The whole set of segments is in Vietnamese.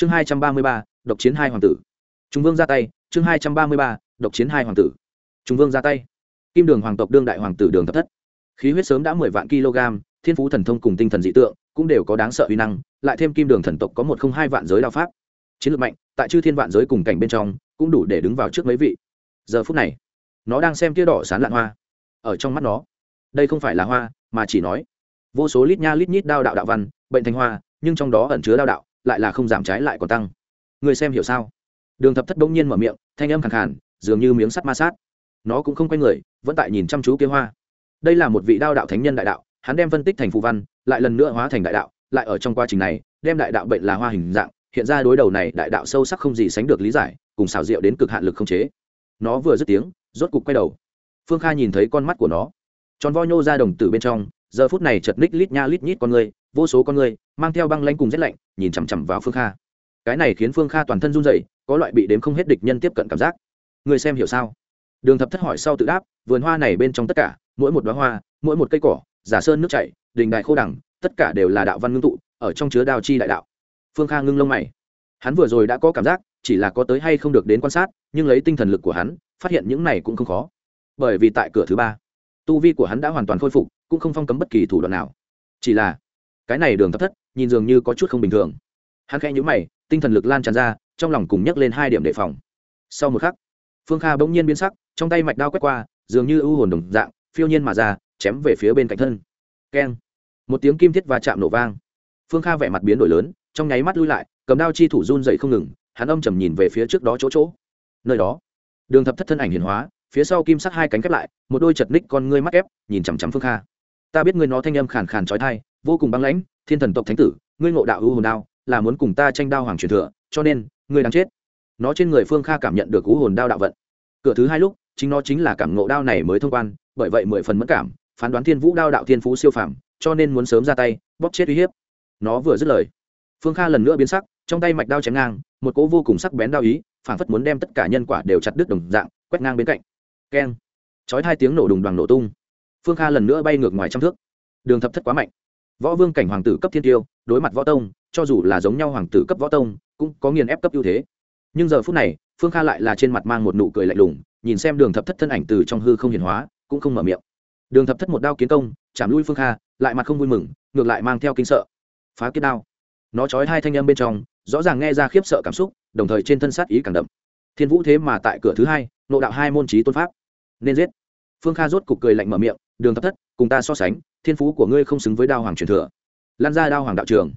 chương hai trăm ba mươi ba, độc chiến hai hoàng tử. Trung vương ra tay, chương hai trăm ba mươi ba, độc chiến hai hoàng tử. Trung vương ra tay. Kim đường hoàng tộc đương đại hoàng tử đường thập thất. Khí huyết sớm đã mười vạn kg, thiên phú thần thông cùng tinh thần dị tượng cũng đều có đáng sợ uy năng, lại thêm kim đường thần tộc có một không hai vạn giới đao pháp. Chiến lược mạnh, tại chư thiên vạn giới cùng cảnh bên trong, cũng đủ để đứng vào trước mấy vị. Giờ phút này, nó đang xem tia đỏ sán lạn hoa. Ở trong mắt nó, đây không phải là hoa, mà chỉ nói. Vô số lít nha lít nhít đao đạo đạo văn, bệnh thành hoa, nhưng trong đó ẩn chứa đao đạo lại là không giảm trái lại còn tăng. Người xem hiểu sao? Đường thập thất bỗng nhiên mở miệng, thanh âm khẳng khàn, dường như miếng sắt ma sát. Nó cũng không quay người, vẫn tại nhìn chăm chú kia hoa. Đây là một vị đao đạo thánh nhân đại đạo, hắn đem phân tích thành phù văn, lại lần nữa hóa thành đại đạo, lại ở trong quá trình này, đem đại đạo bệnh là hoa hình dạng, hiện ra đối đầu này đại đạo sâu sắc không gì sánh được lý giải, cùng xảo diệu đến cực hạn lực không chế. Nó vừa dứt tiếng, rốt cục quay đầu. Phương kha nhìn thấy con mắt của nó. Tròn vo nhô ra đồng tử bên trong giờ phút này chật ních lít nha lít nhít con người, vô số con người, mang theo băng lanh cùng rét lạnh, nhìn chằm chằm vào phương kha. Cái này khiến phương kha toàn thân run dậy có loại bị đếm không hết địch nhân tiếp cận cảm giác. Người xem hiểu sao? Đường thập thất hỏi sau tự đáp, vườn hoa này bên trong tất cả, mỗi một đoá hoa, mỗi một cây cỏ, giả sơn nước chảy, đình đại khô đẳng tất cả đều là đạo văn ngưng tụ, ở trong chứa đào chi đại đạo. Phương kha ngưng lông mày. Hắn vừa rồi đã có cảm giác, chỉ là có tới hay không được đến quan sát, nhưng lấy tinh thần lực của hắn, phát hiện những này cũng không khó. Bởi vì tại cửa thứ ba tu vi của hắn đã hoàn toàn khôi phục, cũng không phong cấm bất kỳ thủ đoạn nào. Chỉ là, cái này đường thấp thất, nhìn dường như có chút không bình thường. Hắn khẽ nhữ mày, tinh thần lực lan tràn ra, trong lòng cùng nhắc lên hai điểm đề phòng. Sau một khắc, phương kha bỗng nhiên biến sắc, trong tay mạch đao quét qua, dường như ưu hồn đồng dạng, phiêu nhiên mà ra, chém về phía bên cạnh thân. Keng! Một tiếng kim thiết và chạm nổ vang. Phương kha vẻ mặt biến đổi lớn, trong nháy mắt lui lại, cầm đao chi thủ run dậy không ngừng, hắn âm trầm nhìn về phía trước đó chỗ chỗ. Nơi đó, đường thập thất thân ảnh hiền hóa phía sau kim sắc hai cánh khép lại, một đôi chật ních con ngươi mắc ép, nhìn chằm chằm phương kha. Ta biết ngươi nó thanh âm khàn khàn trói thai vô cùng băng lãnh, thiên thần tộc thánh tử, ngươi ngộ đạo hữu hồn đao, là muốn cùng ta tranh đao hoàng truyền thừa, cho nên, ngươi đang chết. Nó trên người phương kha cảm nhận được hữu hồn đao đạo vận. Cửa thứ hai lúc, chính nó chính là cảm ngộ đao này mới thông quan, bởi vậy mười phần mất cảm, phán đoán thiên vũ đao đạo thiên phú siêu phàm, cho nên muốn sớm ra tay, bóp chết uy hiếp. Nó vừa dứt lời, phương kha lần nữa biến sắc, trong tay mạch đao chém ngang, một cỗ vô cùng sắc bén đao ý phản phất muốn đem tất cả nhân quả đều chặt đứt đồng dạng, quét ngang bên cạnh keng. Chói hai tiếng nổ đùng đoàn nổ tung. Phương kha lần nữa bay ngược ngoài trăm thước. Đường thập thất quá mạnh. Võ vương cảnh hoàng tử cấp thiên tiêu, đối mặt võ tông, cho dù là giống nhau hoàng tử cấp võ tông, cũng có nghiền ép cấp ưu thế. Nhưng giờ phút này, phương kha lại là trên mặt mang một nụ cười lạnh lùng, nhìn xem đường thập thất thân ảnh từ trong hư không hiền hóa, cũng không mở miệng. Đường thập thất một đao kiến công, chạm lui phương kha, lại mặt không vui mừng, ngược lại mang theo kinh sợ. Phá kết đao. Nó trói hai thanh âm bên trong, rõ ràng nghe ra khiếp sợ cảm xúc, đồng thời trên thân sát ý càng đậm. Thiên vũ thế mà tại cửa thứ hai nộ đạo hai môn trí tôn pháp. Nên giết. Phương kha rốt cục cười lạnh mở miệng, đường thập thất, cùng ta so sánh, thiên phú của ngươi không xứng với đao hoàng truyền thừa. Lan ra đao hoàng đạo trường.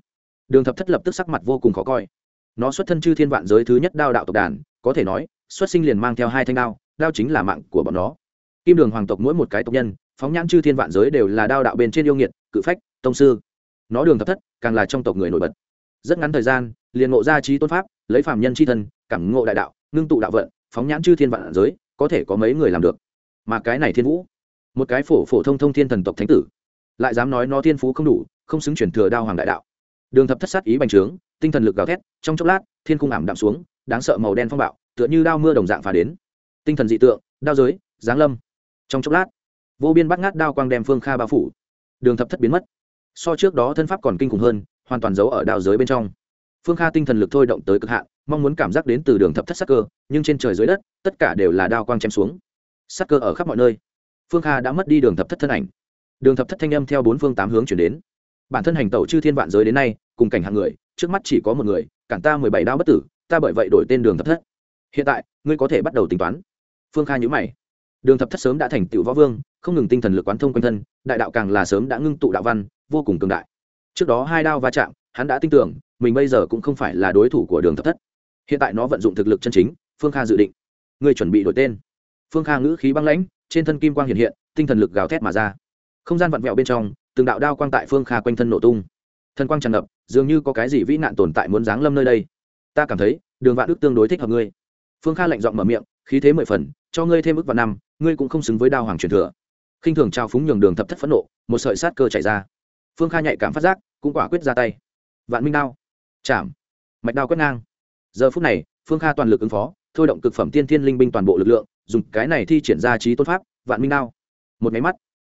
Đường thập thất lập tức sắc mặt vô cùng khó coi. Nó xuất thân chư thiên vạn giới thứ nhất đao đạo tộc đàn, có thể nói, xuất sinh liền mang theo hai thanh đao đao chính là mạng của bọn nó. Kim đường hoàng tộc mỗi một cái tộc nhân, phóng nhãn chư thiên vạn giới đều là đao đạo bên trên yêu nghiệt, cự phách, tông sư. Nó đường thập thất, càng là trong tộc người nổi bật. Rất ngắn thời gian, liền ngộ ra trí tôn pháp, lấy phạm nhân tri thân, cảm ngộ đại đạo, ngưng tụ đạo vận phóng nhãn chư thiên vạn giới, có thể có mấy người làm được. Mà cái này thiên vũ, một cái phổ phổ thông thông thiên thần tộc thánh tử, lại dám nói nó thiên phú không đủ, không xứng chuyển thừa đao hoàng đại đạo. Đường thập thất sát ý bành trướng, tinh thần lực gào thét, trong chốc lát, thiên cung ảm đạm xuống, đáng sợ màu đen phong bạo, tựa như đao mưa đồng dạng phá đến. Tinh thần dị tượng, đao giới, giáng lâm. Trong chốc lát, vô biên bắt ngát đao quang đem phương kha bao phủ. Đường thập thất biến mất. So trước đó thân pháp còn kinh khủng hơn, hoàn toàn giấu ở đao giới bên trong. Phương kha tinh thần lực thôi động tới cực hạn mong muốn cảm giác đến từ đường thập thất sắc cơ, nhưng trên trời dưới đất, tất cả đều là đao quang chém xuống. Sắc cơ ở khắp mọi nơi. Phương kha đã mất đi đường thập thất thân ảnh. Đường thập thất thanh âm theo bốn phương tám hướng chuyển đến. Bản thân hành tẩu chư thiên vạn giới đến nay, cùng cảnh hạng người, trước mắt chỉ có một người, cản ta mười bảy đao bất tử, ta bởi vậy đổi tên đường thập thất. Hiện tại, ngươi có thể bắt đầu tính toán. Phương kha nhữ mày. Đường thập thất sớm đã thành tựu võ vương, không ngừng tinh thần lực quán thông quanh thân, đại đạo càng là sớm đã ngưng tụ đạo văn, vô cùng cường đại. Trước đó hai đao va chạm, hắn đã tin tưởng, mình bây giờ cũng không phải là đối thủ của đường thập thất hiện tại nó vận dụng thực lực chân chính, phương kha dự định. Ngươi chuẩn bị đổi tên. Phương kha ngữ khí băng lãnh, trên thân kim quang hiện hiện, tinh thần lực gào thét mà ra. Không gian vặn vẹo bên trong, từng đạo đao quang tại phương kha quanh thân nổ tung. Thân quang tràn ngập, dường như có cái gì vĩ nạn tồn tại muốn giáng lâm nơi đây. Ta cảm thấy, đường vạn ước tương đối thích hợp ngươi. Phương kha lạnh giọng mở miệng, khí thế mười phần, cho ngươi thêm ước vào năm, ngươi cũng không xứng với đao hoàng truyền thừa. Khinh thường trao phúng nhường đường thập thất phẫn nộ, một sợi sát cơ chạy ra. Phương kha nhạy cảm phát giác, cũng quả quyết ra tay. Vạn minh đao. Chạm. Mạch đao quét ngang giờ phút này, phương kha toàn lực ứng phó, thôi động cực phẩm tiên thiên linh binh toàn bộ lực lượng, dùng cái này thi triển ra trí tôn pháp, vạn minh đao. Một máy mắt,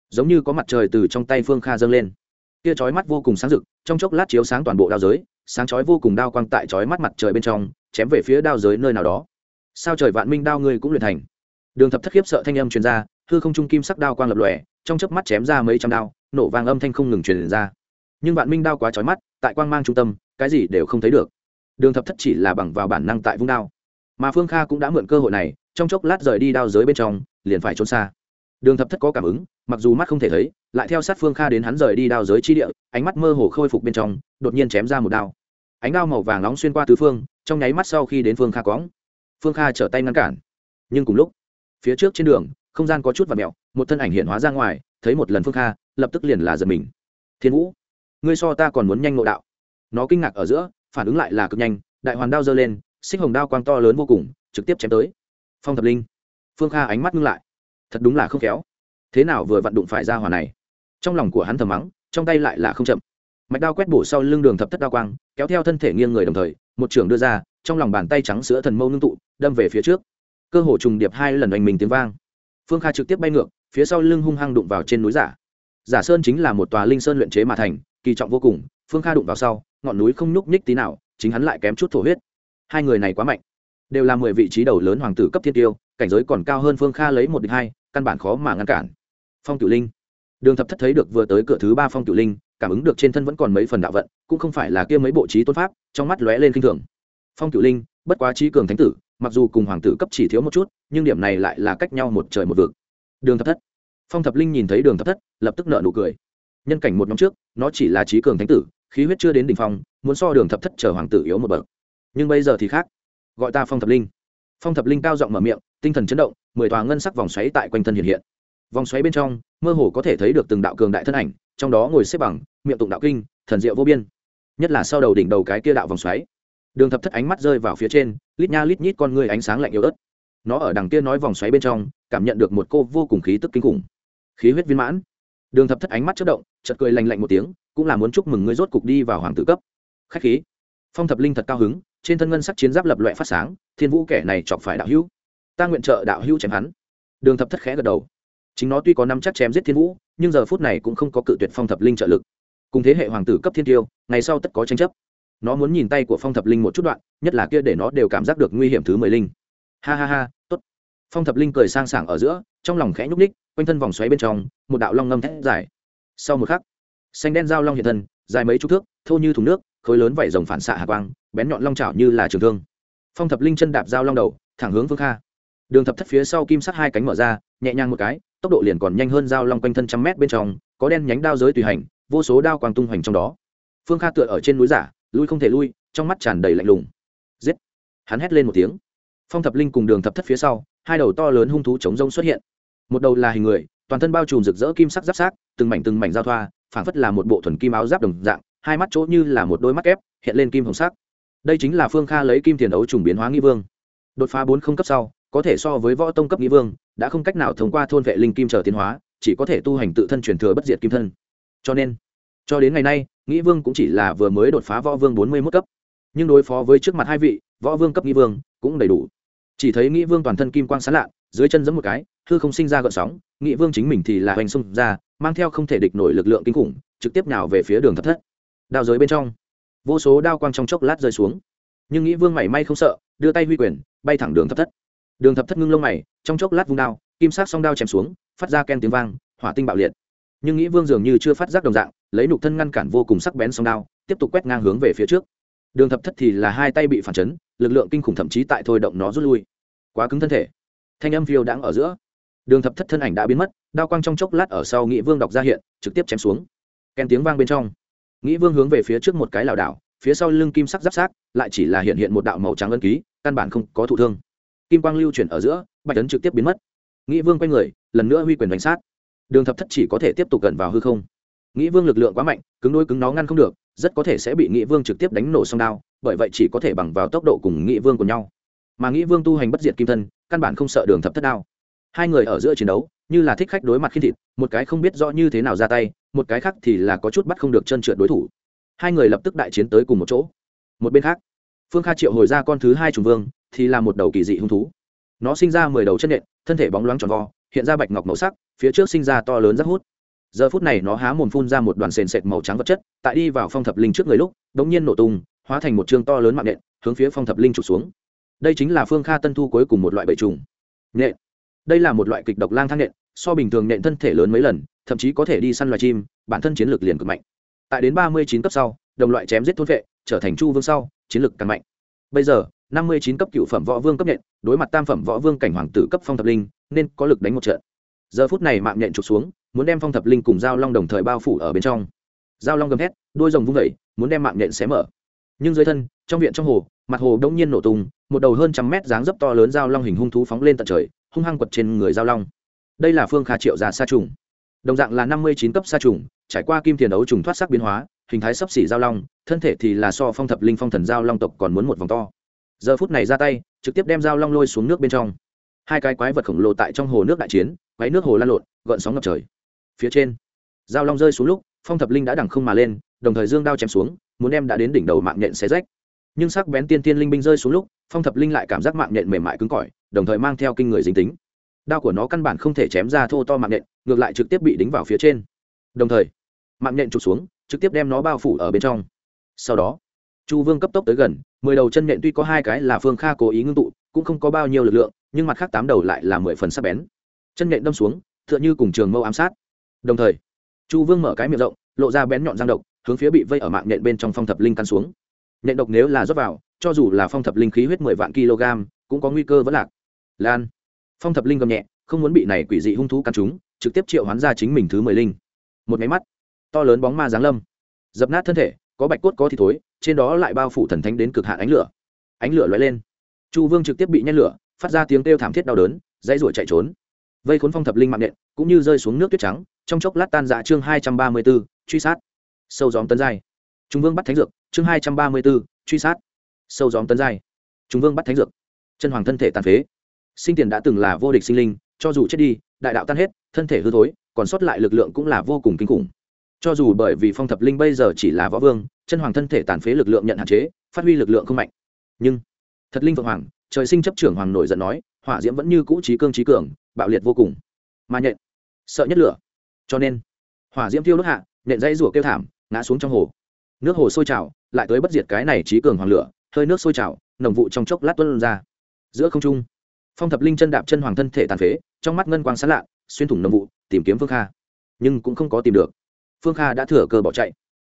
giống như có mặt trời từ trong tay phương kha dâng lên. Kia chói mắt vô cùng sáng rực, trong chốc lát chiếu sáng toàn bộ đao giới, sáng chói vô cùng đao quang tại chói mắt mặt trời bên trong, chém về phía đao giới nơi nào đó. Sao trời vạn minh đao ngươi cũng luyện thành? Đường thập thất khiếp sợ thanh âm truyền ra, hư không trung kim sắc đao quang lập lòe, trong chớp mắt chém ra mấy trăm đao, nổ vang âm thanh không ngừng truyền ra. Nhưng vạn minh đao quá chói mắt, tại quang mang trung tâm, cái gì đều không thấy được đường thập thất chỉ là bằng vào bản năng tại vung đao. Mà phương kha cũng đã mượn cơ hội này, trong chốc lát rời đi đao giới bên trong, liền phải trốn xa. Đường thập thất có cảm ứng, mặc dù mắt không thể thấy, lại theo sát phương kha đến hắn rời đi đao giới chi địa, ánh mắt mơ hồ khôi phục bên trong, đột nhiên chém ra một đao. Ánh đao màu vàng nóng xuyên qua tứ phương, trong nháy mắt sau khi đến phương kha cóng phương kha trở tay ngăn cản. Nhưng cùng lúc, phía trước trên đường, không gian có chút và mẹo một thân ảnh hiện hóa ra ngoài, thấy một lần phương kha, lập tức liền là giật mình. Thiên vũ, ngươi so ta còn muốn nhanh ngộ đạo. Nó kinh ngạc ở giữa phản ứng lại là cực nhanh, đại hoàn đao giơ lên, xích hồng đao quang to lớn vô cùng, trực tiếp chém tới. Phong thập linh. Phương kha ánh mắt ngưng lại. Thật đúng là không khéo. Thế nào vừa vặn đụng phải ra hòa này? Trong lòng của hắn thầm mắng, trong tay lại là không chậm. Mạch đao quét bổ sau lưng đường thập thất đao quang, kéo theo thân thể nghiêng người đồng thời, một trường đưa ra, trong lòng bàn tay trắng sữa thần mâu ngưng tụ, đâm về phía trước. Cơ hồ trùng điệp hai lần oanh mình tiếng vang. Phương kha trực tiếp bay ngược, phía sau lưng hung hăng đụng vào trên núi giả. Giả sơn chính là một tòa linh sơn luyện chế mà thành, kỳ trọng vô cùng, phương kha đụng vào sau ngọn núi không nhúc nhích tí nào, chính hắn lại kém chút thổ huyết. Hai người này quá mạnh, đều là mười vị trí đầu lớn hoàng tử cấp thiên tiêu, cảnh giới còn cao hơn phương kha lấy một địch hai, căn bản khó mà ngăn cản. Phong cửu linh, đường thập thất thấy được vừa tới cửa thứ ba phong cửu linh, cảm ứng được trên thân vẫn còn mấy phần đạo vận, cũng không phải là kia mấy bộ trí tôn pháp, trong mắt lóe lên k i n h thường. Phong cửu linh, bất quá trí cường thánh tử, mặc dù cùng hoàng tử cấp chỉ thiếu một chút, nhưng điểm này lại là cách nhau một trời một vực. Đường thập thất, phong thập linh nhìn thấy đường thập thất, lập tức nợ nụ cười. Nhân cảnh một nhóm trước, nó chỉ là trí cường thánh tử khí huyết chưa đến đ ỉ n h phong, muốn so đường thập thất trở hoàng tử yếu một bậc. Nhưng bây giờ thì khác. Gọi ta phong thập linh. Phong thập linh cao giọng mở miệng, tinh thần chấn động, mười tòa ngân sắc vòng xoáy tại quanh thân hiện hiện. Vòng xoáy bên trong, mơ hồ có thể thấy được từng đạo cường đại thân ảnh, trong đó ngồi xếp bằng, miệng tụng đạo kinh, thần diệu vô biên. Nhất là sau đầu đỉnh đầu cái kia đạo vòng xoáy. Đường thập thất ánh mắt rơi vào phía trên, lít nha lít nhít con người ánh sáng lạnh yếu ớt. Nó ở đằng kia nói vòng xoáy bên trong, cảm nhận được một cô vô cùng khí tức kinh khủng. Khí huyết viên mãn. Đường thập thất ánh mắt chất động chật cười lành lạnh một tiếng cũng là muốn chúc mừng ngươi rốt cục đi vào hoàng tử cấp. Khách khí. Phong thập linh thật cao hứng, trên thân ngân sắc chiến giáp lập loè phát sáng, thiên vũ kẻ này chọc phải đạo hữu. Ta nguyện trợ đạo hữu chém hắn. Đường thập thất khẽ gật đầu. Chính nó tuy có năm chắc chém giết thiên vũ, nhưng giờ phút này cũng không có cự tuyệt phong thập linh trợ lực. Cùng thế hệ hoàng tử cấp thiên tiêu, ngày sau tất có tranh chấp. Nó muốn nhìn tay của phong thập linh một chút đoạn, nhất là kia để nó đều cảm giác được nguy hiểm thứ mười linh. Ha ha ha, tốt. Phong thập linh cười sang sảng ở giữa, trong lòng khẽ nhúc ních quanh thân vòng xoáy bên trong, một đạo long ngâm thét dài. Sau một khắc xanh đen dao long hiện thân, dài mấy chục thước, thô như thùng nước, khối lớn vảy rồng phản xạ hạ quang, bén nhọn long chảo như là trường thương. Phong thập linh chân đạp dao long đầu, thẳng hướng phương kha. Đường thập thất phía sau kim sắc hai cánh mở ra, nhẹ nhàng một cái, tốc độ liền còn nhanh hơn dao long quanh thân trăm mét bên trong, có đen nhánh đao giới tùy hành, vô số đao quang tung hoành trong đó. Phương kha tựa ở trên núi giả, lui không thể lui, trong mắt tràn đầy lạnh lùng. Giết! Hắn hét lên một tiếng. Phong thập linh cùng đường thập thất phía sau, hai đầu to lớn hung thú chống rông xuất hiện. Một đầu là hình người, toàn thân bao trùm rực rỡ kim sắc giáp sát từng mảnh từng mảnh giao thoa phảng phất là một bộ thuần kim áo giáp đồng dạng, hai mắt chỗ như là một đôi mắt kép, hiện lên kim hồng sắc. Đây chính là phương kha lấy kim tiền đấu trùng biến hóa nghi vương. Đột phá bốn không cấp sau, có thể so với võ tông cấp nghi vương, đã không cách nào thông qua thôn vệ linh kim trở tiến hóa, chỉ có thể tu hành tự thân truyền thừa bất diệt kim thân. Cho nên, cho đến ngày nay nghĩ vương cũng chỉ là vừa mới đột phá võ vương bốn mươi mốt cấp. Nhưng đối phó với trước mặt hai vị, võ vương cấp nghĩ vương cũng đầy đủ. Chỉ thấy nghĩ vương toàn thân kim quang sán lạ, dưới chân giẫm một cái, hư không sinh ra gợn sóng nghĩ vương chính mình thì là hoành xung ra mang theo không thể địch nổi lực lượng kinh khủng, trực tiếp nào về phía đường thập thất. Đao giới bên trong, vô số đao quang trong chốc lát rơi xuống. Nhưng nghĩ vương mảy may không sợ, đưa tay huy quyền, bay thẳng đường thập thất. Đường thập thất ngưng lông mày, trong chốc lát vung đao, kim sắc song đao chém xuống, phát ra ken tiếng vang, hỏa tinh bạo liệt. Nhưng nghĩ vương dường như chưa phát giác đồng dạng, lấy nục thân ngăn cản vô cùng sắc bén song đao, tiếp tục quét ngang hướng về phía trước. Đường thập thất thì là hai tay bị phản chấn, lực lượng kinh khủng thậm chí tại thôi động nó rút lui. Quá cứng thân thể. Thanh âm phiêu đãng ở giữa đường thập thất thân ảnh đã biến mất, đao quang trong chốc lát ở sau nghĩ vương đọc ra hiện, trực tiếp chém xuống. Kèn tiếng vang bên trong. Nghĩ vương hướng về phía trước một cái lảo đảo, phía sau lưng kim sắc giáp sát, lại chỉ là hiện hiện một đạo màu trắng ân ký, căn bản không có thụ thương. Kim quang lưu chuyển ở giữa, bạch tấn trực tiếp biến mất. Nghĩ vương quay người, lần nữa huy quyền đánh sát. Đường thập thất chỉ có thể tiếp tục gần vào hư không. Nghĩ vương lực lượng quá mạnh, cứng đôi cứng nó ngăn không được, rất có thể sẽ bị nghĩ vương trực tiếp đánh nổ song đao, bởi vậy chỉ có thể bằng vào tốc độ cùng nghĩ vương của nhau. Mà nghĩ vương tu hành bất diệt kim thân, căn bản không sợ đường thập thất đao hai người ở giữa chiến đấu, như là thích khách đối mặt khi thịt, một cái không biết rõ như thế nào ra tay, một cái khác thì là có chút bắt không được chân trượt đối thủ. Hai người lập tức đại chiến tới cùng một chỗ. Một bên khác, phương kha triệu hồi ra con thứ hai trùng vương, thì là một đầu kỳ dị hung thú. Nó sinh ra mười đầu chân nện, thân thể bóng loáng tròn vo, hiện ra bạch ngọc màu sắc, phía trước sinh ra to lớn rác hút. Giờ phút này nó há mồm phun ra một đoàn sền sệt màu trắng vật chất, tại đi vào phong thập linh trước người lúc đ ỗ n g nhiên nổ tung, hóa thành một chương to lớn mạng nện, hướng phía phong thập linh trục xuống. Đây chính là phương kha tân thu cuối cùng một loại bệ trùng. Nện đây là một loại kịch độc lang thang nện, so bình thường nện thân thể lớn mấy lần thậm chí có thể đi săn loài chim bản thân chiến lược liền cực mạnh. Tại đến ba mươi chín cấp sau đồng loại chém giết thôn vệ trở thành chu vương sau chiến lược càng mạnh. Bây giờ năm mươi chín cấp cựu phẩm võ vương cấp nện, đối mặt tam phẩm võ vương cảnh hoàng tử cấp phong thập linh nên có lực đánh một trận. Giờ phút này mạng nhện trục xuống muốn đem phong thập linh cùng giao long đồng thời bao phủ ở bên trong. Giao long gầm hét đôi rồng vung vẩy muốn đem mạng nhện xé mở. Nhưng dưới thân trong viện trong hồ mặt hồ đông nhiên nổ tung một đầu hơn trăm mét dáng dấp to lớn giao long hình hung thú phóng lên tận trời hung hăng quật trên người giao long. Đây là phương kha triệu già sa trùng. Đồng dạng là năm mươi chín cấp sa trùng, trải qua kim tiền đấu trùng thoát sắc biến hóa, hình thái sấp xỉ giao long, thân thể thì là so phong thập linh phong thần giao long tộc còn muốn một vòng to. Giờ phút này ra tay, trực tiếp đem giao long lôi xuống nước bên trong. Hai cái quái vật khổng lồ tại trong hồ nước đại chiến, quái nước hồ lan lộn, gợn sóng ngập trời. Phía trên, giao long rơi xuống lúc, phong thập linh đã đằng không mà lên, đồng thời dương đao chém xuống, muốn đem đã đến đỉnh đầu mạng nhện xé rách. Nhưng sắc bén tiên tiên linh binh rơi xuống lúc, phong thập linh lại cảm giác mạng nhện mềm mại cứng cỏi đồng thời mang theo kinh người dính tính. Đao của nó căn bản không thể chém ra thô to mạng nện, ngược lại trực tiếp bị đính vào phía trên. Đồng thời mạng nện trục xuống trực tiếp đem nó bao phủ ở bên trong. Sau đó chu vương cấp tốc tới gần mười đầu chân nện tuy có hai cái là phương kha cố ý ngưng tụ cũng không có bao nhiêu lực lượng nhưng mặt khác tám đầu lại là mười phần sắc bén. Chân nện đâm xuống tựa như cùng trường mâu ám sát. Đồng thời chu vương mở cái miệng rộng lộ ra bén nhọn răng độc hướng phía bị vây ở mạng nện bên trong phong thập linh căn xuống. Nện độc nếu là rớt vào cho dù là phong thập linh khí huyết mười vạn kg cũng có nguy cơ vẫn lạc lan. Phong thập linh gầm nhẹ, không muốn bị này quỷ dị hung thú căn chúng trực tiếp triệu hoán ra chính mình thứ mười linh. Một máy mắt, to lớn bóng ma giáng lâm. Dập nát thân thể, có bạch cốt có thì thối, trên đó lại bao phủ thần thánh đến cực hạn ánh lửa. Ánh lửa lóe lên. Chu vương trực tiếp bị nhen lửa, phát ra tiếng kêu thảm thiết đau đớn, dãy ruổi chạy trốn. Vây khốn phong thập linh mạng nện, cũng như rơi xuống nước tuyết trắng, trong chốc lát tan dạ chương hai trăm ba mươi b ố truy sát. Sâu gióm tấn giai. Trung vương bắt thánh dược, chương hai trăm ba mươi b ố truy sát. Sâu gióm tấn giai. Trung vương bắt thánh dược. Chân hoàng thân thể tàn phế sinh tiền đã từng là vô địch sinh linh, cho dù chết đi, đại đạo tan hết, thân thể hư thối, còn sót lại lực lượng cũng là vô cùng kinh khủng. Cho dù bởi vì phong thập linh bây giờ chỉ là võ vương, chân hoàng thân thể tàn phế lực lượng nhận hạn chế, phát huy lực lượng không mạnh. Nhưng, thật linh vượng hoàng, trời sinh chấp trưởng hoàng nổi giận nói, hỏa diễm vẫn như cũ trí cương trí cường, bạo liệt vô cùng. Mà nhện, sợ nhất lửa. Cho nên, hỏa diễm thiêu đốt hạ nện dây rủa kêu thảm, ngã xuống trong hồ. Nước hồ sôi trào, lại tới bất diệt cái này trí cường hoàng lửa, hơi nước sôi trào, nồng vụ trong chốc lát tuân ra. Giữa không trung phong thập linh chân đạp chân hoàng thân thể tàn phế, trong mắt ngân quang sán lạ xuyên thủng nồng vụ, tìm kiếm phương kha. Nhưng cũng không có tìm được. Phương kha đã thừa cơ bỏ chạy.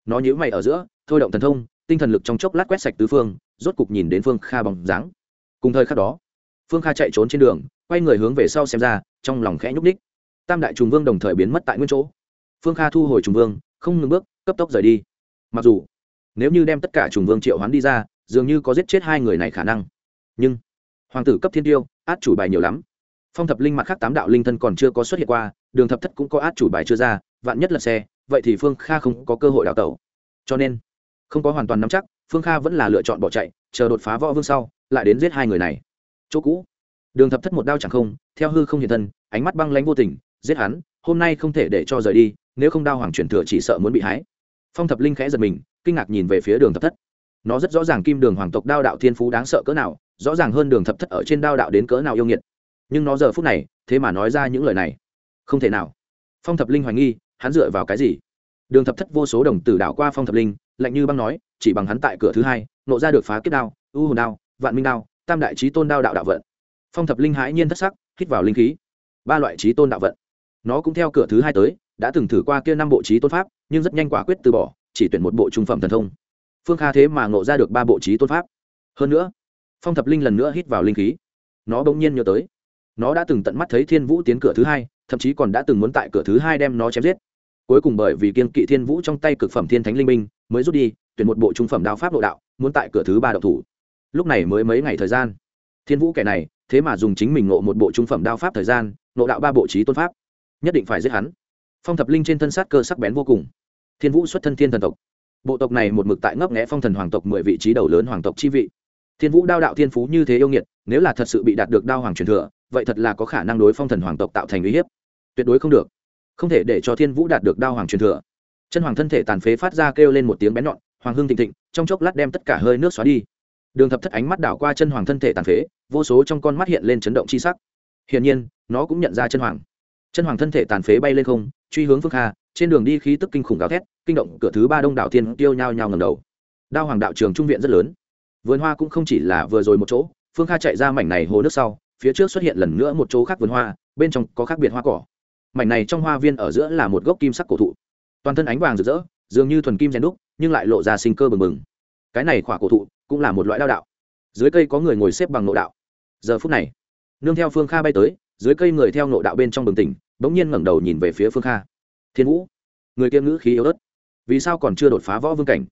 Nó nhíu mày ở giữa, thôi động thần thông, tinh thần lực trong chốc lát quét sạch tứ phương, rốt cục nhìn đến phương kha bằng dáng. Cùng thời khắc đó, phương kha chạy trốn trên đường, quay người hướng về sau xem ra, trong lòng khẽ nhúc ních tam đại trùng vương đồng thời biến mất tại nguyên chỗ. Phương kha thu hồi trùng vương, không ngừng bước, cấp tốc rời đi. Mặc dù, nếu như đem tất cả trùng vương triệu hoán đi ra, dường như có giết chết hai người này khả năng. Nhưng, hoàng tử cấp thiên tiêu át chủ bài nhiều lắm. Phong thập linh mặt khác tám đạo linh thân còn chưa có xuất hiện qua, đường thập thất cũng có át chủ bài chưa ra, vạn nhất là xe, vậy thì phương kha không có cơ hội đào tẩu. Cho nên, không có hoàn toàn nắm chắc, phương kha vẫn là lựa chọn bỏ chạy, chờ đột phá võ vương sau, lại đến giết hai người này. Chỗ cũ, đường thập thất một đao chẳng không, theo hư không hiện thân, ánh mắt băng lánh vô tình, giết hắn, hôm nay không thể để cho rời đi, nếu không đao hoàng chuyển thừa chỉ sợ muốn bị hái. Phong thập linh khẽ giật mình, kinh ngạc nhìn về phía đường thập thất. Nó rất rõ ràng kim đường hoàng tộc đao đạo thiên phú đáng sợ cỡ nào rõ ràng hơn đường thập thất ở trên đao đạo đến cỡ nào yêu nghiệt. Nhưng nó giờ phút này, thế mà nói ra những lời này. Không thể nào. Phong thập linh hoài nghi, hắn dựa vào cái gì? Đường thập thất vô số đồng tử đảo qua phong thập linh, lạnh như băng nói, chỉ bằng hắn tại cửa thứ hai, nộ ra được phá kiếp đao u hồn đao, vạn minh đao, tam đại trí tôn đao đạo đạo vận. Phong thập linh hãi nhiên thất sắc, hít vào linh khí. Ba loại trí tôn đạo vận. Nó cũng theo cửa thứ hai tới, đã từng thử qua kia năm bộ trí tôn pháp, nhưng rất nhanh quả quyết từ bỏ, chỉ tuyển một bộ trung phẩm thần thông. Phương kha thế mà ngộ ra được ba bộ trí tôn pháp. Hơn nữa phong thập linh lần nữa hít vào linh khí. Nó bỗng nhiên nhớ tới. Nó đã từng tận mắt thấy thiên vũ tiến cửa thứ hai, thậm chí còn đã từng muốn tại cửa thứ hai đem nó chém giết. Cuối cùng bởi vì kiên kỵ thiên vũ trong tay cực phẩm thiên thánh linh minh mới rút đi, tuyển một bộ trung phẩm đao pháp nội đạo, muốn tại cửa thứ ba đậu thủ. Lúc này mới mấy ngày thời gian. Thiên vũ kẻ này, thế mà dùng chính mình ngộ một bộ trung phẩm đao pháp thời gian ngộ đạo ba bộ trí tôn pháp. Nhất định phải giết hắn. Phong thập linh trên thân sát cơ sắc bén vô cùng. Thiên vũ xuất thân thiên thần tộc. Bộ tộc này một mực tại ngấp nghẽ phong thần hoàng tộc mười vị trí đầu lớn hoàng tộc chi vị thiên vũ đao đạo thiên phú như thế yêu nghiệt nếu là thật sự bị đạt được đao hoàng truyền thừa vậy thật là có khả năng đối phong thần hoàng tộc tạo thành uy hiếp. Tuyệt đối không được. Không thể để cho thiên vũ đạt được đao hoàng truyền thừa. Chân hoàng thân thể tàn phế phát ra kêu lên một tiếng bén nhọn hoàng hưng thịnh thịnh trong chốc lát đem tất cả hơi nước xóa đi. Đường thập thất ánh mắt đảo qua chân hoàng thân thể tàn phế vô số trong con mắt hiện lên chấn động c h i sắc. Hiển nhiên nó cũng nhận ra chân hoàng. Chân hoàng thân thể tàn phế bay lên không truy hướng phương hà, trên đường đi khí tức kinh khủng gào thét kinh động cửa thứ ba đông đảo thiên tiêu nhao nhao ngầm đầu. Đao hoàng đạo trường trung viện rất lớn vườn hoa cũng không chỉ là vừa rồi một chỗ, phương kha chạy ra mảnh này hồ nước sau, phía trước xuất hiện lần nữa một chỗ khác vườn hoa, bên trong có khác biệt hoa cỏ. Mảnh này trong hoa viên ở giữa là một gốc kim sắc cổ thụ. Toàn thân ánh vàng rực rỡ, dường như thuần kim rèn đúc, nhưng lại lộ ra sinh cơ bừng bừng. Cái này khỏa cổ thụ cũng là một loại đao đạo. Dưới cây có người ngồi xếp bằng nộ đạo. Giờ phút này, nương theo phương kha bay tới, dưới cây người theo nộ đạo bên trong bừng tỉnh, bỗng nhiên ngẩng đầu nhìn về phía phương kha. Thiên vũ, người kia ngữ khí yếu ớt, vì sao còn chưa đột phá võ vương cảnh?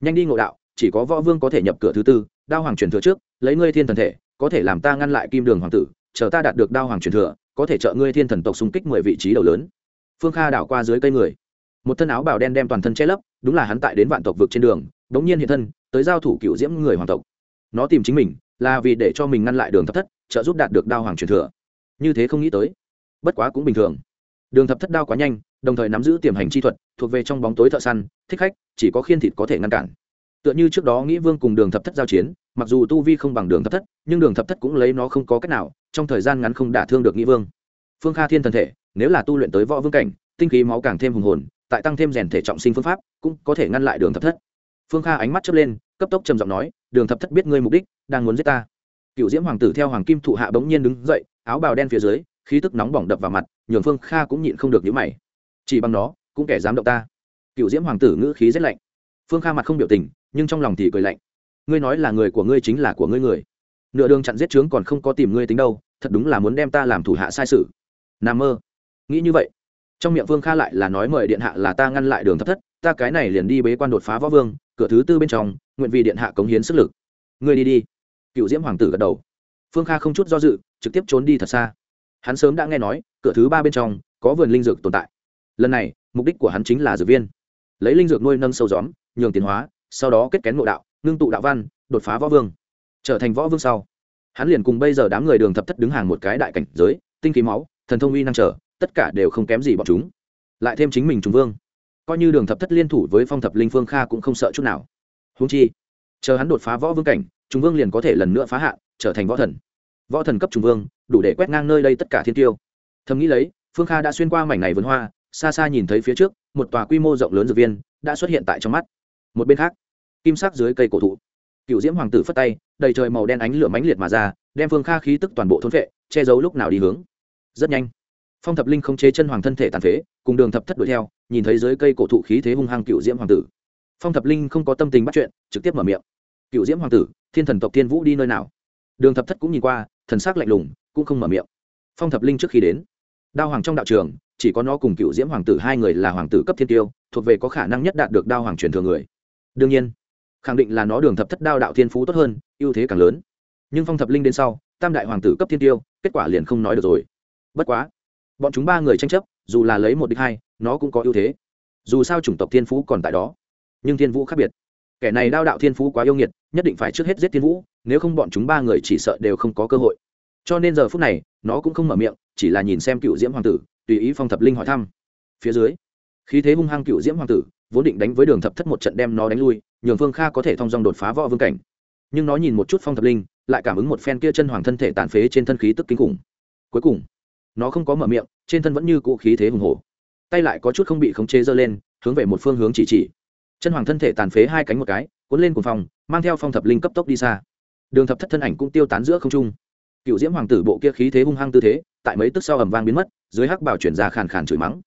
Nhanh đi ngộ đạo chỉ có võ vương có thể nhập cửa thứ tư, đao hoàng truyền thừa trước, lấy ngươi thiên thần thể, có thể làm ta ngăn lại kim đường hoàng tử, chờ ta đạt được đao hoàng truyền thừa, có thể trợ ngươi thiên thần tộc xung kích mười vị trí đầu lớn. Phương kha đảo qua dưới cây người. Một thân áo bào đen đem toàn thân che lấp, đúng là hắn tại đến vạn tộc vực trên đường, đống nhiên hiện thân, tới giao thủ cựu diễm người hoàng tộc. Nó tìm chính mình, là vì để cho mình ngăn lại đường thập thất, trợ giúp đạt được đao hoàng truyền thừa. Như thế không nghĩ tới, bất quá cũng bình thường. Đường thập thất đao quá nhanh, đồng thời nắm giữ tiềm hành chi thuật, thuộc về trong bóng tối thợ săn, thích khách, chỉ có khiên thịt có thể ngăn cản tựa như trước đó nghĩ vương cùng đường thập thất giao chiến, mặc dù tu vi không bằng đường thập thất, nhưng đường thập thất cũng lấy nó không có cách nào, trong thời gian ngắn không đả thương được nghĩ vương. Phương kha thiên thần thể, nếu là tu luyện tới võ vương cảnh, tinh khí máu càng thêm hùng hồn, tại tăng thêm rèn thể trọng sinh phương pháp, cũng có thể ngăn lại đường thập thất. Phương kha ánh mắt chớp lên, cấp tốc trầm giọng nói, đường thập thất biết ngươi mục đích, đang muốn giết ta. Cựu diễm hoàng tử theo hoàng kim thụ hạ bỗng nhiên đứng dậy, áo bào đen phía dưới, khí tức nóng bỏng đập vào mặt, nhường phương kha cũng nhịn không được nhíu mày. Chỉ bằng nó, cũng kẻ dám động ta. Cựu diễm hoàng tử ngữ khí rất lạnh. Phương kha mặt không biểu tình nhưng trong lòng thì cười lạnh. Ngươi nói là người của ngươi chính là của ngươi người. Nửa đường chặn giết trướng còn không có tìm ngươi tính đâu, thật đúng là muốn đem ta làm thủ hạ sai sự. N mơ. Nghĩ như vậy. Trong miệng vương kha lại là nói mời điện hạ là ta ngăn lại đường thất thất, ta cái này liền đi bế quan đột phá võ vương, cửa thứ tư bên trong, nguyện vì điện hạ cống hiến sức lực. Ngươi đi đi. Cựu diễm hoàng tử gật đầu. Phương kha không chút do dự, trực tiếp trốn đi thật xa. Hắn sớm đã nghe nói, cửa thứ ba bên trong, có vườn linh dược tồn tại. Lần này, mục đích của hắn chính là dược viên. Lấy linh dược nuôi nâng sâu gióm, nhường tiến hóa sau đó kết kén ngộ đạo, ngưng tụ đạo văn, đột phá võ vương. Trở thành võ vương sau, hắn liền cùng bây giờ đám người đường thập thất đứng hàng một cái đại cảnh giới, tinh khí máu, thần thông uy năng trở, tất cả đều không kém gì bọn chúng. Lại thêm chính mình trùng vương. Coi như đường thập thất liên thủ với phong thập linh phương kha cũng không sợ chút nào. Húng chi, chờ hắn đột phá võ vương cảnh, trùng vương liền có thể lần nữa phá hạ trở thành võ thần. Võ thần cấp trùng vương, đủ để quét ngang nơi đây tất cả thiên tiêu. Thầm nghĩ lấy, phương kha đã xuyên qua mảnh này vườn hoa, xa xa nhìn thấy phía trước, một tòa quy mô rộng lớn dược viên, đã xuất hiện tại trong mắt một bên khác, kim sắc dưới cây cổ thụ, cựu diễm hoàng tử phất tay, đầy trời màu đen ánh lửa mãnh liệt mà ra, đem phương kha khí tức toàn bộ thôn vệ, che giấu lúc nào đi hướng. Rất nhanh, phong thập linh không chế chân hoàng thân thể tàn phế, cùng đường thập thất đuổi theo, nhìn thấy dưới cây cổ thụ khí thế hung hăng cựu diễm hoàng tử. Phong thập linh không có tâm tình bắt chuyện, trực tiếp mở miệng. Cựu diễm hoàng tử, thiên thần tộc thiên vũ đi nơi nào? Đường thập thất cũng nhìn qua, thần sắc lạnh lùng, cũng không mở miệng. Phong thập linh trước khi đến, đao hoàng trong đạo trường, chỉ có nó cùng cựu diễm hoàng tử hai người là hoàng tử cấp thiên tiêu, thuộc về có khả năng nhất đạt được đao hoàng truyền thừa người đương nhiên, khẳng định là nó đường thập thất đao đạo thiên phú tốt hơn, ưu thế càng lớn. Nhưng phong thập linh đến sau, tam đại hoàng tử cấp thiên tiêu, kết quả liền không nói được rồi. Bất quá, bọn chúng ba người tranh chấp, dù là lấy một đích hai, nó cũng có ưu thế. Dù sao chủng tộc thiên phú còn tại đó, nhưng thiên vũ khác biệt. Kẻ này đao đạo thiên phú quá yêu nghiệt, nhất định phải trước hết giết thiên vũ, nếu không bọn chúng ba người chỉ sợ đều không có cơ hội. Cho nên giờ phút này, nó cũng không mở miệng, chỉ là nhìn xem cựu diễm hoàng tử, tùy ý phong thập linh hỏi thăm. Phía dưới, khí thế hung hăng cựu diễm hoàng tử vốn định đánh với đường thập thất một trận đem nó đánh lui, nhường phương kha có thể thong dong đột phá võ vương cảnh. Nhưng nó nhìn một chút phong thập linh, lại cảm ứng một phen kia chân hoàng thân thể tàn phế trên thân khí tức kinh khủng. Cuối cùng, nó không có mở miệng, trên thân vẫn như cũ khí thế hùng hổ. Tay lại có chút không bị khống chế giơ lên, hướng về một phương hướng chỉ chỉ. Chân hoàng thân thể tàn phế hai cánh một cái, cuốn lên cùng phòng mang theo phong thập linh cấp tốc đi xa. Đường thập thất thân ảnh cũng tiêu tán giữa không trung. Cựu diễm hoàng tử bộ kia khí thế hung hăng tư thế, tại mấy tức sau ầm vang biến mất, dưới hắc bảo chuyển ra khàn khàn chửi mắng.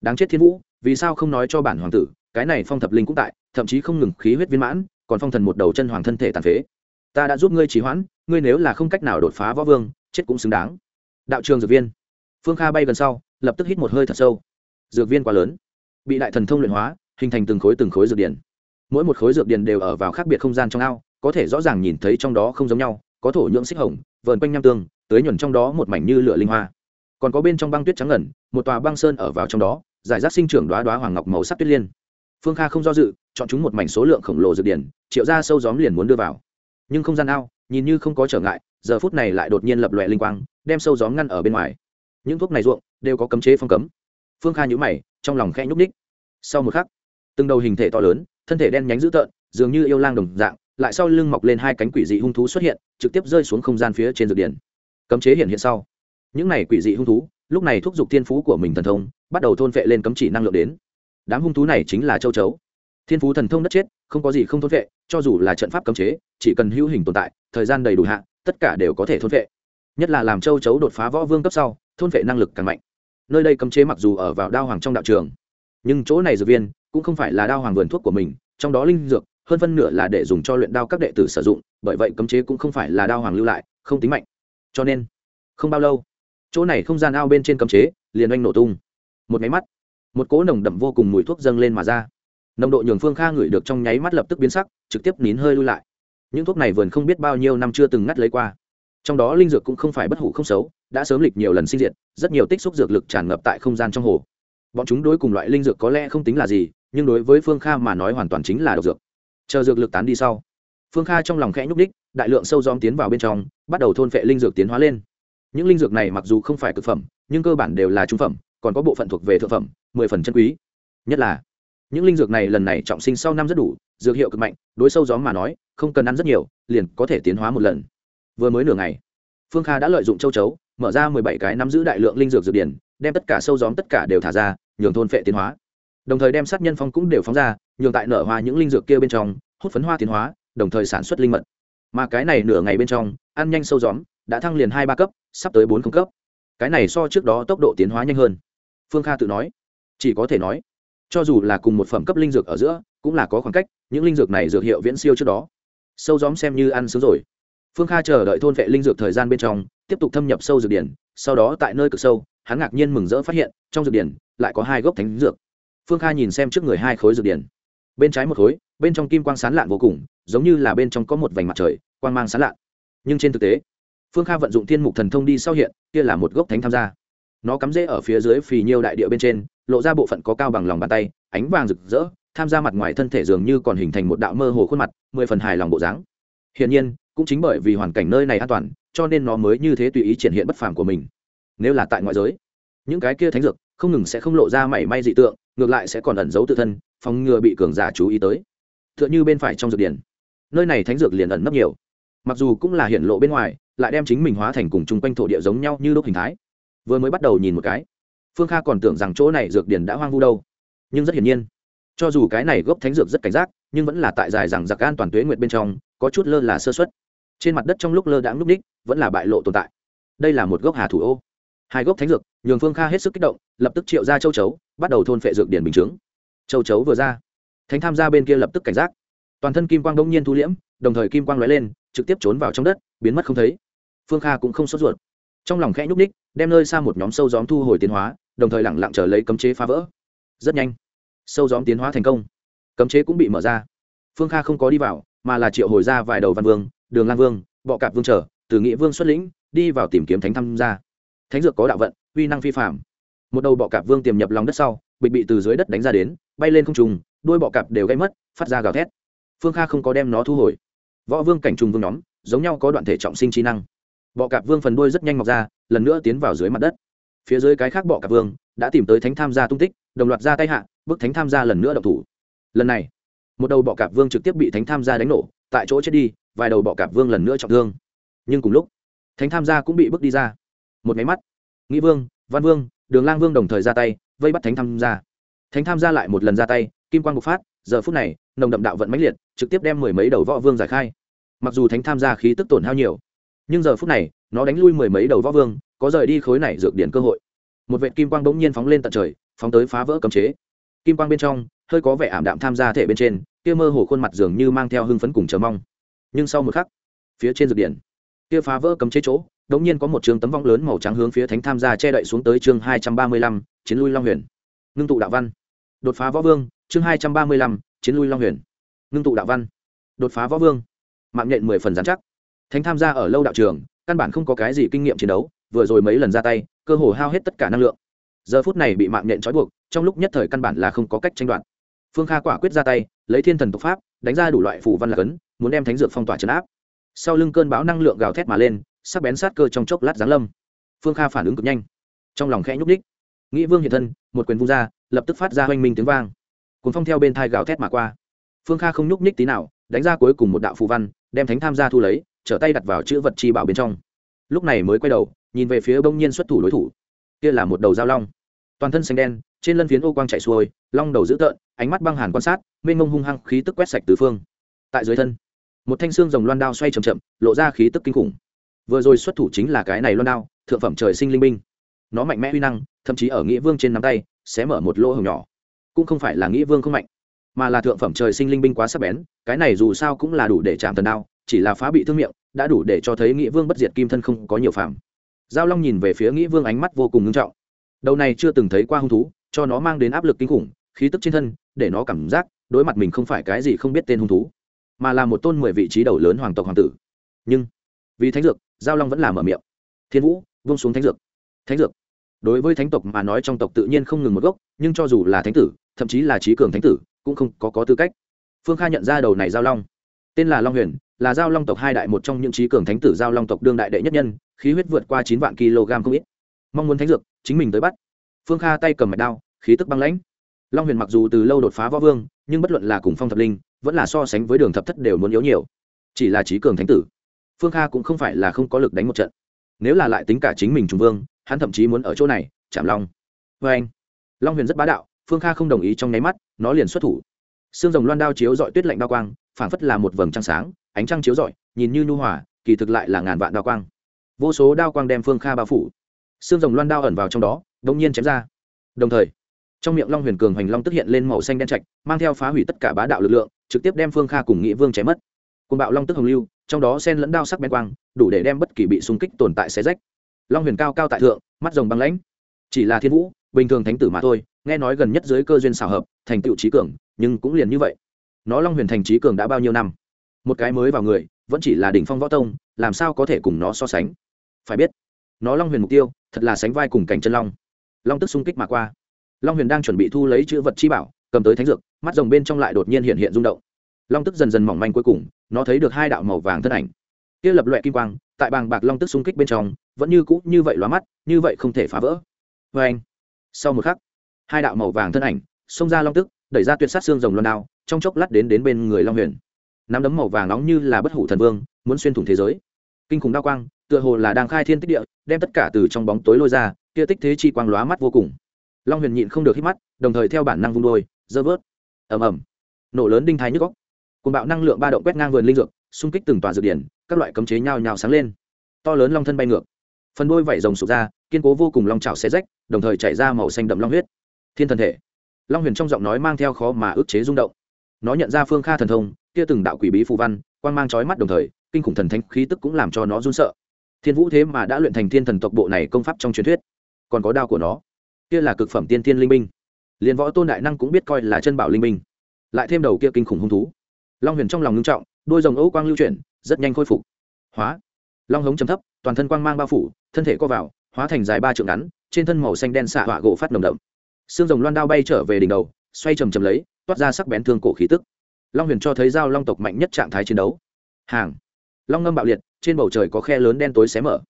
Đáng chết thiên vũ, vì sao không nói cho bản hoàng tử cái này phong thập linh cũng tại, thậm chí không ngừng khí huyết viên mãn, còn phong thần một đầu chân hoàng thân thể tàn phế. Ta đã giúp ngươi trì hoãn, ngươi nếu là không cách nào đột phá võ vương, chết cũng xứng đáng. Đạo trường dược viên. Phương kha bay gần sau, lập tức hít một hơi thật sâu. Dược viên quá lớn. Bị đại thần thông luyện hóa, hình thành từng khối từng khối dược điển mỗi một khối dược điển đều ở vào khác biệt không gian trong ao, có thể rõ ràng nhìn thấy trong đó không giống nhau, có thổ nhưỡng xích hồng, vờn quanh nham tương tới nhuần trong đó một mảnh như lửa linh hoa. Còn có bên trong băng tuyết trắng ngẩn một tòa băng sơn ở vào trong đó, giải rác sinh trưởng đoá đoá hoàng ngọc màu sắc tuyết liên phương kha không do dự, chọn chúng một mảnh số lượng khổng lồ dược điển, triệu ra sâu gióm liền muốn đưa vào. Nhưng không gian ao, nhìn như không có trở ngại, giờ phút này lại đột nhiên lập lòe linh quang, đem sâu gióm ngăn ở bên ngoài. Những thuốc này ruộng, đều có cấm chế phong cấm. Phương kha nhữ mày, trong lòng khẽ nhúc ních sau một khắc, từng đầu hình thể to lớn, thân thể đen nhánh dữ tợn, dường như yêu lang đồng dạng, lại sau lưng mọc lên hai cánh quỷ dị hung thú xuất hiện, trực tiếp rơi xuống không gian phía trên dược điển. Cấm chế hiện hiện sau. Những này quỷ dị hung thú, lúc này thúc giục thiên phú của mình thần thông, bắt đầu thôn vệ lên cấm chỉ năng lượng đến đám hung thú này chính là châu chấu. Thiên phú thần thông đất chết, không có gì không thôn vệ, cho dù là trận pháp cấm chế, chỉ cần hữu hình tồn tại, thời gian đầy đủ hạ, tất cả đều có thể thôn vệ. Nhất là làm châu chấu đột phá võ vương cấp sau, thôn vệ năng lực càng mạnh. Nơi đây cấm chế mặc dù ở vào đao hoàng trong đạo trường, nhưng chỗ này dược viên cũng không phải là đao hoàng vườn thuốc của mình, trong đó linh dược, hơn phân nửa là để dùng cho luyện đao các đệ tử sử dụng, bởi vậy cấm chế cũng không phải là đao hoàng lưu lại, không tính mạnh. Cho nên, không bao lâu, chỗ này không gian ao bên trên cấm chế liền oanh nổ tung. Một máy mắt một cỗ nồng đậm vô cùng mùi thuốc dâng lên mà ra. Nồng độ nhường phương kha ngửi được trong nháy mắt lập tức biến sắc, trực tiếp nín hơi lui lại. Những thuốc này vườn không biết bao nhiêu năm chưa từng ngắt lấy qua. Trong đó linh dược cũng không phải bất hủ không xấu, đã sớm lịch nhiều lần sinh diệt, rất nhiều tích xúc dược lực tràn ngập tại không gian trong hồ. Bọn chúng đối cùng loại linh dược có lẽ không tính là gì, nhưng đối với phương kha mà nói hoàn toàn chính là độc dược. Chờ dược lực tán đi sau, phương kha trong lòng khẽ nhúc đích đại lượng sâu gióm tiến vào bên trong, bắt đầu thôn phệ linh dược tiến hóa lên. Những linh dược này mặc dù không phải cực phẩm, nhưng cơ bản đều là trung phẩm, còn có bộ phận thuộc về thượng phẩm mười phần chân quý. Nhất là, những linh dược này lần này trọng sinh sau năm rất đủ, dược hiệu cực mạnh, đối sâu gió mà nói, không cần ăn rất nhiều, liền có thể tiến hóa một lần. Vừa mới nửa ngày, phương kha đã lợi dụng châu chấu, mở ra mười bảy cái nắm giữ đại lượng linh dược dược điển, đem tất cả sâu gióm tất cả đều thả ra, nhường thôn phệ tiến hóa. Đồng thời đem sát nhân phong cũng đều phóng ra, nhường tại nở hoa những linh dược kia bên trong, hút phấn hoa tiến hóa, đồng thời sản xuất linh mật. Mà cái này nửa ngày bên trong, ăn nhanh sâu gióm, đã thăng liền hai ba cấp, sắp tới bốn cấp. Cái này so trước đó tốc độ tiến hóa nhanh hơn. Phương kha tự nói chỉ có thể nói, cho dù là cùng một phẩm cấp linh dược ở giữa, cũng là có khoảng cách, những linh dược này dược hiệu viễn siêu trước đó. Sâu gióm xem như ăn sướng rồi. Phương kha chờ đợi thôn vệ linh dược thời gian bên trong, tiếp tục thâm nhập sâu dược điển, sau đó tại nơi cực sâu, hắn ngạc nhiên mừng rỡ phát hiện, trong dược điển lại có hai gốc thánh dược. Phương kha nhìn xem trước người hai khối dược điển. Bên trái một khối, bên trong kim quang sán lạn vô cùng, giống như là bên trong có một vành mặt trời, quang mang sán lạn. Nhưng trên thực tế, phương kha vận dụng thiên mục thần thông đi sau hiện, kia là một gốc thánh tham gia. Nó cắm rễ ở phía dưới phì nhiêu đại địa bên trên lộ ra bộ phận có cao bằng lòng bàn tay, ánh vàng rực rỡ, tham gia mặt ngoài thân thể dường như còn hình thành một đạo mơ hồ khuôn mặt, mười phần hài lòng bộ dáng. Hiển nhiên, cũng chính bởi vì hoàn cảnh nơi này an toàn, cho nên nó mới như thế tùy ý triển hiện bất phàm của mình. Nếu là tại ngoại giới, những cái kia thánh dược không ngừng sẽ không lộ ra mảy may dị tượng, ngược lại sẽ còn ẩn giấu tự thân, phòng ngừa bị cường giả chú ý tới. T h ư ợ n h ư bên phải trong dược điển, nơi này thánh dược liền ẩn nấp nhiều. Mặc dù cũng là hiện lộ bên ngoài, lại đem chính mình hóa thành cùng chung quanh thổ địa giống nhau như đúc hình thái. Vừa mới bắt đầu nhìn một cái phương kha còn tưởng rằng chỗ này dược điển đã hoang vu đâu. Nhưng rất hiển nhiên, cho dù cái này gốc thánh dược rất cảnh giác, nhưng vẫn là tại dài rằng giặc an toàn tuế nguyệt bên trong, có chút lơ là sơ xuất trên mặt đất trong lúc lơ đãng lúc ních, vẫn là bại lộ tồn tại. Đây là một gốc hà thủ ô. Hai gốc thánh dược, nhường phương kha hết sức kích động, lập tức triệu ra châu chấu, bắt đầu thôn phệ dược điển bình chướng. Châu chấu vừa ra, thánh tham gia bên kia lập tức cảnh giác. Toàn thân kim quang đông nhiên thu liễm, đồng thời kim quang lóe lên, trực tiếp trốn vào trong đất, biến mất không thấy. Phương kha cũng không sốt ruột. Trong lòng khẽ nhúc ních đem nơi xa một nhóm sâu gióm thu hồi tiến hóa đồng thời lẳng lặng chờ lấy cấm chế phá vỡ. Rất nhanh, sâu gióm tiến hóa thành công. Cấm chế cũng bị mở ra. Phương kha không có đi vào, mà là triệu hồi ra vài đầu văn vương, đường lang vương, bọ cạp vương trở, từ nghị vương xuất lĩnh, đi vào tìm kiếm thánh tham gia. Thánh dược có đạo vận, uy năng phi phạm một đầu bọ cạp vương tiềm nhập lòng đất sau, bịch bị từ dưới đất đánh ra đến, bay lên không trùng đuôi bọ cạp đều gây mất, phát ra gào thét. Phương kha không có đem nó thu hồi. Võ vương cảnh trùng vương nhóm, giống nhau có đoạn thể trọng sinh trí năng. Bọ cạp vương phần đuôi rất nhanh mọc ra, lần nữa tiến vào dưới mặt đất phía dưới cái khác bọ cạp vương đã tìm tới thánh tham gia tung tích, đồng loạt ra tay hạ, bức thánh tham gia lần nữa độc thủ. Lần này, một đầu bọ cạp vương trực tiếp bị thánh tham gia đánh nổ, tại chỗ chết đi, vài đầu bọ cạp vương lần nữa trọng thương. Nhưng cùng lúc, thánh tham gia cũng bị bước đi ra. Một máy mắt nghĩ vương, văn vương, đường lang vương đồng thời ra tay, vây bắt thánh tham gia. Thánh tham gia lại một lần ra tay, kim quang bộc phát, giờ phút này, nồng đậm đạo vận mãnh liệt, trực tiếp đem mười mấy đầu võ vương giải khai. Mặc dù thánh tham gia khí tức tổn hao nhiều, nhưng giờ phút này, nó đánh lui mười mấy đầu võ vương có rời đi khối này dược điển cơ hội. Một vệ kim quang bỗng nhiên phóng lên tận trời, phóng tới phá vỡ cấm chế. Kim quang bên trong, hơi có vẻ ảm đạm tham gia thể bên trên, kia mơ hồ khuôn mặt dường như mang theo hưng phấn cùng chờ mong. Nhưng sau một khắc, phía trên dược điển, kia phá vỡ cấm chế chỗ, đống nhiên có một trường tấm vong lớn màu trắng hướng phía thánh tham gia che đậy xuống tới chương hai trăm ba mươi lăm, chiến lui long huyền. Ngưng tụ đạo văn. Đột phá võ vương, chương hai trăm ba mươi lăm, chiến lui long huyền. Ngưng tụ đạo văn. Đột phá võ vương. Mạng nhện mười phần giám chắc. Thánh tham gia ở lâu đạo trường, căn bản không có cái gì kinh nghiệm chiến đấu vừa rồi mấy lần ra tay, cơ hồ hao hết tất cả năng lượng. Giờ phút này bị mạng nhện trói buộc, trong lúc nhất thời căn bản là không có cách tranh đoạt. Phương kha quả quyết ra tay, lấy thiên thần tộc pháp, đánh ra đủ loại phủ văn lạc ấn, muốn đem thánh dược phong tỏa trấn áp. Sau lưng cơn bão năng lượng gào thét mà lên, sắc bén sát cơ trong chốc lát giáng lâm. Phương kha phản ứng cực nhanh, trong lòng khẽ nhúc ních nghĩ vương hiện thân, một quyền vung ra, lập tức phát ra hoanh minh tiếng vang. Cuốn phong theo bên thai gào thét mà qua. Phương kha không nhúc ních tí nào, đánh ra cuối cùng một đạo phù văn, đem thánh tham gia thu lấy, trở tay đặt vào chữ vật chi bảo bên trong. Lúc này mới quay đầu nhìn về phía bỗng nhiên xuất thủ đối thủ. Kia là một đầu giao long. Toàn thân xanh đen, trên lân phiến ô quang chạy xuôi, long đầu dữ tợn, ánh mắt băng hàn quan sát, mênh mông hung hăng khí tức quét sạch tứ phương. Tại dưới thân, một thanh xương rồng loan đao xoay c h ậ m chậm, lộ ra khí tức kinh khủng. Vừa rồi xuất thủ chính là cái này loan đao, thượng phẩm trời sinh linh binh. Nó mạnh mẽ uy năng, thậm chí ở nghĩa vương trên nắm tay, sẽ mở một lỗ hồng nhỏ. Cũng không phải là nghĩa vương không mạnh, mà là thượng phẩm trời sinh linh binh quá sắc bén, cái này dù sao cũng là đủ để chạm thần đao, chỉ là phá bị thương miệng, đã đủ để cho thấy nghĩa vương bất diệt kim thân không có nhiều phàm giao long nhìn về phía nghĩa vương ánh mắt vô cùng ngưng trọng. Đầu này chưa từng thấy qua hung thú cho nó mang đến áp lực kinh khủng khí tức trên thân để nó cảm giác đối mặt mình không phải cái gì không biết tên hung thú mà là một tôn mười vị trí đầu lớn hoàng tộc hoàng tử. Nhưng vì thánh dược giao long vẫn là mở miệng. Thiên vũ vung xuống thánh dược. Thánh dược. Đối với thánh tộc mà nói trong tộc tự nhiên không ngừng một gốc nhưng cho dù là thánh tử thậm chí là trí cường thánh tử cũng không có, có tư cách. Phương kha nhận ra đầu này giao long. Tên là long huyền là giao long tộc hai đại một trong những trí cường thánh tử giao long tộc đương đại đệ nhất nhân khí huyết vượt qua chín vạn kg không ít. Mong muốn thánh dược, chính mình tới bắt. Phương kha tay cầm mạch đao, khí tức băng lãnh. Long huyền mặc dù từ lâu đột phá võ vương, nhưng bất luận là cùng phong thập linh, vẫn là so sánh với đường thập thất đều muốn yếu nhiều. Chỉ là trí cường thánh tử. Phương kha cũng không phải là không có lực đánh một trận. Nếu là lại tính cả chính mình trung vương, hắn thậm chí muốn ở chỗ này, chạm long. Vê anh, long huyền rất bá đạo, phương kha không đồng ý trong nháy mắt, nó liền xuất thủ. Xương rồng loan đao chiếu dọi tuyết lạnh đao quang, phảng phất là một vầng trăng sáng, ánh trăng chiếu dọi nhìn như nhu hòa, kỳ thực lại là ngàn vạn đao quang vô số đao quang đem phương kha bao phủ. Xương rồng loan đao ẩn vào trong đó đ ỗ n g nhiên chém ra. Đồng thời, trong miệng long huyền cường hoành long tức hiện lên màu xanh đen trạch, mang theo phá hủy tất cả bá đạo lực lượng, trực tiếp đem phương kha cùng nghĩa vương chém mất. Côn bạo long tức hồng lưu, trong đó sen lẫn đao sắc bén quang, đủ để đem bất kỳ bị xung kích tồn tại xé rách. Long huyền cao cao tại thượng, mắt rồng băng lãnh. Chỉ là thiên vũ, bình thường thánh tử mà thôi, nghe nói gần nhất dưới cơ duyên xảo hợp, thành tựu trí cường, nhưng cũng liền như vậy. Nó long huyền thành trí cường đã bao nhiêu năm? Một cái mới vào người, vẫn chỉ là đỉnh phong võ tông, làm sao có thể cùng nó so sánh? Phải biết, nó long huyền mục tiêu thật là sánh vai cùng cảnh chân long. Long tức xung kích mà qua. Long huyền đang chuẩn bị thu lấy chữ vật chi bảo, cầm tới thánh dược, mắt rồng bên trong lại đột nhiên hiện hiện rung động. Long tức dần dần mỏng manh cuối cùng, nó thấy được hai đạo màu vàng thân ảnh. Kia lập loại kim quang, tại bàng bạc long tức xung kích bên trong, vẫn như cũ như vậy lóa mắt, như vậy không thể phá vỡ. Vê anh, sau một khắc, hai đạo màu vàng thân ảnh xông ra long tức, đẩy ra tuyệt sát xương rồng loan đao, trong chốc lát đến đến bên người long huyền. Nắm đấm màu vàng nóng như là bất hủ thần vương, muốn xuyên thủng thế giới. Kinh khủng đao quang tựa hồ là đang khai thiên tích địa, đem tất cả từ trong bóng tối lôi ra, kia tích thế chi quang lóa mắt vô cùng. Long huyền nhịn không được hít mắt, đồng thời theo bản năng vung đôi dơ vớt. Ầm ầm. Nổ lớn đinh thái nhức góc cùng bạo năng lượng ba động quét ngang vườn linh dược, xung kích từng tòa dược điển, các loại cấm chế nhao nhao sáng lên. To lớn long thân bay ngược. Phần đôi vảy rồng sụp ra, kiên cố vô cùng long trào xe rách, đồng thời chảy ra màu xanh đậm long huyết. Thiên thần thể. Long huyền trong giọng nói mang theo khó mà ức chế rung động. Nó nhận ra phương kha thần thông, kia từng đạo quỷ bí phù văn quan mang trói mắt đồng thời, kinh khủng thần thánh khí tức cũng làm cho nó run sợ thiên vũ thế mà đã luyện thành thiên thần tộc bộ này công pháp trong truyền thuyết. Còn có đao của nó. Kia là cực phẩm tiên thiên linh Minh, liền võ tôn đại năng cũng biết coi là chân bảo linh minh, lại thêm đầu kia kinh khủng hung thú. Long huyền trong lòng ngưng trọng đôi rồng ấu quang lưu chuyển rất nhanh khôi phục. Hóa. Long hống chấm thấp toàn thân quang mang bao phủ thân thể co vào hóa thành dài ba trượng ngắn trên thân màu xanh đen xạ họa gỗ phát nồng đậm. Xương rồng loan đao bay trở về đỉnh đầu xoay chầm chầm lấy toát ra sắc bén thương cổ khí tức. Long huyền cho thấy dao long tộc mạnh nhất trạng thái chiến đấu. Hàng. Long ngâm bạo liệt trên bầu trời có khe lớn đen tối xé mở.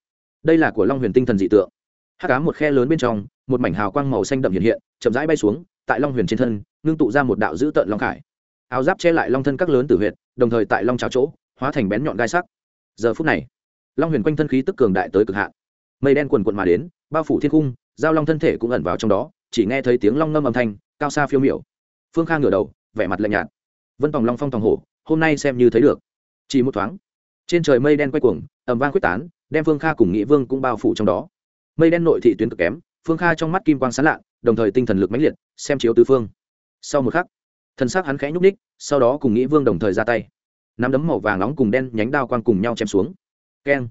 Đây là của long huyền tinh thần dị tượng. Hắc cá một khe lớn bên trong, một mảnh hào quang màu xanh đậm hiện hiện, chậm rãi bay xuống, tại long huyền trên thân, ngưng tụ ra một đạo dữ tợn long khải. Áo giáp che lại long thân các lớn tử huyệt, đồng thời tại long cháo chỗ, hóa thành bén nhọn gai sắc. Giờ phút này, long huyền quanh thân khí tức cường đại tới cực hạn. Mây đen quần quận mà đến, bao phủ thiên cung giao long thân thể cũng ẩn vào trong đó, chỉ nghe thấy tiếng long ngâm âm thanh, cao xa phiêu miểu. Phương Kha ngửa đầu, vẻ mặt lạnh nhạt. Vân tòng long phong tòng hổ, hôm nay xem như thấy được. Chỉ một thoáng trên trời mây đen quay cuồng, ầm vang quyết tán, đem phương kha cùng nghị vương cũng bao phủ trong đó. Mây đen nội thị tuyến cực kém, phương kha trong mắt kim quang sán lạ đồng thời tinh thần lực mãnh liệt, xem chiếu tứ phương. Sau một khắc thân xác hắn khẽ nhúc ních sau đó cùng nghĩ vương đồng thời ra tay. Nắm đấm màu vàng nóng cùng đen nhánh đao quang cùng nhau chém xuống. Keng!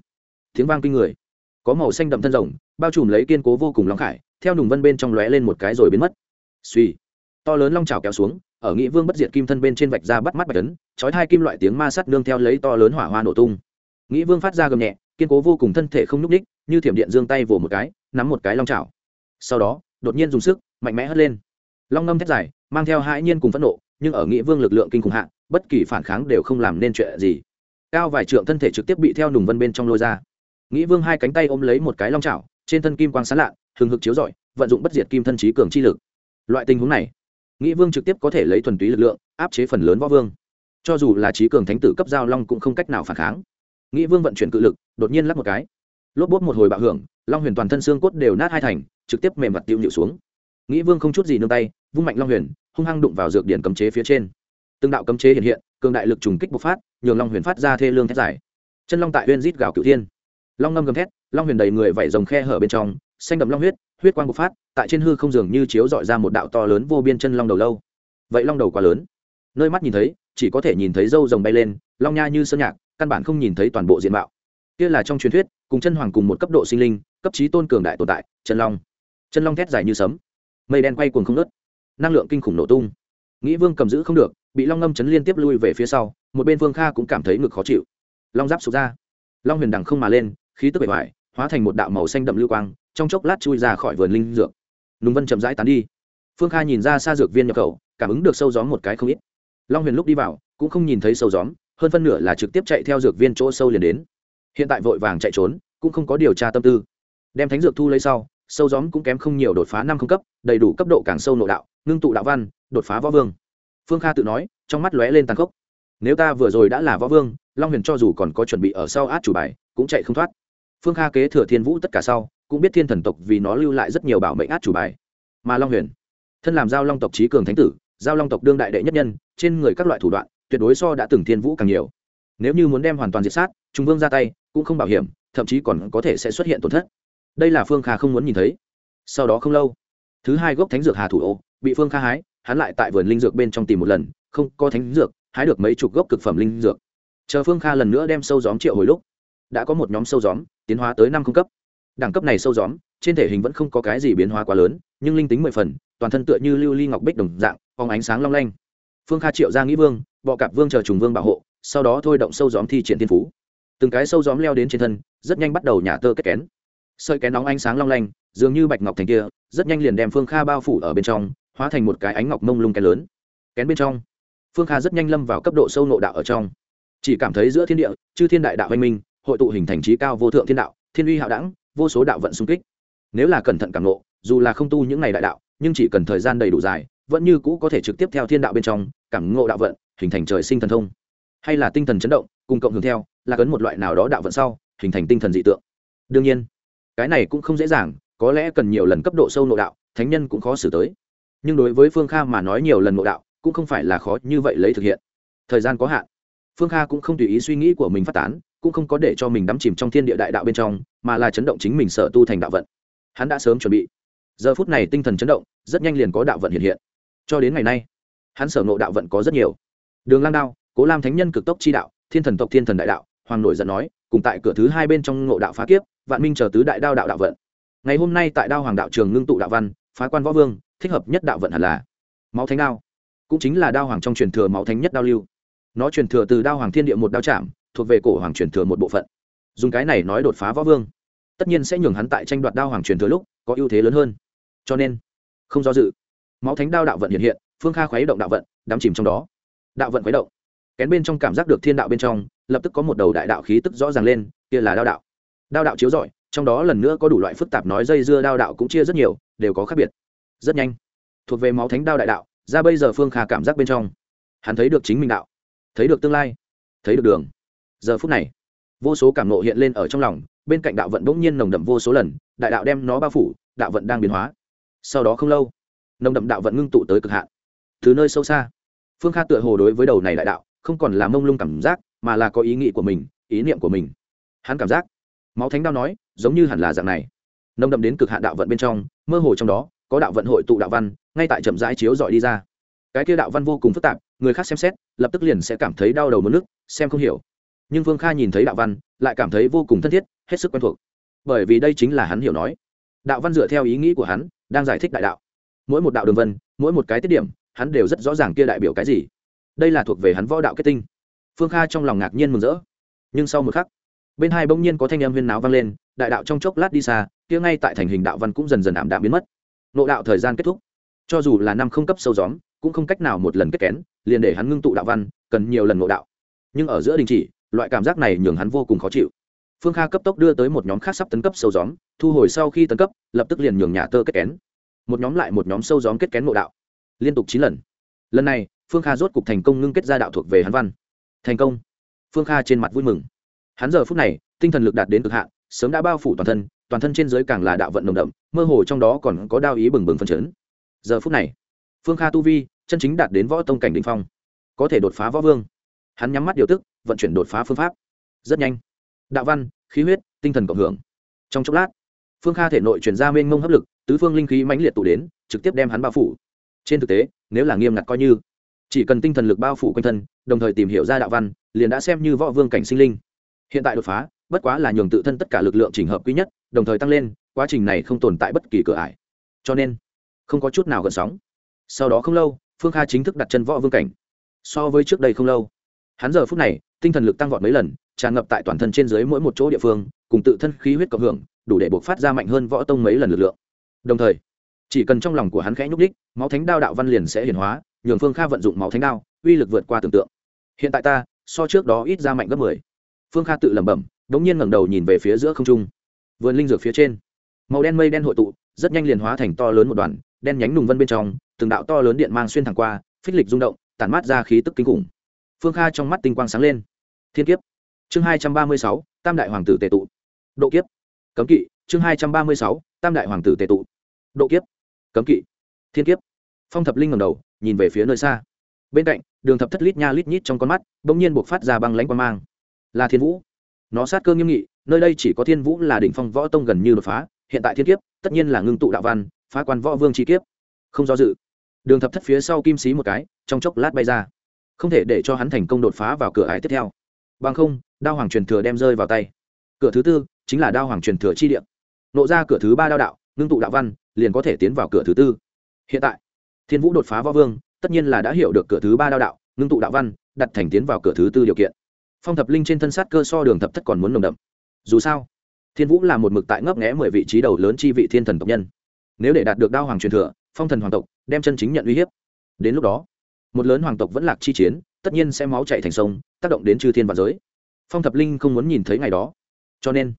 Tiếng vang kinh người. Có màu xanh đậm thân rồng, bao trùm lấy kiên cố vô cùng long khải, theo nùng vân bên trong lóe lên một cái rồi biến mất. Suy to lớn long trào kéo xuống ở nghĩa vương bất diệt kim thân bên trên vạch ra bắt mắt bạch tấn chói hai kim loại tiếng ma sắt nương theo lấy to lớn hỏa hoa nổ tung. Nghĩa vương phát ra gầm nhẹ, kiên cố vô cùng thân thể không nhúc ních như thiểm điện giương tay vồ một cái, nắm một cái long trào sau đó, đột nhiên dùng sức, mạnh mẽ hất lên. Long ngâm thét dài, mang theo hãi nhiên cùng phẫn nộ, nhưng ở nghĩa vương lực lượng kinh khủng hạ, bất kỳ phản kháng đều không làm nên chuyện gì. Cao vài trượng thân thể trực tiếp bị theo nùng vân bên trong lôi ra. Nghĩa vương hai cánh tay ôm lấy một cái long chảo, trên thân kim quang sán lạ, hừng hực chiếu rọi, vận dụng bất diệt kim thân trí cường chi lực. Loại tình huống này nghĩ vương trực tiếp có thể lấy thuần túy lực lượng, áp chế phần lớn võ vương. Cho dù là trí cường thánh tử cấp giao long cũng không cách nào phản kháng. Nghĩ vương vận chuyển cự lực, đột nhiên lắp một cái. Lốp bốt một hồi bạo hưởng, long huyền toàn thân xương cốt đều nát hai thành, trực tiếp mềm mặt tiêu nhịu xuống. Nghĩ vương không chút gì nương tay, vung mạnh long huyền, hung hăng đụng vào dược điển cấm chế phía trên. Từng đạo cấm chế hiện hiện, cường đại lực trùng kích bộc phát, nhường long huyền phát ra thê lương thét dài. Chân long tại huyên rít gào cửu thiên. Long ngâm gầm thét, long huyền đầy người vẩy rồng khe hở bên trong, xanh đậm long huyết huyết quang bộc phát, tại trên hư không dường như chiếu dọi ra một đạo to lớn vô biên chân long đầu lâu. Vậy long đầu quá lớn. Nơi mắt nhìn thấy, chỉ có thể nhìn thấy râu rồng bay lên, long nha như sơn nhạc, căn bản không nhìn thấy toàn bộ diện mạo. Kia là trong truyền thuyết, cùng chân hoàng cùng một cấp độ sinh linh, cấp trí tôn cường đại tồn tại, chân long. Chân long thét dài như sấm. Mây đen quay cuồng không nớt năng lượng kinh khủng nổ tung. Nghĩ vương cầm giữ không được, bị long ngâm chấn liên tiếp lui về phía sau, một bên vương kha cũng cảm thấy ngực khó chịu. Long giáp sụt ra. Long huyền đằng không mà lên, khí tức bể hoại hóa thành một đạo màu xanh đậm lưu quang trong chốc lát chui ra khỏi vườn linh dược. Nùng vân chậm rãi tán đi. Phương kha nhìn ra xa dược viên nhập khẩu, cảm ứng được sâu gióm một cái không ít. Long huyền lúc đi vào, cũng không nhìn thấy sâu gióm, hơn phân nửa là trực tiếp chạy theo dược viên chỗ sâu liền đến. Hiện tại vội vàng chạy trốn, cũng không có điều tra tâm tư. Đem thánh dược thu lấy sau, sâu gióm cũng kém không nhiều đột phá năm không cấp, đầy đủ cấp độ càng sâu nội đạo, ngưng tụ đạo văn, đột phá võ vương. Phương kha tự nói, trong mắt lóe lên tàn khốc. Nếu ta vừa rồi đã là võ vương, long huyền cho dù còn có chuẩn bị ở sau át chủ bài, cũng chạy không thoát phương kha kế thừa thiên vũ tất cả sau, cũng biết thiên thần tộc vì nó lưu lại rất nhiều bảo mệnh át chủ bài. Mà long huyền, thân làm giao long tộc trí cường thánh tử, giao long tộc đương đại đệ nhất nhân, trên người các loại thủ đoạn, tuyệt đối so đã từng thiên vũ càng nhiều. Nếu như muốn đem hoàn toàn diệt sát, trung vương ra tay, cũng không bảo hiểm, thậm chí còn có thể sẽ xuất hiện tổn thất. Đây là phương kha không muốn nhìn thấy. Sau đó không lâu, thứ hai gốc thánh dược hà thủ ô bị phương kha hái, hắn lại tại vườn linh dược bên trong tìm một lần, không có thánh dược, hái được mấy chục gốc cực phẩm linh dược. Chờ phương kha lần nữa đem sâu gióm triệu hồi lúc, đã có một nhóm sâu gióm tiến hóa tới năm không cấp. Đẳng cấp này sâu gióm, trên thể hình vẫn không có cái gì biến hóa quá lớn, nhưng linh tính mười phần, toàn thân tựa như lưu ly ngọc bích đồng dạng, phóng ánh sáng long lanh. Phương kha triệu ra nghĩ vương, bọ cạp vương chờ trùng vương bảo hộ, sau đó thôi động sâu gióm thi triển thiên phú. Từng cái sâu gióm leo đến trên thân, rất nhanh bắt đầu nhả tơ kết kén. Sợi kén nóng ánh sáng long lanh, dường như bạch ngọc thành kia, rất nhanh liền đem phương kha bao phủ ở bên trong, hóa thành một cái ánh ngọc mông lung kén lớn. Kén bên trong, phương kha rất nhanh lâm vào cấp độ sâu nộ đạo ở trong. Chỉ cảm thấy giữa thiên địa, chư thiên đại đạo anh minh hội tụ hình thành trí cao vô thượng thiên đạo, thiên uy hạo đẳng, vô số đạo vận xung kích. Nếu là cẩn thận cảm nộ dù là không tu những ngày đại đạo, nhưng chỉ cần thời gian đầy đủ dài, vẫn như cũ có thể trực tiếp theo thiên đạo bên trong, cảm ngộ đạo vận, hình thành trời sinh thần thông. Hay là tinh thần chấn động, cùng cộng hưởng theo, là cấn một loại nào đó đạo vận sau, hình thành tinh thần dị tượng. Đương nhiên, cái này cũng không dễ dàng, có lẽ cần nhiều lần cấp độ sâu nội đạo, thánh nhân cũng khó xử tới. Nhưng đối với phương kha mà nói nhiều lần nội đạo, cũng không phải là khó như vậy lấy thực hiện. Thời gian có hạn. Phương kha cũng không tùy ý suy nghĩ của mình phát tán cũng không có để cho mình đắm chìm trong thiên địa đại đạo bên trong, mà là chấn động chính mình sở tu thành đạo vận. Hắn đã sớm chuẩn bị. Giờ phút này tinh thần chấn động, rất nhanh liền có đạo vận hiện hiện. Cho đến ngày nay, hắn sở nộ đạo vận có rất nhiều. Đường lang đao, cố lam thánh nhân cực tốc chi đạo, thiên thần tộc thiên thần đại đạo, hoàng nổi giận nói, cùng tại cửa thứ hai bên trong ngộ đạo phá kiếp, vạn minh chờ tứ đại đao đạo đạo vận. Ngày hôm nay tại đao hoàng đạo trường ngưng tụ đạo văn, phá quan võ vương, thích hợp nhất đạo vận hẳn là máu thánh đao. Cũng chính là đao hoàng trong truyền thừa máu thánh nhất đao lưu. Nó truyền thừa từ đao hoàng thiên địa một đao chạm thuộc về cổ hoàng truyền thừa một bộ phận. Dùng cái này nói đột phá võ vương, tất nhiên sẽ nhường hắn tại tranh đoạt đao hoàng truyền thừa lúc có ưu thế lớn hơn. Cho nên, không do dự. Máu thánh đao đạo vận hiện hiện, phương kha khuấy động đạo vận, đắm chìm trong đó. Đạo vận khuấy động. Kén bên trong cảm giác được thiên đạo bên trong, lập tức có một đầu đại đạo khí tức rõ ràng lên, kia là đao đạo. Đao đạo chiếu rọi, trong đó lần nữa có đủ loại phức tạp nói dây dưa đao đạo cũng chia rất nhiều, đều có khác biệt. Rất nhanh, thuộc về máu thánh đao đại đạo, ra bây giờ phương kha cảm giác bên trong. Hắn thấy được chính mình đạo, thấy được tương lai, thấy được đường giờ phút này, vô số cảm nộ hiện lên ở trong lòng, bên cạnh đạo vận bỗng nhiên nồng đậm vô số lần, đại đạo đem nó bao phủ, đạo vận đang biến hóa. Sau đó không lâu, nồng đậm đạo vận ngưng tụ tới cực hạn, từ nơi sâu xa. Phương kha tựa hồ đối với đầu này đại đạo, không còn là mông lung cảm giác, mà là có ý nghĩ của mình, ý niệm của mình. Hắn cảm giác, máu thánh đao nói, giống như hẳn là dạng này. Nồng đậm đến cực hạn đạo vận bên trong, mơ hồ trong đó, có đạo vận hội tụ đạo văn, ngay tại chậm rãi chiếu dọi đi ra. Cái kia đạo văn vô cùng phức tạp, người khác xem xét, lập tức liền sẽ cảm thấy đau đầu mất nước, xem không hiểu nhưng Vương kha nhìn thấy đạo văn, lại cảm thấy vô cùng thân thiết, hết sức quen thuộc. Bởi vì đây chính là hắn hiểu nói. Đạo văn dựa theo ý nghĩ của hắn, đang giải thích đại đạo. Mỗi một đạo đường vân, mỗi một cái tiết điểm, hắn đều rất rõ ràng kia đại biểu cái gì. Đây là thuộc về hắn võ đạo kết tinh. Phương kha trong lòng ngạc nhiên mừng rỡ. Nhưng sau một khắc, bên hai bỗng nhiên có thanh âm huyên náo vang lên, đại đạo trong chốc lát đi xa, kia ngay tại thành hình đạo văn cũng dần dần ảm đạm biến mất. Nộ đạo thời gian kết thúc. Cho dù là năm không cấp sâu gióm, cũng không cách nào một lần kết kén, liền để hắn ngưng tụ đạo văn, cần nhiều lần nộ đạo. Nhưng ở giữa đình chỉ loại cảm giác này nhường hắn vô cùng khó chịu. Phương kha cấp tốc đưa tới một nhóm khác sắp tấn cấp sâu gióm, thu hồi sau khi tấn cấp, lập tức liền nhường nhà tơ kết kén. Một nhóm lại một nhóm sâu gióm kết kén nội đạo. Liên tục chín lần. Lần này, phương kha rốt cục thành công ngưng kết ra đạo thuộc về hắn văn. Thành công. Phương kha trên mặt vui mừng. Hắn giờ phút này, tinh thần lực đạt đến cực hạn, sớm đã bao phủ toàn thân toàn thân trên giới càng là đạo vận nồng đậm, mơ hồ trong đó còn có đao ý bừng bừng phân chấn. Giờ phút này, phương kha tu vi, chân chính đạt đến võ tông cảnh đ ỉ n h phong. Có thể đột phá võ vương hắn nhắm mắt điều tức, vận chuyển đột phá phương pháp. Rất nhanh. Đạo văn, khí huyết, tinh thần cộng hưởng. Trong chốc lát, phương kha thể nội chuyển ra mênh mông hấp lực, tứ phương linh khí mãnh liệt tụ đến, trực tiếp đem hắn bao phủ. Trên thực tế, nếu là nghiêm ngặt coi như, chỉ cần tinh thần lực bao phủ quanh thân, đồng thời tìm hiểu ra đạo văn, liền đã xem như võ vương cảnh sinh linh. Hiện tại đột phá, bất quá là nhường tự thân tất cả lực lượng chỉnh hợp quý nhất, đồng thời tăng lên, quá trình này không tồn tại bất kỳ cửa ải. Cho nên, không có chút nào gần sóng. Sau đó không lâu, phương kha chính thức đặt chân võ vương cảnh. So với trước đây không lâu hắn giờ phút này, tinh thần lực tăng vọt mấy lần, tràn ngập tại toàn thân trên dưới mỗi một chỗ địa phương, cùng tự thân khí huyết cộng hưởng, đủ để buộc phát ra mạnh hơn võ tông mấy lần lực lượng. Đồng thời, chỉ cần trong lòng của hắn khẽ nhúc đích máu thánh đao đạo văn liền sẽ hiển hóa, nhường phương kha vận dụng máu thánh đao, uy lực vượt qua tưởng tượng. Hiện tại ta, so trước đó ít ra mạnh gấp mười. Phương kha tự lẩm bẩm đ ỗ n g nhiên ngẩng đầu nhìn về phía giữa không trung. Vườn linh dược phía trên, màu đen mây đen hội tụ, rất nhanh liền hóa thành to lớn một đoàn, đen nhánh nùng vân bên trong, từng đạo to lớn điện mang xuyên thẳng qua, phích lịch rung động, tản mát ra khí tức kinh khủng phương kha trong mắt tinh quang sáng lên. Thiên kiếp. Chương hai trăm ba mươi sáu, tam đại hoàng tử tệ tụ. Độ kiếp. Cấm kỵ. Chương hai trăm ba mươi sáu, tam đại hoàng tử tệ tụ. Độ kiếp. Cấm kỵ. Thiên kiếp. Phong thập linh ngầm đầu, nhìn về phía nơi xa. Bên cạnh, đường thập thất lít nha lít nhít trong con mắt đ ỗ n g nhiên buộc phát ra băng lãnh quan mang. Là thiên vũ. Nó sát cơ nghiêm nghị, nơi đây chỉ có thiên vũ là đỉnh phong võ tông gần như đột phá, hiện tại thiên kiếp, tất nhiên là ngưng tụ đạo văn, phá quan võ vương chi kiếp. Không do dự. Đường thập thất phía sau kim xí một cái, trong chốc lát bay ra không thể để cho hắn thành công đột phá vào cửa ải tiếp theo. Bằng không, đao hoàng truyền thừa đem rơi vào tay. Cửa thứ tư chính là đao hoàng truyền thừa chi điện nộ ra cửa thứ ba đao đạo, ngưng tụ đạo văn, liền có thể tiến vào cửa thứ tư. Hiện tại, thiên vũ đột phá võ vương, tất nhiên là đã hiểu được cửa thứ ba đao đạo, ngưng tụ đạo văn, đặt thành tiến vào cửa thứ tư điều kiện. Phong thập linh trên thân sát cơ so đường thập thất còn muốn nồng đậm. Dù sao, thiên vũ là một mực tại ngấp nghẽ mười vị trí đầu lớn chi vị thiên thần tộc nhân. Nếu để đạt được đao hoàng truyền thừa, phong thần hoàng tộc, đem chân chính nhận uy hiếp. Đến lúc đó một lớn hoàng tộc vẫn lạc chi chiến, tất nhiên sẽ máu chạy thành sông, tác động đến chư thiên và giới. Phong thập linh không muốn nhìn thấy ngày đó. Cho nên,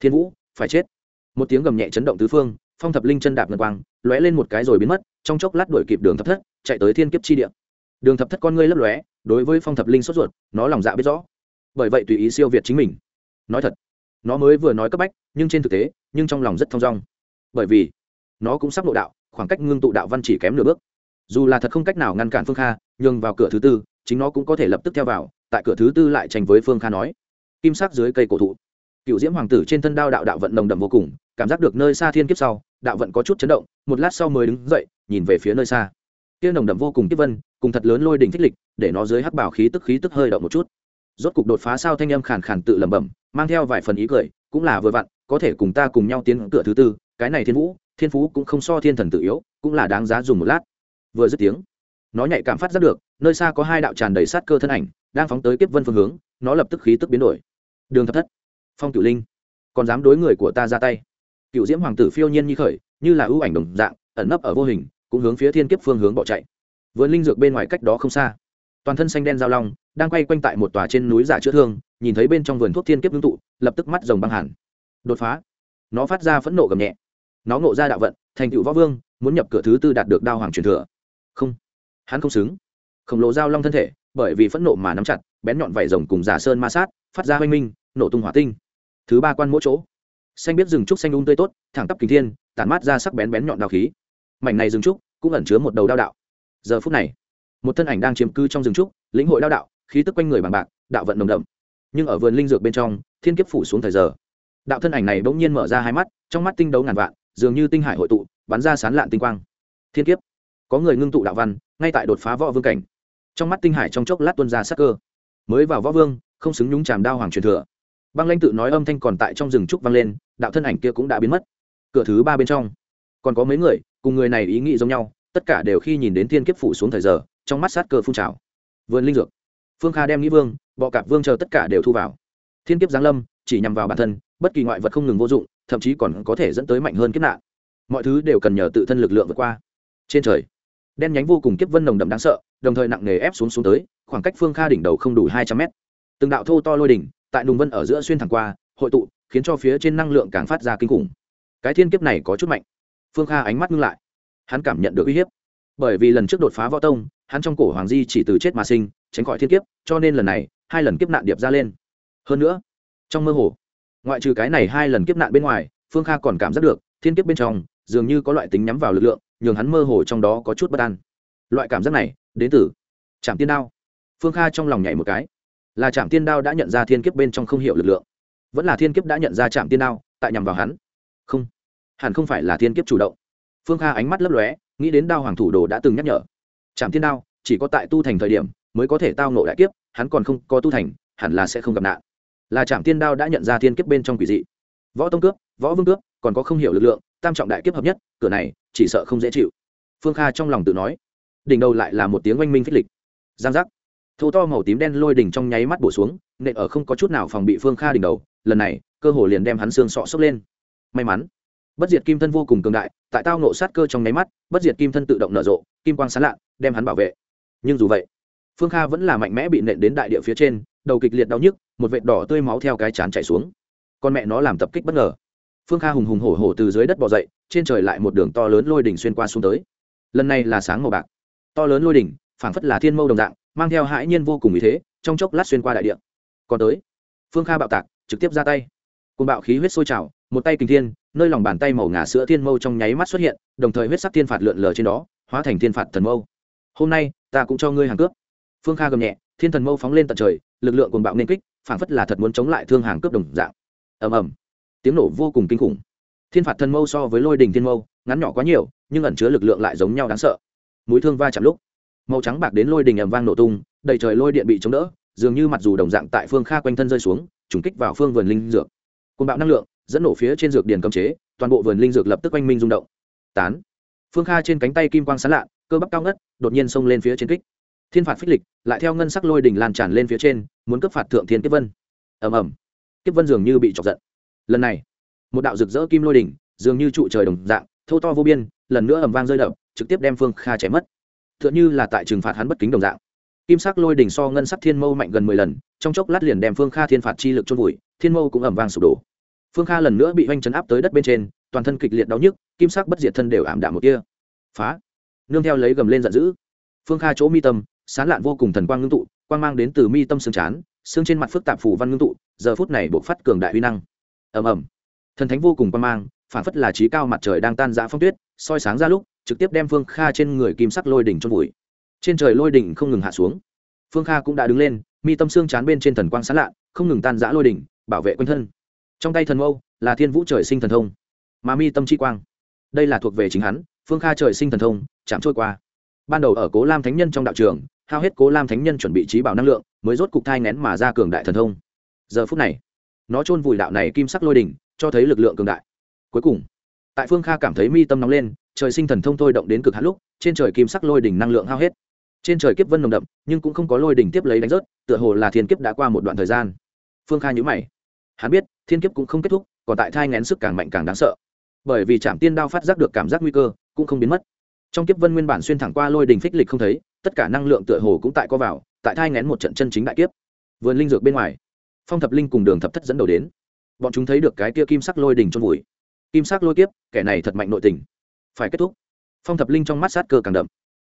thiên vũ, phải chết. Một tiếng gầm nhẹ chấn động tứ phương, phong thập linh chân đạp ngân quang, lóe lên một cái rồi biến mất, trong chốc lát đuổi kịp đường thập thất, chạy tới thiên kiếp chi địa. Đường thập thất con ngươi lấp lóe, đối với phong thập linh sốt ruột, nó lòng dạ biết rõ. Bởi vậy tùy ý siêu việt chính mình. Nói thật, nó mới vừa nói cấp bách, nhưng trên thực tế, nhưng trong lòng rất thong dong. Bởi vì, nó cũng sắp nội đạo, khoảng cách ngưng tụ đạo văn chỉ kém nửa bước dù là thật không cách nào ngăn cản phương kha nhưng vào cửa thứ tư, chính nó cũng có thể lập tức theo vào, tại cửa thứ tư lại tranh với phương kha nói. Kim sắc dưới cây cổ thụ. Cựu diễm hoàng tử trên thân đao đạo đạo vận nồng đậm vô cùng, cảm giác được nơi xa thiên kiếp sau, đạo vận có chút chấn động, một lát sau mới đứng dậy, nhìn về phía nơi xa. Kia nồng đậm vô cùng kiếp vân, cùng thật lớn lôi đỉnh thích lịch, để nó dưới hắc bảo khí tức khí tức hơi động một chút. Rốt cục đột phá sao thanh âm khàn khàn tự lẩm bẩm, mang theo vài phần ý cười, cũng là vừa vặn, có thể cùng ta cùng nhau tiến cửa thứ tư, cái này thiên vũ, thiên phú cũng không so thiên thần tự yếu, cũng là đáng giá dùng một lát vừa dứt tiếng, nó nhạy cảm phát giác được, nơi xa có hai đạo tràn đầy sát cơ thân ảnh, đang phóng tới kiếp vân phương hướng, nó lập tức khí tức biến đổi. Đường thập thất, phong cửu linh, còn dám đối người của ta ra tay? Cựu diễm hoàng tử phiêu nhiên như khởi, như là ưu ảnh đồng dạng, ẩn nấp ở vô hình, cũng hướng phía thiên kiếp phương hướng bỏ chạy. Vườn linh dược bên ngoài cách đó không xa, toàn thân xanh đen giao long, đang quay quanh tại một tòa trên núi giả chữa thương, nhìn thấy bên trong vườn thuốc thiên kiếp ngưng tụ, lập tức mắt rồng băng hẳn. Đột phá, nó phát ra phẫn nộ gầm nhẹ. Nó ngộ ra đạo vận, thành tựu võ vương, muốn nhập cửa thứ tư đạt được đao hoàng truyền thừa không. Hắn không xứng. Khổng lồ dao long thân thể, bởi vì phẫn nộ mà nắm chặt, bén nhọn vảy rồng cùng giả sơn ma sát, phát ra hoanh minh, nổ tung hỏa tinh. Thứ ba quan mỗi chỗ. Xanh biết rừng trúc xanh un tươi tốt, thẳng tắp kính thiên, tản mát ra sắc bén bén nhọn đào khí. Mảnh này rừng trúc cũng ẩn chứa một đầu đao đạo. Giờ phút này, một thân ảnh đang chiếm cư trong rừng trúc, lĩnh hội đao đạo, khí tức quanh người bằng bạc, đạo vận nồng đậm. Nhưng ở vườn linh dược bên trong, thiên kiếp phủ xuống thời giờ. Đạo thân ảnh này bỗng nhiên mở ra hai mắt, trong mắt tinh đấu ngàn vạn, dường như tinh hải hội tụ, bắn ra sán lạn tinh quang. Thiên kiếp có người ngưng tụ đạo văn, ngay tại đột phá võ vương cảnh. Trong mắt tinh hải trong chốc lát tuân ra sắc cơ. Mới vào võ vương, không xứng nhúng chàm đao hoàng truyền thừa. Băng lanh tự nói âm thanh còn tại trong rừng trúc vang lên, đạo thân ảnh kia cũng đã biến mất. Cửa thứ ba bên trong, còn có mấy người, cùng người này ý nghĩ giống nhau, tất cả đều khi nhìn đến thiên kiếp phủ xuống thời giờ, trong mắt sát cơ phun trào. Vườn linh dược. Phương kha đem nghĩ vương, bọ cạp vương chờ tất cả đều thu vào. Thiên kiếp giáng lâm, chỉ nhằm vào bản thân, bất kỳ ngoại vật không ngừng vô dụng, thậm chí còn có thể dẫn tới mạnh hơn kiếp nạn. Mọi thứ đều cần nhờ tự thân lực lượng vượt qua. Trên trời đen nhánh vô cùng kiếp vân nồng đậm đáng sợ, đồng thời nặng nề ép xuống xuống tới, khoảng cách phương kha đỉnh đầu không đủ hai trăm mét. Từng đạo thô to lôi đỉnh, tại đùng vân ở giữa xuyên thẳng qua, hội tụ, khiến cho phía trên năng lượng càng phát ra kinh khủng. Cái thiên kiếp này có chút mạnh. Phương kha ánh mắt ngưng lại. Hắn cảm nhận được uy hiếp. Bởi vì lần trước đột phá võ tông, hắn trong cổ hoàng di chỉ từ chết mà sinh, tránh khỏi thiên kiếp, cho nên lần này, hai lần kiếp nạn điệp ra lên. Hơn nữa, trong mơ hồ, ngoại trừ cái này hai lần kiếp nạn bên ngoài, phương kha còn cảm giác được, thiên kiếp bên trong, dường như có loại tính nhắm vào lực lượng nhường hắn mơ hồ trong đó có chút bất an. Loại cảm giác này, đến từ trạm tiên đao. Phương kha trong lòng nhảy một cái. Là trạm tiên đao đã nhận ra thiên kiếp bên trong không hiểu lực lượng. Vẫn là thiên kiếp đã nhận ra trạm tiên đao, tại nhằm vào hắn. Không, hẳn không phải là thiên kiếp chủ động. Phương kha ánh mắt lấp lóe, nghĩ đến đao hoàng thủ đồ đã từng nhắc nhở. Trạm tiên đao, chỉ có tại tu thành thời điểm, mới có thể tao nộ đại kiếp, hắn còn không có tu thành, hẳn là sẽ không gặp nạn. Là trạm tiên đao đã nhận ra thiên kiếp bên trong quỷ dị. Võ tông cướp, võ vương cướp, còn có không hiểu lực lượng tam trọng đại kiếp hợp nhất, cửa này, chỉ sợ không dễ chịu. Phương kha trong lòng tự nói. Đỉnh đầu lại là một tiếng oanh minh phích lịch. Giang giác. Thô to màu tím đen lôi đỉnh trong nháy mắt bổ xuống, nện ở không có chút nào phòng bị phương kha đỉnh đầu, lần này, cơ hồ liền đem hắn xương sọ sốc lên. May mắn, bất diệt kim thân vô cùng cường đại, tại tao nộ sát cơ trong nháy mắt, bất diệt kim thân tự động nở rộ, kim quang sán lạ, đem hắn bảo vệ. Nhưng dù vậy, phương kha vẫn là mạnh mẽ bị nện đến đại địa phía trên, đầu kịch liệt đau nhức, một vệt đỏ tươi máu theo cái chán chảy xuống. Con mẹ nó làm tập kích bất ngờ phương kha hùng hùng hổ hổ từ dưới đất bỏ dậy, trên trời lại một đường to lớn lôi đỉnh xuyên qua xuống tới. Lần này là sáng màu bạc. To lớn lôi đỉnh, phảng phất là thiên mâu đồng dạng, mang theo hãi nhiên vô cùng ý thế, trong chốc lát xuyên qua đại địa. Còn tới, phương kha bạo tạc, trực tiếp ra tay. Côn bạo khí huyết sôi trào, một tay kình thiên, nơi lòng bàn tay màu ngà sữa thiên mâu trong nháy mắt xuất hiện, đồng thời huyết sắc thiên phạt lượn lờ trên đó, hóa thành thiên phạt thần mâu. Hôm nay, ta cũng cho ngươi hàng cướp phương kha gầm nhẹ, thiên thần mâu phóng lên tận trời, lực lượng côn bạo nên kích, phảng phất là thật muốn chống lại thương hàng cướp đồng dạng. Ầm ầm tiếng nổ vô cùng kinh khủng. Thiên phạt thần mâu so với lôi đình thiên mâu, ngắn nhỏ quá nhiều, nhưng ẩn chứa lực lượng lại giống nhau đáng sợ. Mũi thương va chạm lúc, màu trắng bạc đến lôi đình ầm vang nổ tung, đầy trời lôi điện bị chống đỡ, dường như mặc dù đồng dạng tại phương kha quanh thân rơi xuống, trùng kích vào phương vườn linh dược. Côn bạo năng lượng, dẫn nổ phía trên dược điền cấm chế, toàn bộ vườn linh dược lập tức oanh minh rung động. Tán. Phương kha trên cánh tay kim quang sán lạ, cơ bắp cao ngất, đột nhiên xông lên phía trên kích. Thiên phạt phích lịch, lại theo ngân sắc lôi đình lan tràn lên phía trên, muốn cấp phạt thượng thiên kiếp vân. Ầm ầm. Kiếp vân dường như bị chọc giận lần này, một đạo rực rỡ kim lôi đỉnh, dường như trụ trời đồng dạng thâu to vô biên, lần nữa ầm vang rơi đập, trực tiếp đem phương kha chém mất. T h ư ợ n h ư là tại trừng phạt hắn bất kính đồng dạng. Kim sắc lôi đỉnh so ngân sắc thiên mâu mạnh gần mười lần, trong chốc lát liền đem phương kha thiên phạt chi lực chôn vùi, thiên mâu cũng ầm vang sụp đổ. Phương kha lần nữa bị oanh chấn áp tới đất bên trên, toàn thân kịch liệt đau nhức, kim sắc bất diệt thân đều ảm đạm một kia phá! Nương theo lấy gầm lên giận dữ. Phương kha chỗ mi tâm, sán lạn vô cùng thần quang ngưng tụ, quang mang đến từ mi tâm xương chán, xương trên mặt phức tạp phủ văn ngưng tụ, giờ phút này buộc phát cường đại huy năng ầm ầm. Thần thánh vô cùng quan mang, phản phất là trí cao mặt trời đang tan dã phong tuyết, soi sáng ra lúc, trực tiếp đem phương kha trên người kim sắc lôi đỉnh trong vùi. Trên trời lôi đỉnh không ngừng hạ xuống. Phương kha cũng đã đứng lên, mi tâm xương chán bên trên thần quang sán lạ, không ngừng tan dã lôi đỉnh, bảo vệ quanh thân. Trong tay thần mâu, là thiên vũ trời sinh thần thông. Mà mi tâm chi quang, đây là thuộc về chính hắn, phương kha trời sinh thần thông, chạm trôi qua. Ban đầu ở cố lam thánh nhân trong đạo trường, hao hết cố lam thánh nhân chuẩn bị trí bảo năng lượng, mới rốt cục thai ngén mà ra cường đại thần thông. Giờ phút này nó chôn vùi đạo này kim sắc lôi đỉnh, cho thấy lực lượng cường đại. Cuối cùng, tại phương kha cảm thấy mi tâm nóng lên, trời sinh thần thông thôi động đến cực hạn lúc, trên trời kim sắc lôi đỉnh năng lượng hao hết. Trên trời kiếp vân nồng đậm, nhưng cũng không có lôi đỉnh tiếp lấy đánh rớt, tựa hồ là thiên kiếp đã qua một đoạn thời gian. Phương kha nhữ mày. Hắn biết, thiên kiếp cũng không kết thúc, còn tại thai ngén sức càng mạnh càng đáng sợ. Bởi vì trạm tiên đao phát giác được cảm giác nguy cơ, cũng không biến mất. Trong kiếp vân nguyên bản xuyên thẳng qua lôi đình phích lịch không thấy, tất cả năng lượng tựa hồ cũng tại co vào, tại thai ngén một trận chân chính đại kiếp. Vườn linh dược bên ngoài phong thập linh cùng đường thập thất dẫn đầu đến. Bọn chúng thấy được cái kia kim sắc lôi đình trong vùi. Kim sắc lôi kiếp, kẻ này thật mạnh nội tình. Phải kết thúc. Phong thập linh trong mắt sát cơ càng đậm.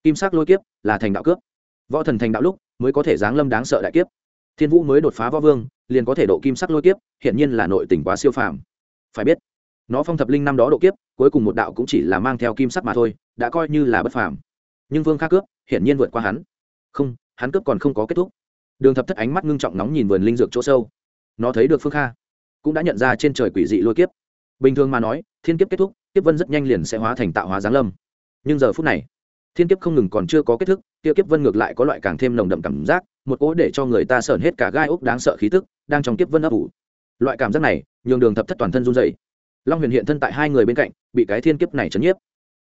Kim sắc lôi kiếp là thành đạo cướp. Võ thần thành đạo lúc mới có thể giáng lâm đáng sợ đại kiếp. Thiên vũ mới đột phá võ vương, liền có thể độ kim sắc lôi kiếp hiện nhiên là nội tình quá siêu phàm. Phải biết, nó phong thập linh năm đó độ kiếp, cuối cùng một đạo cũng chỉ là mang theo kim sắc mà thôi, đã coi như là bất phàm. Nhưng vương kha cướp, hiển nhiên vượt qua hắn. Không, hắn cướp còn không có kết thúc đường thập thất ánh mắt ngưng trọng nóng nhìn vườn linh dược chỗ sâu. Nó thấy được phương kha, cũng đã nhận ra trên trời quỷ dị lôi kiếp. Bình thường mà nói, thiên kiếp kết thúc, kiếp vân rất nhanh liền sẽ hóa thành tạo hóa giáng lâm. Nhưng giờ phút này, thiên kiếp không ngừng còn chưa có kết thúc tiêu kiếp vân ngược lại có loại càng thêm nồng đậm cảm giác, một cỗ để cho người ta sởn hết cả gai ốc đáng sợ khí tức đang trong kiếp vân ấp ủ. Loại cảm giác này, nhường đường thập thất toàn thân run dày long huyền hiện thân tại hai người bên cạnh, bị cái thiên kiếp này chấn nhiếp.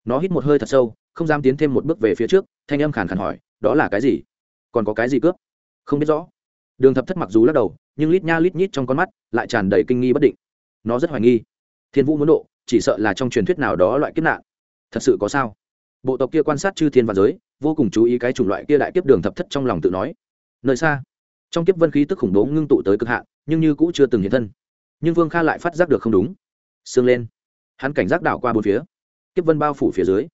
Nó hít một hơi thật sâu, không dám tiến thêm một bước về phía trước, thanh âm khàn khàn hỏi, đó là cái gì? Còn có cái gì cướp? Không biết rõ. Đường thập thất mặc dù lắc đầu, nhưng lít nha lít nhít trong con mắt lại tràn đầy kinh nghi bất định. Nó rất hoài nghi. Thiên vũ muốn độ, chỉ sợ là trong truyền thuyết nào đó loại kiếp nạn. Thật sự có sao? Bộ tộc kia quan sát chư thiên và giới, vô cùng chú ý cái chủng loại kia đại kiếp đường thập thất trong lòng tự nói. Nơi xa, trong kiếp vân khí tức khủng bố ngưng tụ tới cực hạn, nhưng như cũ chưa từng hiện thân. Nhưng vương kha lại phát giác được không đúng. Sương lên. Hắn cảnh giác đảo qua bốn phía. Kiếp vân bao phủ phía dưới.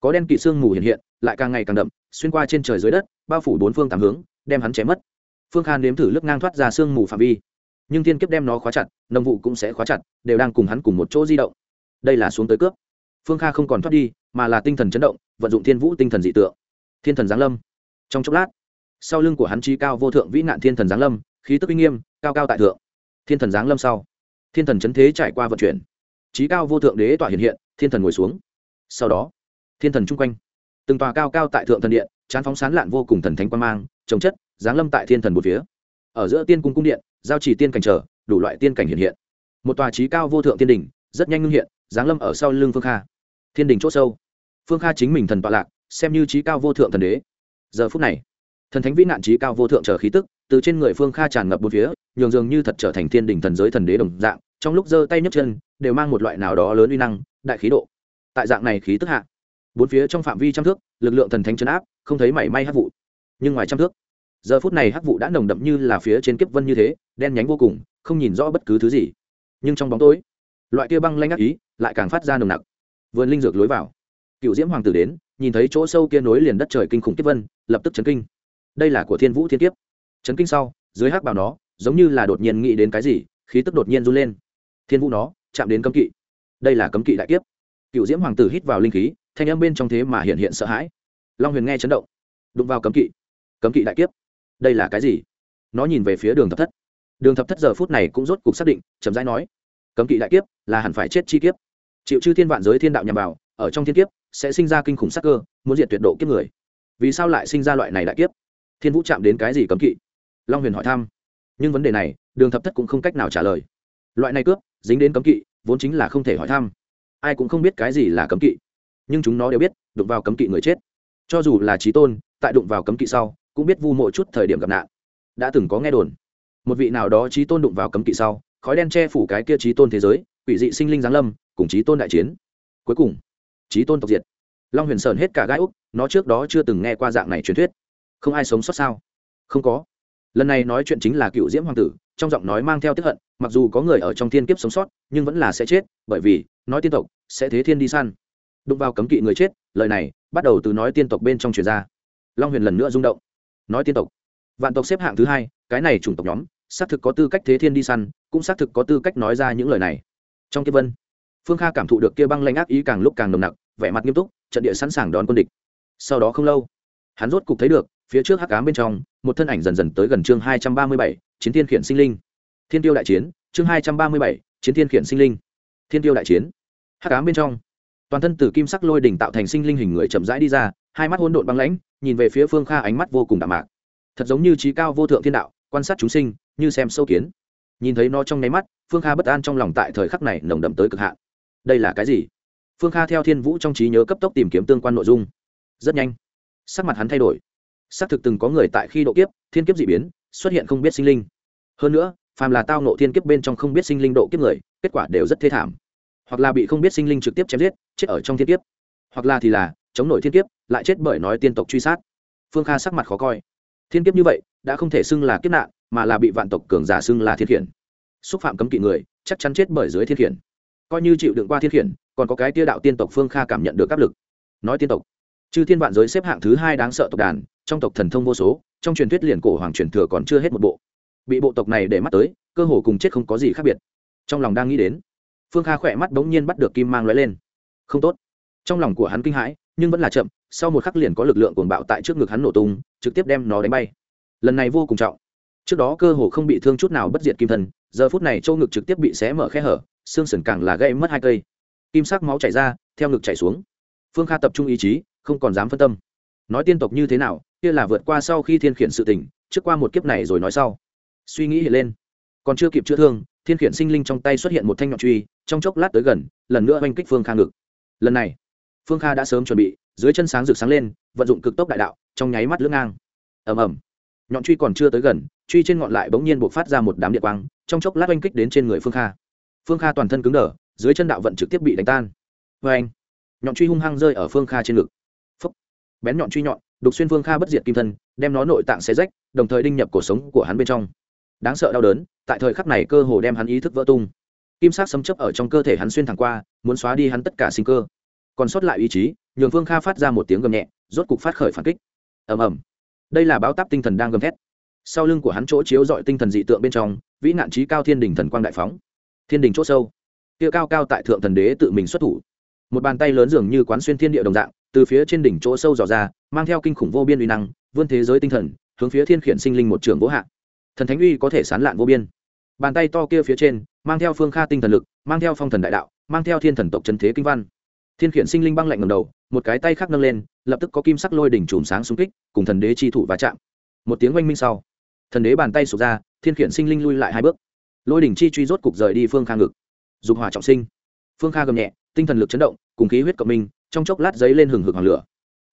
Có đen kỵ sương mù hiện hiện, lại càng ngày càng đậm, xuyên qua trên trời dưới đất, bao phủ bốn phương tám hướng đem hắn chém mất. Phương kha nếm thử lướt ngang thoát ra sương mù phạm vi. Nhưng thiên kiếp đem nó khóa chặt, nông vụ cũng sẽ khóa chặt, đều đang cùng hắn cùng một chỗ di động. Đây là xuống tới cướp. Phương kha không còn thoát đi, mà là tinh thần chấn động, vận dụng thiên vũ tinh thần dị tượng. Thiên thần giáng lâm. Trong chốc lát, sau lưng của hắn trí cao vô thượng vĩ nạn thiên thần giáng lâm, khí tức uy nghiêm, cao cao tại thượng. Thiên thần giáng lâm sau, thiên thần chấn thế trải qua vận chuyển. Trí cao vô thượng đế tọa hiện hiện, thiên thần ngồi xuống. Sau đó, thiên thần chung quanh, từng tòa cao cao tại thượng thần điện, chán phóng sán lạn vô cùng thần thánh quan mang trồng chất, giáng lâm tại thiên thần một phía. Ở giữa tiên cung cung điện, giao chỉ tiên cảnh trở, đủ loại tiên cảnh hiện hiện. Một tòa trí cao vô thượng tiên đỉnh rất nhanh ngưng hiện, giáng lâm ở sau lưng phương kha. Thiên đình c h ỗ sâu. Phương kha chính mình thần tọa lạc, xem như trí cao vô thượng thần đế. Giờ phút này, thần thánh vĩ nạn trí cao vô thượng trở khí tức, từ trên người phương kha tràn ngập bốn phía, nhường dường như thật trở thành thiên đình thần giới thần đế đồng dạng, trong lúc giơ tay nhấc chân, đều mang một loại nào đó lớn uy năng, đại khí độ. Tại dạng này khí tức hạ, bốn phía trong phạm vi trăm thước, lực lượng thần thánh chấn áp, không thấy mảy may hát vụ nhưng ngoài trăm thước, giờ phút này hắc vụ đã nồng đậm như là phía trên kiếp vân như thế, đen nhánh vô cùng, không nhìn rõ bất cứ thứ gì. Nhưng trong bóng tối, loại kia băng lanh ác ý lại càng phát ra nồng nặc. Vườn linh dược lối vào. Cựu diễm hoàng tử đến, nhìn thấy chỗ sâu kia nối liền đất trời kinh khủng kiếp vân, lập tức chấn kinh. Đây là của thiên vũ thiên kiếp. Chấn kinh sau, dưới hắc bảo nó, giống như là đột nhiên nghĩ đến cái gì, khí tức đột nhiên run lên. Thiên vũ nó, chạm đến cấm kỵ. Đây là cấm kỵ đại kiếp. Cựu diễm hoàng tử hít vào linh khí, thanh âm bên trong thế mà hiện hiện sợ hãi. Long huyền nghe chấn động, đụng vào cấm kỵ cấm kỵ đại kiếp. Đây là cái gì? Nó nhìn về phía đường thập thất. Đường thập thất giờ phút này cũng rốt cuộc xác định, chậm rãi nói, cấm kỵ đại kiếp là hẳn phải chết chi kiếp. Chịu chư thiên vạn giới thiên đạo nhằm vào, ở trong thiên kiếp sẽ sinh ra kinh khủng sắc cơ, muốn diệt tuyệt độ kiếp người. Vì sao lại sinh ra loại này đại kiếp? Thiên vũ chạm đến cái gì cấm kỵ? Long huyền hỏi thăm. Nhưng vấn đề này, đường thập thất cũng không cách nào trả lời. Loại này cướp, dính đến cấm kỵ, vốn chính là không thể hỏi thăm. Ai cũng không biết cái gì là cấm kỵ. Nhưng chúng nó đều biết, đụng vào cấm kỵ người chết. Cho dù là trí tôn, tại đụng vào cấm kỵ sau cũng biết vu mộ chút thời điểm gặp nạn. Đã từng có nghe đồn. Một vị nào đó trí tôn đụng vào cấm kỵ sau, khói đen che phủ cái kia trí tôn thế giới, quỷ dị sinh linh giáng lâm, cùng trí tôn đại chiến. Cuối cùng trí tôn tộc diệt. Long huyền sờn hết cả gai úc, nó trước đó chưa từng nghe qua dạng này truyền thuyết. Không ai sống sót sao? Không có. Lần này nói chuyện chính là cựu diễm hoàng tử, trong giọng nói mang theo tiếp hận, mặc dù có người ở trong thiên kiếp sống sót, nhưng vẫn là sẽ chết, bởi vì, nói tiên tộc sẽ thế thiên đi săn. Đụng vào cấm kỵ người chết, lời này bắt đầu từ nói tiên tộc bên trong truyền ra. Long huyền lần nữa rung động nói tiên tộc. Vạn tộc xếp hạng thứ hai, cái này chủng tộc nhóm, xác thực có tư cách thế thiên đi săn, cũng xác thực có tư cách nói ra những lời này. Trong kiếp vân, phương kha cảm thụ được kia băng lanh ác ý càng lúc càng nồng nặc, vẻ mặt nghiêm túc, trận địa sẵn sàng đón quân địch. Sau đó không lâu, hắn rốt cục thấy được, phía trước hắc ám bên trong, một thân ảnh dần dần tới gần chương hai trăm ba mươi bảy, chiến thiên khiển sinh linh. Thiên tiêu đại chiến, chương hai trăm ba mươi bảy, chiến thiên khiển sinh linh. Thiên tiêu đại chiến. Hắc ám bên trong, toàn thân từ kim sắc lôi đỉnh tạo thành sinh linh hình người chậm rãi đi ra hai mắt hỗn độn băng lãnh, nhìn về phía phương kha ánh mắt vô cùng đạm mạc. Thật giống như trí cao vô thượng thiên đạo, quan sát chúng sinh, như xem sâu kiến. Nhìn thấy nó trong nháy mắt, phương kha bất an trong lòng tại thời khắc này nồng đậm tới cực hạn. Đây là cái gì? Phương kha theo thiên vũ trong trí nhớ cấp tốc tìm kiếm tương quan nội dung. Rất nhanh, sắc mặt hắn thay đổi. Xác thực từng có người tại khi độ kiếp, thiên kiếp d ị biến, xuất hiện không biết sinh linh. Hơn nữa, phàm là tao nộ thiên kiếp bên trong không biết sinh linh độ kiếp người, kết quả đều rất thê thảm. Hoặc là bị không biết sinh linh trực tiếp chém giết, chết ở trong thiên kiếp. Hoặc là thì là chống nổi thiên kiếp, lại chết bởi nói tiên tộc truy sát. Phương kha sắc mặt khó coi. Thiên kiếp như vậy, đã không thể xưng là kiếp nạn, mà là bị vạn tộc cường giả xưng là thiên khiển. Xúc phạm cấm kỵ người, chắc chắn chết bởi dưới thiên khiển. Coi như chịu đựng qua thiên khiển, còn có cái tia đạo tiên tộc phương kha cảm nhận được áp lực. Nói tiên tộc, chư thiên vạn giới xếp hạng thứ hai đáng sợ tộc đàn, trong tộc thần thông vô số, trong truyền thuyết liền cổ hoàng truyền thừa còn chưa hết một bộ. Bị bộ tộc này để mắt tới, cơ hồ cùng chết không có gì khác biệt. Trong lòng đang nghĩ đến, phương kha khỏe mắt bỗng nhiên bắt được kim mang lóe lên. Không tốt. Trong lòng của hắn kinh hãi nhưng vẫn là chậm, sau một khắc liền có lực lượng cuồng bạo tại trước ngực hắn nổ tung, trực tiếp đem nó đánh bay. Lần này vô cùng trọng. Trước đó cơ hồ không bị thương chút nào bất diệt kim thân, giờ phút này châu ngực trực tiếp bị xé mở khe hở, xương sườn càng là gây mất hai cây. Kim sắc máu chảy ra, theo ngực chảy xuống. Phương kha tập trung ý chí, không còn dám phân tâm. Nói tiên tộc như thế nào, kia là vượt qua sau khi thiên khiển sự tình, trước qua một kiếp này rồi nói sau. Suy nghĩ hiện lên. Còn chưa kịp chữa thương, thiên khiển sinh linh trong tay xuất hiện một thanh nhọn truy, trong chốc lát tới gần, lần nữa oanh kích phương kha ngực. Lần này phương kha đã sớm chuẩn bị, dưới chân sáng rực sáng lên, vận dụng cực tốc đại đạo, trong nháy mắt lưỡng ngang. Ầm ầm. Nhọn truy còn chưa tới gần, truy trên ngọn lại bỗng nhiên buộc phát ra một đám điện quang, trong chốc lát oanh kích đến trên người phương kha. Phương kha toàn thân cứng đờ, dưới chân đạo vận trực tiếp bị đánh tan. Vê anh nhọn truy hung hăng rơi ở phương kha trên ngực. Phấp bén nhọn truy nhọn, đục xuyên phương kha bất diệt kim thân, đem nó nội tạng xé rách, đồng thời đinh nhập cuộc sống của hắn bên trong. Đáng sợ đau đớn, tại thời khắc này cơ hồ đem hắn ý thức vỡ tung. Kim sắc xâm chấp ở trong cơ thể hắn xuyên thẳng qua, muốn xóa đi hắn tất cả sinh cơ còn sót lại ý chí, nhường phương kha phát ra một tiếng gầm nhẹ, rốt cục phát khởi phản kích. Ầm ầm. Đây là báo táp tinh thần đang gầm thét. Sau lưng của hắn chỗ chiếu dọi tinh thần dị tượng bên trong, vĩ nạn trí cao thiên đình thần quang đại phóng. Thiên đình c h ỗ sâu. Kia cao cao tại thượng thần đế tự mình xuất thủ. Một bàn tay lớn dường như quán xuyên thiên địa đồng dạng, từ phía trên đỉnh chỗ sâu dò ra, mang theo kinh khủng vô biên uy năng, vươn thế giới tinh thần, hướng phía thiên khiển sinh linh một trường vỗ hạ. Thần thánh uy có thể sán lạn vô biên. Bàn tay to kia phía trên, mang theo phương kha tinh thần lực, mang theo phong thần đại đạo, mang theo thiên thần tộc trần thế kinh văn thiên khiển sinh linh băng lạnh ngầm đầu, một cái tay khác nâng lên, lập tức có kim sắc lôi đỉnh chùm sáng xung kích, cùng thần đế chi thủ va chạm. Một tiếng oanh minh sau, thần đế bàn tay sụp ra, thiên khiển sinh linh lui lại hai bước. Lôi đỉnh chi truy rốt cục rời đi phương kha ngực. Dục hỏa trọng sinh. Phương kha gầm nhẹ, tinh thần lực chấn động, cùng khí huyết cộng minh, trong chốc lát giấy lên hừng hực hoàng lửa.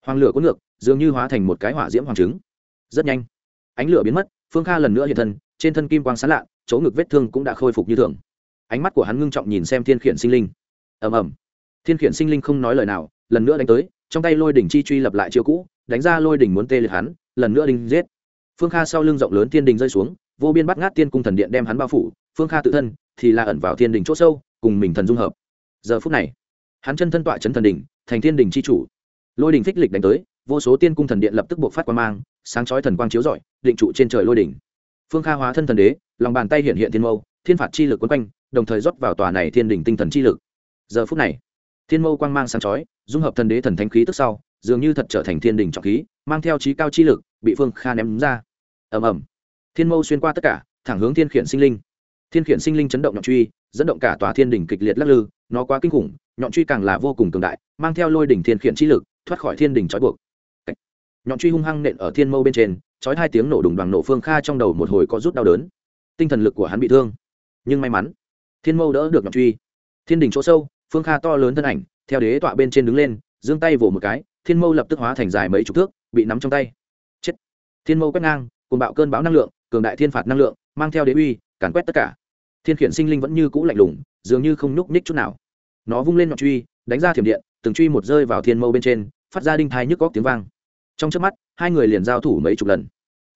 Hoàng lửa có ngược, dường như hóa thành một cái hỏa diễm hoàng trứng. Rất nhanh, ánh lửa biến mất, phương kha lần nữa hiện thân, trên thân kim quang sán lạ, chỗ ngực vết thương cũng đã khôi phục như thường. Ánh mắt của hắn ngưng trọng nhìn xem thiên khiển sinh linh. Ầm ầm thiên khiển sinh linh không nói lời nào, lần nữa đánh tới, trong tay lôi đỉnh chi truy lập lại chiêu cũ, đánh ra lôi đỉnh muốn tê liệt hắn, lần nữa đinh giết. Phương kha sau lưng rộng lớn thiên đình rơi xuống, vô biên bắt ngát tiên cung thần điện đem hắn bao phủ, phương kha tự thân thì là ẩn vào thiên đình c h ỗ sâu, cùng mình thần dung hợp. Giờ phút này, hắn chân thân tọa chấn thần đình thành thiên đình c h i chủ. Lôi đình phích lịch đánh tới, vô số tiên cung thần điện lập tức buộc phát quan mang, sáng chói thần quang chiếu rọi, định trụ trên trời lôi đỉnh. Phương kha hóa thân thần đế, lòng bàn tay hiện hiện thiên mâu, thiên phạt chi lực quấn quanh, đồng thời rót vào tòa này thiên đình tinh thần chi lực. Giờ phút này thiên mâu quang mang sáng chói, dung hợp thần đế thần thánh khí tức sau, dường như thật trở thành thiên đình trọng khí, mang theo trí cao chi lực, bị phương kha ném ra. Ầm ầm. Thiên mâu xuyên qua tất cả, thẳng hướng thiên khiển sinh linh. Thiên khiển sinh linh chấn động nhọn truy, dẫn động cả tòa thiên đình kịch liệt lắc lư, nó quá kinh khủng, nhọn truy càng là vô cùng cường đại, mang theo lôi đỉnh thiên khiển chi lực, thoát khỏi thiên đình trói buộc. Nhọn truy hung hăng nện ở thiên mâu bên trên, chói hai tiếng nổ đùng đoàn nổ phương kha trong đầu một hồi có rút đau đớn. Tinh thần lực của hắn bị thương. Nhưng may mắn, thiên mâu đỡ được nhọn truy. Thiên đình chỗ sâu phương kha to lớn thân ảnh, theo đế tọa bên trên đứng lên, giương tay vỗ một cái, thiên mâu lập tức hóa thành dài mấy chục thước, bị nắm trong tay. Chết. Thiên mâu quét ngang cùng bạo cơn bão năng lượng, cường đại thiên phạt năng lượng, mang theo đế uy, càn quét tất cả. Thiên khiển sinh linh vẫn như cũ lạnh lùng, dường như không nhúc nhích chút nào. Nó vung lên nhọn truy, đánh ra thiểm điện, từng truy một rơi vào thiên mâu bên trên, phát ra đinh thai nhức góc tiếng vang. Trong trước mắt, hai người liền giao thủ mấy chục lần.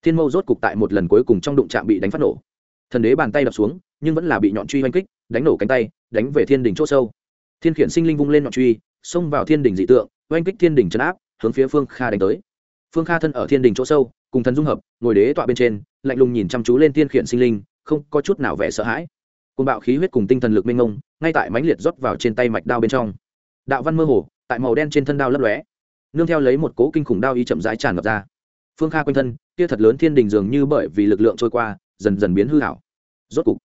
Thiên mâu rốt cục tại một lần cuối cùng trong đụng trạm bị đánh phát nổ. Thần đế bàn tay đập xuống, nhưng vẫn là bị nhọn truy oanh kích, đánh nổ cánh tay, đánh về thiên đình c h ỗ sâu thiên khiển sinh linh vung lên nhọn truy, xông vào thiên đình dị tượng, oanh kích thiên đình chấn áp, hướng phía phương kha đánh tới. Phương kha thân ở thiên đình chỗ sâu, cùng thần dung hợp, ngồi đế tọa bên trên, lạnh lùng nhìn chăm chú lên thiên khiển sinh linh, không có chút nào vẻ sợ hãi. Côn bạo khí huyết cùng tinh thần lực minh ngông ngay tại mãnh liệt rót vào trên tay mạch đao bên trong. Đạo văn mơ hồ, tại màu đen trên thân đao lấp lóe. Nương theo lấy một cố kinh khủng đao ý chậm rãi tràn ngập ra. Phương kha quanh thân, kia thật lớn thiên đình dường như bởi vì lực lượng trôi qua, dần dần biến hư hảo rốt cục,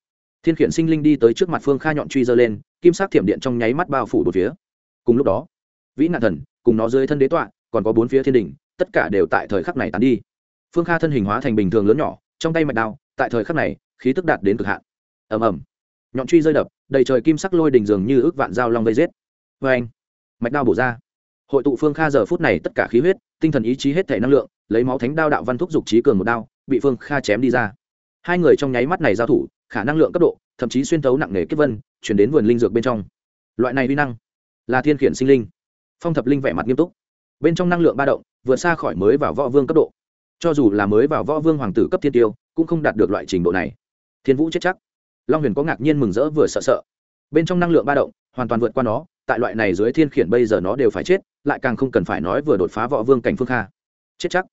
thiên khiển sinh linh đi tới trước mặt phương kha nhọn truy giơ lên kim sắc thiểm điện trong nháy mắt bao phủ bốn phía. Cùng lúc đó, vĩ nạn thần cùng nó dưới thân đế tọa, còn có bốn phía thiên đình, tất cả đều tại thời khắc này tán đi. Phương kha thân hình hóa thành bình thường lớn nhỏ, trong tay mạch đao, tại thời khắc này, khí tức đạt đến cực hạn. Ầm ầm. Nhọn truy rơi đập, đầy trời kim sắc lôi đình dường như ước vạn dao long vây giết. Vê anh, mạch đao bổ ra. Hội tụ phương kha giờ phút này tất cả khí huyết, tinh thần ý chí hết thể năng lượng, lấy máu thánh đao đạo văn thúc dục trí cường một đao, bị phương kha chém đi ra. Hai người trong nháy mắt này giao thủ, khả năng lượng cấp độ thậm chí xuyên tấu nặng nề kết vân, chuyển đến vườn linh dược bên trong. Loại này vi năng là thiên khiển sinh linh. Phong thập linh vẻ mặt nghiêm túc. Bên trong năng lượng ba động, vượt xa khỏi mới vào võ vương cấp độ. Cho dù là mới vào võ vương hoàng tử cấp thiên tiêu, cũng không đạt được loại trình độ này. Thiên vũ chết chắc. Long huyền có ngạc nhiên mừng rỡ vừa sợ sợ. Bên trong năng lượng ba động, hoàn toàn vượt qua nó, tại loại này dưới thiên khiển bây giờ nó đều phải chết, lại càng không cần phải nói vừa đột phá võ vương cảnh phương kha. Chết chắc.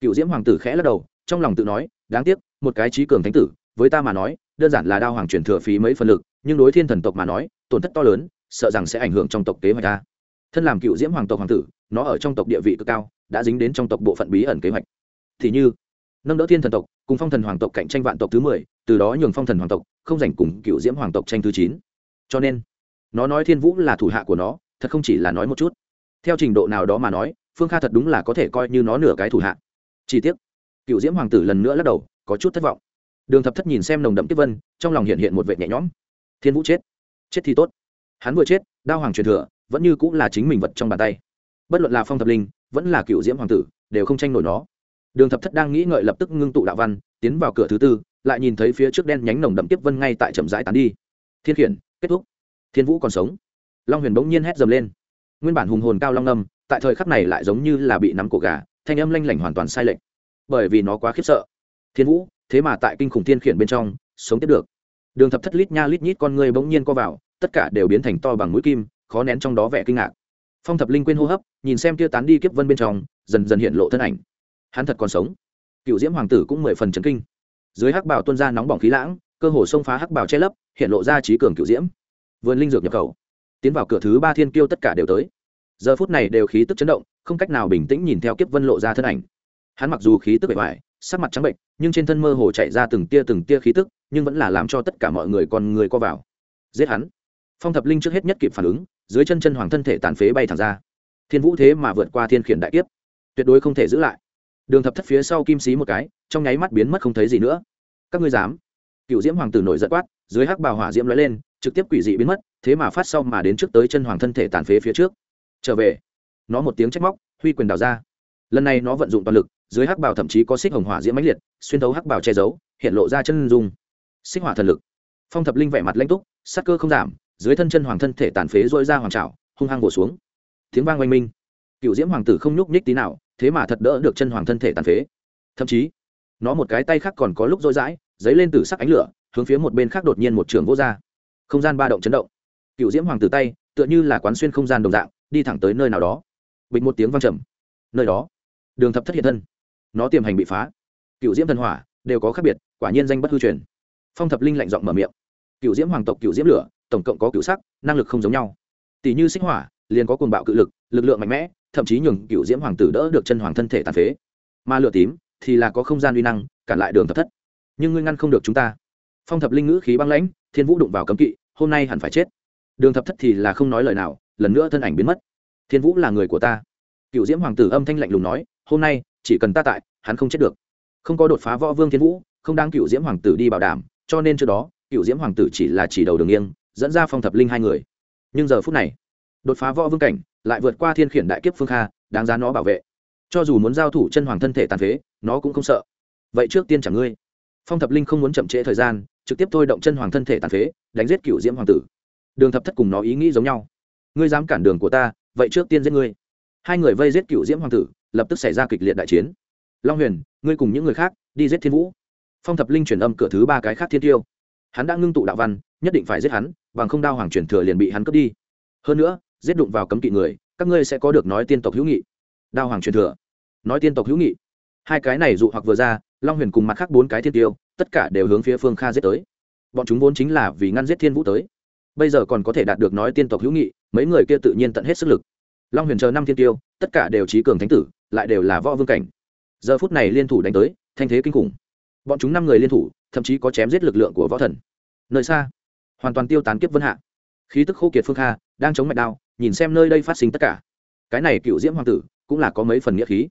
Cựu diễm hoàng tử khẽ lắc đầu, trong lòng tự nói, đáng tiếc, một cái trí cường thánh tử, với ta mà nói đơn giản là đao hoàng truyền thừa phí mấy phần lực, nhưng đối thiên thần tộc mà nói, tổn thất to lớn, sợ rằng sẽ ảnh hưởng trong tộc kế hoạch ta thân làm cựu diễm hoàng tộc hoàng tử, nó ở trong tộc địa vị cực cao, đã dính đến trong tộc bộ phận bí ẩn kế hoạch. Thì như, nâng đỡ thiên thần tộc, cùng phong thần hoàng tộc cạnh tranh vạn tộc thứ mười, từ đó nhường phong thần hoàng tộc, không giành cùng cựu diễm hoàng tộc tranh thứ chín. Cho nên, nó nói thiên vũ là thủ hạ của nó, thật không chỉ là nói một chút. Theo trình độ nào đó mà nói, phương kha thật đúng là có thể coi như nó nửa cái thủ hạ. Chi tiết cựu diễm hoàng tử lần nữa lắc đầu, có chút thất vọng đường thập thất nhìn xem nồng đậm tiếp vân, trong lòng hiện hiện một vệ nhẹ nhõm. Thiên vũ chết. Chết thì tốt. Hắn vừa chết, đao hoàng truyền thừa, vẫn như cũng là chính mình vật trong bàn tay. Bất luận là phong thập linh, vẫn là cựu diễm hoàng tử, đều không tranh nổi nó. Đường thập thất đang nghĩ ngợi lập tức ngưng tụ đạo văn, tiến vào cửa thứ tư, lại nhìn thấy phía trước đen nhánh nồng đậm tiếp vân ngay tại chậm rãi tán đi. Thiên khiển, kết thúc. Thiên vũ còn sống. Long huyền bỗng nhiên hét dầm lên. Nguyên bản hùng hồn cao long âm, tại thời khắc này lại giống như là bị nắm cổ gà, thanh âm lanh lảnh hoàn toàn sai lệch. Bởi vì nó quá khiếp sợ. Thiên vũ thế mà tại kinh khủng thiên khiển bên trong, sống tiếp được. Đường thập thất lít nha lít nhít con người bỗng nhiên co vào, tất cả đều biến thành to bằng mũi kim, khó nén trong đó vẻ kinh ngạc. Phong thập linh quên hô hấp, nhìn xem kia tán đi kiếp vân bên trong, dần dần hiện lộ thân ảnh. Hắn thật còn sống. Cựu diễm hoàng tử cũng mười phần chấn kinh. Dưới hắc bảo tuân ra nóng bỏng khí lãng, cơ hồ xông phá hắc bảo che lấp, hiện lộ ra trí cường cựu diễm. Vườn linh dược nhập khẩu. Tiến vào cửa thứ ba thiên kiêu tất cả đều tới. Giờ phút này đều khí tức chấn động, không cách nào bình tĩnh nhìn theo kiếp vân lộ ra thân ảnh. Hắn mặc dù khí tức bề ngoài sắc mặt trắng bệnh, nhưng trên thân mơ hồ chạy ra từng tia từng tia khí tức, nhưng vẫn là làm cho tất cả mọi người con người co vào. Giết hắn. Phong thập linh trước hết nhất kịp phản ứng, dưới chân chân hoàng thân thể tàn phế bay thẳng ra. Thiên vũ thế mà vượt qua thiên khiển đại kiếp. Tuyệt đối không thể giữ lại. Đường thập thất phía sau kim xí một cái, trong nháy mắt biến mất không thấy gì nữa. Các ngươi dám? Cựu diễm hoàng tử nổi giận quát, dưới hắc bào hỏa diễm lóe lên, trực tiếp quỷ dị biến mất, thế mà phát sau mà đến trước tới chân hoàng thân thể tàn phế phía trước. Trở về. Nó một tiếng trách móc, huy quyền đào ra. Lần này nó vận dụng toàn lực dưới hắc bảo thậm chí có xích hồng hỏa diễm mãnh liệt, xuyên thấu hắc bảo che giấu, hiện lộ ra chân dung. Xích hỏa thần lực. Phong thập linh vẻ mặt lãnh túc, sắc cơ không giảm, dưới thân chân hoàng thân thể tàn phế dội ra hoàng trào hung hăng bổ xuống. Tiếng vang oanh minh. Cựu diễm hoàng tử không nhúc nhích tí nào, thế mà thật đỡ được chân hoàng thân thể tàn phế. Thậm chí, nó một cái tay khác còn có lúc rũi rãi dấy lên từ sắc ánh lửa, hướng phía một bên khác đột nhiên một trường vô r không gian ba động chấn động. Cựu diễm hoàng tử tay, tựa như là quán xuyên không gian đồng dạng, đi thẳng tới nơi nào đó. Bịch một tiếng vang trầm. Nơi đó, đường thập thất hiện thân nó tiềm hành bị phá. Cựu diễm thần hỏa đều có khác biệt, quả nhiên danh bất hư truyền. Phong thập linh lạnh giọng mở miệng. Cựu diễm hoàng tộc cựu diễm lửa, tổng cộng có cựu sắc, năng lực không giống nhau. Tỷ như xích hỏa, liền có cuồng bạo cự lực lực lượng mạnh mẽ, thậm chí nhường cựu diễm hoàng tử đỡ được chân hoàng thân thể tàn phế. Mà lửa tím thì là có không gian uy năng, cản lại đường thập thất. Nhưng ngươi ngăn không được chúng ta. Phong thập linh ngữ khí băng lãnh, thiên vũ đụng vào cấm kỵ, hôm nay hẳn phải chết. Đường thập thất thì là không nói lời nào, lần nữa thân ảnh biến mất. Thiên vũ là người của ta. Cựu diễm hoàng tử âm thanh lạnh lùng nói, hôm nay chỉ cần ta tại, hắn không chết được. Không có đột phá võ vương thiên vũ, không đang cựu diễm hoàng tử đi bảo đảm, cho nên trước đó, cựu diễm hoàng tử chỉ là chỉ đầu đường nghiêng, dẫn ra phong thập linh hai người. Nhưng giờ phút này, đột phá võ vương cảnh, lại vượt qua thiên khiển đại kiếp phương kha, đáng giá nó bảo vệ. Cho dù muốn giao thủ chân hoàng thân thể tàn phế, nó cũng không sợ. Vậy trước tiên chẳng ngươi. Phong thập linh không muốn chậm trễ thời gian, trực tiếp thôi động chân hoàng thân thể tàn phế, đánh giết cựu diễm hoàng tử. Đường thập thất cùng nó ý nghĩ giống nhau. Ngươi dám cản đường của ta, vậy trước tiên giết ngươi. Hai người vây giết cựu diễm hoàng tử lập tức xảy ra kịch liệt đại chiến. Long huyền, ngươi cùng những người khác, đi giết thiên vũ. Phong thập linh chuyển âm cửa thứ ba cái khác thiên tiêu. Hắn đã ngưng tụ đạo văn, nhất định phải giết hắn, bằng không đao hoàng chuyển thừa liền bị hắn cướp đi. Hơn nữa, giết đụng vào cấm kỵ người, các ngươi sẽ có được nói tiên tộc hữu nghị. Đao hoàng truyền thừa. Nói tiên tộc hữu nghị. Hai cái này dụ hoặc vừa ra, long huyền cùng mặt khác bốn cái thiên tiêu, tất cả đều hướng phía phương kha giết tới. Bọn chúng vốn chính là vì ngăn giết thiên vũ tới. Bây giờ còn có thể đạt được nói tiên tộc hữu nghị, mấy người kia tự nhiên tận hết sức lực long huyền chờ năm thiên tiêu, tất cả đều trí cường thánh tử, lại đều là võ vương cảnh. Giờ phút này liên thủ đánh tới, thanh thế kinh khủng. Bọn chúng năm người liên thủ, thậm chí có chém giết lực lượng của võ thần. Nơi xa, hoàn toàn tiêu tán kiếp vân hạ. Khí tức khô kiệt phương kha, đang chống mạch đao, nhìn xem nơi đây phát sinh tất cả. Cái này cựu diễm hoàng tử, cũng là có mấy phần nghĩa khí.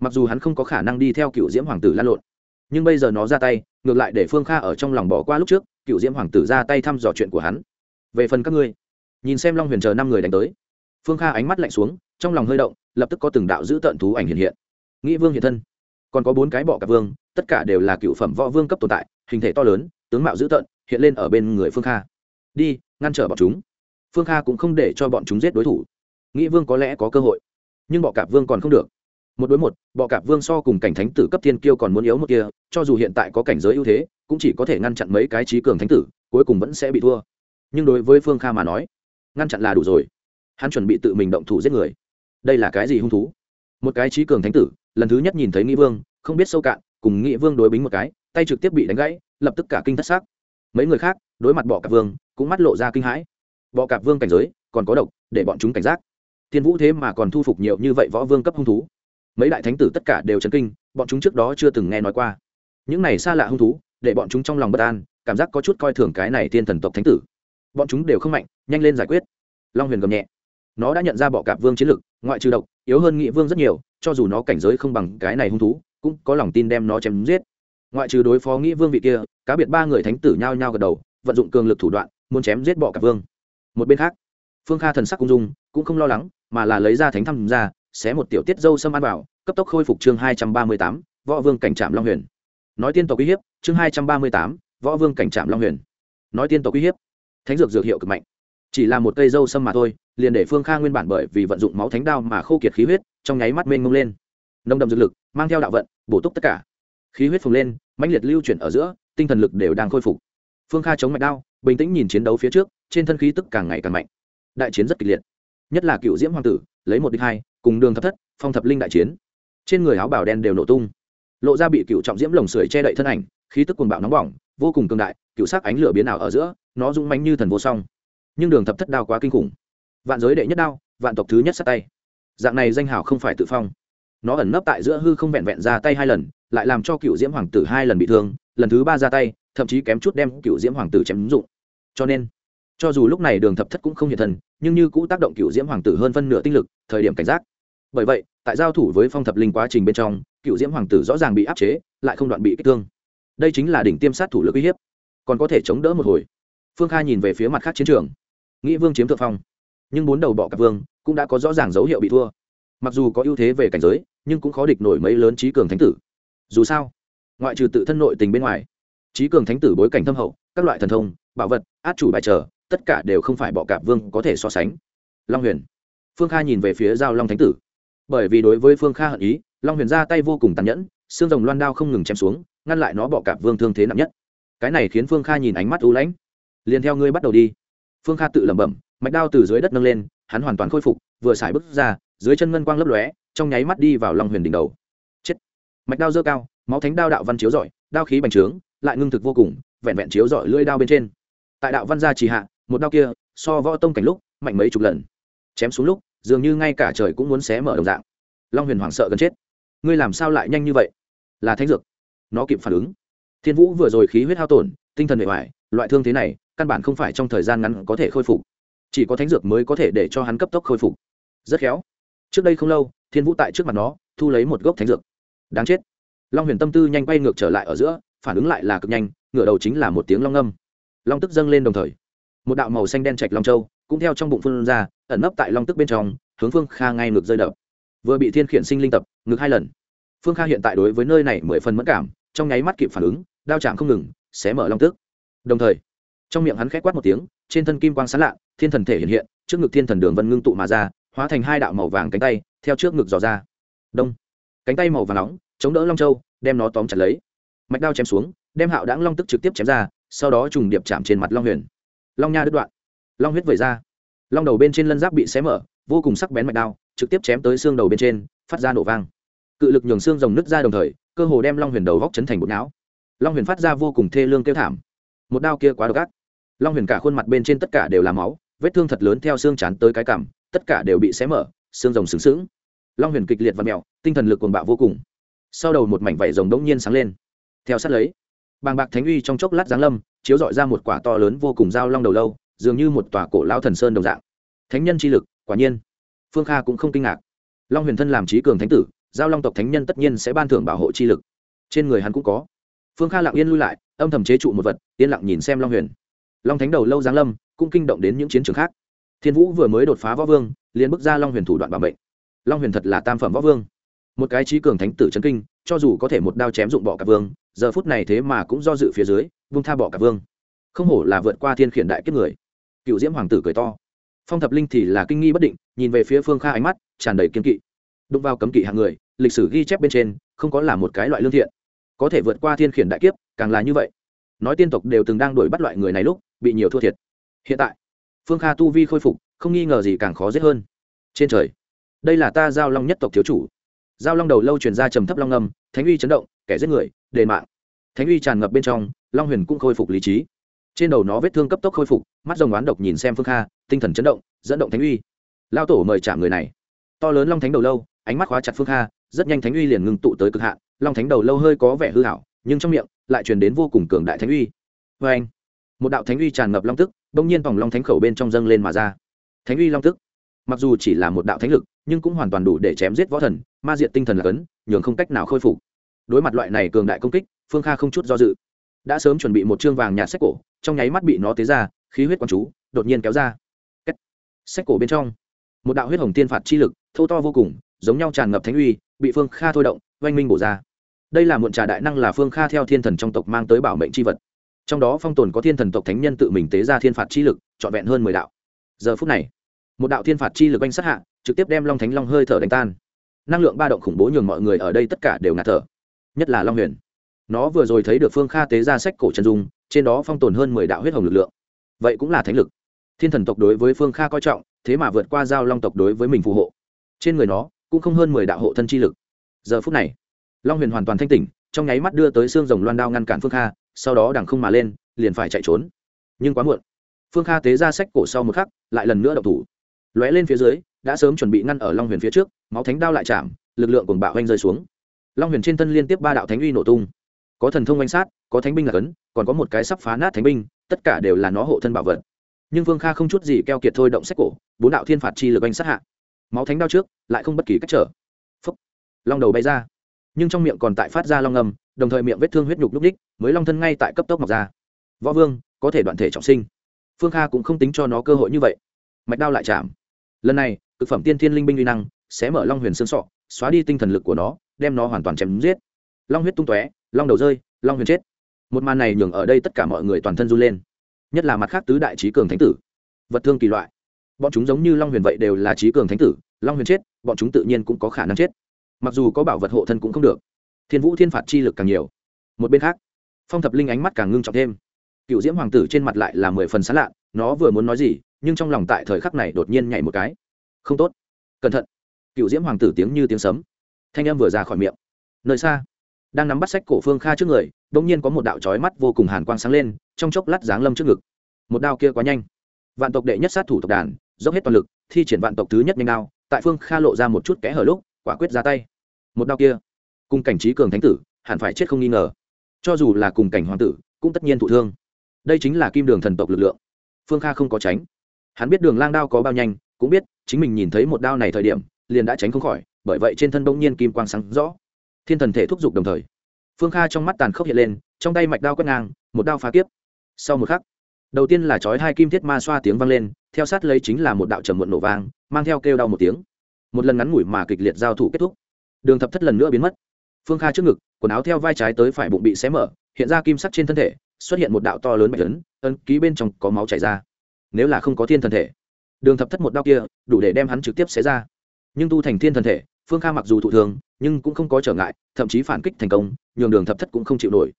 Mặc dù hắn không có khả năng đi theo cựu diễm hoàng tử lan lộn, nhưng bây giờ nó ra tay, ngược lại để phương kha ở trong lòng bỏ qua lúc trước, cựu diễm hoàng tử ra tay thăm dò chuyện của hắn. Về phần các ngươi, nhìn xem long huyền chờ năm người đánh tới phương kha ánh mắt lạnh xuống, trong lòng hơi động, lập tức có từng đạo giữ tận thú ảnh hiện hiện. Nghĩ vương hiện thân, còn có bốn cái bọ cạp vương, tất cả đều là cựu phẩm võ vương cấp tồn tại, hình thể to lớn, tướng mạo dữ tợn, hiện lên ở bên người phương kha. Đi, ngăn trở bọn chúng. Phương kha cũng không để cho bọn chúng giết đối thủ. Nghĩ vương có lẽ có cơ hội, nhưng bọ cạp vương còn không được. Một đối một, bọ cạp vương so cùng cảnh thánh tử cấp thiên kiêu còn muốn yếu một kia, cho dù hiện tại có cảnh giới ưu thế, cũng chỉ có thể ngăn chặn mấy cái trí cường thánh tử, cuối cùng vẫn sẽ bị thua. Nhưng đối với phương kha mà nói, ngăn chặn là đủ rồi hắn chuẩn bị tự mình động thủ giết người. Đây là cái gì hung thú? Một cái trí cường thánh tử, lần thứ nhất nhìn thấy nghĩ vương, không biết sâu cạn, cùng nghĩ vương đối bính một cái, tay trực tiếp bị đánh gãy, lập tức cả kinh thất xác. Mấy người khác, đối mặt bọ cạp vương, cũng mắt lộ ra kinh hãi. Bọ cạp vương cảnh giới, còn có độc, để bọn chúng cảnh giác. Thiên vũ thế mà còn thu phục nhiều như vậy võ vương cấp hung thú. Mấy đại thánh tử tất cả đều chấn kinh, bọn chúng trước đó chưa từng nghe nói qua. Những này xa lạ hung thú, để bọn chúng trong lòng bất an, cảm giác có chút coi thường cái này thiên thần tộc thánh tử. Bọn chúng đều không mạnh, nhanh lên giải quyết. Long huyền gầm nhẹ nó đã nhận ra bọ cạp vương chiến lực, ngoại trừ độc, yếu hơn nghị vương rất nhiều, cho dù nó cảnh giới không bằng cái này hung thú, cũng có lòng tin đem nó chém giết. Ngoại trừ đối phó nghĩ vương vị kia, cá biệt ba người thánh tử nhao nhao gật đầu, vận dụng cường lực thủ đoạn, muốn chém giết bọ cạp vương. Một bên khác, phương kha thần sắc cung dung, cũng không lo lắng, mà là lấy ra thánh thăm ra, xé một tiểu tiết dâu xâm ăn vào, cấp tốc khôi phục chương hai trăm ba mươi tám, võ vương cảnh trạm long huyền. Nói tiên tộc uy hiếp, chương hai trăm ba mươi tám, võ vương cảnh trạm long huyền. Nói tiên tộc uy hiếp. Thánh dược dược hiệu cực mạnh chỉ là một cây dâu sâm mà thôi, liền để phương kha nguyên bản bởi vì vận dụng máu thánh đao mà khô kiệt khí huyết, trong nháy mắt mênh mông lên. Nông đậm dược lực, mang theo đạo vận, bổ túc tất cả. Khí huyết phồng lên, mãnh liệt lưu chuyển ở giữa, tinh thần lực đều đang khôi phục. Phương kha chống mạch đao, bình tĩnh nhìn chiến đấu phía trước, trên thân khí tức càng ngày càng mạnh. Đại chiến rất kịch liệt. Nhất là cựu diễm hoàng tử, lấy một đích hai, cùng đường thập thất, phong thập linh đại chiến. Trên người áo bào đen đều nổ tung. Lộ ra bị cựu trọng diễm lồng sưởi che đậy thân ảnh, khí tức cuồng bạo nóng bỏng, vô cùng cường đại, cựu sắc ánh lửa biến ảo ở giữa, nó rung mánh như thần vô song nhưng đường thập thất đao quá kinh khủng. Vạn giới đệ nhất đao, vạn tộc thứ nhất sát tay. Dạng này danh hào không phải tự phong. Nó ẩn nấp tại giữa hư không vẹn vẹn ra tay hai lần, lại làm cho cựu diễm hoàng tử hai lần bị thương, lần thứ ba ra tay, thậm chí kém chút đem cựu diễm hoàng tử chém ứng dụng. Cho nên, cho dù lúc này đường thập thất cũng không hiện thần nhưng như cũ tác động cựu diễm hoàng tử hơn phân nửa tinh lực, thời điểm cảnh giác. Bởi vậy, tại giao thủ với phong thập linh quá trình bên trong, cựu diễm hoàng tử rõ ràng bị áp chế, lại không đoạn bị kích thương. Đây chính là đỉnh tiêm sát thủ lực uy hiếp. Còn có thể chống đỡ một hồi. Phương kha nhìn về phía mặt khác chiến trường nghĩ vương chiếm thượng phong. Nhưng bốn đầu bọ cạp vương cũng đã có rõ ràng dấu hiệu bị thua. Mặc dù có ưu thế về cảnh giới, nhưng cũng khó địch nổi mấy lớn trí cường thánh tử. Dù sao, ngoại trừ tự thân nội tình bên ngoài trí cường thánh tử bối cảnh thâm hậu, các loại thần thông, bảo vật, át chủ bài trở tất cả đều không phải bọ cạp vương có thể so sánh. Long huyền. Phương kha nhìn về phía giao long thánh tử. Bởi vì đối với phương kha hận ý, long huyền ra tay vô cùng tàn nhẫn, xương rồng loan đao không ngừng chém xuống, ngăn lại nó bọ cạp vương thương thế nặng nhất. Cái này khiến phương kha nhìn ánh mắt u lãnh. Liền theo ngươi bắt đầu đi phương kha tự lẩm bẩm, mạch đao từ dưới đất nâng lên, hắn hoàn toàn khôi phục, vừa xài bước ra, dưới chân ngân quang lấp lóe, trong nháy mắt đi vào long huyền đỉnh đầu. Chết. Mạch đao dơ cao, máu thánh đao đạo văn chiếu rọi, đao khí bành trướng, lại ngưng thực vô cùng, vẹn vẹn chiếu rọi lưỡi đao bên trên. Tại đạo văn gia trì hạ, một đao kia, so võ tông cảnh lúc, mạnh mấy chục lần. Chém xuống lúc, dường như ngay cả trời cũng muốn xé mở đồng dạng. Long huyền hoảng sợ gần chết. Ngươi làm sao lại nhanh như vậy? Là thánh dược. Nó kịp phản ứng. Thiên vũ vừa rồi khí huyết hao tổn, tinh thần bề ngoài, loại thương thế này căn bản không phải trong thời gian ngắn có thể khôi phục. Chỉ có thánh dược mới có thể để cho hắn cấp tốc khôi phục. Rất khéo. Trước đây không lâu, thiên vũ tại trước mặt nó, thu lấy một gốc thánh dược. Đáng chết. Long huyền tâm tư nhanh quay ngược trở lại ở giữa, phản ứng lại là cực nhanh, ngửa đầu chính là một tiếng long âm long tức dâng lên đồng thời. Một đạo màu xanh đen chạch long châu cũng theo trong bụng phương ra, ẩn nấp tại long tức bên trong, hướng phương kha ngay ngược rơi đập. Vừa bị thiên khiển sinh linh tập, ngược hai lần. Phương kha hiện tại đối với nơi này mười phần mất cảm, trong nháy mắt kịp phản ứng, đao chạm không ngừng, xé mở long tức. Đồng thời trong miệng hắn khẽ quát một tiếng, trên thân kim quang sán lạ, thiên thần thể hiện hiện, trước ngực thiên thần đường vân ngưng tụ mà ra, hóa thành hai đạo màu vàng cánh tay, theo trước ngực dò ra. Đông. Cánh tay màu vàng nóng, chống đỡ long châu, đem nó tóm chặt lấy. Mạch đao chém xuống, đem hạo đáng long tức trực tiếp chém ra, sau đó trùng điệp chạm trên mặt long huyền. Long nha đứt đoạn. Long huyết vẩy ra. Long đầu bên trên lân giáp bị xé mở, vô cùng sắc bén mạch đao, trực tiếp chém tới xương đầu bên trên, phát ra nổ vang. Cự lực nhường xương rồng nứt ra đồng thời, cơ hồ đem long huyền đầu góc chấn thành bột não. Long huyền phát ra vô cùng thê lương kêu thảm. Một đao kia quá độc ác long huyền cả khuôn mặt bên trên tất cả đều là máu, vết thương thật lớn theo xương chán tới cái cằm, tất cả đều bị xé mở, xương rồng sướng sướng long huyền kịch liệt và mèo tinh thần lực cuồng bạo vô cùng. Sau đầu một mảnh vảy rồng đống nhiên sáng lên. Theo sát lấy, bàng bạc thánh uy trong chốc lát giáng lâm, chiếu dọi ra một quả to lớn vô cùng dao long đầu lâu, dường như một tòa cổ lao thần sơn đồng dạng. Thánh nhân chi lực, quả nhiên. Phương kha cũng không kinh ngạc. Long huyền thân làm trí cường thánh tử, giao long tộc thánh nhân tất nhiên sẽ ban thưởng bảo hộ chi lực. Trên người hắn cũng có. Phương kha lặng yên lui lại, âm thầm chế trụ một vật, yên lặng nhìn xem long huyền long thánh đầu lâu giáng lâm cũng kinh động đến những chiến trường khác. Thiên vũ vừa mới đột phá võ vương, liền bước ra long huyền thủ đoạn bảo mệnh. Long huyền thật là tam phẩm võ vương. Một cái trí cường thánh tử c kinh, cho dù có thể một đao chém dụng bọ cả vương, giờ phút này thế mà cũng do dự phía dưới, vung tha bọ cả vương. Không hổ là vượt qua thiên khiển đại kiếp người. Cựu diễm hoàng tử cười to. Phong thập linh thì là kinh nghi bất định, nhìn về phía phương kha ánh mắt, tràn đầy kiên kỵ. Đụng vào cấm kỵ hạng người, lịch sử ghi chép bên trên, không có là một cái loại lương thiện. Có thể vượt qua thiên khiển đại kiếp, càng là như vậy. Nói tiên tộc đều từng đang đuổi bắt loại người này lúc bị nhiều thua thiệt. Hiện tại, phương kha tu vi khôi phục, không nghi ngờ gì càng khó giết hơn. Trên trời, đây là ta giao long nhất tộc thiếu chủ. Giao long đầu lâu truyền ra trầm thấp long âm, thánh uy chấn động, kẻ giết người, đền mạng. Thánh uy tràn ngập bên trong, long huyền cũng khôi phục lý trí. Trên đầu nó vết thương cấp tốc khôi phục, mắt rồng oán độc nhìn xem phương kha, tinh thần chấn động, dẫn động thánh uy. Lao tổ mời chạm người này. To lớn long thánh đầu lâu, ánh mắt khóa chặt phương kha, rất nhanh thánh uy liền ngừng tụ tới cực hạn. Long thánh đầu lâu hơi có vẻ hư hảo nhưng trong miệng lại truyền đến vô cùng cường đại thánh uy. Vê anh một đạo thánh uy tràn ngập long tức, bỗng nhiên vòng long thánh khẩu bên trong dâng lên mà ra. Thánh uy long tức, mặc dù chỉ là một đạo thánh lực, nhưng cũng hoàn toàn đủ để chém giết võ thần, ma diện tinh thần là cấn, nhường không cách nào khôi phục. Đối mặt loại này cường đại công kích, phương kha không chút do dự. Đã sớm chuẩn bị một chương vàng nhạt sách cổ, trong nháy mắt bị nó tế ra, khí huyết quán chú, đột nhiên kéo ra. Kết. sách cổ bên trong, một đạo huyết hồng tiên phạt chi lực, thô to vô cùng, giống nhau tràn ngập thánh uy, bị phương kha thôi động, oanh minh bổ ra. Đây là muộn trà đại năng là phương kha theo thiên thần trong tộc mang tới bảo mệnh c h i vật trong đó phong tồn có thiên thần tộc thánh nhân tự mình tế ra thiên phạt chi lực, trọn vẹn hơn mười đạo. Giờ phút này, một đạo thiên phạt chi lực oanh sát hạ, trực tiếp đem long thánh long hơi thở đánh tan. Năng lượng ba động khủng bố nhường mọi người ở đây tất cả đều ngạt thở. Nhất là long huyền. Nó vừa rồi thấy được phương kha tế ra sách cổ chân dung, trên đó phong tồn hơn mười đạo huyết hồng lực lượng. Vậy cũng là thánh lực. Thiên thần tộc đối với phương kha coi trọng, thế mà vượt qua giao long tộc đối với mình phù hộ. Trên người nó, cũng không hơn mười đạo hộ thân chi lực. Giờ phút này, long huyền hoàn toàn thanh tỉnh, trong nháy mắt đưa tới xương rồng loan đao ngăn cản phương kha sau đó đằng không mà lên, liền phải chạy trốn. Nhưng quá muộn. Phương kha tế ra sách cổ sau một khắc, lại lần nữa đậu thủ. Lóe lên phía dưới, đã sớm chuẩn bị ngăn ở long huyền phía trước, máu thánh đao lại chạm, lực lượng cùng bạo oanh rơi xuống. Long huyền trên thân liên tiếp ba đạo thánh uy nổ tung. Có thần thông oanh sát, có thánh binh là cấn, còn có một cái sắp phá nát thánh binh, tất cả đều là nó hộ thân bảo vật. Nhưng vương kha không chút gì keo kiệt thôi động sách cổ, bốn đạo thiên phạt chi lực oanh sát hạ. Máu thánh đao trước, lại không bất kỳ cách trở. Phấp long đầu bay ra. Nhưng trong miệng còn tại phát ra long ngầm đồng thời miệng vết thương huyết nhục lúc đích, mới long thân ngay tại cấp tốc mọc ra. Võ vương, có thể đoạn thể trọng sinh. Phương kha cũng không tính cho nó cơ hội như vậy. Mạch đao lại chạm. Lần này thực phẩm tiên thiên linh binh uy năng sẽ mở long huyền xương sọ, xóa đi tinh thần lực của nó, đem nó hoàn toàn chém giết. Long huyết tung tóe, long đầu rơi, long huyền chết. Một màn này nhường ở đây tất cả mọi người toàn thân run lên. Nhất là mặt khác tứ đại trí cường thánh tử. Vật thương kỳ loại. Bọn chúng giống như long huyền vậy đều là trí cường thánh tử, long huyền chết, bọn chúng tự nhiên cũng có khả năng chết. Mặc dù có bảo vật hộ thân cũng không được thiên vũ thiên phạt chi lực càng nhiều. Một bên khác, phong thập linh ánh mắt càng ngưng trọng thêm. Cựu diễm hoàng tử trên mặt lại là mười phần sán lạ, nó vừa muốn nói gì, nhưng trong lòng tại thời khắc này đột nhiên nhảy một cái. Không tốt. Cẩn thận. Cựu diễm hoàng tử tiếng như tiếng sấm. Thanh em vừa ra khỏi miệng. Nơi xa, đang nắm bắt sách cổ phương kha trước người đ ỗ n g nhiên có một đạo trói mắt vô cùng hàn quang sáng lên, trong chốc lát giáng lâm trước ngực. Một đao kia quá nhanh. Vạn tộc đệ nhất sát thủ tộc đàn, dốc hết toàn lực, thi triển vạn tộc thứ nhất nhanh đao, tại phương kha lộ ra một chút kẽ hở lúc, quả quyết ra tay. Một đao kia cùng cảnh trí cường thánh tử, hẳn phải chết không nghi ngờ. Cho dù là cùng cảnh hoàng tử, cũng tất nhiên thụ thương. Đây chính là kim đường thần tộc lực lượng. Phương kha không có tránh. Hắn biết đường lang đao có bao nhanh, cũng biết chính mình nhìn thấy một đao này thời điểm, liền đã tránh không khỏi, bởi vậy trên thân bỗng nhiên kim quang sáng rõ. Thiên thần thể thúc giục đồng thời, phương kha trong mắt tàn khốc hiện lên, trong tay mạch đao quét ngang, một đao phá kiếp. Sau một khắc, đầu tiên là chói hai kim thiết ma xoa tiếng vang lên, theo sát lấy chính là một đạo trầm muộn nổ vang, mang theo kêu đau một tiếng. Một lần ngắn ngủi mà kịch liệt giao thủ kết thúc. Đường thập thất lần nữa biến mất phương kha trước ngực, quần áo theo vai trái tới phải bụng bị xé mở, hiện ra kim sắc trên thân thể, xuất hiện một đạo to lớn bạch lớn ân ký bên trong có máu chảy ra. Nếu là không có thiên thần thể, đường thập thất một đao kia, đủ để đem hắn trực tiếp xé ra. Nhưng tu thành thiên thần thể, phương kha mặc dù thụ thường, nhưng cũng không có trở ngại, thậm chí phản kích thành công, nhường đường thập thất cũng không chịu nổi.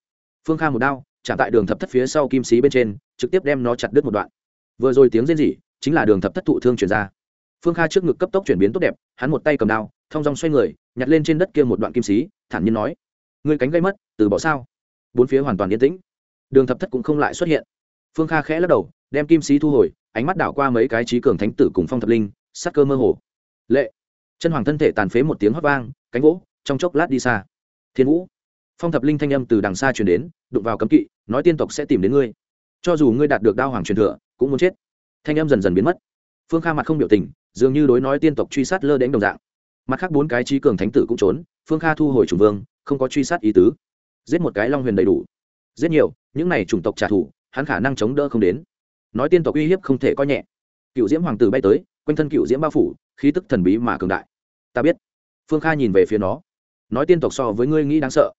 Phương kha một đao, chạm tại đường thập thất phía sau kim xí bên trên, trực tiếp đem nó chặt đứt một đoạn. Vừa rồi tiếng rên rỉ, chính là đường thập thất thụ thương chuyển ra phương kha trước ngực cấp tốc chuyển biến tốt đẹp, hắn một tay cầm đao, thong dong xoay người, nhặt lên trên đất kia một đoạn kim xí thản nhiên nói người cánh gây mất, từ bỏ sao? Bốn phía hoàn toàn yên tĩnh. Đường thập thất cũng không lại xuất hiện. Phương kha khẽ lắc đầu, đem kim xí thu hồi, ánh mắt đảo qua mấy cái trí cường thánh tử cùng phong thập linh, sắc cơ mơ hồ. Lệ. Chân hoàng thân thể tàn phế một tiếng hót vang, cánh gỗ trong chốc lát đi xa. Thiên vũ. Phong thập linh thanh âm từ đằng xa chuyển đến, đụng vào cấm kỵ, nói tiên tộc sẽ tìm đến ngươi. Cho dù ngươi đạt được đao hoàng truyền thừa, cũng muốn chết. Thanh âm dần dần biến mất. Phương kha mặt không biểu tình dường như đối nói tiên tộc truy sát lơ đến đồng dạng. Mặt khác bốn cái trí cường thánh tử cũng trốn, phương kha thu hồi chủ vương, không có truy sát ý tứ. Giết một cái long huyền đầy đủ. Giết nhiều, những này chủng tộc trả thù, hắn khả năng chống đỡ không đến. Nói tiên tộc uy hiếp không thể coi nhẹ. Cựu diễm hoàng tử bay tới, quanh thân cựu diễm bao phủ, khí tức thần bí mà cường đại. Ta biết. Phương kha nhìn về phía nó. Nói tiên tộc so với ngươi nghĩ đáng sợ.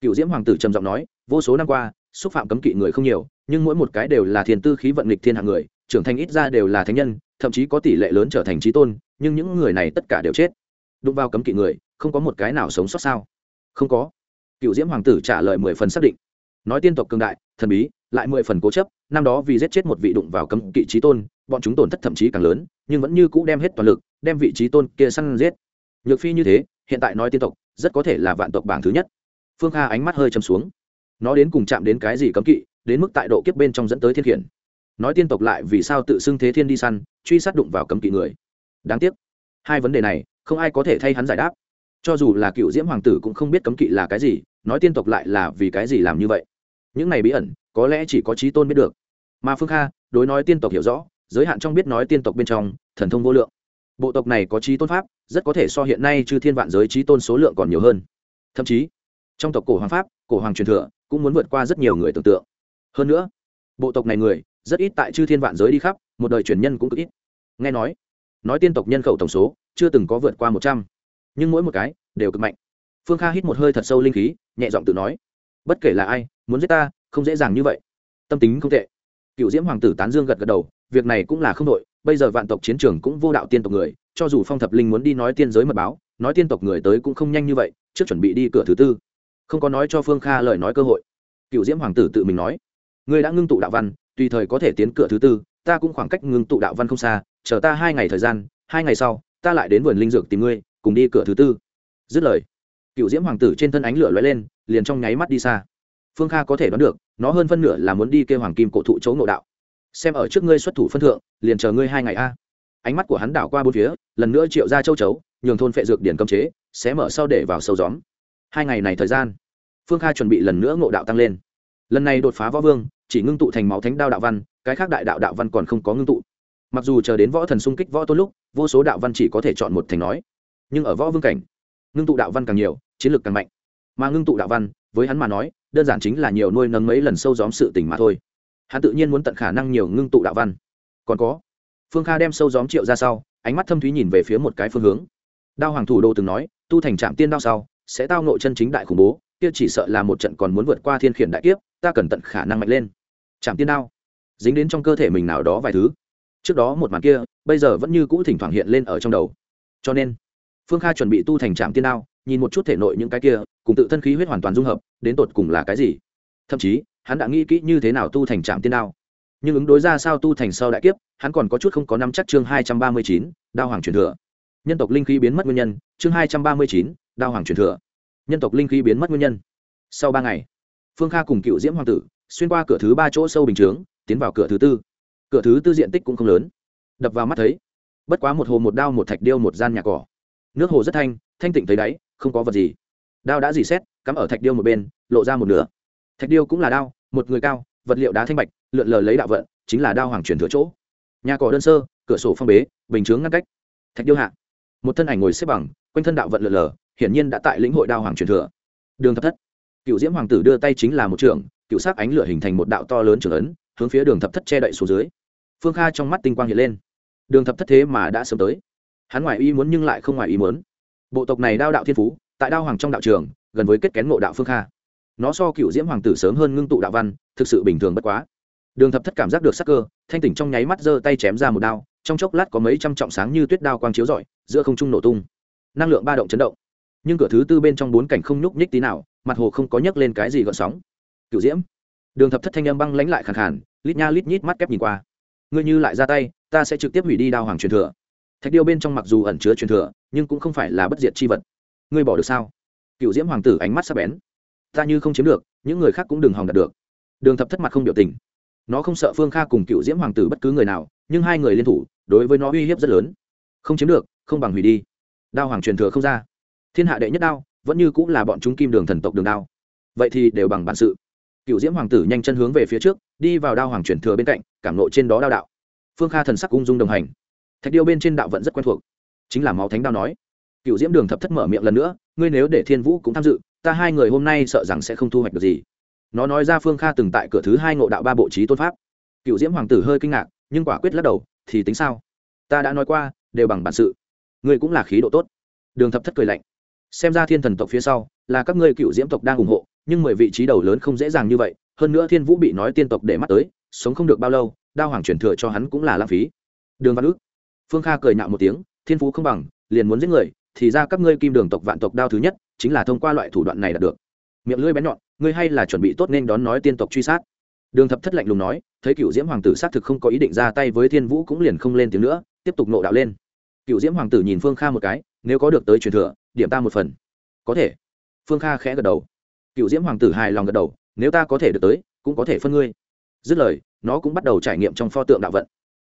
Cựu diễm hoàng tử trầm giọng nói, vô số năm qua, xúc phạm cấm kỵ người không nhiều, nhưng mỗi một cái đều là thiền tư khí vận lịch thiên hạng người, trưởng thành ít ra đều là thánh nhân thậm chí có tỷ lệ lớn trở thành trí tôn, nhưng những người này tất cả đều chết. Đụng vào cấm kỵ người, không có một cái nào sống sót sao? Không có. Cựu diễm hoàng tử trả lời mười phần xác định. Nói tiên tộc cường đại, thần bí, lại mười phần cố chấp, năm đó vì giết chết một vị đụng vào cấm kỵ trí tôn, bọn chúng tổn thất thậm chí càng lớn, nhưng vẫn như cũ đem hết toàn lực, đem vị trí tôn kia săn giết. Nhược phi như thế, hiện tại nói tiên tộc, rất có thể là vạn tộc bảng thứ nhất. Phương kha ánh mắt hơi châm xuống. Nó đến cùng chạm đến cái gì cấm kỵ, đến mức tại độ kiếp bên trong dẫn tới thiên khiển nói tiên tộc lại vì sao tự xưng thế thiên đi săn, truy sát đụng vào cấm kỵ người. Đáng tiếc, hai vấn đề này, không ai có thể thay hắn giải đáp. Cho dù là cựu diễm hoàng tử cũng không biết cấm kỵ là cái gì, nói tiên tộc lại là vì cái gì làm như vậy. Những này bí ẩn, có lẽ chỉ có trí tôn biết được. Mà phương kha, đối nói tiên tộc hiểu rõ, giới hạn trong biết nói tiên tộc bên trong, thần thông vô lượng. Bộ tộc này có trí tôn pháp, rất có thể so hiện nay chư thiên vạn giới trí tôn số lượng còn nhiều hơn. Thậm chí, trong tộc cổ hoàng pháp, cổ hoàng truyền thừa, cũng muốn vượt qua rất nhiều người tưởng tượng. Hơn nữa, bộ tộc này người rất ít tại chư thiên vạn giới đi khắp, một đời truyền nhân cũng cực ít. Nghe nói nói tiên tộc nhân khẩu tổng số chưa từng có vượt qua một trăm, nhưng mỗi một cái đều cực mạnh. Phương kha hít một hơi thật sâu linh khí, nhẹ giọng tự nói, bất kể là ai, muốn giết ta, không dễ dàng như vậy. Tâm tính không tệ. Cựu diễm hoàng tử tán dương gật gật đầu, việc này cũng là không đội bây giờ vạn tộc chiến trường cũng vô đạo tiên tộc người, cho dù phong thập linh muốn đi nói tiên giới mật báo, nói tiên tộc người tới cũng không nhanh như vậy, trước chuẩn bị đi cửa thứ tư. Không có nói cho phương kha lời nói cơ hội. Cựu diễm hoàng tử tự mình nói, ngươi đã ngưng tụ đạo văn tùy thời có thể tiến cửa thứ tư, ta cũng khoảng cách ngưng tụ đạo văn không xa, chờ ta hai ngày thời gian, hai ngày sau, ta lại đến vườn linh dược tìm ngươi, cùng đi cửa thứ tư. Dứt lời, cựu diễm hoàng tử trên thân ánh lửa lóe lên, liền trong nháy mắt đi xa. Phương kha có thể đoán được, nó hơn phân nửa là muốn đi kêu hoàng kim cổ thụ chỗ ngộ đạo. Xem ở trước ngươi xuất thủ phân thượng, liền chờ ngươi hai ngày a. Ánh mắt của hắn đảo qua bốn phía, lần nữa triệu ra châu chấu, nhường thôn phệ dược điển cấm chế, xé mở sau để vào sâu gióm. Hai ngày này thời gian, phương kha chuẩn bị lần nữa ngộ đạo tăng lên. Lần này đột phá võ vương chỉ ngưng tụ thành máu thánh đao đạo văn, cái khác đại đạo đạo văn còn không có ngưng tụ. Mặc dù chờ đến võ thần xung kích võ tôn lúc, vô số đạo văn chỉ có thể chọn một thành nói. Nhưng ở võ vương cảnh, ngưng tụ đạo văn càng nhiều, chiến lược càng mạnh. Mà ngưng tụ đạo văn, với hắn mà nói, đơn giản chính là nhiều nuôi nấng mấy lần sâu gióm sự tình mà thôi. Hắn tự nhiên muốn tận khả năng nhiều ngưng tụ đạo văn. Còn có, phương kha đem sâu gióm triệu ra sau, ánh mắt thâm thúy nhìn về phía một cái phương hướng. Đao hoàng thủ đô từng nói, tu thành trạm tiên đao sau, sẽ tao nội chân chính đại khủng bố, kia chỉ sợ là một trận còn muốn vượt qua thiên khiển đại kiếp ta cần tận khả năng mạnh lên. Trạm tiên đao. Dính đến trong cơ thể mình nào đó vài thứ. Trước đó một màn kia, bây giờ vẫn như cũ thỉnh thoảng hiện lên ở trong đầu. Cho nên, phương kha chuẩn bị tu thành trạm tiên đao, nhìn một chút thể nội những cái kia, cùng tự thân khí huyết hoàn toàn dung hợp, đến tột cùng là cái gì? Thậm chí, hắn đã nghĩ kỹ như thế nào tu thành trạm tiên đao. Nhưng ứng đối ra sao tu thành sau đại kiếp, hắn còn có chút không có năm chắc chương hai trăm ba mươi chín, đao hoàng truyền thừa. Nhân tộc linh khí biến mất nguyên nhân, chương hai trăm ba mươi chín, đao hoàng truyền thừa. Nhân tộc linh khí biến mất nguyên nhân. Sau ba ngày phương kha cùng cựu diễm hoàng tử xuyên qua cửa thứ ba chỗ sâu bình chướng, tiến vào cửa thứ tư. Cửa thứ tư diện tích cũng không lớn. Đập vào mắt thấy, bất quá một hồ một đao một thạch điêu một gian nhà cỏ. Nước hồ rất thanh thanh tịnh thấy đáy, không có vật gì. Đao đã dì xét, cắm ở thạch điêu một bên, lộ ra một nửa. Thạch điêu cũng là đao, một người cao, vật liệu đá thanh bạch, lượn lờ lấy đạo vận, chính là đao hoàng truyền thừa chỗ. Nhà cỏ đơn sơ, cửa sổ phong bế, bình chướng ngăn cách. Thạch điêu hạ, một thân ảnh ngồi xếp bằng, quanh thân đạo vận lượn lờ, hiển nhiên đã tại lĩnh hội đao hoàng truyền thừa. Đường thập thất cựu diễm hoàng tử đưa tay chính là một trường, cựu sắc ánh lửa hình thành một đạo to lớn trường ấn, hướng phía đường thập thất che đậy xuống dưới. Phương kha trong mắt tinh quang hiện lên. Đường thập thất thế mà đã sớm tới. Hắn ngoài ý muốn nhưng lại không ngoài ý muốn. Bộ tộc này đao đạo thiên phú, tại đao hoàng trong đạo trường, gần với kết kén ngộ đạo phương kha. Nó so cựu diễm hoàng tử sớm hơn ngưng tụ đạo văn, thực sự bình thường bất quá. Đường thập thất cảm giác được sắc cơ, thanh tỉnh trong nháy mắt giơ tay chém ra một đao, trong chốc lát có mấy trăm trọng sáng như tuyết đao quang chiếu rọi, giữa không trung nổ tung. Năng lượng ba động chấn động. Nhưng cửa thứ tư bên trong bốn cảnh không nhúc nhích tí nào mặt hồ không có nhấc lên cái gì gợn sóng. Cựu diễm, đường thập thất thanh âm băng lánh lại khàn khàn, lít nha lít nhít mắt kép nhìn qua. Ngươi như lại ra tay, ta sẽ trực tiếp hủy đi đao hoàng truyền thừa. Thạch điêu bên trong mặc dù ẩn chứa truyền thừa, nhưng cũng không phải là bất diệt chi vật. Ngươi bỏ được sao? Cựu diễm hoàng tử ánh mắt sắp bén. Ta như không chiếm được, những người khác cũng đừng hòng đạt được. Đường thập thất mặt không biểu tình. Nó không sợ phương kha cùng cựu diễm hoàng tử bất cứ người nào, nhưng hai người liên thủ, đối với nó uy hiếp rất lớn. Không chiếm được, không bằng hủy đi. Đao hoàng truyền thừa không ra. Thiên hạ đệ nhất đao vẫn như cũng là bọn chúng kim đường thần tộc đường đao. Vậy thì đều bằng bản sự. Cựu diễm hoàng tử nhanh chân hướng về phía trước, đi vào đao hoàng chuyển thừa bên cạnh, cảm nộ trên đó đao đạo. Phương kha thần sắc ung dung đồng hành. Thạch điêu bên trên đạo vẫn rất quen thuộc. Chính là máu thánh đao nói. Cựu diễm đường thập thất mở miệng lần nữa, ngươi nếu để thiên vũ cũng tham dự, ta hai người hôm nay sợ rằng sẽ không thu hoạch được gì. Nó nói ra phương kha từng tại cửa thứ hai ngộ đạo ba bộ trí tôn pháp. Cựu diễm hoàng tử hơi kinh ngạc, nhưng quả quyết lắc đầu, thì tính sao? Ta đã nói qua, đều bằng bản sự. Ngươi cũng là khí độ tốt. Đường thập thất cười lạnh xem ra thiên thần tộc phía sau là các ngươi cựu diễm tộc đang ủng hộ, nhưng mười vị trí đầu lớn không dễ dàng như vậy, hơn nữa thiên vũ bị nói tiên tộc để mắt tới, sống không được bao lâu, đao hoàng truyền thừa cho hắn cũng là lãng phí. Đường văn ước. Phương kha cười nạo một tiếng, thiên phú không bằng, liền muốn giết người, thì ra các ngươi kim đường tộc, vạn tộc đao thứ nhất, chính là thông qua loại thủ đoạn này đạt được. Miệng lưỡi bén nhọn, ngươi hay là chuẩn bị tốt nên đón nói tiên tộc truy sát. Đường thập thất lạnh lùng nói, thấy cựu diễm hoàng tử xác thực không có ý định ra tay với thiên vũ cũng liền không lên tiếng nữa, tiếp tục nộ đạo lên. Cựu diễm hoàng tử nhìn phương kha một cái, nếu có được tới truyền thừa điểm ta một phần. Có thể. Phương kha khẽ gật đầu. Cựu diễm hoàng tử hài lòng gật đầu, nếu ta có thể được tới, cũng có thể phân ngươi. Dứt lời, nó cũng bắt đầu trải nghiệm trong pho tượng đạo vận.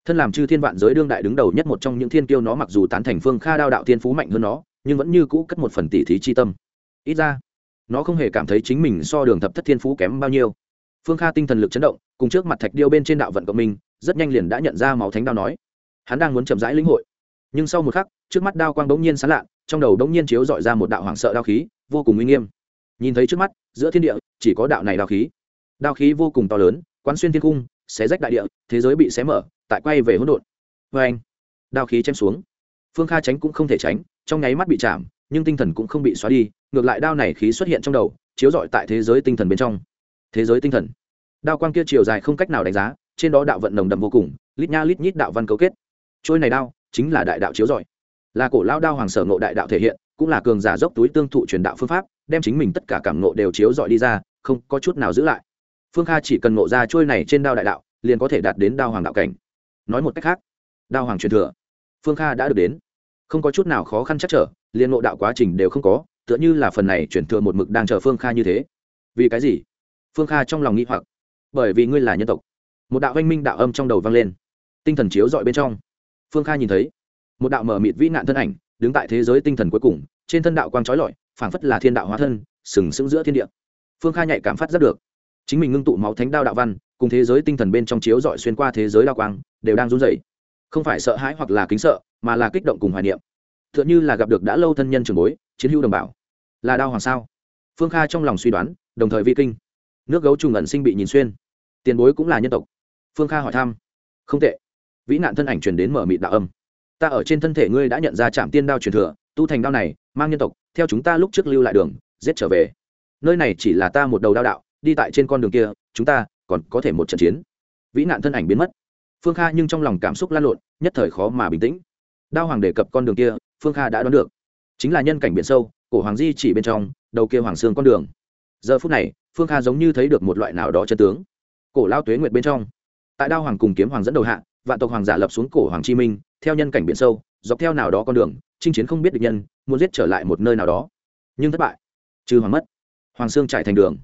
Thân làm chư thiên vạn giới đương đại đứng đầu nhất một trong những thiên kiêu nó mặc dù tán thành phương kha đao đạo thiên phú mạnh hơn nó, nhưng vẫn như cũ cất một phần tỷ thí chi tâm. Ít ra, nó không hề cảm thấy chính mình so đường thập thất thiên phú kém bao nhiêu. Phương kha tinh thần lực chấn động, cùng trước mặt thạch điêu bên trên đạo vận cộng minh, rất nhanh liền đã nhận ra máu thánh đao nói. Hắn đang muốn chậm rãi lĩnh hội, nhưng sau một khắc, trước mắt đao quang bỗng nhiên sán lạ trong đầu đống nhiên chiếu dọi ra một đạo hoàng sợ đao khí, vô cùng uy nghiêm. Nhìn thấy trước mắt, giữa thiên địa, chỉ có đạo này đao khí. Đao khí vô cùng to lớn, quán xuyên thiên cung xé rách đại địa, thế giới bị xé mở, tại quay về hỗn độn. Vê anh, đao khí chém xuống. Phương kha tránh cũng không thể tránh, trong nháy mắt bị chạm, nhưng tinh thần cũng không bị xóa đi, ngược lại đao này khí xuất hiện trong đầu, chiếu rọi tại thế giới tinh thần bên trong. Thế giới tinh thần. Đao quang kia chiều dài không cách nào đánh giá, trên đó đạo vận nồng đậm vô cùng, lít nha lít nhít đạo văn cấu kết. Trôi này đao, chính là đại đạo chiếu rọi là cổ lao đao hoàng sở ngộ đại đạo thể hiện, cũng là cường giả dốc túi tương thụ truyền đạo phương pháp, đem chính mình tất cả cảm ngộ đều chiếu dọi đi ra, không có chút nào giữ lại. Phương kha chỉ cần ngộ ra trôi này trên đao đại đạo, liền có thể đạt đến đao hoàng đạo cảnh. Nói một cách khác, đao hoàng truyền thừa, phương kha đã được đến. Không có chút nào khó khăn chắc trở, liền ngộ đạo quá trình đều không có, tựa như là phần này truyền thừa một mực đang chờ phương kha như thế. Vì cái gì? Phương kha trong lòng nghĩ hoặc. Bởi vì ngươi là nhân tộc. Một đạo oanh minh đạo âm trong đầu vang lên, tinh thần chiếu dọi bên trong. Phương kha nhìn thấy một đạo mở mịt vĩ nạn thân ảnh đứng tại thế giới tinh thần cuối cùng, trên thân đạo quang trói lọi, phảng phất là thiên đạo hóa thân, sừng sững giữa thiên địa. Phương kha nhạy cảm phát rất được, chính mình ngưng tụ máu thánh đao đạo văn, cùng thế giới tinh thần bên trong chiếu dọi xuyên qua thế giới đao quang, đều đang run rẩy. Không phải sợ hãi hoặc là kính sợ, mà là kích động cùng hoài niệm. T h ư ợ n như là gặp được đã lâu thân nhân trường bối, chiến hữu đồng bào. Là đao hoàng sao? Phương kha trong lòng suy đoán, đồng thời vi kinh. Nước gấu trùng ẩn sinh bị nhìn xuyên. Tiền bối cũng là nhân tộc. Phương kha hỏi thăm. Không tệ. Vĩ nạn thân ảnh truyền đến mở mịt đạo âm ta ở trên thân thể ngươi đã nhận ra trạm tiên đao truyền thừa, tu thành đao này, mang nhân tộc, theo chúng ta lúc trước lưu lại đường, giết trở về. Nơi này chỉ là ta một đầu đao đạo, đi tại trên con đường kia, chúng ta còn có thể một trận chiến. Vĩ nạn thân ảnh biến mất. Phương kha nhưng trong lòng cảm xúc lan lộn, nhất thời khó mà bình tĩnh. Đao hoàng đề cập con đường kia, phương kha đã đoán được. Chính là nhân cảnh biển sâu, cổ hoàng di chỉ bên trong, đầu kia hoàng xương con đường. Giờ phút này, phương kha giống như thấy được một loại nào đó chân tướng. Cổ lao tuế nguyệt bên trong. Tại đao hoàng cùng kiếm hoàng dẫn đầu hạ, vạn tộc hoàng giả lập xuống cổ hoàng chi minh theo nhân cảnh biển sâu, dọc theo nào đó con đường, chinh chiến không biết được nhân, muốn giết trở lại một nơi nào đó. Nhưng thất bại. Trừ hoàng mất. Hoàng sương trải thành đường.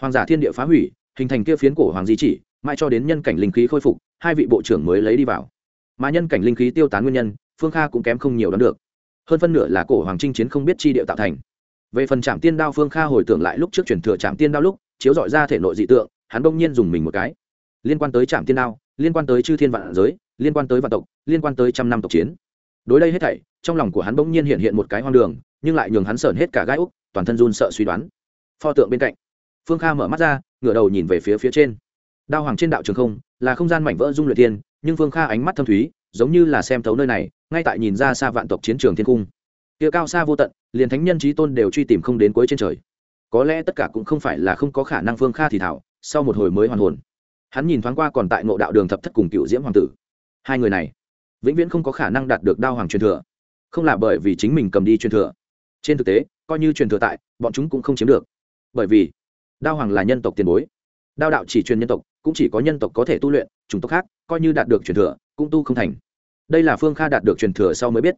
Hoàng giả thiên địa phá hủy, hình thành kia phiến cổ hoàng di chỉ, mãi cho đến nhân cảnh linh khí khôi phục, hai vị bộ trưởng mới lấy đi vào. Mà nhân cảnh linh khí tiêu tán nguyên nhân, phương kha cũng kém không nhiều đón được. Hơn phân nửa là cổ hoàng trinh chiến không biết chi điệu tạo thành. Về phần trạm tiên đao, phương kha hồi tưởng lại lúc trước chuyển thừa trạm tiên đao lúc, chiếu dọi ra thể nội dị tượng, hắn bỗng nhiên dùng mình một cái. Liên quan tới trạm tiên đao, liên quan tới chư thiên vạn giới liên quan tới vạn tộc, liên quan tới trăm năm tộc chiến. Đối đây hết thảy, trong lòng của hắn bỗng nhiên hiện hiện một cái hoang đường, nhưng lại nhường hắn sởn hết cả gai úc, toàn thân run sợ suy đoán. Pho tượng bên cạnh, phương kha mở mắt ra, ngửa đầu nhìn về phía phía trên. Đao hoàng trên đạo trường không, là không gian mảnh vỡ dung luyện tiên nhưng phương kha ánh mắt thâm thúy, giống như là xem thấu nơi này, ngay tại nhìn ra xa vạn tộc chiến trường thiên cung. Kia cao xa vô tận, liền thánh nhân trí tôn đều truy tìm không đến cuối trên trời. Có lẽ tất cả cũng không phải là không có khả năng phương kha thì thảo, sau một hồi mới hoàn hồn. Hắn nhìn thoáng qua còn tại ngộ đạo đường thập thất cùng cựu diễm hoàng tử hai người này vĩnh viễn không có khả năng đạt được đao hoàng truyền thừa. Không là bởi vì chính mình cầm đi truyền thừa. Trên thực tế, coi như truyền thừa tại, bọn chúng cũng không chiếm được. Bởi vì, đao hoàng là nhân tộc tiền bối. Đao đạo chỉ truyền nhân tộc, cũng chỉ có nhân tộc có thể tu luyện, chủng tộc khác, coi như đạt được truyền thừa, cũng tu không thành. Đây là phương kha đạt được truyền thừa sau mới biết.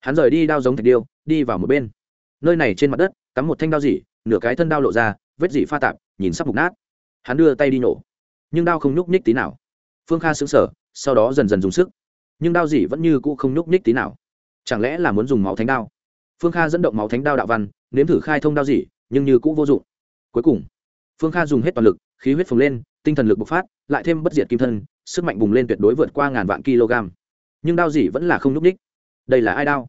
Hắn rời đi đao giống thạch điêu, đi vào một bên. Nơi này trên mặt đất, cắm một thanh đao dỉ, nửa cái thân đao lộ ra, vết dỉ pha tạp, nhìn sắp mục nát. Hắn đưa tay đi nổ nhưng đao không nhúc nhích tí nào. Phương kha xứng sở sau đó dần dần dùng sức. Nhưng đao dỉ vẫn như cũ không nhúc nhích tí nào. Chẳng lẽ là muốn dùng máu thánh đao? Phương kha dẫn động máu thánh đao đạo văn, nếm thử khai thông đao dỉ nhưng như cũ vô dụng. Cuối cùng, phương kha dùng hết toàn lực, khí huyết phồng lên, tinh thần lực bộc phát, lại thêm bất diệt kim thân, sức mạnh bùng lên tuyệt đối vượt qua ngàn vạn kg. Nhưng đao dỉ vẫn là không nhúc nhích. Đây là ai đao?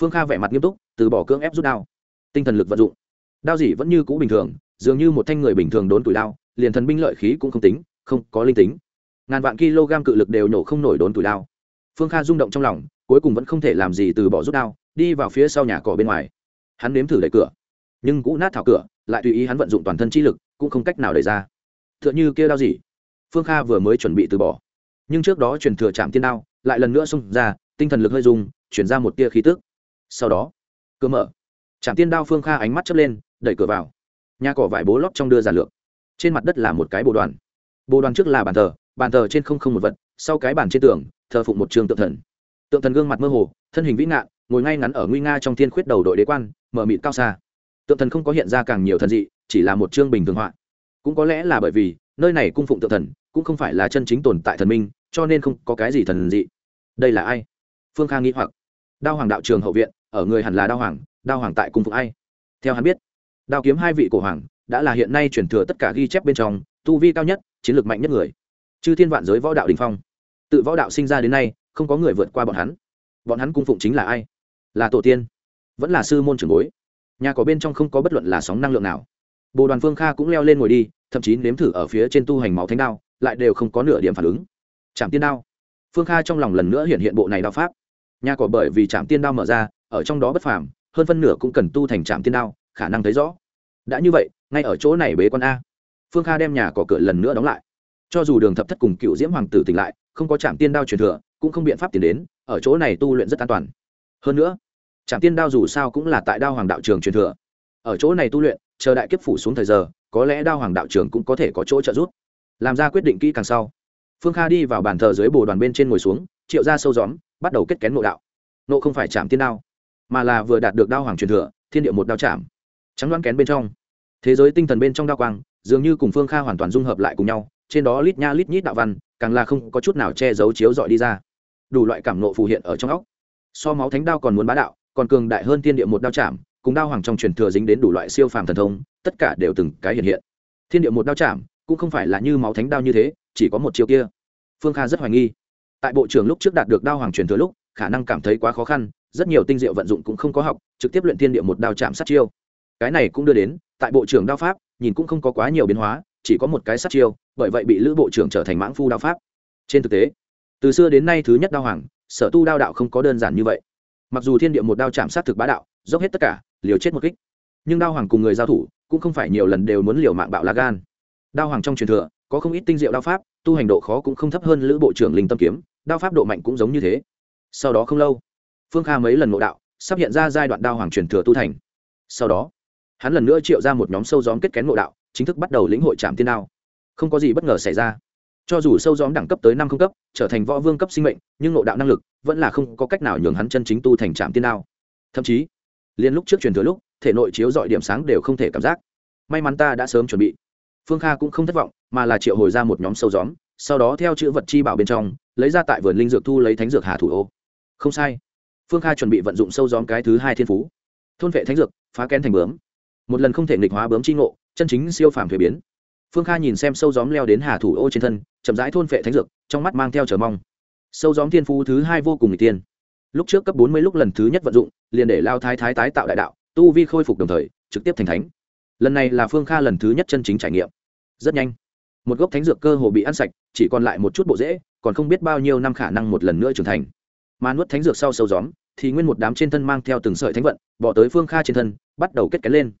Phương kha vẻ mặt nghiêm túc, từ bỏ cưỡng ép rút đao. Tinh thần lực vận dụng. Đao dỉ vẫn như cũ bình thường, dường như một thanh người bình thường đốn tuổi đao, liền thần binh lợi khí cũng không tính, không có linh tính ngàn vạn kg cự lực đều nổ không nổi đốn tủi đao. Phương kha rung động trong lòng, cuối cùng vẫn không thể làm gì từ bỏ rút đao, đi vào phía sau nhà cỏ bên ngoài. Hắn nếm thử đẩy cửa, nhưng cũ nát thảo cửa, lại tùy ý hắn vận dụng toàn thân chi lực, cũng không cách nào đẩy ra. T h ư ợ n h ư kia đao gì? Phương kha vừa mới chuẩn bị từ bỏ. Nhưng trước đó truyền thừa chạm tiên đao, lại lần nữa xông ra, tinh thần lực hơi dùng chuyển ra một tia khí tức. Sau đó, cửa mở. Chạm tiên đao phương kha ánh mắt chớp lên, đẩy cửa vào. Nhà cỏ vải bố lót trong đưa giàn lược. Trên mặt đất là một cái bồ đoàn. Bồ đoàn trước là bàn thờ bàn thờ trên không không một vật, sau cái bàn trên tường, thờ phụng một trường tượng thần. Tượng thần gương mặt mơ hồ, thân hình vĩ ngạn, ngồi ngay ngắn ở nguy nga trong thiên khuyết đầu đội đế quan, mở mịt cao xa. Tượng thần không có hiện ra càng nhiều thần dị, chỉ là một chương bình thường họa. Cũng có lẽ là bởi vì, nơi này cung phụng tượng thần, cũng không phải là chân chính tồn tại thần minh, cho nên không có cái gì thần dị. Đây là ai? Phương kha nghĩ hoặc. Đao hoàng đạo trường hậu viện, ở người hẳn là đao hoàng đao hoàng tại cung phụng ai? Theo hắn biết, đao kiếm hai vị cổ hoàng, đã là hiện nay chuyển thừa tất cả ghi chép bên trong, tu vi cao nhất, chiến lược mạnh nhất người chư thiên vạn giới võ đạo đình phong. Tự võ đạo sinh ra đến nay, không có người vượt qua bọn hắn. Bọn hắn cung phụng chính là ai? Là tổ tiên, vẫn là sư môn trưởng bối. Nhà có bên trong không có bất luận là sóng năng lượng nào. Bồ đoàn phương kha cũng leo lên ngồi đi, thậm chí nếm thử ở phía trên tu hành máu thánh đao, lại đều không có nửa điểm phản ứng. Chạm tiên đao. Phương kha trong lòng lần nữa hiện hiện bộ này đao pháp. Nhà cỏ bởi vì trạm tiên đao mở ra, ở trong đó bất phàm, hơn phân nửa cũng cần tu thành trạm tiên đao, khả năng thấy rõ. Đã như vậy, ngay ở chỗ này bế con a. Phương kha đem nhà cỏ cửa lần nữa đóng lại cho dù đường thập thất cùng cựu diễm hoàng tử tỉnh lại, không có trạm tiên đao truyền thừa, cũng không biện pháp tiến đến, ở chỗ này tu luyện rất an toàn. Hơn nữa trạm tiên đao dù sao cũng là tại đao hoàng đạo trường truyền thừa. Ở chỗ này tu luyện, chờ đại kiếp phủ xuống thời giờ, có lẽ đao hoàng đạo trường cũng có thể có chỗ trợ giúp. Làm ra quyết định kỹ càng sau, phương kha đi vào bàn thờ dưới bồ đoàn bên trên ngồi xuống, triệu ra sâu gióm, bắt đầu kết kén nộ đạo. Nộ không phải chạm tiên đao, mà là vừa đạt được đao hoàng truyền thừa, thiên địa một đao chạm. Trắng đoán kén bên trong, thế giới tinh thần bên trong đao quang, dường như cùng phương kha hoàn toàn dung hợp lại cùng nhau trên đó lít nha lít nhít đạo văn, càng là không có chút nào che giấu chiếu dọi đi ra. Đủ loại cảm nộ phù hiện ở trong óc. So máu thánh đao còn muốn bá đạo, còn cường đại hơn thiên địa một đao chạm, cùng đao hoàng trong truyền thừa dính đến đủ loại siêu phàm thần thông, tất cả đều từng cái hiện hiện. Thiên địa một đao chạm, cũng không phải là như máu thánh đao như thế, chỉ có một chiêu kia. Phương kha rất hoài nghi. Tại bộ trưởng lúc trước đạt được đao hoàng truyền thừa lúc, khả năng cảm thấy quá khó khăn, rất nhiều tinh diệu vận dụng cũng không có học, trực tiếp luyện thiên địa một đao chạm sát chiêu. Cái này cũng đưa đến, tại bộ trưởng đao pháp, nhìn cũng không có quá nhiều biến hóa, chỉ có một cái sát chiêu bởi vậy bị lữ bộ trưởng trở thành mãng phu đao pháp. Trên thực tế, từ xưa đến nay thứ nhất đao hoàng, sở tu đao đạo không có đơn giản như vậy. Mặc dù thiên địa một đao chạm sát thực bá đạo, dốc hết tất cả, liều chết một kích. Nhưng đao hoàng cùng người giao thủ cũng không phải nhiều lần đều muốn liều mạng bạo lá gan. Đao hoàng trong truyền thừa, có không ít tinh diệu đao pháp, tu hành độ khó cũng không thấp hơn lữ bộ trưởng linh tâm kiếm, đao pháp độ mạnh cũng giống như thế. Sau đó không lâu, phương kha mấy lần ngộ đạo, sắp hiện ra giai đoạn đao hoàng truyền thừa tu thành. Sau đó, hắn lần nữa triệu ra một nhóm sâu gióm kết kén ngộ đạo, chính thức bắt đầu lĩnh hội trạm tiên đao không có gì bất ngờ xảy ra. Cho dù sâu dóm đẳng cấp tới năm không cấp, trở thành võ vương cấp sinh mệnh, nhưng ngộ đạo năng lực vẫn là không có cách nào nhường hắn chân chính tu thành trạm tiên đao. Thậm chí liên lúc trước truyền thừa lúc, thể nội chiếu dọi điểm sáng đều không thể cảm giác. May mắn ta đã sớm chuẩn bị. Phương kha cũng không thất vọng, mà là triệu hồi ra một nhóm sâu gióm, sau đó theo chữ vật chi bảo bên trong, lấy ra tại vườn linh dược thu lấy thánh dược hà thủ ô. Không sai. Phương kha chuẩn bị vận dụng sâu gióm cái thứ hai thiên phú. Thôn vệ thánh dược, phá kén thành bướm. Một lần không thể nghịch hóa bướm chi ngộ, chân chính siêu phàm thuế biến phương kha nhìn xem sâu gióm leo đến hà thủ ô trên thân, chậm rãi thôn phệ thánh dược, trong mắt mang theo chờ mong. Sâu gióm thiên phú thứ hai vô cùng n g tiên lúc trước cấp bốn mươi lúc lần thứ nhất vận dụng, liền để lao thái thái tái tạo đại đạo, tu vi khôi phục đồng thời, trực tiếp thành thánh. Lần này là phương kha lần thứ nhất chân chính trải nghiệm. Rất nhanh, một gốc thánh dược cơ hồ bị ăn sạch, chỉ còn lại một chút bộ rễ, còn không biết bao nhiêu năm khả năng một lần nữa trưởng thành. Mà nuốt thánh dược sau sâu gióm, thì nguyên một đám trên thân mang theo từng sợi thánh vận bỏ tới phương kha trên thân, bắt đầu kết kén lên.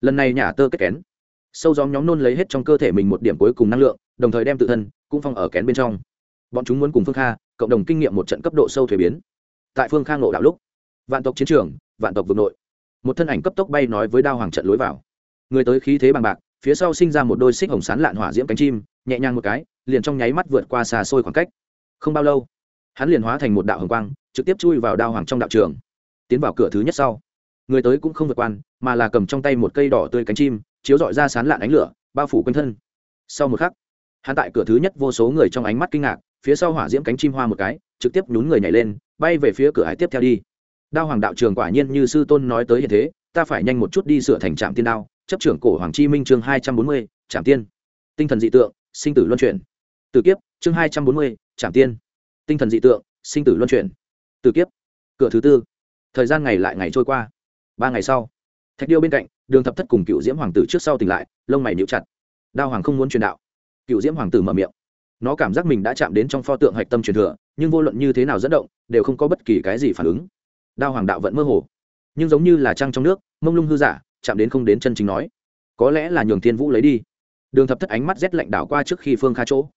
Lần này nhả tơ kết kén sâu gióm nhóm nôn lấy hết trong cơ thể mình một điểm cuối cùng năng lượng, đồng thời đem tự thân cũng phong ở kén bên trong. Bọn chúng muốn cùng phương kha cộng đồng kinh nghiệm một trận cấp độ sâu thuế biến. Tại phương kha ngộ đạo lúc, vạn tộc chiến trường, vạn tộc vực nội, một thân ảnh cấp tốc bay nói với đao hoàng trận lối vào. Người tới khí thế bằng bạc, phía sau sinh ra một đôi xích hồng sán lạn hỏa diễm cánh chim, nhẹ nhàng một cái, liền trong nháy mắt vượt qua xa xôi khoảng cách. Không bao lâu, hắn liền hóa thành một đạo hồng quang, trực tiếp chui vào đao hoàng trong đạo trường, tiến vào cửa thứ nhất sau. Người tới cũng không vượt quan mà là cầm trong tay một cây đỏ tươi cánh chim chiếu dọi ra sán lạn ánh lửa, bao phủ quanh thân. Sau một khắc, hắn tại cửa thứ nhất vô số người trong ánh mắt kinh ngạc, phía sau hỏa diễm cánh chim hoa một cái, trực tiếp nhún người nhảy lên, bay về phía cửa hải tiếp theo đi. Đao hoàng đạo trường quả nhiên như sư tôn nói tới hiện thế, ta phải nhanh một chút đi sửa thành trạm tiên đao, chấp trưởng cổ hoàng chi minh chương hai trăm bốn mươi, trạm tiên. Tinh thần dị tượng, sinh tử luân chuyển. Tử kiếp, chương hai trăm bốn mươi, trạm tiên. Tinh thần dị tượng, sinh tử luân chuyển. Tử kiếp, cửa thứ tư. Thời gian ngày lại ngày trôi qua. Ba ngày sau, thạch điêu bên cạnh đường thập thất cùng cựu diễm hoàng tử trước sau tỉnh lại, lông mày níu chặt. Đao hoàng không muốn truyền đạo. Cựu diễm hoàng tử mở miệng. Nó cảm giác mình đã chạm đến trong pho tượng hạch tâm truyền thừa, nhưng vô luận như thế nào dẫn động, đều không có bất kỳ cái gì phản ứng. Đao hoàng đạo vẫn mơ hồ. Nhưng giống như là trăng trong nước, mông lung hư giả, chạm đến không đến chân chính nói. Có lẽ là nhường thiên vũ lấy đi. Đường thập thất ánh mắt rét lạnh đảo qua trước khi phương kha chỗ.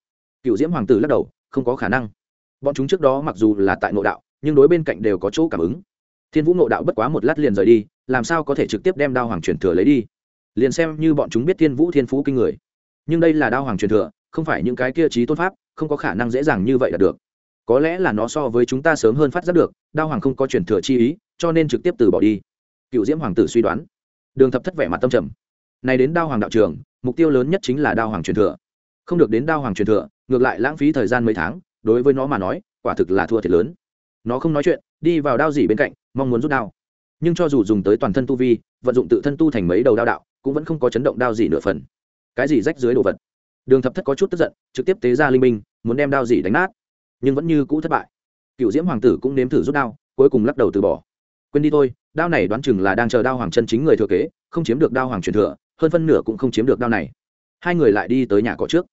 Cựu diễm hoàng tử lắc đầu, không có khả năng. Bọn chúng trước đó mặc dù là tại nội đạo, nhưng đối bên cạnh đều có chỗ cảm ứng thiên vũ ngộ đạo bất quá một lát liền rời đi, làm sao có thể trực tiếp đem đao hoàng truyền thừa lấy đi? Liền xem như bọn chúng biết thiên vũ thiên phú kinh người. Nhưng đây là đao hoàng truyền thừa, không phải những cái kia trí tôn pháp, không có khả năng dễ dàng như vậy là được. Có lẽ là nó so với chúng ta sớm hơn phát giác được, đao hoàng không có truyền thừa chi ý, cho nên trực tiếp từ bỏ đi. Cựu diễm hoàng tử suy đoán. Đường thập thất vẻ mặt tâm trầm. Này đến đao hoàng đạo trường, mục tiêu lớn nhất chính là đao hoàng truyền thừa. Không được đến đao hoàng truyền thừa, ngược lại lãng phí thời gian mấy tháng, đối với nó mà nói, quả thực là thua thiệt lớn. Nó không nói chuyện đi vào đao dỉ bên cạnh, mong muốn rút đao. Nhưng cho dù dùng tới toàn thân tu vi, vận dụng tự thân tu thành mấy đầu đao đạo, cũng vẫn không có chấn động đao dỉ nửa phần. Cái gì rách dưới đồ vật? Đường thập thất có chút tức giận, trực tiếp tế ra linh minh muốn đem đao dỉ đánh nát. Nhưng vẫn như cũ thất bại. Cựu diễm hoàng tử cũng nếm thử rút đao, cuối cùng lắc đầu từ bỏ. Quên đi thôi, đao này đoán chừng là đang chờ đao hoàng chân chính người thừa kế, không chiếm được đao hoàng truyền thừa, hơn phân nửa cũng không chiếm được đao này. Hai người lại đi tới nhà cỏ trước.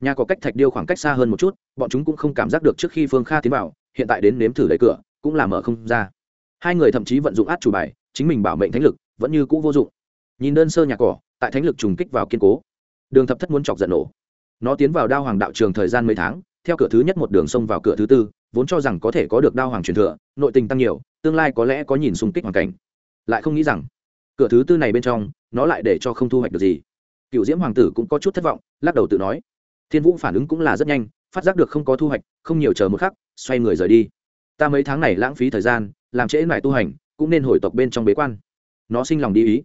Nhà có cách thạch điêu khoảng cách xa hơn một chút, bọn chúng cũng không cảm giác được trước khi phương kha tiến vào, hiện tại đến nếm thử lấy cửa cũng làm mở không ra. Hai người thậm chí vận dụng át chủ bài, chính mình bảo mệnh thánh lực, vẫn như cũ vô dụng. Nhìn đơn sơ nhà cỏ, tại thánh lực trùng kích vào kiên cố. Đường thập thất muốn chọc giận nổ. Nó tiến vào đao hoàng đạo trường thời gian mấy tháng, theo cửa thứ nhất một đường sông vào cửa thứ tư, vốn cho rằng có thể có được đao hoàng truyền thừa, nội tình tăng nhiều, tương lai có lẽ có nhìn xung kích hoàn cảnh. Lại không nghĩ rằng, cửa thứ tư này bên trong, nó lại để cho không thu hoạch được gì. Cựu diễm hoàng tử cũng có chút thất vọng, lắc đầu tự nói. Thiên vũ phản ứng cũng là rất nhanh, phát giác được không có thu hoạch, không nhiều chờ một khắc, xoay người rời đi ta mấy tháng này lãng phí thời gian, làm trễ mải tu hành, cũng nên hồi tộc bên trong bế quan. Nó sinh lòng đi ý.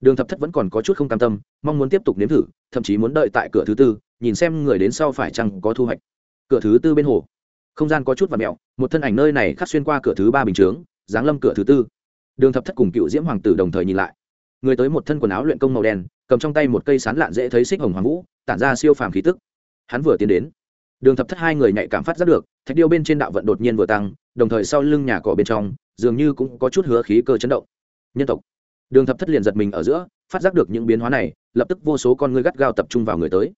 Đường thập thất vẫn còn có chút không cam tâm, mong muốn tiếp tục nếm thử, thậm chí muốn đợi tại cửa thứ tư, nhìn xem người đến sau phải chăng có thu hoạch. Cửa thứ tư bên hồ. Không gian có chút và mẹo một thân ảnh nơi này khắc xuyên qua cửa thứ ba bình chướng, giáng lâm cửa thứ tư. Đường thập thất cùng cựu diễm hoàng tử đồng thời nhìn lại. Người tới một thân quần áo luyện công màu đen, cầm trong tay một cây sán lạn dễ thấy xích hồng hoàng vũ, tản ra siêu phàm khí tức. Hắn vừa tiến đến đường thập thất hai người nhạy cảm phát giác được, thạch điêu bên trên đạo vận đột nhiên vừa tăng, đồng thời sau lưng nhà cỏ bên trong, dường như cũng có chút hứa khí cơ chấn động. Nhân tộc. Đường thập thất liền giật mình ở giữa, phát giác được những biến hóa này, lập tức vô số con ngươi gắt gao tập trung vào người tới.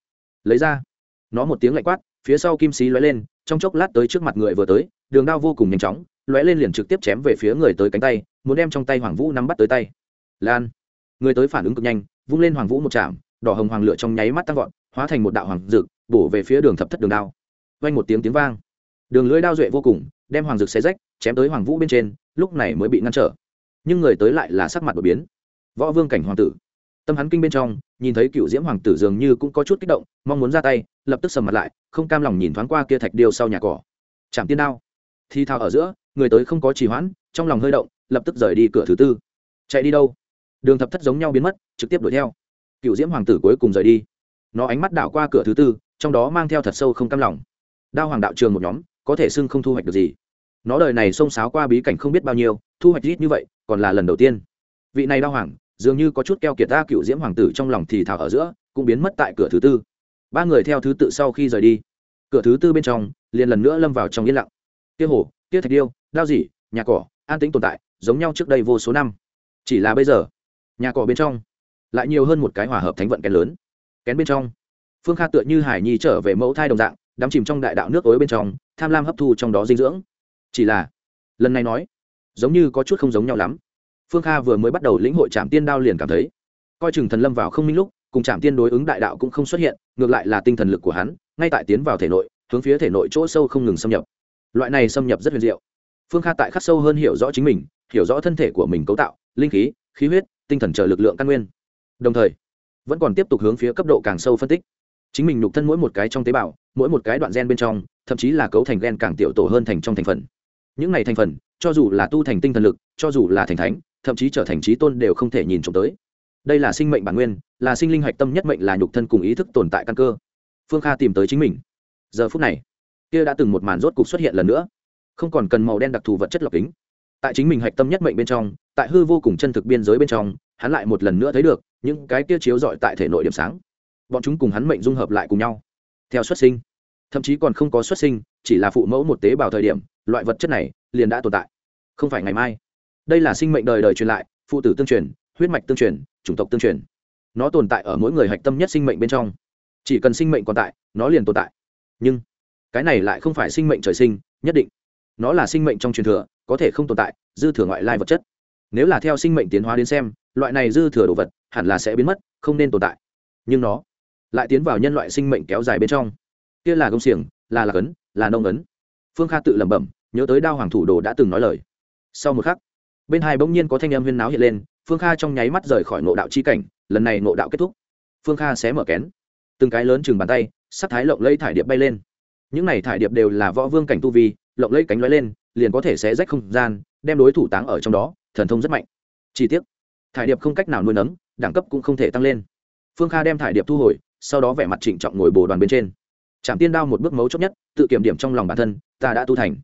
Lấy ra. Nó một tiếng lạnh quát, phía sau kim xí lóe lên, trong chốc lát tới trước mặt người vừa tới, đường đao vô cùng nhanh chóng, lóe lên liền trực tiếp chém về phía người tới cánh tay, muốn đem trong tay hoàng vũ nắm bắt tới tay. Lan. Người tới phản ứng cực nhanh, vung lên hoàng vũ một chạm, đỏ hồng hoàng lửa trong nháy mắt tăng vọt hóa thành một đạo hoàng dực, bổ về phía đường thập thất đường đao. Vang một tiếng tiếng vang. Đường lưỡi đao duệ vô cùng, đem hoàng dực xé rách, chém tới hoàng vũ bên trên, lúc này mới bị ngăn trở. Nhưng người tới lại là sắc mặt đột biến. Võ vương cảnh hoàng tử. Tâm hắn kinh bên trong, nhìn thấy cựu diễm hoàng tử dường như cũng có chút kích động, mong muốn ra tay, lập tức sầm mặt lại, không cam lòng nhìn thoáng qua kia thạch điêu sau nhà cỏ. Chạm tiên đao. Thi thao ở giữa, người tới không có trì hoãn, trong lòng hơi động, lập tức rời đi cửa thứ tư. Chạy đi đâu? Đường thập thất giống nhau biến mất, trực tiếp đuổi theo. Cựu diễm hoàng tử cuối cùng rời đi nó ánh mắt đảo qua cửa thứ tư, trong đó mang theo thật sâu không cam lòng. Đao hoàng đạo trường một nhóm, có thể xưng không thu hoạch được gì. Nó đời này xông xáo qua bí cảnh không biết bao nhiêu, thu hoạch ít như vậy, còn là lần đầu tiên. Vị này đao hoàng, dường như có chút keo kiệt ta cựu diễm hoàng tử trong lòng thì thào ở giữa, cũng biến mất tại cửa thứ tư. Ba người theo thứ tự sau khi rời đi, cửa thứ tư bên trong, liền lần nữa lâm vào trong yên lặng. Tiêu hồ tiêu thạch điêu, đao dỉ nhà cỏ, an tĩnh tồn tại, giống nhau trước đây vô số năm. Chỉ là bây giờ, nhà cỏ bên trong, lại nhiều hơn một cái hòa hợp thánh vận kén lớn kén bên trong. Phương kha tựa như hải nhi trở về mẫu thai đồng dạng, đắm chìm trong đại đạo nước ối bên trong, tham lam hấp thu trong đó dinh dưỡng. Chỉ là, lần này nói, giống như có chút không giống nhau lắm. Phương kha vừa mới bắt đầu lĩnh hội trạm tiên đao liền cảm thấy, coi chừng thần lâm vào không minh lúc, cùng trạm tiên đối ứng đại đạo cũng không xuất hiện, ngược lại là tinh thần lực của hắn, ngay tại tiến vào thể nội, hướng phía thể nội chỗ sâu không ngừng xâm nhập. Loại này xâm nhập rất huyền diệu. Phương kha tại khắc sâu hơn hiểu rõ chính mình, hiểu rõ thân thể của mình cấu tạo, linh khí khí huyết, tinh thần trợ lực lượng căn nguyên. Đồng thời vẫn còn tiếp tục hướng phía cấp độ càng sâu phân tích. Chính mình nhục thân mỗi một cái trong tế bào, mỗi một cái đoạn gen bên trong, thậm chí là cấu thành gen càng tiểu tổ hơn thành trong thành phần. Những này thành phần, cho dù là tu thành tinh thần lực, cho dù là thành thánh, thậm chí trở thành trí tôn đều không thể nhìn trộm tới. Đây là sinh mệnh bản nguyên, là sinh linh hạch tâm nhất mệnh là nhục thân cùng ý thức tồn tại căn cơ. Phương kha tìm tới chính mình. Giờ phút này, kia đã từng một màn rốt cục xuất hiện lần nữa. Không còn cần màu đen đặc thù vật chất lọc kính. Tại chính mình hạch tâm nhất mệnh bên trong, tại hư vô cùng chân thực biên giới bên trong hắn lại một lần nữa thấy được những cái kia chiếu dọi tại thể nội điểm sáng. Bọn chúng cùng hắn mệnh dung hợp lại cùng nhau. Theo xuất sinh, thậm chí còn không có xuất sinh, chỉ là phụ mẫu một tế bào thời điểm, loại vật chất này liền đã tồn tại. Không phải ngày mai. Đây là sinh mệnh đời đời truyền lại, phụ tử tương truyền, huyết mạch tương truyền, chủng tộc tương truyền. Nó tồn tại ở mỗi người hạch tâm nhất sinh mệnh bên trong. Chỉ cần sinh mệnh còn tại, nó liền tồn tại. Nhưng, cái này lại không phải sinh mệnh trời sinh, nhất định. Nó là sinh mệnh trong truyền thừa, có thể không tồn tại, dư thừa ngoại lai vật chất. Nếu là theo sinh mệnh tiến hóa đến xem loại này dư thừa đồ vật, hẳn là sẽ biến mất, không nên tồn tại. Nhưng nó lại tiến vào nhân loại sinh mệnh kéo dài bên trong. Kia là công xiềng, là lạc ấn, là nông ấn. Phương kha tự lẩm bẩm, nhớ tới đao hoàng thủ đồ đã từng nói lời. Sau một khắc, bên hai bỗng nhiên có thanh âm huyên náo hiện lên, phương kha trong nháy mắt rời khỏi ngộ đạo chi cảnh, lần này ngộ đạo kết thúc. Phương kha sẽ mở kén. Từng cái lớn chừng bàn tay, sắc thái lộng lây thải điệp bay lên. Những này thải điệp đều là võ vương cảnh tu vi, lộng lây cánh lói lên, liền có thể xé rách không gian, đem đối thủ táng ở trong đó, thần thông rất mạnh. Chi tiết thải điệp không cách nào nuôi nấng, đẳng cấp cũng không thể tăng lên. Phương kha đem thải điệp thu hồi, sau đó vẻ mặt trịnh trọng ngồi bồ đoàn bên trên. Chạm tiên đao một bước mấu chốt nhất, tự kiểm điểm trong lòng bản thân, ta đã tu thành.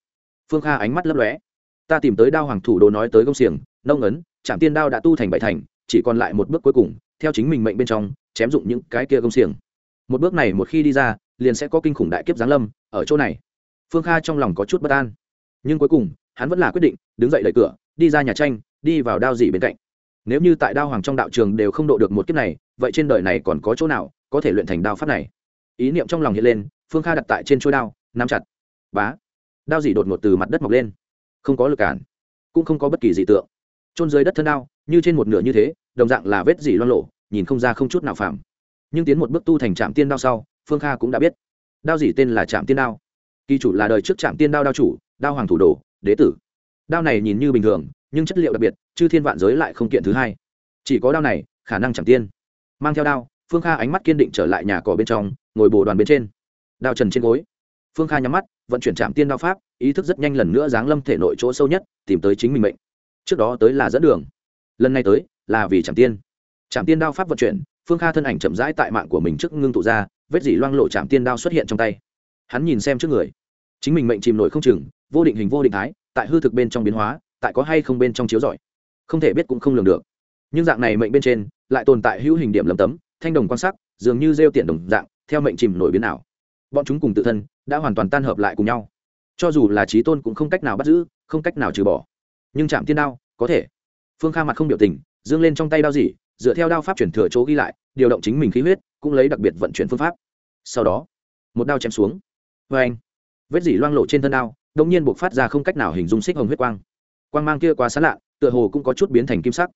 Phương kha ánh mắt lấp lóe. Ta tìm tới đao hoàng thủ đồ nói tới công xiềng, nông ấn chạm tiên đao đã tu thành bảy thành, chỉ còn lại một bước cuối cùng, theo chính mình mệnh bên trong, chém dụng những cái kia công xiềng. Một bước này một khi đi ra, liền sẽ có kinh khủng đại kiếp giáng lâm, ở chỗ này. Phương kha trong lòng có chút bất an. Nhưng cuối cùng, hắn vẫn là quyết định, đứng dậy đẩy cửa, đi ra nhà tranh, đi vào đao dị bên cạnh nếu như tại đao hoàng trong đạo trường đều không độ được một kiếp này, vậy trên đời này còn có chỗ nào có thể luyện thành đao pháp này? Ý niệm trong lòng hiện lên, phương kha đặt tại trên chuôi đao, nắm chặt. Bá! Đao dỉ đột ngột từ mặt đất mọc lên. Không có lực cản, cũng không có bất kỳ dị tượng. Trôn dưới đất thân đao, như trên một nửa như thế, đồng dạng là vết dỉ loan lộ nhìn không ra không chút nào phạm nhưng tiến một bước tu thành trạm tiên đao sau, phương kha cũng đã biết. Đao dỉ tên là trạm tiên đao. Kỳ chủ là đời trước trạm tiên đao đao chủ, đao hoàng thủ đồ, đế tử. Đao này nhìn như bình thường, nhưng chất liệu đặc biệt chư thiên vạn giới lại không kiện thứ hai. Chỉ có đao này, khả năng chẳng tiên. Mang theo đao, phương kha ánh mắt kiên định trở lại nhà cỏ bên trong, ngồi bồ đoàn bên trên. Đao trần trên gối. Phương kha nhắm mắt, vận chuyển trạm tiên đao pháp, ý thức rất nhanh lần nữa giáng lâm thể nội chỗ sâu nhất, tìm tới chính mình mệnh. Trước đó tới là dẫn đường. Lần này tới, là vì trạm tiên. Trạm tiên đao pháp vận chuyển, phương kha thân ảnh chậm rãi tại mạng của mình trước ngưng tụ ra, vết dỉ loang lộ trạm tiên đao xuất hiện trong tay. Hắn nhìn xem trước người. Chính mình mệnh chìm nổi không chừng, vô định hình vô định thái, tại hư thực bên trong biến hóa, tại có hay không bên trong chiếu giỏi không thể biết cũng không lường được. Nhưng dạng này mệnh bên trên lại tồn tại hữu hình điểm lầm tấm, thanh đồng quan sát dường như rêu tiện đồng dạng, theo mệnh chìm nổi biến ảo. Bọn chúng cùng tự thân đã hoàn toàn tan hợp lại cùng nhau. Cho dù là trí tôn cũng không cách nào bắt giữ, không cách nào trừ bỏ. Nhưng chạm tiên đao, có thể. Phương kha mặt không biểu tình, dương lên trong tay đao dỉ dựa theo đao pháp chuyển thừa chỗ ghi lại, điều động chính mình khí huyết, cũng lấy đặc biệt vận chuyển phương pháp. Sau đó, một đao chém xuống. Vê anh, vết dỉ loang lộ trên thân đao đông nhiên buộc phát ra không cách nào hình dung xích hồng huyết quang. Quang mang kia quá xa lạ tựa hồ cũng có chút biến thành kim sắc.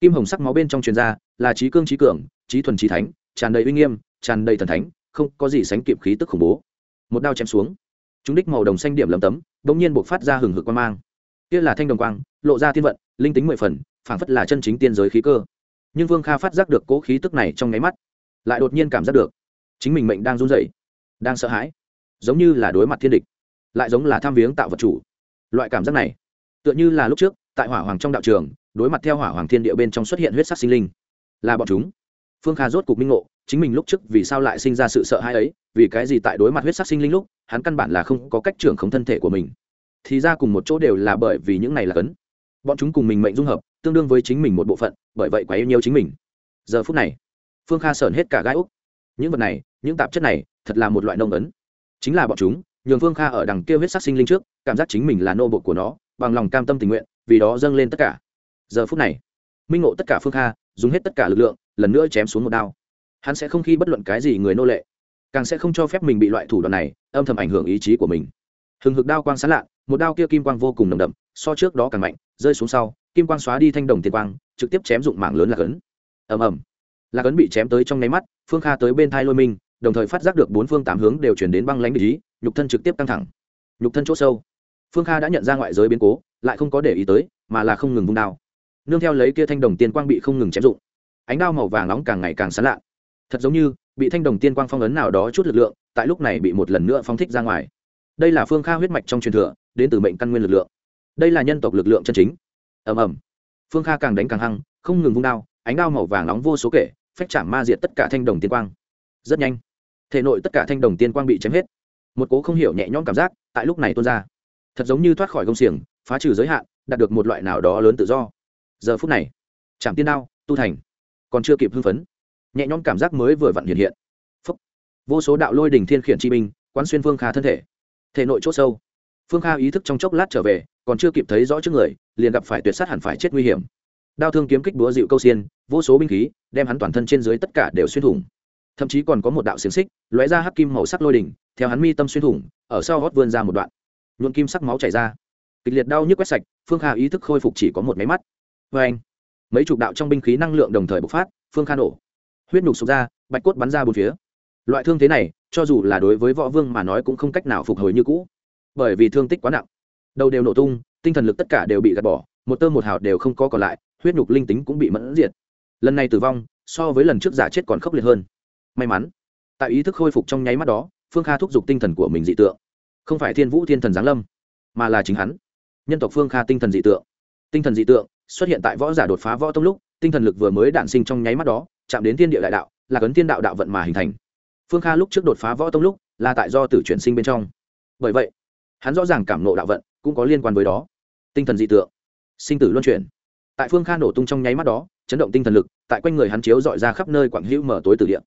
Kim hồng sắc máu bên trong truyền ra, là trí cương trí cường, trí thuần trí thánh, tràn đầy uy nghiêm, tràn đầy thần thánh, không có gì sánh kịp khí tức khủng bố. Một đao chém xuống, chúng đích màu đồng xanh điểm lấm tấm, bỗng nhiên buộc phát ra hừng hực quan mang. Kia là thanh đồng quang, lộ ra thiên vận, linh tính mười phần, phảng phất là chân chính tiên giới khí cơ. Nhưng vương kha phát giác được cố khí tức này trong nháy mắt, lại đột nhiên cảm giác được, chính mình mệnh đang run rẩy, đang sợ hãi, giống như là đối mặt thiên địch, lại giống là tham viếng tạo vật chủ. Loại cảm giác này tựa như là lúc trước, tại hỏa hoàng trong đạo trường, đối mặt theo hỏa hoàng thiên địa bên trong xuất hiện huyết sắc sinh linh. Là bọn chúng. Phương kha rốt cục minh ngộ, chính mình lúc trước vì sao lại sinh ra sự sợ hãi ấy, vì cái gì tại đối mặt huyết sắc sinh linh lúc, hắn căn bản là không có cách trưởng không thân thể của mình. Thì ra cùng một chỗ đều là bởi vì những này là cấn. Bọn chúng cùng mình mệnh dung hợp, tương đương với chính mình một bộ phận, bởi vậy quá yêu nhiều chính mình. Giờ phút này, phương kha sởn hết cả gai úc. Những vật này, những tạp chất này, thật là một loại nông ấn. Chính là bọn chúng, nhường phương kha ở đằng kia huyết sắc sinh linh trước, cảm giác chính mình là nô bột của nó bằng lòng cam tâm tình nguyện, vì đó dâng lên tất cả. Giờ phút này, minh ngộ tất cả phương kha, dùng hết tất cả lực lượng, lần nữa chém xuống một đao. Hắn sẽ không khi bất luận cái gì người nô lệ, càng sẽ không cho phép mình bị loại thủ đoạn này âm thầm ảnh hưởng ý chí của mình. Hừng hực đao quang sán lạ một đao kia kim quang vô cùng nồng đậm, so trước đó càng mạnh, rơi xuống sau, kim quang xóa đi thanh đồng tiền quang, trực tiếp chém dụng mạng lớn là cấn ầm ầm. Lạc ấn bị chém tới trong nháy mắt, phương kha tới bên thai lôi minh, đồng thời phát giác được bốn phương tám hướng đều chuyển đến băng lãnh vị trí nhục thân trực tiếp căng thẳng. Nhục thân chỗ sâu phương kha đã nhận ra ngoại giới biến cố, lại không có để ý tới, mà là không ngừng vung đao. Nương theo lấy kia thanh đồng tiên quang bị không ngừng chém dụng. Ánh đao màu vàng nóng càng ngày càng sán lạ. Thật giống như, bị thanh đồng tiên quang phong ấn nào đó chút lực lượng, tại lúc này bị một lần nữa phong thích ra ngoài. Đây là phương kha huyết mạch trong truyền thừa, đến từ mệnh căn nguyên lực lượng. Đây là nhân tộc lực lượng chân chính. Ầm ầm. Phương kha càng đánh càng hăng, không ngừng vung đao, ánh đao màu vàng nóng vô số kể, phách chạm ma diệt tất cả thanh đồng tiên quang. Rất nhanh, thể nội tất cả thanh đồng tiên quang bị chém hết. Một cố không hiểu nhẹ nhõm cảm giác, tại lúc này tuôn ra thật giống như thoát khỏi công xiềng, phá trừ giới hạn, đạt được một loại nào đó lớn tự do. Giờ phút này chạm tiên đao, tu thành, còn chưa kịp hưng phấn, nhẹ nhõm cảm giác mới vừa vặn hiện hiện. Phúc. vô số đạo lôi đình thiên khiển chi binh, quán xuyên phương kha thân thể. Thể nội c h ỗ sâu. Phương kha ý thức trong chốc lát trở về, còn chưa kịp thấy rõ trước người, liền gặp phải tuyệt sát hẳn phải chết nguy hiểm. Đao thương kiếm kích búa dịu câu xiên, vô số binh khí, đem hắn toàn thân trên dưới tất cả đều xuyên thủng. Thậm chí còn có một đạo xiềng xích, lóe ra hắc kim màu sắc lôi đỉnh, theo hắn mi tâm xuyên thủng, ở sau gót vươn ra một đoạn nhuộn kim sắc máu chảy ra. Kịch liệt đau nhức quét sạch, phương kha ý thức khôi phục chỉ có một máy mắt. Vê anh, mấy chục đạo trong binh khí năng lượng đồng thời bộc phát, phương kha nổ. Huyết nhục sụp ra, bạch cốt bắn ra bốn phía. Loại thương thế này, cho dù là đối với võ vương mà nói cũng không cách nào phục hồi như cũ. Bởi vì thương tích quá nặng. Đầu đều nổ tung, tinh thần lực tất cả đều bị gạt bỏ, một tơ một hào đều không có còn lại, huyết nhục linh tính cũng bị mẫn diệt. Lần này tử vong, so với lần trước giả chết còn khốc liệt hơn. May mắn, tại ý thức khôi phục trong nháy mắt đó, phương kha thúc giục tinh thần của mình dị tượng không phải thiên vũ thiên thần giáng lâm, mà là chính hắn. Nhân tộc phương kha tinh thần dị tượng. Tinh thần dị tượng xuất hiện tại võ giả đột phá võ tông lúc, tinh thần lực vừa mới đản sinh trong nháy mắt đó, chạm đến thiên địa đại đạo, là cấn thiên đạo đạo vận mà hình thành. Phương kha lúc trước đột phá võ tông lúc, là tại do tử chuyển sinh bên trong. Bởi vậy, hắn rõ ràng cảm nộ đạo vận cũng có liên quan với đó. Tinh thần dị tượng, sinh tử luân chuyển. Tại phương kha nổ tung trong nháy mắt đó, chấn động tinh thần lực, tại quanh người hắn chiếu dọi ra khắp nơi quảng hữu mở tối từ địa.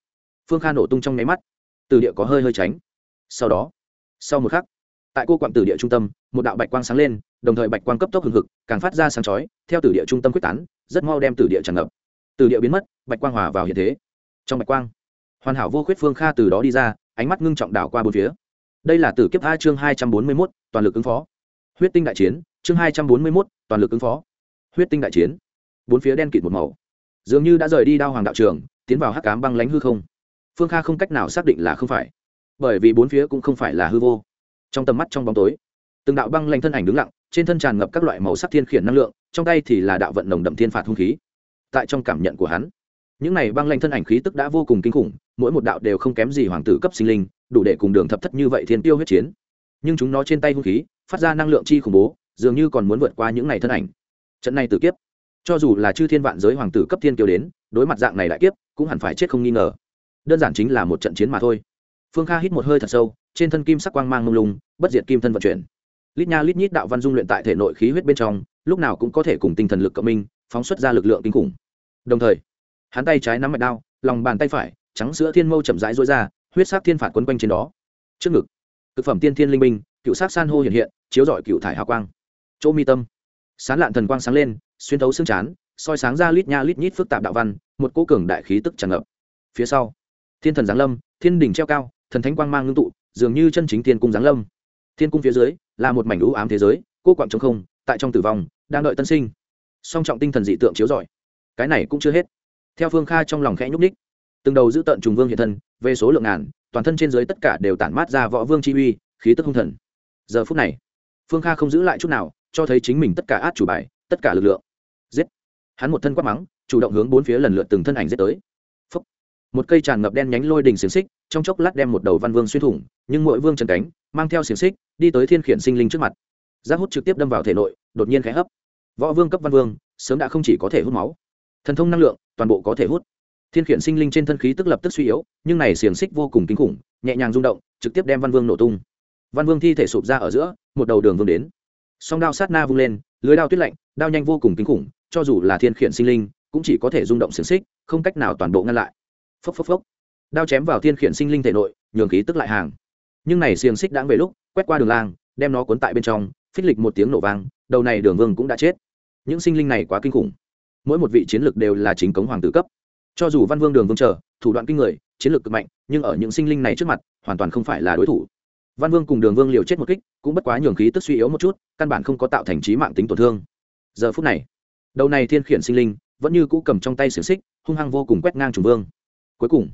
Phương kha nổ tung trong nháy mắt từ địa có hơi hơi tránh. Sau đó sau một khắc, tại cô quặng tử địa trung tâm, một đạo bạch quang sáng lên, đồng thời bạch quang cấp tốc hừng hực, càng phát ra sáng chói, theo tử địa trung tâm quyết tán, rất mau đem tử địa tràn ngập. Tử địa biến mất, bạch quang hòa vào hiện thế. Trong bạch quang, hoàn hảo vô khuyết phương kha từ đó đi ra, ánh mắt ngưng trọng đảo qua bốn phía. Đây là tử kiếp hai chương hai trăm bốn mươi mốt, toàn lực ứng phó. Huyết tinh đại chiến, chương hai trăm bốn mươi mốt, toàn lực ứng phó. Huyết tinh đại chiến, bốn phía đen kịt một màu. Dường như đã rời đi đao hoàng đạo trường, tiến vào hắc cám băng lánh hư không. Phương kha không cách nào xác định là không phải bởi vì bốn phía cũng không phải là hư vô. Trong tầm mắt trong bóng tối, từng đạo băng lanh thân ảnh đứng lặng, trên thân tràn ngập các loại màu sắc thiên khiển năng lượng, trong tay thì là đạo vận nồng đậm thiên phạt hung khí. Tại trong cảm nhận của hắn, những này băng lanh thân ảnh khí tức đã vô cùng kinh khủng, mỗi một đạo đều không kém gì hoàng tử cấp sinh linh, đủ để cùng đường thập thất như vậy thiên tiêu huyết chiến. Nhưng chúng nó trên tay hung khí, phát ra năng lượng chi khủng bố, dường như còn muốn vượt qua những này thân ảnh. Trận này tử kiếp, cho dù là chư thiên vạn giới hoàng tử cấp thiên kiêu đến, đối mặt dạng này đại kiếp, cũng hẳn phải chết không nghi ngờ. Đơn giản chính là một trận chiến mà thôi phương kha hít một hơi thật sâu, trên thân kim sắc quang mang lung lung, bất diệt kim thân vận chuyển. Lít nha lít nhít đạo văn dung luyện tại thể nội khí huyết bên trong, lúc nào cũng có thể cùng tinh thần lực cộng minh, phóng xuất ra lực lượng kinh khủng. Đồng thời, hắn tay trái nắm mạch đao, lòng bàn tay phải, trắng sữa thiên mâu chậm rãi rối ra, huyết sắc thiên phạt quấn quanh trên đó. Trước ngực thực phẩm tiên thiên linh minh, cựu sắc san hô hiện hiện, chiếu rọi cựu thải hào quang. Chỗ mi tâm sán lạn thần quang sáng lên, xuyên thấu xương chán, soi sáng ra lít nha lít nhít phức tạp đạo văn, một cỗ cường đại khí tức tràn ngập. Phía sau, thiên thần giáng lâm, thiên đỉnh treo cao thần thánh quang mang ngưng tụ, dường như chân chính thiên cung giáng lâm. Thiên cung phía dưới là một mảnh lũ ám thế giới, cô quạng trống không, tại trong tử vong, đang đợi tân sinh. Song trọng tinh thần dị tượng chiếu rọi. Cái này cũng chưa hết. Theo phương kha trong lòng khẽ nhúc ních từng đầu giữ tận trùng vương hiện thân, về số lượng ngàn, toàn thân trên dưới tất cả đều tản mát ra võ vương chi uy, khí tức hung thần. Giờ phút này, phương kha không giữ lại chút nào, cho thấy chính mình tất cả át chủ bài, tất cả lực lượng. Giết! Hắn một thân quát mắng, chủ động hướng bốn phía lần lượt từng thân ảnh giết tới một cây tràn ngập đen nhánh lôi đình xiềng xích, trong chốc lát đem một đầu văn vương xuyên thủng, nhưng mỗi vương trần cánh mang theo xiềng xích, đi tới thiên khiển sinh linh trước mặt. Giác hút trực tiếp đâm vào thể nội, đột nhiên khẽ hấp. Võ vương cấp văn vương, sớm đã không chỉ có thể hút máu. Thần thông năng lượng, toàn bộ có thể hút. Thiên khiển sinh linh trên thân khí tức lập tức suy yếu, nhưng này xiềng xích vô cùng kinh khủng, nhẹ nhàng rung động, trực tiếp đem văn vương nổ tung. Văn vương thi thể sụp ra ở giữa, một đầu đường vương đến. Song đao sát na vung lên, lưới đao tuyết lạnh, đao nhanh vô cùng kinh khủng, cho dù là thiên khiển sinh linh, cũng chỉ có thể rung động xiềng xích, không cách nào toàn bộ ngăn lại phốc phốc phốc. Đao chém vào thiên khiển sinh linh thể nội, nhường khí tức lại hàng. Nhưng này xiềng xích đã về lúc, quét qua đường lang, đem nó cuốn tại bên trong, phích lịch một tiếng nổ vang, đầu này đường vương cũng đã chết. Những sinh linh này quá kinh khủng. Mỗi một vị chiến lược đều là chính cống hoàng tử cấp. Cho dù văn vương đường vương chờ, thủ đoạn kinh người, chiến lược cực mạnh, nhưng ở những sinh linh này trước mặt, hoàn toàn không phải là đối thủ. Văn vương cùng đường vương liều chết một kích, cũng bất quá nhường khí tức suy yếu một chút, căn bản không có tạo thành trí mạng tính tổn thương. Giờ phút này, đầu này thiên khiển sinh linh vẫn như cũ cầm trong tay xiềng xích, hung hăng vô cùng quét ngang trùng vương cuối cùng.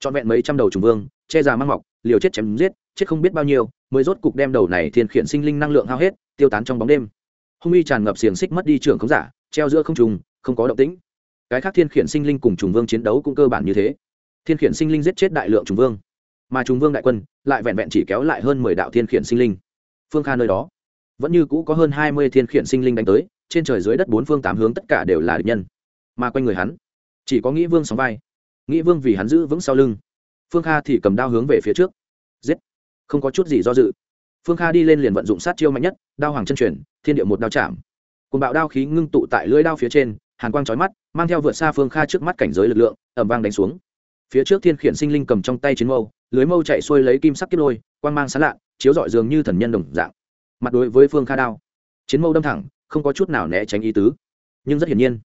Trọn vẹn mấy trăm đầu trùng vương, che già mang mọc, liều chết chém giết, chết không biết bao nhiêu, mới rốt cục đem đầu này thiên khiển sinh linh năng lượng hao hết, tiêu tán trong bóng đêm. Hung uy tràn ngập xiềng xích mất đi trường không giả, treo giữa không trùng không có động tĩnh. Cái khác thiên khiển sinh linh cùng trùng vương chiến đấu cũng cơ bản như thế. Thiên khiển sinh linh giết chết đại lượng trùng vương, mà trùng vương đại quân lại vẹn vẹn chỉ kéo lại hơn mười đạo thiên khiển sinh linh. Phương kha nơi đó, vẫn như cũ có hơn hai mươi thiên khiển sinh linh đánh tới, trên trời dưới đất bốn phương tám hướng tất cả đều là địch nhân. Mà quanh người hắn, chỉ có nghĩ vương sóng vai nghĩ vương vì hắn giữ vững sau lưng. Phương kha thì cầm đao hướng về phía trước. Giết. Không có chút gì do dự. Phương kha đi lên liền vận dụng sát chiêu mạnh nhất, đao hoàng chân truyền, thiên địa một đao chạm. Cùng bạo đao khí ngưng tụ tại lưỡi đao phía trên, hàn quang trói mắt, mang theo vượt xa phương kha trước mắt cảnh giới lực lượng ẩm vang đánh xuống. Phía trước thiên khiển sinh linh cầm trong tay chiến mâu, lưới mâu chạy xuôi lấy kim sắc kết lôi, quang mang sán lạ, chiếu dọi dường như thần nhân đồng dạng. Mặt đối với phương kha đao, chiến mâu đâm thẳng, không có chút nào né tránh ý tứ. Nhưng rất hiển nhiên,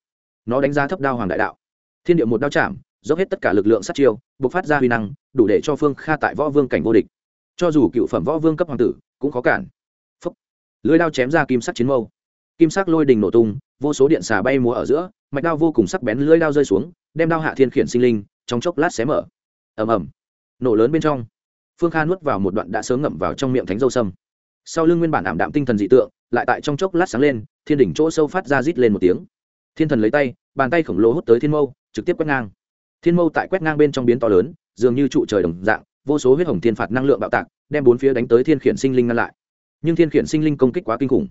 nó đánh giá thấp đao hoàng đại đạo. Thiên địa một đao chạm dốc hết tất cả lực lượng sát chiêu buộc phát ra huy năng, đủ để cho phương kha tại võ vương cảnh vô địch. Cho dù cựu phẩm võ vương cấp hoàng tử, cũng khó cản. Phấp lưới đao chém ra kim sắc chiến mâu. Kim sắc lôi đình nổ tung, vô số điện xà bay múa ở giữa, mạch đao vô cùng sắc bén lưới đao rơi xuống, đem đao hạ thiên khiển sinh linh, trong chốc lát xé mở. Ầm ầm. Nổ lớn bên trong. Phương kha nuốt vào một đoạn đã sớm ngậm vào trong miệng thánh dâu sâm. Sau lưng nguyên bản ảm đạm tinh thần dị tượng, lại tại trong chốc lát sáng lên, thiên đỉnh chỗ sâu phát ra rít lên một tiếng. Thiên thần lấy tay, bàn tay khổng lồ hút tới thiên mâu, trực tiếp quét ngang thiên mâu tại quét ngang bên trong biến to lớn, dường như trụ trời đồng dạng, vô số huyết hồng thiên phạt năng lượng bạo tạc, đem bốn phía đánh tới thiên khiển sinh linh ngăn lại. Nhưng thiên khiển sinh linh công kích quá kinh khủng.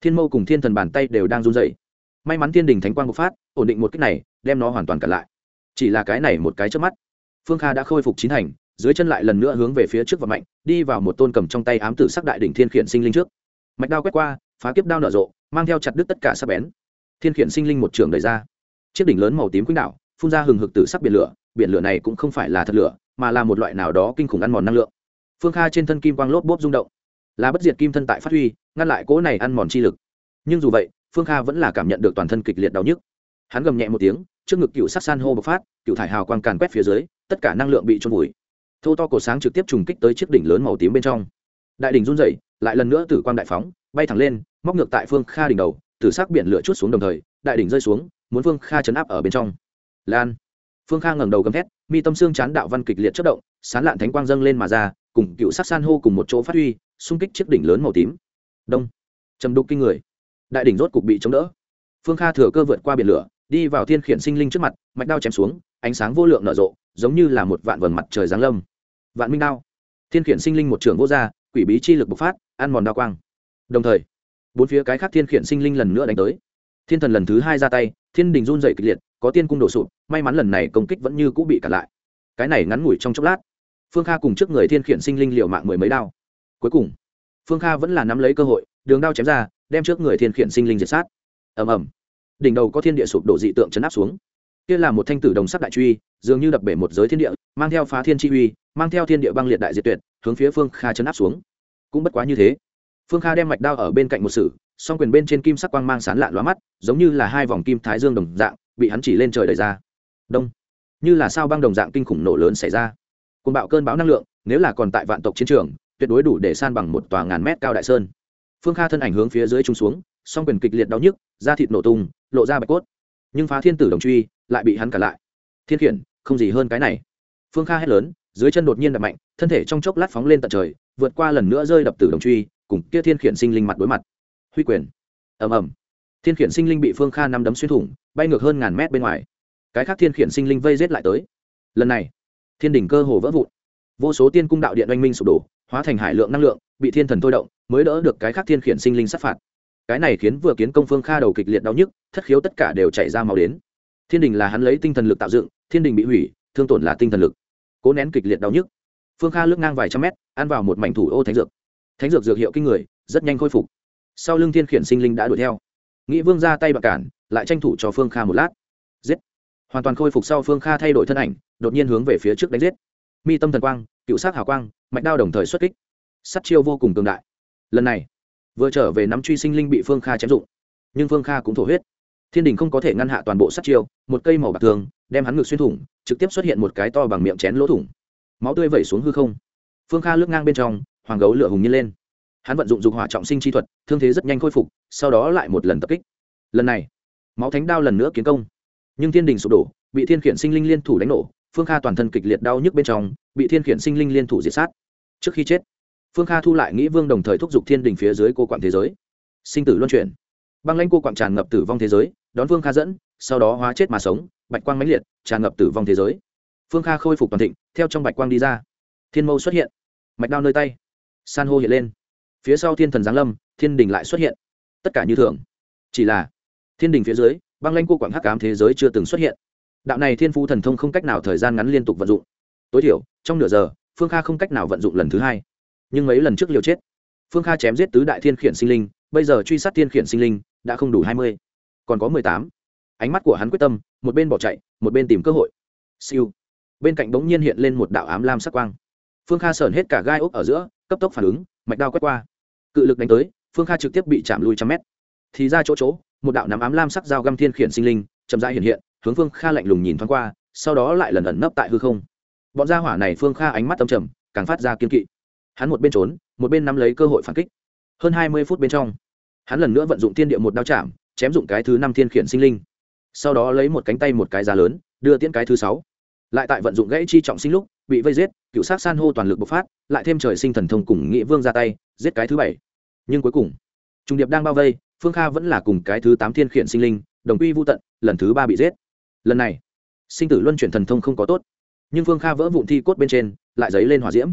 Thiên mâu cùng thiên thần bàn tay đều đang run dày may mắn thiên đình thánh quang bộc phát, ổn định một kích này, đem nó hoàn toàn cản lại. Chỉ là cái này một cái trước mắt, phương kha đã khôi phục chín thành, dưới chân lại lần nữa hướng về phía trước và mạnh, đi vào một tôn cầm trong tay ám tử sắc đại đỉnh thiên khiển sinh linh trước. Mạch đao quét qua, phá kiếp đao nở rộ, mang theo chặt đứt tất cả sắc bén. Thiên khiển sinh linh một trường đầy ra. Chiếc đỉnh lớn màu tím quýnh đạo phun ra hừng hực từ sắc biển lửa biển lửa này cũng không phải là thật lửa, mà là một loại nào đó kinh khủng ăn mòn năng lượng. Phương kha trên thân kim quang lốp bốp rung động. Là bất diệt kim thân tại phát huy, ngăn lại cỗ này ăn mòn chi lực. Nhưng dù vậy, phương kha vẫn là cảm nhận được toàn thân kịch liệt đau nhức. Hắn gầm nhẹ một tiếng, trước ngực cựu sắc san hô bộc phát, cựu thải hào quang càn quét phía dưới, tất cả năng lượng bị trôn vùi. Thô to cổ sáng trực tiếp trùng kích tới chiếc đỉnh lớn màu tím bên trong. Đại đỉnh run rẩy, lại lần nữa tử quang đại phóng, bay thẳng lên, móc ngược tại phương kha đỉnh đầu tử sắc biển lửa chút xuống đồng thời, đại đỉnh rơi xuống, muốn phương kha chấn áp ở bên trong lan. Phương kha ngẩng đầu gầm thét, mi tâm xương chán đạo văn kịch liệt chất động, sán lạn thánh quang dâng lên mà ra, cùng cựu sắc san hô cùng một chỗ phát huy, xung kích chiếc đỉnh lớn màu tím. Đông. Trầm đục kinh người. Đại đỉnh rốt cục bị chống đỡ. Phương kha thừa cơ vượt qua biển lửa, đi vào thiên khiển sinh linh trước mặt, mạch đao chém xuống, ánh sáng vô lượng nở rộ, giống như là một vạn vần mặt trời giáng lâm. Vạn minh đao. Thiên khiển sinh linh một trường vô gia quỷ bí chi lực bộc phát, ăn mòn đao quang. Đồng thời, bốn phía cái khác thiên khiển sinh linh lần nữa đánh tới. Thiên thần lần thứ hai ra tay, thiên đình run dày kịch liệt có tiên cung đổ sụp, may mắn lần này công kích vẫn như cũ bị cản lại. Cái này ngắn ngủi trong chốc lát, phương kha cùng trước người thiên khiển sinh linh liệu mạng mười mấy đao. Cuối cùng, phương kha vẫn là nắm lấy cơ hội, đường đao chém ra, đem trước người thiên khiển sinh linh diệt sát. Ầm ầm. Đỉnh đầu có thiên địa sụp đổ dị tượng chấn áp xuống. Kia là một thanh tử đồng sắc đại truy, dường như đập bể một giới thiên địa, mang theo phá thiên chi uy, mang theo thiên địa băng liệt đại diệt tuyệt, hướng phía phương kha chấn áp xuống. Cũng bất quá như thế. Phương kha đem mạch đao ở bên cạnh một sử, song quyền bên trên kim sắc quang mang sán lạn lóa mắt, giống như là hai vòng kim thái dương đồng dạng bị hắn chỉ lên trời đẩy ra. Đông. Như là sao băng đồng dạng kinh khủng nổ lớn xảy ra. Côn bạo cơn bão năng lượng, nếu là còn tại vạn tộc chiến trường, tuyệt đối đủ để san bằng một tòa ngàn mét cao đại sơn. Phương kha thân ảnh hướng phía dưới trung xuống, song quyền kịch liệt đau nhức, da thịt nổ tung, lộ ra bạch cốt. Nhưng phá thiên tử đồng truy lại bị hắn cản lại. Thiên khiển, không gì hơn cái này. Phương kha hét lớn, dưới chân đột nhiên đập mạnh, thân thể trong chốc lát phóng lên tận trời, vượt qua lần nữa rơi đập tử đồng truy, cùng kia thiên khiển sinh linh mặt đối mặt. Huy quyền. Ầm ầm thiên khiển sinh linh bị phương kha năm đấm xuyên thủng, bay ngược hơn ngàn mét bên ngoài. Cái khác thiên khiển sinh linh vây rết lại tới. Lần này, thiên đỉnh cơ hồ vỡ vụn. Vô số tiên cung đạo điện oanh minh sụp đổ, hóa thành hải lượng năng lượng, bị thiên thần thôi động, mới đỡ được cái khác thiên khiển sinh linh sát phạt. Cái này khiến vừa kiến công phương kha đầu kịch liệt đau nhức, thất khiếu tất cả đều chảy ra máu đến. Thiên đình là hắn lấy tinh thần lực tạo dựng, thiên đình bị hủy, thương tổn là tinh thần lực. Cố nén kịch liệt đau nhức. Phương kha lướt ngang vài trăm mét, ăn vào một mảnh thủ ô thánh dược. Thánh dược dược hiệu kinh người, rất nhanh khôi phục. Sau lưng thiên khiển sinh linh đã đuổi theo nghĩ vương ra tay bạc cản, lại tranh thủ cho phương kha một lát. Giết. Hoàn toàn khôi phục sau phương kha thay đổi thân ảnh, đột nhiên hướng về phía trước đánh giết. Mi tâm thần quang, cựu sát hào quang, mạch đao đồng thời xuất kích. Sắt chiêu vô cùng cường đại. Lần này, vừa trở về nắm truy sinh linh bị phương kha chém dụng. Nhưng phương kha cũng thổ huyết. Thiên đình không có thể ngăn hạ toàn bộ sắt chiêu, một cây màu bạc thường, đem hắn ngược xuyên thủng, trực tiếp xuất hiện một cái to bằng miệng chén lỗ thủng. Máu tươi vẩy xuống hư không. Phương kha lướt ngang bên trong, hoàng gấu lửa hùng nhiên lên hắn vận dụng dục hỏa trọng sinh chi thuật, thương thế rất nhanh khôi phục, sau đó lại một lần tập kích. Lần này, máu thánh đao lần nữa kiến công. Nhưng thiên đình sụp đổ, bị thiên khiển sinh linh liên thủ đánh nổ, phương kha toàn thân kịch liệt đau nhức bên trong, bị thiên khiển sinh linh liên thủ diệt sát. Trước khi chết, phương kha thu lại nghĩ vương đồng thời thúc giục thiên đình phía dưới cô quản thế giới. Sinh tử luân chuyển. Băng lanh cô quản tràn ngập tử vong thế giới, đón phương kha dẫn, sau đó hóa chết mà sống, bạch quang mãnh liệt, tràn ngập tử vong thế giới. Phương kha khôi phục toàn thịnh, theo trong bạch quang đi ra. Thiên mâu xuất hiện. Mạch đao nơi tay. San hô hiện lên phía sau thiên thần giáng lâm, thiên đình lại xuất hiện. Tất cả như thường. Chỉ là, thiên đình phía dưới, băng lanh cô quảng hắc cám thế giới chưa từng xuất hiện. Đạo này thiên phu thần thông không cách nào thời gian ngắn liên tục vận dụng. Tối thiểu, trong nửa giờ, phương kha không cách nào vận dụng lần thứ hai. Nhưng mấy lần trước liều chết, phương kha chém giết tứ đại thiên khiển sinh linh, bây giờ truy sát thiên khiển sinh linh đã không đủ hai mươi, còn có mười tám. Ánh mắt của hắn quyết tâm, một bên bỏ chạy, một bên tìm cơ hội. Siêu. Bên cạnh bỗng nhiên hiện lên một đạo ám lam sắc quang. Phương kha sởn hết cả gai ốc ở giữa, cấp tốc phản ứng, mạch đao quét qua cự lực đánh tới, phương kha trực tiếp bị chạm lui trăm mét. Thì ra chỗ chỗ, một đạo nắm ám lam sắc dao găm thiên khiển sinh linh, chậm rãi hiện hiện, hướng phương kha lạnh lùng nhìn thoáng qua, sau đó lại lần ẩn nấp tại hư không. Bọn gia hỏa này phương kha ánh mắt tâm trầm, càng phát ra kiên kỵ. Hắn một bên trốn, một bên nắm lấy cơ hội phản kích. Hơn hai mươi phút bên trong, hắn lần nữa vận dụng thiên địa một đao chạm, chém dụng cái thứ năm thiên khiển sinh linh. Sau đó lấy một cánh tay một cái giá lớn, đưa tiễn cái thứ sáu. Lại tại vận dụng gãy chi trọng sinh lúc, bị vây giết, cựu sát san hô toàn lực bộc phát, lại thêm trời sinh thần thông cùng nghĩa vương ra tay, giết cái thứ bảy nhưng cuối cùng trung điệp đang bao vây, phương kha vẫn là cùng cái thứ tám thiên khiển sinh linh, đồng quy vô tận, lần thứ ba bị giết. Lần này, sinh tử luân chuyển thần thông không có tốt, nhưng phương kha vỡ vụn thi cốt bên trên, lại dấy lên hỏa diễm.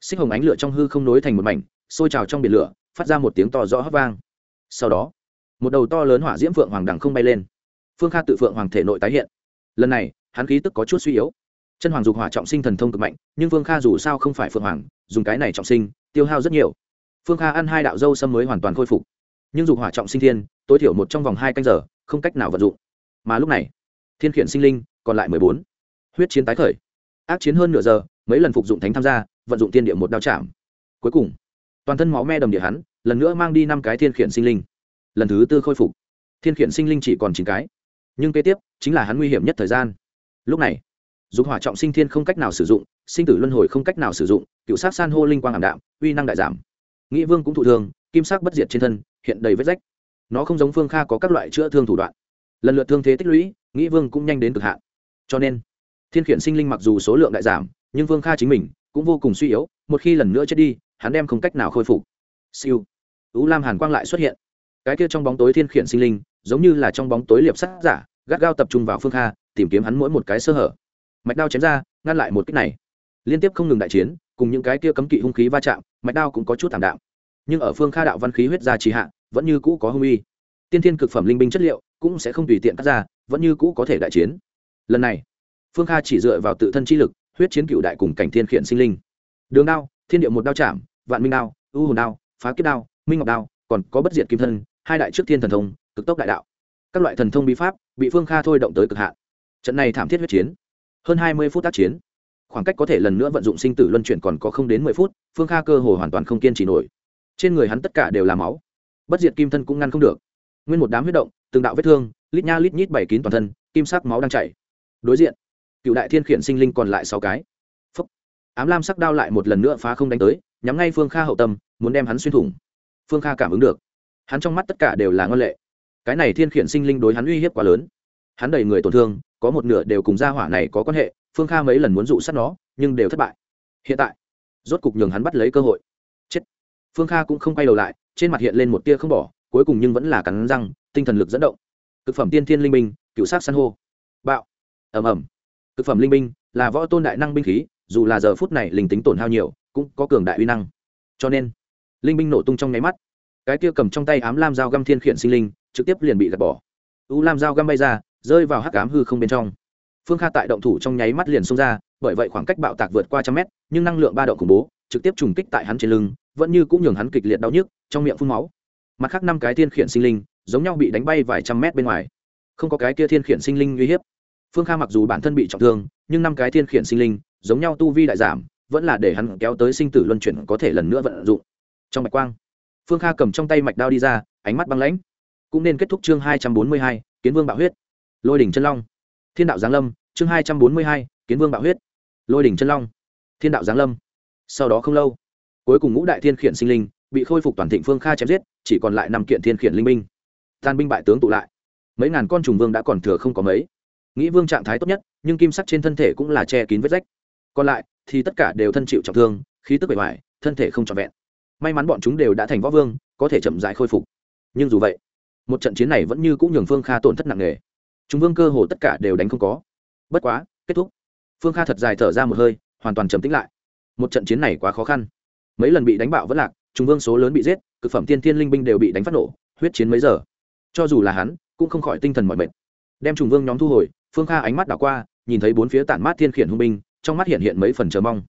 Xích hồng ánh lửa trong hư không nối thành một mảnh, sôi trào trong biển lửa, phát ra một tiếng to rõ hấp vang. Sau đó, một đầu to lớn hỏa diễm phượng hoàng đằng không bay lên. Phương kha tự phượng hoàng thể nội tái hiện. Lần này, hắn khí tức có chút suy yếu. Chân hoàng dục hỏa trọng sinh thần thông cực mạnh, nhưng phương kha dù sao không phải phượng hoàng, dùng cái này trọng sinh, tiêu hao rất nhiều phương kha ăn hai đạo dâu xâm mới hoàn toàn khôi phục. Nhưng dục hỏa trọng sinh thiên, tối thiểu một trong vòng hai canh giờ, không cách nào vận dụng. Mà lúc này, thiên khiển sinh linh còn lại mười bốn. Huyết chiến tái khởi. Ác chiến hơn nửa giờ, mấy lần phục dụng thánh tham gia, vận dụng tiên địa một đao chạm. Cuối cùng, toàn thân máu me đầm địa hắn, lần nữa mang đi năm cái thiên khiển sinh linh. Lần thứ tư khôi phục. Thiên khiển sinh linh chỉ còn chín cái. Nhưng kế tiếp, chính là hắn nguy hiểm nhất thời gian. Lúc này, dục hỏa trọng sinh thiên không cách nào sử dụng, sinh tử luân hồi không cách nào sử dụng, cựu sát san hô linh quang ảm đạm, uy năng đại giảm nghĩ vương cũng thụ thương, kim sắc bất diệt trên thân, hiện đầy vết rách. Nó không giống phương kha có các loại chữa thương thủ đoạn. Lần lượt thương thế tích lũy, nghĩ vương cũng nhanh đến cực hạn. Cho nên, thiên khiển sinh linh mặc dù số lượng đại giảm, nhưng vương kha chính mình cũng vô cùng suy yếu, một khi lần nữa chết đi, hắn đem không cách nào khôi phục. Siêu. Ú lam hàn quang lại xuất hiện. Cái kia trong bóng tối thiên khiển sinh linh, giống như là trong bóng tối liệp sắt giả, gắt gao tập trung vào phương kha, tìm kiếm hắn mỗi một cái sơ hở. Mạch đao chém ra, ngăn lại một cách này. Liên tiếp không ngừng đại chiến, cùng những cái kia cấm kỵ hung khí va chạm mạch đao cũng có chút thảm đạm. Nhưng ở phương kha đạo văn khí huyết gia trì hạ, vẫn như cũ có hung uy. Tiên thiên cực phẩm linh binh chất liệu cũng sẽ không tùy tiện cắt ra, vẫn như cũ có thể đại chiến. Lần này, phương kha chỉ dựa vào tự thân chi lực, huyết chiến cựu đại cùng cảnh thiên khiển sinh linh. Đường đao, thiên địa một đao chạm, vạn minh đao, ưu hồn đao, phá kiếp đao, minh ngọc đao, còn có bất diệt kim thân, hai đại trước thiên thần thông, cực tốc đại đạo. Các loại thần thông bí pháp bị phương kha thôi động tới cực hạn. Trận này thảm thiết huyết chiến, hơn hai mươi phút tác chiến. Khoảng cách có thể lần nữa vận dụng sinh tử luân chuyển còn có không đến mười phút phương kha cơ hồ hoàn toàn không kiên trì nổi. Trên người hắn tất cả đều là máu. Bất diệt kim thân cũng ngăn không được. Nguyên một đám huyết động, từng đạo vết thương, lít nha lít nhít bảy kín toàn thân, kim sắc máu đang chảy. Đối diện, cựu đại thiên khiển sinh linh còn lại sáu cái. Phúc. ám lam sắc đao lại một lần nữa phá không đánh tới, nhắm ngay phương kha hậu tâm, muốn đem hắn xuyên thủng. Phương kha cảm ứng được. Hắn trong mắt tất cả đều là ngân lệ. Cái này thiên khiển sinh linh đối hắn uy hiếp quá lớn. Hắn đầy người tổn thương, có một nửa đều cùng gia hỏa này có quan hệ, phương kha mấy lần muốn dụ sát nó, nhưng đều thất bại. Hiện tại rốt cục nhường hắn bắt lấy cơ hội. Chết. Phương kha cũng không quay đầu lại, trên mặt hiện lên một tia không bỏ, cuối cùng nhưng vẫn là cắn răng, tinh thần lực dẫn động. Thực phẩm tiên thiên linh minh cựu sát san hô. Bạo. Ẩm ẩm thực phẩm linh minh là võ tôn đại năng binh khí, dù là giờ phút này linh tính tổn hao nhiều, cũng có cường đại uy năng. Cho nên, linh binh nổ tung trong nháy mắt. Cái kia cầm trong tay ám lam dao găm thiên khiển sinh linh, trực tiếp liền bị gạt bỏ. U lam dao găm bay ra, rơi vào hắc ám hư không bên trong. Phương kha tại động thủ trong nháy mắt liền xông ra bởi vậy khoảng cách bạo tạc vượt qua trăm mét, nhưng năng lượng ba động khủng bố, trực tiếp trùng kích tại hắn trên lưng, vẫn như cũng nhường hắn kịch liệt đau nhức, trong miệng phun máu. Mặt khác năm cái thiên khiển sinh linh, giống nhau bị đánh bay vài trăm mét bên ngoài. Không có cái kia thiên khiển sinh linh uy hiếp. Phương kha mặc dù bản thân bị trọng thương, nhưng năm cái thiên khiển sinh linh, giống nhau tu vi đại giảm, vẫn là để hắn kéo tới sinh tử luân chuyển có thể lần nữa vận dụng. Trong mạch quang, phương kha cầm trong tay mạch đao đi ra, ánh mắt băng lãnh. Cũng nên kết thúc chương hai trăm bốn mươi hai, kiến vương bạo huyết. Lôi đỉnh chân long. Thiên đạo giáng lâm, chương hai trăm bốn mươi hai, kiến vương bạo huyết lôi đỉnh chân long, thiên đạo giáng lâm. Sau đó không lâu, cuối cùng ngũ đại thiên khiển sinh linh bị khôi phục toàn thịnh phương kha chém giết, chỉ còn lại năm kiện thiên khiển linh minh tan binh bại tướng tụ lại. Mấy ngàn con trùng vương đã còn thừa không có mấy. Nghĩ vương trạng thái tốt nhất, nhưng kim sắc trên thân thể cũng là che kín vết rách. Còn lại thì tất cả đều thân chịu trọng thương, khí tức bề ngoài thân thể không trọn vẹn. May mắn bọn chúng đều đã thành võ vương, có thể chậm dại khôi phục. Nhưng dù vậy, một trận chiến này vẫn như cũng nhường phương kha tổn thất nặng nề. Chúng vương cơ hồ tất cả đều đánh không có. Bất quá, kết thúc phương kha thật dài thở ra một hơi, hoàn toàn trầm tĩnh lại. Một trận chiến này quá khó khăn. Mấy lần bị đánh bạo vẫn lạc, Trung vương số lớn bị giết, cực phẩm tiên thiên linh binh đều bị đánh phát nổ, huyết chiến mấy giờ. Cho dù là hắn, cũng không khỏi tinh thần mọi mệt. Đem trùng vương nhóm thu hồi, phương kha ánh mắt đảo qua, nhìn thấy bốn phía tản mát thiên khiển hung binh, trong mắt hiện hiện mấy phần chờ mong.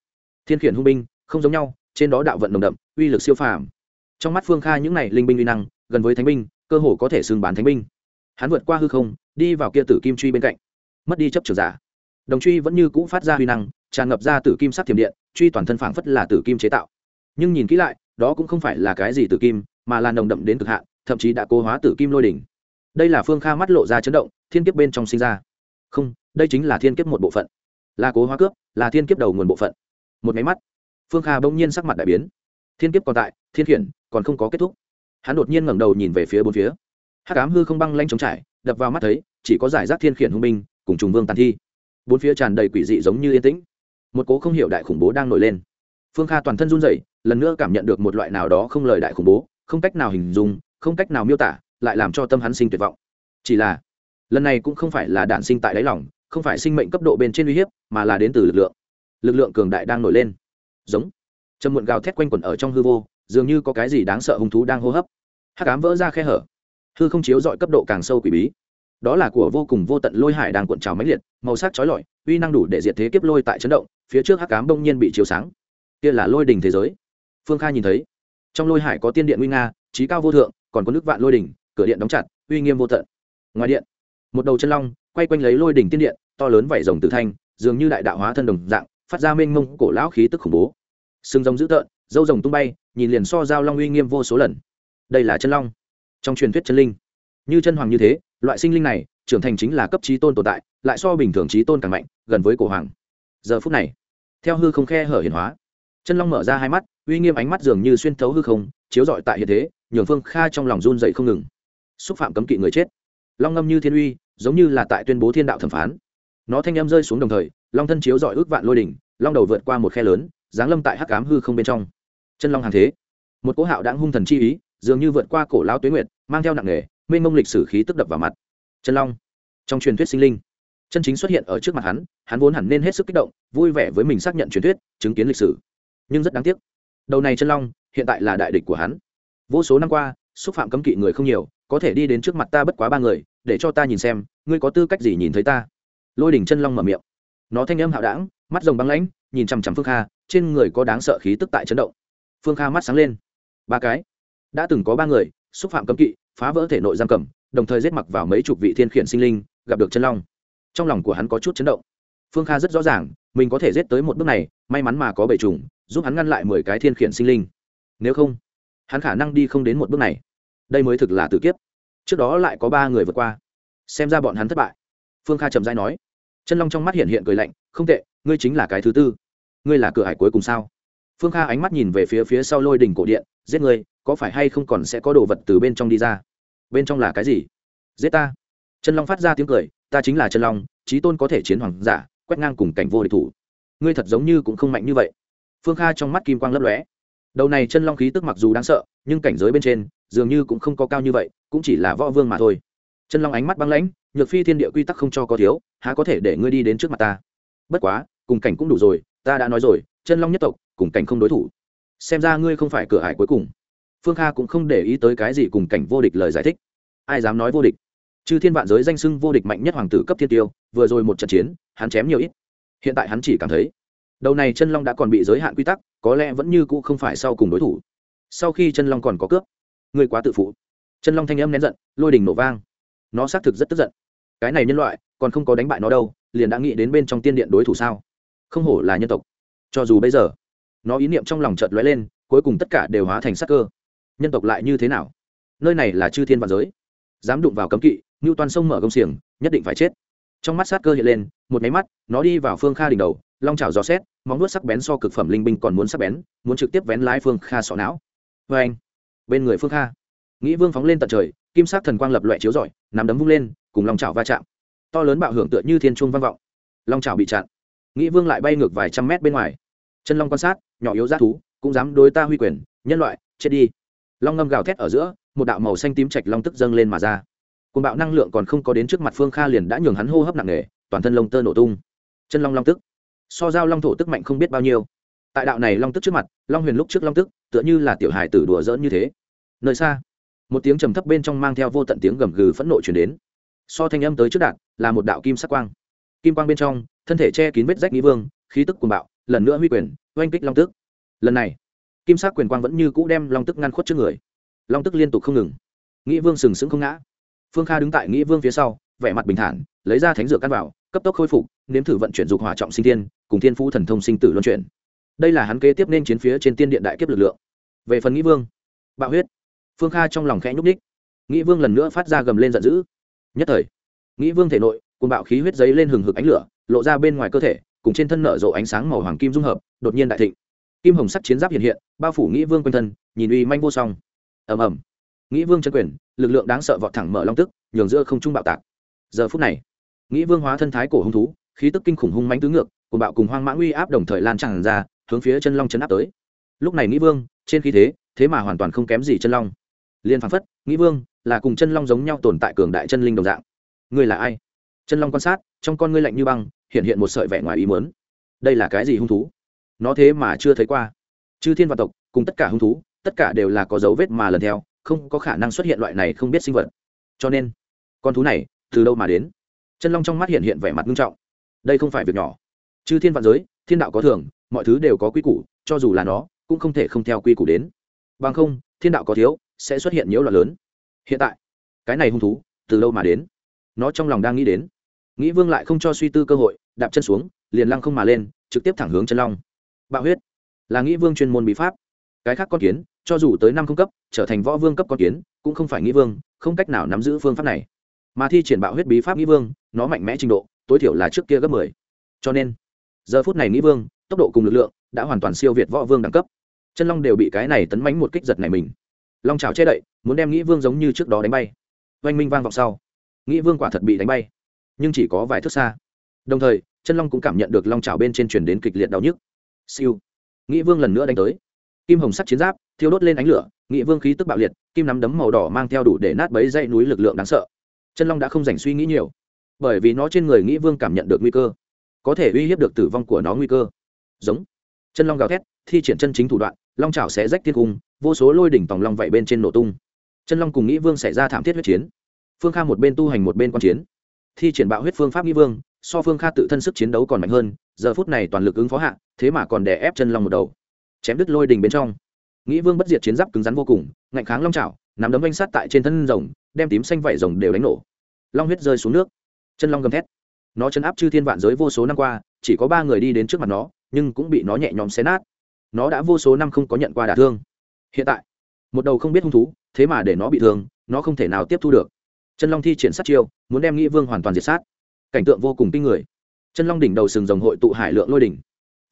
Thiên khiển hung binh, không giống nhau, trên đó đạo vận nồng đậm, uy lực siêu phàm. Trong mắt phương kha những này linh binh uy năng, gần với thánh binh, cơ hồ có thể xưng bán thánh binh. Hắn vượt qua hư không, đi vào kia tử kim truy bên cạnh. Mất đi chấp trường giả đồng truy vẫn như cũ phát ra huy năng, tràn ngập ra tử kim sắc thiểm điện, truy toàn thân phảng phất là tử kim chế tạo. Nhưng nhìn kỹ lại, đó cũng không phải là cái gì tử kim, mà là nồng đậm đến cực hạn, thậm chí đã cố hóa tử kim lôi đỉnh. Đây là phương kha mắt lộ ra chấn động, thiên kiếp bên trong sinh ra. Không, đây chính là thiên kiếp một bộ phận. Là cố hóa cướp, là thiên kiếp đầu nguồn bộ phận. Một máy mắt, phương kha bỗng nhiên sắc mặt đại biến. Thiên kiếp còn tại, thiên khiển, còn không có kết thúc. Hắn đột nhiên ngẩng đầu nhìn về phía bốn phía. Hắc ám hư không băng lanh trống trải, đập vào mắt thấy, chỉ có giải rác thiên khiển hung binh, cùng trùng vương tàn thi bốn phía tràn đầy quỷ dị giống như yên tĩnh. Một cố không hiểu đại khủng bố đang nổi lên. Phương kha toàn thân run rẩy, lần nữa cảm nhận được một loại nào đó không lời đại khủng bố, không cách nào hình dung, không cách nào miêu tả, lại làm cho tâm hắn sinh tuyệt vọng. Chỉ là, lần này cũng không phải là đạn sinh tại đáy lòng, không phải sinh mệnh cấp độ bên trên uy hiếp, mà là đến từ lực lượng. Lực lượng cường đại đang nổi lên. Giống. Trầm muộn gào thét quanh quẩn ở trong hư vô, dường như có cái gì đáng sợ hung thú đang hô hấp. Hắc ám vỡ ra khe hở. Hư không chiếu dọi cấp độ càng sâu quỷ bí đó là của vô cùng vô tận lôi hải đang cuộn trào mãnh liệt, màu sắc chói lọi, uy năng đủ để diệt thế kiếp lôi tại chấn động, phía trước hắc ám đông nhiên bị chiếu sáng. Kia là lôi đỉnh thế giới. Phương kha nhìn thấy, trong lôi hải có tiên điện uy nga trí cao vô thượng, còn có nước vạn lôi đỉnh cửa điện đóng chặt, uy nghiêm vô tận. Ngoài điện, một đầu chân long, quay quanh lấy lôi đỉnh tiên điện, to lớn vảy rồng tự thanh, dường như đại đạo hóa thân đồng dạng, phát ra mênh mông cổ lão khí tức khủng bố. Sừng rồng dữ tợn, dâu rồng tung bay, nhìn liền so giao long uy nghiêm vô số lần. Đây là chân long. Trong truyền thuyết chân linh, như chân hoàng như thế loại sinh linh này, trưởng thành chính là cấp trí tôn tồn tại, lại so bình thường trí tôn càng mạnh, gần với cổ hoàng. Giờ phút này, theo hư không khe hở hiển hóa, chân long mở ra hai mắt, uy nghiêm ánh mắt dường như xuyên thấu hư không, chiếu rọi tại hiện thế, nhường phương kha trong lòng run dậy không ngừng. Xúc phạm cấm kỵ người chết. Long ngâm như thiên uy, giống như là tại tuyên bố thiên đạo thẩm phán. Nó thanh em rơi xuống đồng thời, long thân chiếu rọi ước vạn lôi đỉnh, long đầu vượt qua một khe lớn, giáng lâm tại hắc cám hư không bên trong. Chân long hàng thế. Một cỗ hạo đáng hung thần chi ý, dường như vượt qua cổ lao tuế nguyệt, mang theo nặng nghề mênh mông lịch sử khí tức đập vào mặt. Chân long, trong truyền thuyết sinh linh, chân chính xuất hiện ở trước mặt hắn hắn vốn hẳn nên hết sức kích động, vui vẻ với mình xác nhận truyền thuyết, chứng kiến lịch sử. Nhưng rất đáng tiếc, đầu này chân long hiện tại là đại địch của hắn. Vô số năm qua, xúc phạm cấm kỵ người không nhiều, có thể đi đến trước mặt ta bất quá ba người, để cho ta nhìn xem, ngươi có tư cách gì nhìn thấy ta? Lôi đỉnh chân long mở miệng. Nó thanh âm hạo đảng, mắt rồng băng lãnh, nhìn chằm chằm phương kha, trên người có đáng sợ khí tức tại chấn động. Phương kha mắt sáng lên. Ba cái. Đã từng có ba người, xúc phạm cấm kỵ phá vỡ thể nội giam cầm, đồng thời giết mặc vào mấy chục vị thiên khiển sinh linh, gặp được chân long. Trong lòng của hắn có chút chấn động. Phương kha rất rõ ràng, mình có thể giết tới một bước này, may mắn mà có bệ trùng, giúp hắn ngăn lại mười cái thiên khiển sinh linh. Nếu không, hắn khả năng đi không đến một bước này. Đây mới thực là tự kiếp. Trước đó lại có ba người vượt qua. Xem ra bọn hắn thất bại. Phương kha trầm dai nói. Chân long trong mắt hiện hiện cười lạnh, không tệ, ngươi chính là cái thứ tư. Ngươi là cửa hải cuối cùng sao? Phương kha ánh mắt nhìn về phía phía sau lôi đỉnh cổ điện, giết ngươi có phải hay không còn sẽ có đồ vật từ bên trong đi ra? Bên trong là cái gì? Giết ta. Chân long phát ra tiếng cười, ta chính là chân long trí tôn có thể chiến hoàng giả, quét ngang cùng cảnh vô địch thủ. Ngươi thật giống như cũng không mạnh như vậy. Phương kha trong mắt kim quang lấp lóe. Đầu này chân long khí tức mặc dù đáng sợ, nhưng cảnh giới bên trên, dường như cũng không có cao như vậy, cũng chỉ là võ vương mà thôi. Chân long ánh mắt băng lãnh, nhược phi thiên địa quy tắc không cho có thiếu, há có thể để ngươi đi đến trước mặt ta? Bất quá, cùng cảnh cũng đủ rồi, ta đã nói rồi, chân long nhất tộc, cùng cảnh không đối thủ. Xem ra ngươi không phải cửa hải cuối cùng phương kha cũng không để ý tới cái gì cùng cảnh vô địch lời giải thích. Ai dám nói vô địch? Chư thiên vạn giới danh sưng vô địch mạnh nhất hoàng tử cấp thiên tiêu, vừa rồi một trận chiến, hắn chém nhiều ít. Hiện tại hắn chỉ cảm thấy, đầu này chân long đã còn bị giới hạn quy tắc, có lẽ vẫn như cũ không phải sau cùng đối thủ. Sau khi chân long còn có cướp, người quá tự phụ. Chân long thanh âm nén giận, lôi đình nổ vang. Nó xác thực rất tức giận. Cái này nhân loại, còn không có đánh bại nó đâu, liền đã nghĩ đến bên trong tiên điện đối thủ sao? Không hổ là nhân tộc. Cho dù bây giờ, nó ý niệm trong lòng chợt lóe lên, cuối cùng tất cả đều hóa thành sắc cơ nhân tộc lại như thế nào? Nơi này là chư thiên vạn giới. Dám đụng vào cấm kỵ, ngưu toàn sông mở công xiềng, nhất định phải chết. Trong mắt sát cơ hiện lên, một máy mắt, nó đi vào phương kha đỉnh đầu, long trào gió xét móng nuốt sắc bén so cực phẩm linh binh còn muốn sắc bén, muốn trực tiếp vén lái phương kha sọ não. Vê anh, bên người phương kha, nghĩ vương phóng lên tận trời, kim sắc thần quang lập loại chiếu rọi, nắm đấm vung lên, cùng long trào va chạm. To lớn bạo hưởng tựa như thiên trung vang vọng. Long trào bị chặn. Nghĩ vương lại bay ngược vài trăm mét bên ngoài. Chân long quan sát, nhỏ yếu g thú, cũng dám đối ta huy quyền, nhân loại, chết đi long ngâm gào thét ở giữa, một đạo màu xanh tím trạch long tức dâng lên mà ra. Côn bạo năng lượng còn không có đến trước mặt phương kha liền đã nhường hắn hô hấp nặng nề, toàn thân lông tơ nổ tung. Chân long long tức. So giao long thổ tức mạnh không biết bao nhiêu. Tại đạo này long tức trước mặt, long huyền lúc trước long tức, tựa như là tiểu hài tử đùa dỡn như thế. Nơi xa, một tiếng trầm thấp bên trong mang theo vô tận tiếng gầm gừ phẫn nộ chuyển đến. So thanh âm tới trước đạn, là một đạo kim sắc quang. Kim quang bên trong, thân thể che kín vết rách nghĩ vương, khí tức cuồng bạo, lần nữa huy quyền, oanh kích long tức. Lần này kim sắc quyền quang vẫn như cũ đem long tức ngăn khuất trước người long tức liên tục không ngừng nghĩ vương sừng sững không ngã phương kha đứng tại nghĩ vương phía sau vẻ mặt bình thản lấy ra thánh dược căn vào cấp tốc khôi phục nếm thử vận chuyển dục hỏa trọng sinh tiên cùng thiên phú thần thông sinh tử luân chuyển đây là hắn kế tiếp nên chiến phía trên tiên điện đại kiếp lực lượng về phần nghĩ vương bạo huyết phương kha trong lòng khẽ nhúc ních nghĩ vương lần nữa phát ra gầm lên giận dữ nhất thời nghĩ vương thể nội cùng bạo khí huyết giấy lên hừng hực ánh lửa lộ ra bên ngoài cơ thể cùng trên thân nở rộ ánh sáng màu hoàng kim dung hợp đột nhiên đại thịnh kim hồng sắc chiến giáp hiện hiện, bao phủ nghĩ vương quanh thân, nhìn uy manh vô song. Ầm ầm. Nghĩ vương chân quyền, lực lượng đáng sợ vọt thẳng mở long tức, nhường giữa không trung bạo tạc. Giờ phút này nghĩ vương hóa thân thái cổ hung thú, khí tức kinh khủng hung mãnh tứ ngược cùng bạo cùng hoang mã uy áp đồng thời lan tràn ra, hướng phía chân long chấn áp tới. Lúc này nghĩ vương, trên khí thế thế mà hoàn toàn không kém gì chân long. Liên phán phất nghĩ vương là cùng chân long giống nhau tồn tại cường đại chân linh đồng dạng. Ngươi là ai? Chân long quan sát, trong con ngươi lạnh như băng, hiện hiện một sợi vẻ ngoài ý mớn đây là cái gì hung thú? Nó thế mà chưa thấy qua. Chư thiên vạn tộc, cùng tất cả hung thú, tất cả đều là có dấu vết mà lần theo, không có khả năng xuất hiện loại này không biết sinh vật. Cho nên, con thú này, từ đâu mà đến? Chân long trong mắt hiện hiện vẻ mặt nghiêm trọng. Đây không phải việc nhỏ. Chư thiên vạn giới, thiên đạo có thường, mọi thứ đều có quy củ, cho dù là nó, cũng không thể không theo quy củ đến. Bằng không, thiên đạo có thiếu, sẽ xuất hiện nhiễu loạn lớn. Hiện tại, cái này hung thú, từ đâu mà đến? Nó trong lòng đang nghĩ đến. Nghĩ vương lại không cho suy tư cơ hội, đạp chân xuống, liền lăng không mà lên, trực tiếp thẳng hướng chân long bạo huyết. Là nghĩ vương chuyên môn bí pháp. Cái khác con kiến, cho dù tới năm không cấp, trở thành võ vương cấp con kiến, cũng không phải nghĩ vương, không cách nào nắm giữ phương pháp này. Mà thi triển bạo huyết bí pháp nghĩ vương, nó mạnh mẽ trình độ, tối thiểu là trước kia gấp mười. Cho nên, giờ phút này nghĩ vương, tốc độ cùng lực lượng đã hoàn toàn siêu việt võ vương đẳng cấp. Chân long đều bị cái này tấn mánh một kích giật này mình. Long trào che đậy, muốn đem nghĩ vương giống như trước đó đánh bay. Oanh minh vang vọng sau. Nghĩ vương quả thật bị đánh bay, nhưng chỉ có vài thước xa. Đồng thời, chân long cũng cảm nhận được long trào bên trên truyền đến kịch liệt đau nhức siêu. Nghĩ vương lần nữa đánh tới. Kim hồng sắt chiến giáp, thiêu đốt lên ánh lửa, nghị vương khí tức bạo liệt, kim nắm đấm màu đỏ mang theo đủ để nát bấy dây núi lực lượng đáng sợ. Chân long đã không dành suy nghĩ nhiều, bởi vì nó trên người nghĩ vương cảm nhận được nguy cơ, có thể uy hiếp được tử vong của nó nguy cơ. Giống. Chân long gào thét, thi triển chân chính thủ đoạn, long trào sẽ rách thiên cung, vô số lôi đỉnh tòng long vậy bên trên nổ tung. Chân long cùng nghĩ vương xảy ra thảm thiết huyết chiến. Phương kha một bên tu hành một bên quan chiến, thi triển bạo huyết phương pháp nghĩ vương so phương kha tự thân sức chiến đấu còn mạnh hơn, giờ phút này toàn lực ứng phó hạ, thế mà còn đè ép chân long một đầu. Chém đứt lôi đình bên trong. Nghĩ vương bất diệt chiến giáp cứng rắn vô cùng, ngạnh kháng long trào nắm đấm oanh sát tại trên thân rồng, đem tím xanh vảy rồng đều đánh nổ. Long huyết rơi xuống nước. Chân long gầm thét. Nó chấn áp chư thiên vạn giới vô số năm qua, chỉ có ba người đi đến trước mặt nó, nhưng cũng bị nó nhẹ nhõm xé nát. Nó đã vô số năm không có nhận qua đả thương. Hiện tại, một đầu không biết hung thú, thế mà để nó bị thương, nó không thể nào tiếp thu được. Chân long thi triển sát chiêu, muốn đem nghĩ vương hoàn toàn diệt sát cảnh tượng vô cùng kinh người. Chân long đỉnh đầu sừng rồng hội tụ hải lượng lôi đỉnh.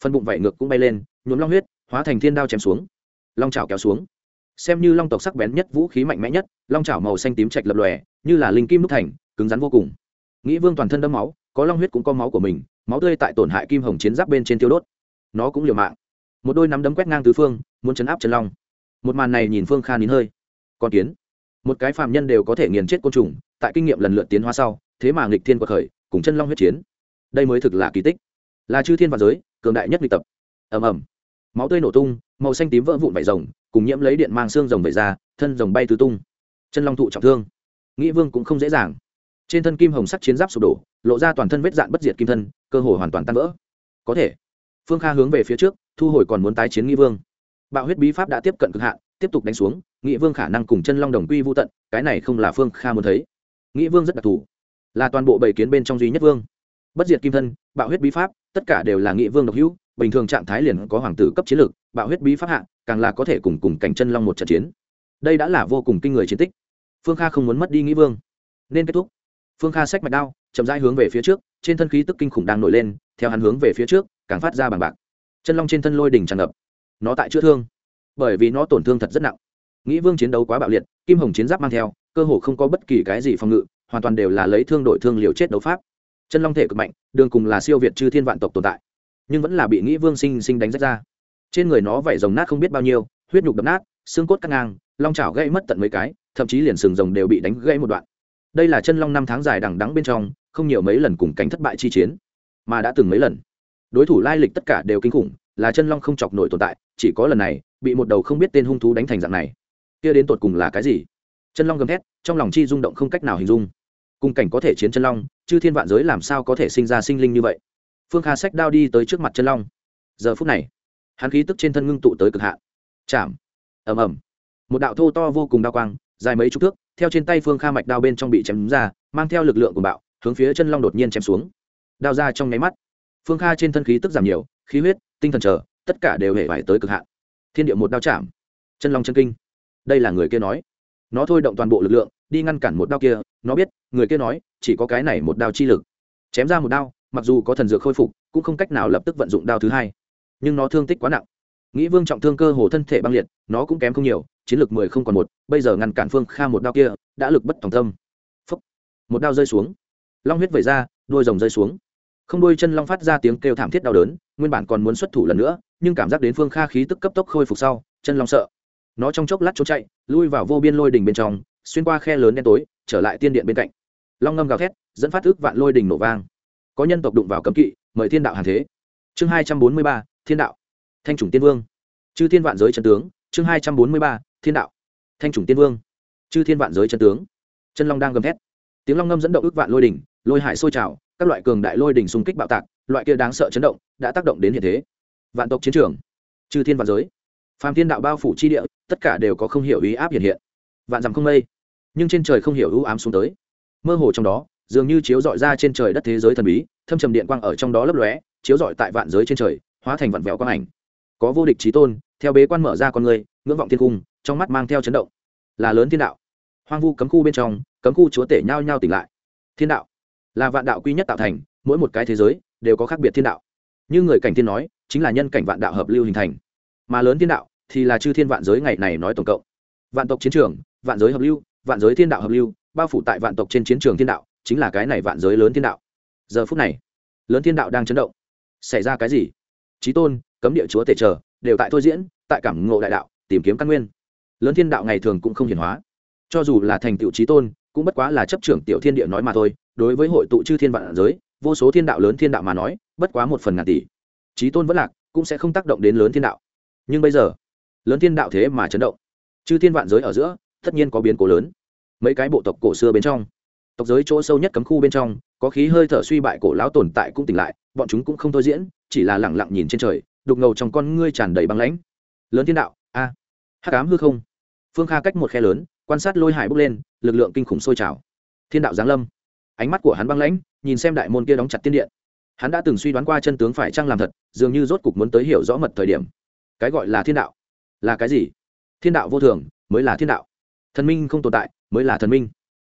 Phân bụng vảy ngược cũng bay lên, nhuốm long huyết, hóa thành thiên đao chém xuống. Long chảo kéo xuống. Xem như long tộc sắc bén nhất vũ khí mạnh mẽ nhất, long chảo màu xanh tím chạch lập lòe, như là linh kim đúc thành, cứng rắn vô cùng. Nghĩ vương toàn thân đâm máu, có long huyết cũng có máu của mình, máu tươi tại tổn hại kim hồng chiến giáp bên trên tiêu đốt. Nó cũng liều mạng. Một đôi nắm đấm quét ngang tứ phương, muốn chấn áp chân long. Một màn này nhìn phương kha nín hơi. Con kiến. Một cái phàm nhân đều có thể nghiền chết côn trùng, tại kinh nghiệm lần lượt tiến hóa sau, thế mà nghịch thiên quật khởi cùng chân long huyết chiến. Đây mới thực là kỳ tích. Là chư thiên và giới, cường đại nhất lịch tập. Ầm ầm. Máu tươi nổ tung, màu xanh tím vỡ vụn vải rồng, cùng nhiễm lấy điện mang xương rồng về ra, thân rồng bay tứ tung. Chân long thụ trọng thương. Nghĩ vương cũng không dễ dàng. Trên thân kim hồng sắc chiến giáp sụp đổ, lộ ra toàn thân vết dạn bất diệt kim thân, cơ hồ hoàn toàn tan vỡ. Có thể, phương kha hướng về phía trước, thu hồi còn muốn tái chiến nghĩ vương. Bạo huyết bí pháp đã tiếp cận cực hạn, tiếp tục đánh xuống nghĩ vương khả năng cùng chân long đồng quy vô tận, cái này không là phương kha muốn thấy. Nghĩ vương rất đặc thù là toàn bộ bảy kiến bên trong duy nhất vương. Bất diệt kim thân, bạo huyết bí pháp, tất cả đều là nghị vương độc hữu, bình thường trạng thái liền có hoàng tử cấp chiến lược, bạo huyết bí pháp hạ, càng là có thể cùng cùng cảnh chân long một trận chiến. Đây đã là vô cùng kinh người chiến tích. Phương kha không muốn mất đi nghĩ vương. Nên kết thúc. Phương kha xách mạch đao, chậm rãi hướng về phía trước, trên thân khí tức kinh khủng đang nổi lên, theo hắn hướng về phía trước, càng phát ra bằng bạc. Chân long trên thân lôi đỉnh tràn ngập. Nó tại chữa thương. Bởi vì nó tổn thương thật rất nặng. Nghĩ vương chiến đấu quá bạo liệt, kim hồng chiến giáp mang theo, cơ hồ không có bất kỳ cái gì phòng ngự hoàn toàn đều là lấy thương đổi thương liều chết đấu pháp. Chân long thể cực mạnh, đường cùng là siêu việt chư thiên vạn tộc tồn tại, nhưng vẫn là bị nghĩ vương sinh sinh đánh rách ra. Trên người nó vảy rồng nát không biết bao nhiêu, huyết nhục đập nát, xương cốt cắt ngang, long chảo gây mất tận mấy cái, thậm chí liền sừng rồng đều bị đánh gãy một đoạn. Đây là chân long năm tháng dài đằng đắng bên trong, không nhiều mấy lần cùng cảnh thất bại chi chiến, mà đã từng mấy lần. Đối thủ lai lịch tất cả đều kinh khủng, là chân long không chọc nổi tồn tại, chỉ có lần này, bị một đầu không biết tên hung thú đánh thành dạng này. Kia đến tột cùng là cái gì? Chân long gầm thét, trong lòng chi rung động không cách nào hình dung cùng cảnh có thể chiến chân long, chư thiên vạn giới làm sao có thể sinh ra sinh linh như vậy? Phương kha sách đao đi tới trước mặt chân long. Giờ phút này, hắn khí tức trên thân ngưng tụ tới cực hạn. Chạm. Ầm ầm. Một đạo thô to vô cùng đao quang, dài mấy chục thước, theo trên tay phương kha mạch đao bên trong bị chém ra, mang theo lực lượng của bạo, hướng phía chân long đột nhiên chém xuống. Đao ra trong nháy mắt, phương kha trên thân khí tức giảm nhiều, khí huyết, tinh thần trở tất cả đều hề vải tới cực hạn. Thiên địa một đao chạm. Chân long chân kinh. Đây là người kia nói. Nó thôi động toàn bộ lực lượng đi ngăn cản một đao kia, nó biết, người kia nói, chỉ có cái này một đao chi lực. Chém ra một đao, mặc dù có thần dược khôi phục, cũng không cách nào lập tức vận dụng đao thứ hai. Nhưng nó thương tích quá nặng. Nghĩ vương trọng thương cơ hồ thân thể băng liệt, nó cũng kém không nhiều, chiến lược mười không còn một, bây giờ ngăn cản phương kha một đao kia, đã lực bất tòng tâm. Phúc. một đao rơi xuống. Long huyết vẩy ra đôi rồng rơi xuống. Không đôi chân long phát ra tiếng kêu thảm thiết đau đớn, nguyên bản còn muốn xuất thủ lần nữa, nhưng cảm giác đến phương kha khí tức cấp tốc khôi phục sau, chân long sợ. Nó trong chốc lát trốn chạy, lui vào vô biên lôi đỉnh bên trong xuyên qua khe lớn đen tối, trở lại tiên điện bên cạnh. Long ngâm gào thét, dẫn phát ước vạn lôi đỉnh nổ vang. Có nhân tộc đụng vào cấm kỵ, mời thiên đạo hàng thế. Chương hai trăm bốn mươi ba, thiên đạo. Thanh chủng tiên vương. Chư thiên vạn giới trần tướng, chương hai trăm bốn mươi ba, thiên đạo. Thanh chủng tiên vương. Chư thiên vạn giới trần tướng. Chân long đang gầm thét. Tiếng long ngâm dẫn động ước vạn lôi đỉnh lôi hải sôi trào, các loại cường đại lôi đỉnh xung kích bạo tạc, loại kia đáng sợ chấn động đã tác động đến hiện thế. Vạn tộc chiến trường. Chư thiên vạn giới. Phàm thiên đạo bao phủ chi địa, tất cả đều có không hiểu ý áp hiện hiện vạn dặm không mây. Nhưng trên trời không hiểu ưu ám xuống tới. Mơ hồ trong đó, dường như chiếu dọi ra trên trời đất thế giới thần bí, thâm trầm điện quang ở trong đó lấp lóe, chiếu dọi tại vạn giới trên trời, hóa thành vạn vẹo quang ảnh. Có vô địch trí tôn, theo bế quan mở ra con người, ngưỡng vọng thiên cung, trong mắt mang theo chấn động. Là lớn thiên đạo. Hoang vu cấm khu bên trong, cấm khu chúa tể nhao nhao tỉnh lại. Thiên đạo là vạn đạo quy nhất tạo thành, mỗi một cái thế giới đều có khác biệt thiên đạo. Như người cảnh thiên nói, chính là nhân cảnh vạn đạo hợp lưu hình thành. Mà lớn thiên đạo thì là chư thiên vạn giới ngày này nói tổng cộng. Vạn tộc chiến trường vạn giới hợp lưu, vạn giới thiên đạo hợp lưu, bao phủ tại vạn tộc trên chiến trường thiên đạo, chính là cái này vạn giới lớn thiên đạo. Giờ phút này, lớn thiên đạo đang chấn động. Xảy ra cái gì? Trí tôn, cấm địa chúa tể chờ, đều tại thôi diễn, tại cảm ngộ đại đạo, tìm kiếm căn nguyên. Lớn thiên đạo ngày thường cũng không hiển hóa. Cho dù là thành tựu trí tôn, cũng bất quá là chấp trưởng tiểu thiên địa nói mà thôi. Đối với hội tụ chư thiên vạn giới, vô số thiên đạo lớn thiên đạo mà nói, bất quá một phần ngàn tỷ. Trí tôn vẫn lạc, cũng sẽ không tác động đến lớn thiên đạo. Nhưng bây giờ, lớn thiên đạo thế mà chấn động. Chư thiên vạn giới ở giữa tất nhiên có biến cố lớn. Mấy cái bộ tộc cổ xưa bên trong, tộc giới chỗ sâu nhất cấm khu bên trong, có khí hơi thở suy bại cổ lão tồn tại cũng tỉnh lại, bọn chúng cũng không thôi diễn, chỉ là lẳng lặng nhìn trên trời, đục ngầu trong con ngươi tràn đầy băng lãnh. Lớn thiên đạo, a, hắc ám hư không. Phương kha cách một khe lớn, quan sát lôi hải bốc lên, lực lượng kinh khủng sôi trào. Thiên đạo giáng lâm. Ánh mắt của hắn băng lãnh, nhìn xem đại môn kia đóng chặt tiên điện. Hắn đã từng suy đoán qua chân tướng phải chăng làm thật, dường như rốt cục muốn tới hiểu rõ mật thời điểm. Cái gọi là thiên đạo, là cái gì? Thiên đạo vô thường mới là thiên đạo thần minh không tồn tại, mới là thần minh.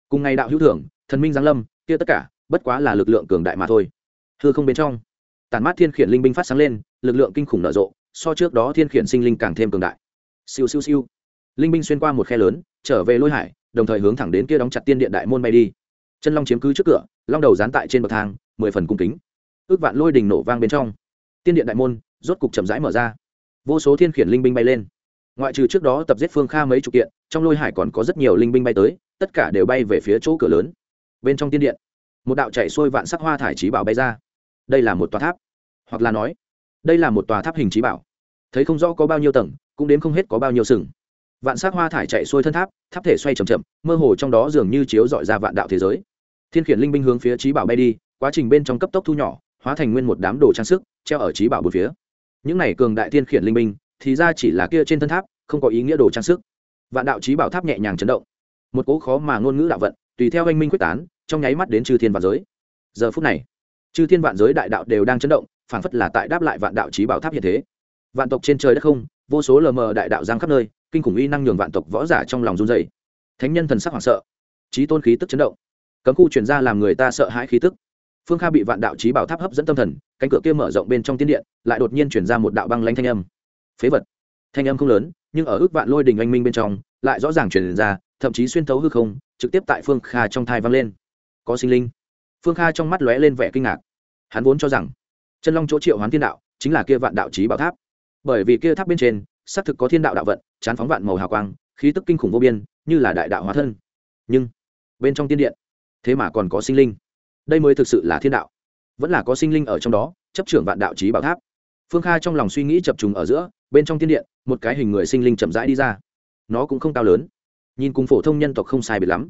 Cùng ngày đạo hữu thưởng, thần minh giáng lâm, kia tất cả, bất quá là lực lượng cường đại mà thôi. Thưa không bên trong tàn mát thiên khiển linh binh phát sáng lên, lực lượng kinh khủng nở rộ, so trước đó thiên khiển sinh linh càng thêm cường đại. Siêu siêu siêu. Linh binh xuyên qua một khe lớn, trở về lôi hải, đồng thời hướng thẳng đến kia đóng chặt tiên điện đại môn bay đi. Chân long chiếm cứ trước cửa, long đầu dán tại trên bậc thang, mười phần cung kính. Ước vạn lôi đình nổ vang bên trong. Tiên điện đại môn rốt cục chậm rãi mở ra. Vô số thiên khiển linh binh bay lên ngoại trừ trước đó tập giết phương kha mấy chục kiện, trong lôi hải còn có rất nhiều linh binh bay tới, tất cả đều bay về phía chỗ cửa lớn. Bên trong tiên điện, một đạo chạy xuôi vạn sắc hoa thải trí bảo bay ra. Đây là một tòa tháp, hoặc là nói, đây là một tòa tháp hình trí bảo. Thấy không rõ có bao nhiêu tầng, cũng đến không hết có bao nhiêu sừng. Vạn sắc hoa thải chạy xuôi thân tháp tháp thể xoay c h ậ m chậm, mơ hồ trong đó dường như chiếu dọi ra vạn đạo thế giới. Thiên khiển linh binh hướng phía trí bảo bay đi, quá trình bên trong cấp tốc thu nhỏ, hóa thành nguyên một đám đồ trang sức, treo ở trí bảo bốn phía. Những này cường đại thiên khiển linh binh thì ra chỉ là kia trên thân tháp, không có ý nghĩa đồ trang sức. Vạn đạo trí bảo tháp nhẹ nhàng chấn động. Một cố khó mà ngôn ngữ đạo vận, tùy theo anh minh quyết tán, trong nháy mắt đến chư thiên vạn giới. Giờ phút này, chư thiên vạn giới đại đạo đều đang chấn động, phảng phất là tại đáp lại vạn đạo trí bảo tháp hiện thế. Vạn tộc trên trời đất không, vô số lờ mờ đại đạo giang khắp nơi, kinh khủng uy năng nhường vạn tộc võ giả trong lòng run dày thánh nhân thần sắc hoảng sợ trí tôn khí tức chấn động. Cấm khu chuyển ra làm người ta sợ hãi khí tức. Phương kha bị vạn đạo trí bảo tháp hấp dẫn tâm thần, cánh cửa kia mở rộng bên trong tiên điện, lại đột nhiên chuyển ra một đạo băng lanh thanh âm phế vật. Thanh âm không lớn, nhưng ở ước vạn lôi đình oanh minh bên trong, lại rõ ràng truyền ra, thậm chí xuyên thấu hư không, trực tiếp tại phương kha trong thai vang lên. Có sinh linh. Phương kha trong mắt lóe lên vẻ kinh ngạc. Hắn vốn cho rằng, chân long chỗ triệu hoán thiên đạo, chính là kia vạn đạo trí bảo tháp. Bởi vì kia tháp bên trên, xác thực có thiên đạo đạo vận, chán phóng vạn màu hào quang, khí tức kinh khủng vô biên, như là đại đạo hóa thân. Nhưng, bên trong tiên điện, thế mà còn có sinh linh. Đây mới thực sự là thiên đạo. Vẫn là có sinh linh ở trong đó, chấp trưởng vạn đạo trí bảo tháp phương kha trong lòng suy nghĩ chập trùng ở giữa, bên trong tiên điện, một cái hình người sinh linh chậm rãi đi ra. Nó cũng không cao lớn. Nhìn cùng phổ thông nhân tộc không sai biệt lắm.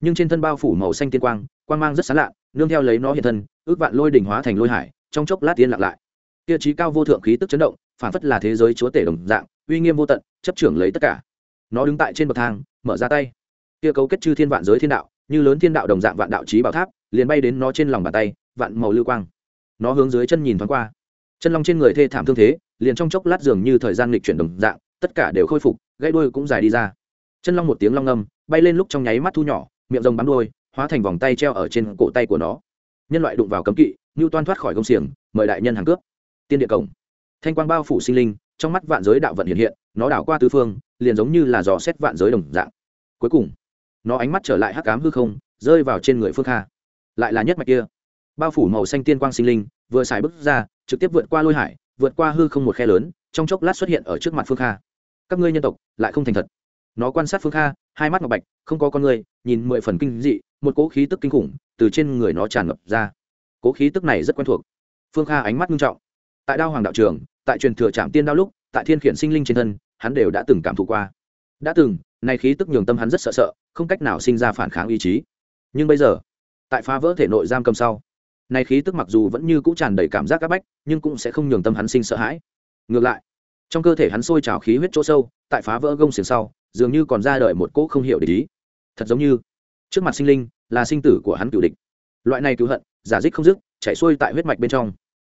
Nhưng trên thân bao phủ màu xanh tiên quang quang mang rất xán lạ, nương theo lấy nó hiện thân, ước vạn lôi đỉnh hóa thành lôi hải, trong chốc lát tiên lặng lại. Kia trí cao vô thượng khí tức chấn động, phản phất là thế giới chúa tể đồng dạng, uy nghiêm vô tận, chấp trưởng lấy tất cả. Nó đứng tại trên bậc thang, mở ra tay. Kia cấu kết chư thiên vạn giới thiên đạo, như lớn thiên đạo đồng dạng vạn đạo trí bảo tháp, liền bay đến nó trên lòng bàn tay, vạn màu lưu quang. Nó hướng dưới chân nhìn thoáng qua chân long trên người thê thảm thương thế, liền trong chốc lát dường như thời gian lịch chuyển đồng dạng, tất cả đều khôi phục, gãy đuôi cũng dài đi ra. Chân long một tiếng long ngâm, bay lên lúc trong nháy mắt thu nhỏ, miệng rồng bắn đuôi, hóa thành vòng tay treo ở trên cổ tay của nó. Nhân loại đụng vào cấm kỵ như toan thoát khỏi công xiềng, mời đại nhân hàng cướp tiên địa cổng. Thanh quang bao phủ sinh linh, trong mắt vạn giới đạo vận hiện hiện, nó đảo qua tứ phương, liền giống như là dò xét vạn giới đồng dạng. Cuối cùng, nó ánh mắt trở lại hắc cám hư không, rơi vào trên người phương kha. Lại là nhất mạch kia. Bao phủ màu xanh tiên quang sinh linh, vừa xài bước ra trực tiếp vượt qua lôi hải, vượt qua hư không một khe lớn, trong chốc lát xuất hiện ở trước mặt phương kha. Các ngươi nhân tộc lại không thành thật. Nó quan sát phương kha, hai mắt ngọc bạch, không có con người, nhìn mười phần kinh dị, một cỗ khí tức kinh khủng từ trên người nó tràn ngập ra. Cỗ khí tức này rất quen thuộc. Phương kha ánh mắt nghiêm trọng. Tại đao hoàng đạo trường tại truyền thừa trạm tiên đao lúc, tại thiên khiển sinh linh trên thân, hắn đều đã từng cảm thụ qua. Đã từng nay khí tức nhường tâm hắn rất sợ sợ, không cách nào sinh ra phản kháng ý chí. Nhưng bây giờ, tại phá vỡ thể nội giam cầm sau nay khí tức mặc dù vẫn như cũ tràn đầy cảm giác áp bách, nhưng cũng sẽ không nhường tâm hắn sinh sợ hãi. Ngược lại, trong cơ thể hắn sôi trào khí huyết chỗ sâu, tại phá vỡ gông xiềng sau, dường như còn ra đời một cỗ không hiểu để ý. Thật giống như, trước mặt sinh linh là sinh tử của hắn cựu địch. Loại này cứu hận, giả dích không dứt, chảy xuôi tại huyết mạch bên trong.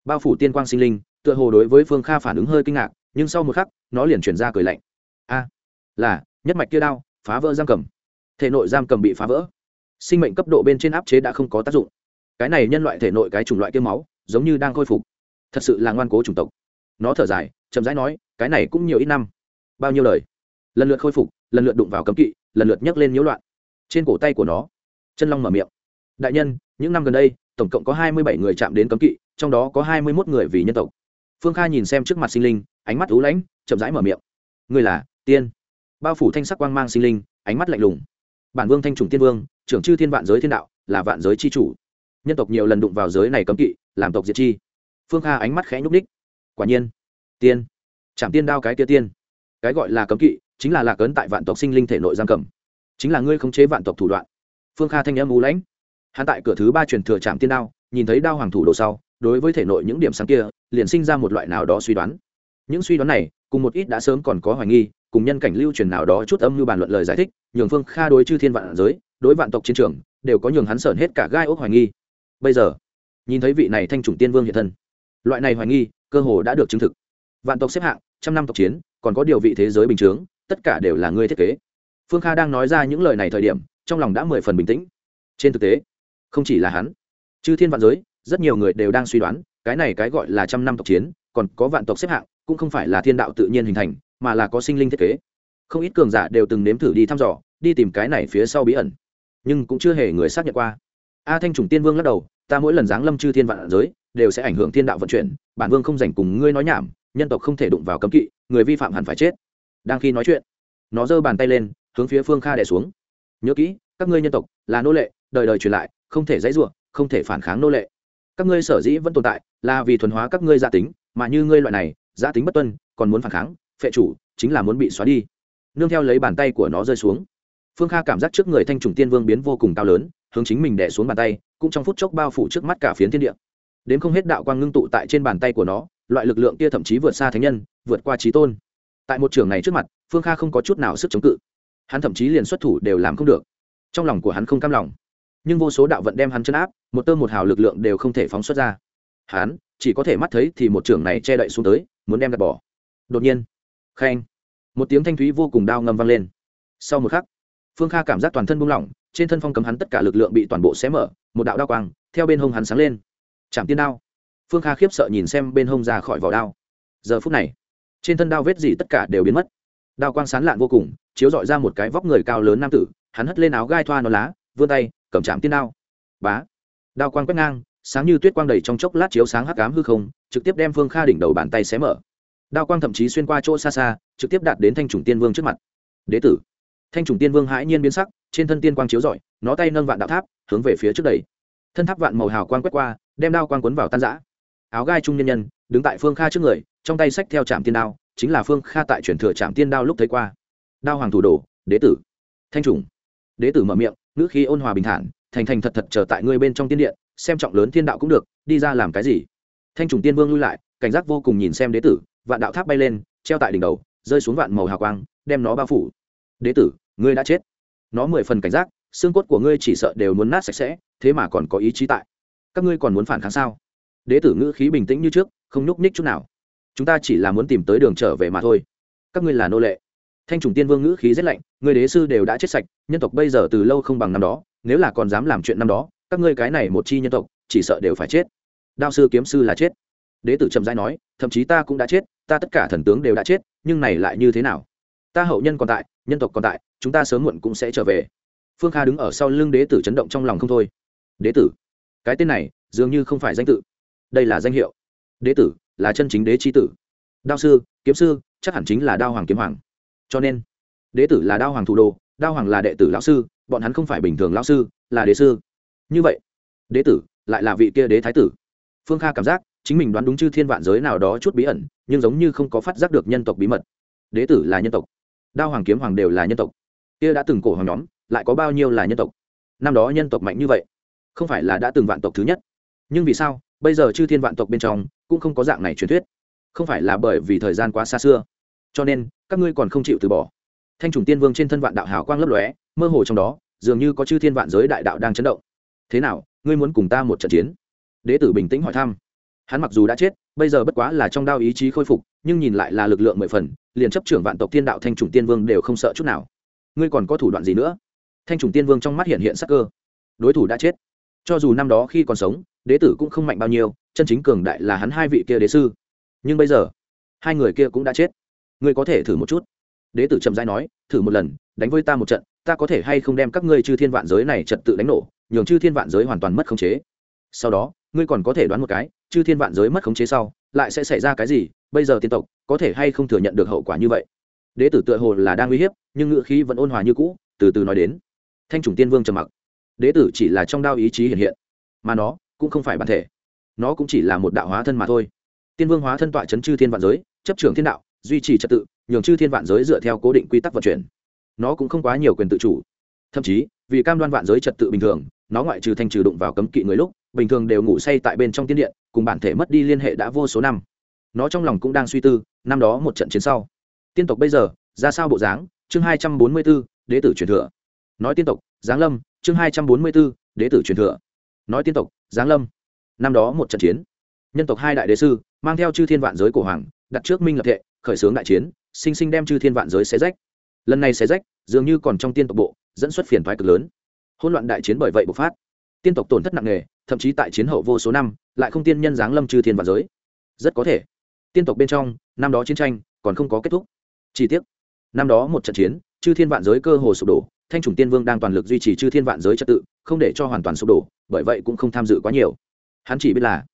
Bao phủ tiên quang sinh linh, tựa hồ đối với phương kha phản ứng hơi kinh ngạc, nhưng sau một khắc, nó liền chuyển ra cười lạnh. A, là, nhất mạch kia đao, phá vỡ giam cầm. Thể nội giam cầm bị phá vỡ. Sinh mệnh cấp độ bên trên áp chế đã không có tác dụng cái này nhân loại thể nội cái chủng loại kia máu, giống như đang khôi phục. Thật sự là ngoan cố chủng tộc. Nó thở dài, chậm rãi nói, cái này cũng nhiều ít năm. Bao nhiêu lời? Lần lượt khôi phục, lần lượt đụng vào cấm kỵ, lần lượt nhấc lên nhiễu loạn. Trên cổ tay của nó, chân long mở miệng. Đại nhân, những năm gần đây, tổng cộng có hai mươi bảy người chạm đến cấm kỵ, trong đó có hai mươi mốt người vì nhân tộc. Phương kha nhìn xem trước mặt sinh linh, ánh mắt thú lãnh, chậm rãi mở miệng. Người là tiên. Bao phủ thanh sắc quang mang sinh linh, ánh mắt lạnh lùng. Bản vương thanh trùng tiên vương, trưởng chư thiên vạn giới thiên đạo, là vạn giới c h i chủ nhân tộc nhiều lần đụng vào giới này cấm kỵ, làm tộc diệt chi. Phương kha ánh mắt khẽ nhúc ních quả nhiên, tiên. Chạm tiên đao cái tia tiên. Cái gọi là cấm kỵ, chính là lạc ấn tại vạn tộc sinh linh thể nội giam cầm. Chính là ngươi khống chế vạn tộc thủ đoạn. Phương kha thanh âm u lãnh. Hắn tại cửa thứ ba truyền thừa trạm tiên đao, nhìn thấy đao hoàng thủ đồ sau, đối với thể nội những điểm sáng kia, liền sinh ra một loại nào đó suy đoán. Những suy đoán này, cùng một ít đã sớm còn có hoài nghi, cùng nhân cảnh lưu truyền nào đó chút âm như bàn luận lời giải thích, nhường phương kha đối chư thiên vạn giới, đối vạn tộc chiến trường, đều có nhường hắn sởn hết cả gai ốc hoài nghi bây giờ, nhìn thấy vị này thanh chủng tiên vương hiện thân, loại này hoài nghi, cơ hồ đã được chứng thực. Vạn tộc xếp hạng, trăm năm tộc chiến, còn có điều vị thế giới bình chướng, tất cả đều là ngươi thiết kế. Phương kha đang nói ra những lời này thời điểm, trong lòng đã mười phần bình tĩnh. Trên thực tế, không chỉ là hắn, chư thiên vạn giới, rất nhiều người đều đang suy đoán, cái này cái gọi là trăm năm tộc chiến, còn có vạn tộc xếp hạng, cũng không phải là thiên đạo tự nhiên hình thành, mà là có sinh linh thiết kế. Không ít cường giả đều từng nếm thử đi thăm dò, đi tìm cái này phía sau bí ẩn, nhưng cũng chưa hề người xác nhận qua a thanh trùng tiên vương lắc đầu, ta mỗi lần giáng lâm chư thiên vạn giới, đều sẽ ảnh hưởng thiên đạo vận chuyển, bản vương không dành cùng ngươi nói nhảm, nhân tộc không thể đụng vào cấm kỵ, người vi phạm hẳn phải chết. Đang khi nói chuyện, nó giơ bàn tay lên, hướng phía phương kha đẻ xuống. Nhớ kỹ, các ngươi nhân tộc là nô lệ, đời đời truyền lại, không thể dãy ruộng không thể phản kháng nô lệ. Các ngươi sở dĩ vẫn tồn tại là vì thuần hóa các ngươi gia tính, mà như ngươi loại này, gia tính bất tuân, còn muốn phản kháng, phệ chủ chính là muốn bị xóa đi. Nương theo lấy bàn tay của nó rơi xuống, phương kha cảm giác trước người thanh trùng tiên vương biến vô cùng cao lớn hướng chính mình đè xuống bàn tay, cũng trong phút chốc bao phủ trước mắt cả phiến thiên địa. Đến không hết đạo quang ngưng tụ tại trên bàn tay của nó, loại lực lượng kia thậm chí vượt xa thánh nhân, vượt qua trí tôn. Tại một trường này trước mặt, phương kha không có chút nào sức chống cự. Hắn thậm chí liền xuất thủ đều làm không được. Trong lòng của hắn không cam lòng. Nhưng vô số đạo vận đem hắn chấn áp, một tơ một hào lực lượng đều không thể phóng xuất ra. Hắn, chỉ có thể mắt thấy thì một trường này che đậy xuống tới, muốn đem gạt bỏ. Đột nhiên khen một tiếng thanh thúy vô cùng đao ngâm vang lên. Sau một khắc, phương kha cảm giác toàn thân buông lỏng trên thân phong cấm hắn tất cả lực lượng bị toàn bộ xé mở, một đạo đao quang, theo bên hông hắn sáng lên. Chạm tiên đao. Phương kha khiếp sợ nhìn xem bên hông ra khỏi vỏ đao. Giờ phút này, trên thân đao vết gì tất cả đều biến mất. Đao quang sán lạn vô cùng, chiếu dọi ra một cái vóc người cao lớn nam tử, hắn hất lên áo gai thoa nó lá, vươn tay, cầm chạm tiên đao. Bá. Đao quang quét ngang, sáng như tuyết quang đầy trong chốc lát chiếu sáng hắc ám hư không, trực tiếp đem phương kha đỉnh đầu bàn tay xé mở. Đao quang thậm chí xuyên qua chỗ xa xa, trực tiếp đạt đến thanh trùng tiên vương trước mặt. Đế tử thanh trùng tiên vương hãi nhiên biến sắc, trên thân tiên quang chiếu rọi, nó tay nâng vạn đạo tháp, hướng về phía trước đầy thân tháp vạn màu hào quang quét qua, đem đao quang quấn vào tan giã áo gai trung nhân nhân, đứng tại phương kha trước người, trong tay sách theo trạm tiên đao, chính là phương kha tại chuyển thừa trạm tiên đao lúc thấy qua. Đao hoàng thủ đồ, đế tử. Thanh trùng. Đế tử mở miệng, ngữ khí ôn hòa bình thản, thành thành thật thật chờ tại ngươi bên trong tiên điện, xem trọng lớn thiên đạo cũng được, đi ra làm cái gì? Thanh trùng tiên vương lui lại, cảnh giác vô cùng nhìn xem đế tử, vạn đạo tháp bay lên, treo tại đỉnh đầu, rơi xuống vạn màu hào quang, đem nó bao phủ đế tử, ngươi đã chết. Nó mười phần cảnh giác, xương cốt của ngươi chỉ sợ đều muốn nát sạch sẽ, thế mà còn có ý chí tại. Các ngươi còn muốn phản kháng sao? Đế tử ngữ khí bình tĩnh như trước, không nhúc ních chút nào. Chúng ta chỉ là muốn tìm tới đường trở về mà thôi. Các ngươi là nô lệ. Thanh trùng tiên vương ngữ khí rét lạnh người đế sư đều đã chết sạch, nhân tộc bây giờ từ lâu không bằng năm đó, nếu là còn dám làm chuyện năm đó, các ngươi cái này một chi nhân tộc, chỉ sợ đều phải chết. Đao sư kiếm sư là chết. Đế tử trầm giai nói, thậm chí ta cũng đã chết, ta tất cả thần tướng đều đã chết, nhưng này lại như thế nào? Ta hậu nhân còn tại nhân tộc còn tại, chúng ta sớm muộn cũng sẽ trở về. Phương kha đứng ở sau lưng đế tử chấn động trong lòng không thôi. Đế tử, cái tên này dường như không phải danh tự. Đây là danh hiệu. Đế tử là chân chính đế c tử. Đao sư, kiếm sư, chắc hẳn chính là đao hoàng kiếm hoàng. Cho nên, đế tử là đao hoàng thủ đô đao hoàng là đệ tử lão sư, bọn hắn không phải bình thường lão sư, là đế sư. Như vậy, đế tử lại là vị kia đế thái tử. Phương kha cảm giác chính mình đoán đúng chư thiên vạn giới nào đó chút bí ẩn, nhưng giống như không có phát giác được nhân tộc bí mật. Đế tử là nhân tộc đao hoàng kiếm hoàng đều là nhân tộc. Kia đã từng cổ hoàng nhóm, lại có bao nhiêu là nhân tộc? Năm đó nhân tộc mạnh như vậy, không phải là đã từng vạn tộc thứ nhất. Nhưng vì sao, bây giờ chư thiên vạn tộc bên trong, cũng không có dạng này truyền thuyết? Không phải là bởi vì thời gian quá xa xưa. Cho nên, các ngươi còn không chịu từ bỏ. Thanh trùng tiên vương trên thân vạn đạo hào quang lấp lóe, mơ hồ trong đó, dường như có chư thiên vạn giới đại đạo đang chấn động. Thế nào, ngươi muốn cùng ta một trận chiến? Đế tử bình tĩnh hỏi thăm hắn mặc dù đã chết, bây giờ bất quá là trong đao ý chí khôi phục, nhưng nhìn lại là lực lượng mười phần, liền chấp trưởng vạn tộc thiên đạo thanh trùng tiên vương đều không sợ chút nào. Ngươi còn có thủ đoạn gì nữa? Thanh trùng tiên vương trong mắt hiện hiện sắc cơ. Đối thủ đã chết. Cho dù năm đó khi còn sống, đế tử cũng không mạnh bao nhiêu, chân chính cường đại là hắn hai vị kia đế sư. Nhưng bây giờ, hai người kia cũng đã chết. Ngươi có thể thử một chút. Đế tử trầm dai nói, thử một lần, đánh với ta một trận, ta có thể hay không đem các ngươi chư thiên vạn giới này trật tự đánh nổ, nhường chư thiên vạn giới hoàn toàn mất khống chế. Sau đó, ngươi còn có thể đoán một cái chư thiên vạn giới mất khống chế sau, lại sẽ xảy ra cái gì, bây giờ tiên tộc có thể hay không thừa nhận được hậu quả như vậy? Đế tử tựa hồ là đang uy hiếp, nhưng ngựa khí vẫn ôn hòa như cũ, từ từ nói đến. Thanh trùng tiên vương trầm mặc. Đế tử chỉ là trong đao ý chí hiện hiện, mà nó cũng không phải bản thể. Nó cũng chỉ là một đạo hóa thân mà thôi. Tiên vương hóa thân tọa chấn chư thiên vạn giới, chấp trưởng thiên đạo, duy trì trật tự, nhường chư thiên vạn giới dựa theo cố định quy tắc vận chuyển. Nó cũng không quá nhiều quyền tự chủ. Thậm chí, vì cam đoan vạn giới trật tự bình thường, nó ngoại trừ thanh trừ đụng vào cấm kỵ người lúc bình thường đều ngủ say tại bên trong tiên điện, cùng bản thể mất đi liên hệ đã vô số năm. Nó trong lòng cũng đang suy tư, năm đó một trận chiến sau. Tiên tộc bây giờ, ra sao bộ dáng? Chương hai trăm bốn mươi b ố đế tử truyền thừa. Nói tiên tộc, giáng lâm, chương hai trăm bốn mươi b ố đế tử truyền thừa. Nói tiên tộc, giáng lâm. Năm đó một trận chiến. Nhân tộc hai đại đế sư, mang theo chư thiên vạn giới cổ hoàng, đặt trước minh lập thệ, khởi xướng đại chiến, sinh sinh đem chư thiên vạn giới xé rách. Lần này xé rách, dường như còn trong tiên tộc bộ, dẫn xuất phiền thoái cực lớn. Hỗn loạn đại chiến bởi vậy bộc phát. Tiên tộc tổn thất nặng nề thậm chí tại chiến hậu vô số năm, lại không tiên nhân giáng lâm chư thiên vạn giới. Rất có thể, tiên tộc bên trong, năm đó chiến tranh còn không có kết thúc. Chi tiết năm đó một trận chiến, chư thiên vạn giới cơ hồ sụp đổ, thanh trùng tiên vương đang toàn lực duy trì chư thiên vạn giới trật tự, không để cho hoàn toàn sụp đổ, bởi vậy cũng không tham dự quá nhiều. Hắn chỉ biết là,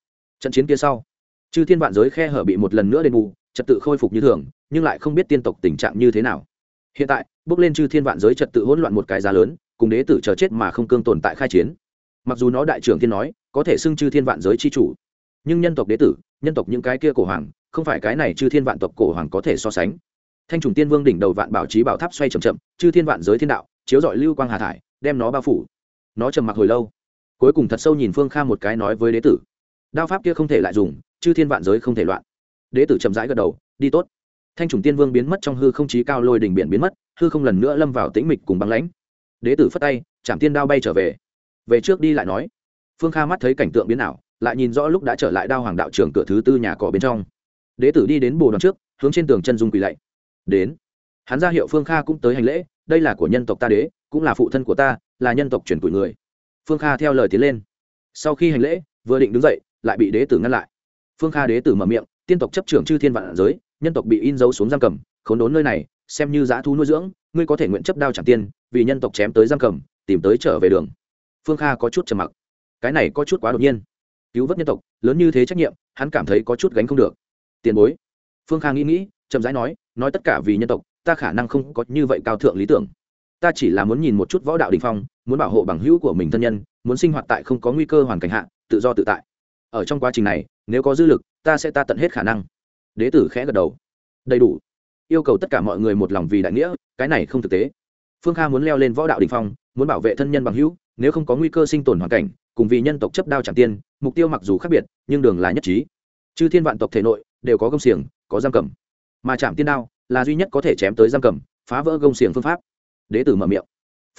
trận chiến kia sau, chư thiên vạn giới khe hở bị một lần nữa đền bù, trật tự khôi phục như thường, nhưng lại không biết tiên tộc tình trạng như thế nào. Hiện tại, bước lên chư thiên vạn giới trật tự hỗn loạn một cái giá lớn, cùng đế tử chờ chết mà không cương tồn tại khai chiến mặc dù nó đại trưởng tiên nói, có thể xưng chư thiên vạn giới chi chủ, nhưng nhân tộc đế tử, nhân tộc những cái kia cổ hoàng, không phải cái này chư thiên vạn tộc cổ hoàng có thể so sánh. Thanh trùng tiên vương đỉnh đầu vạn bảo trí bảo tháp xoay c h ậ m chậm, chư thiên vạn giới thiên đạo, chiếu dọi lưu quang hà thải, đem nó bao phủ. Nó trầm mặc hồi lâu, cuối cùng thật sâu nhìn phương kha một cái nói với đế tử, đao pháp kia không thể lại dùng, chư thiên vạn giới không thể loạn. Đế tử chậm rãi gật đầu, đi tốt. Thanh trùng tiên vương biến mất trong hư không chí cao lôi đỉnh biển biến mất, hư không lần nữa lâm vào tĩnh mịch cùng băng lãnh. Đế tử phất tay, chạm tiên đao bay trở về về trước đi lại nói. Phương kha mắt thấy cảnh tượng biến ảo, lại nhìn rõ lúc đã trở lại đao hoàng đạo trưởng cửa thứ tư nhà cỏ bên trong. Đế tử đi đến bồ đoàn trước, hướng trên tường chân dung quỳ lạy. Đến. Hắn ra hiệu phương kha cũng tới hành lễ, đây là của nhân tộc ta đế, cũng là phụ thân của ta, là nhân tộc chuyển tuổi người. Phương kha theo lời tiến lên. Sau khi hành lễ, vừa định đứng dậy, lại bị đế tử ngăn lại. Phương kha đế tử mở miệng, tiên tộc chấp trưởng chư thiên vạn giới, nhân tộc bị in dấu xuống giam cầm, khốn đốn nơi này, xem như giã thu nuôi dưỡng, ngươi có thể nguyện chấp đao chẳng tiên, vì nhân tộc chém tới giam cầm, tìm tới trở về đường phương kha có chút trầm mặc. Cái này có chút quá đột nhiên. Cứu vớt nhân tộc, lớn như thế trách nhiệm, hắn cảm thấy có chút gánh không được. Tiền bối. Phương kha nghĩ nghĩ, chậm rãi nói nói tất cả vì nhân tộc, ta khả năng không có như vậy cao thượng lý tưởng. Ta chỉ là muốn nhìn một chút võ đạo đình phong, muốn bảo hộ bằng hữu của mình thân nhân, muốn sinh hoạt tại không có nguy cơ hoàn cảnh hạ, tự do tự tại. Ở trong quá trình này, nếu có dư lực, ta sẽ ta tận hết khả năng. Đế tử khẽ gật đầu. Đầy đủ. Yêu cầu tất cả mọi người một lòng vì đại nghĩa, cái này không thực tế. Phương kha muốn leo lên võ đạo đình phong, muốn bảo vệ thân nhân bằng hữu nếu không có nguy cơ sinh tồn hoàn cảnh, cùng vì nhân tộc chấp đao chẳng tiên, mục tiêu mặc dù khác biệt, nhưng đường là nhất trí. Chư thiên vạn tộc thể nội đều có gông xiềng, có giam cầm. Mà chạm tiên đao là duy nhất có thể chém tới giam cầm, phá vỡ gông xiềng phương pháp. Đế tử mở miệng.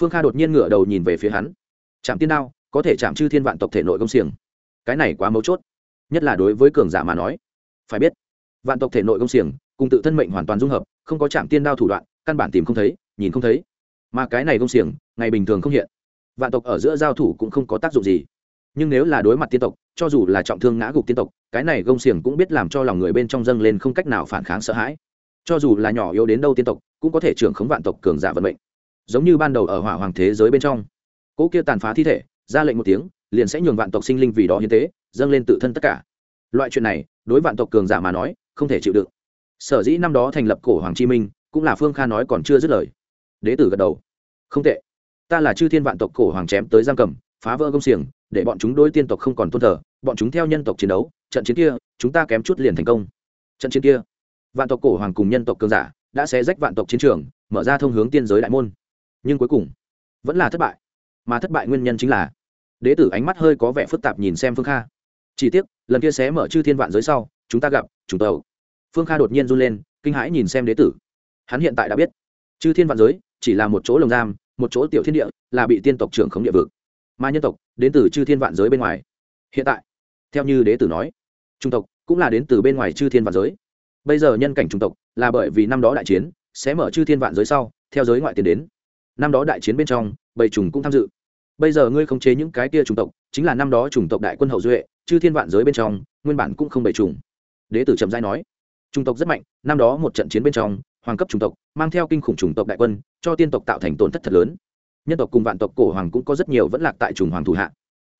Phương kha đột nhiên ngửa đầu nhìn về phía hắn. Chạm tiên đao có thể chạm chư thiên vạn tộc thể nội gông xiềng. Cái này quá mấu chốt. Nhất là đối với cường giả mà nói. Phải biết, vạn tộc thể nội gông xiềng cùng tự thân mệnh hoàn toàn dung hợp, không có chạm tiên đao thủ đoạn, căn bản tìm không thấy, nhìn không thấy. Mà cái này gông xiềng, ngày bình thường không hiện vạn tộc ở giữa giao thủ cũng không có tác dụng gì. Nhưng nếu là đối mặt tiên tộc, cho dù là trọng thương ngã gục tiên tộc, cái này gông xiềng cũng biết làm cho lòng người bên trong dâng lên không cách nào phản kháng sợ hãi. Cho dù là nhỏ yếu đến đâu tiên tộc, cũng có thể trưởng khống vạn tộc cường giả vận mệnh. Giống như ban đầu ở hỏa hoàng thế giới bên trong cỗ kia tàn phá thi thể, ra lệnh một tiếng, liền sẽ nhường vạn tộc sinh linh vì đó hiến tế, dâng lên tự thân tất cả. Loại chuyện này, đối vạn tộc cường giả mà nói, không thể chịu đựng. Sở dĩ năm đó thành lập cổ hoàng chi minh, cũng là phương kha nói còn chưa dứt lời. Đế tử gật đầu. Không tệ ta là chư thiên vạn tộc cổ hoàng chém tới giam cầm, phá vỡ công xiềng, để bọn chúng đối tiên tộc không còn tôn thờ, bọn chúng theo nhân tộc chiến đấu, trận chiến kia, chúng ta kém chút liền thành công. Trận chiến kia, vạn tộc cổ hoàng cùng nhân tộc cường giả đã xé rách vạn tộc chiến trường, mở ra thông hướng tiên giới đại môn. Nhưng cuối cùng, vẫn là thất bại. Mà thất bại nguyên nhân chính là, đế tử ánh mắt hơi có vẻ phức tạp nhìn xem phương kha. Chỉ tiếc, lần kia xé mở chư thiên vạn giới sau, chúng ta gặp chúng tàu phương kha đột nhiên run lên, kinh hãi nhìn xem đế tử. Hắn hiện tại đã biết, chư thiên vạn giới chỉ là một chỗ lồng giam một chỗ tiểu thiên địa là bị tiên tộc trưởng khống địa vực. Mà nhân tộc đến từ chư thiên vạn giới bên ngoài. Hiện tại, theo như đế tử nói, trung tộc cũng là đến từ bên ngoài chư thiên vạn giới. Bây giờ nhân cảnh trung tộc là bởi vì năm đó đại chiến sẽ mở chư thiên vạn giới sau, theo giới ngoại tiền đến. Năm đó đại chiến bên trong, bầy trùng cũng tham dự. Bây giờ ngươi khống chế những cái kia trung tộc, chính là năm đó trùng tộc đại quân hậu duệ, chư thiên vạn giới bên trong, nguyên bản cũng không bầy trùng. Đế tử trầm giai nói, trung tộc rất mạnh, năm đó một trận chiến bên trong hoàng cấp chủng tộc, mang theo kinh khủng chủng tộc đại quân, cho tiên tộc tạo thành tổn thất thật lớn. Nhân tộc cùng vạn tộc cổ hoàng cũng có rất nhiều vẫn lạc tại trùng hoàng thủ hạ.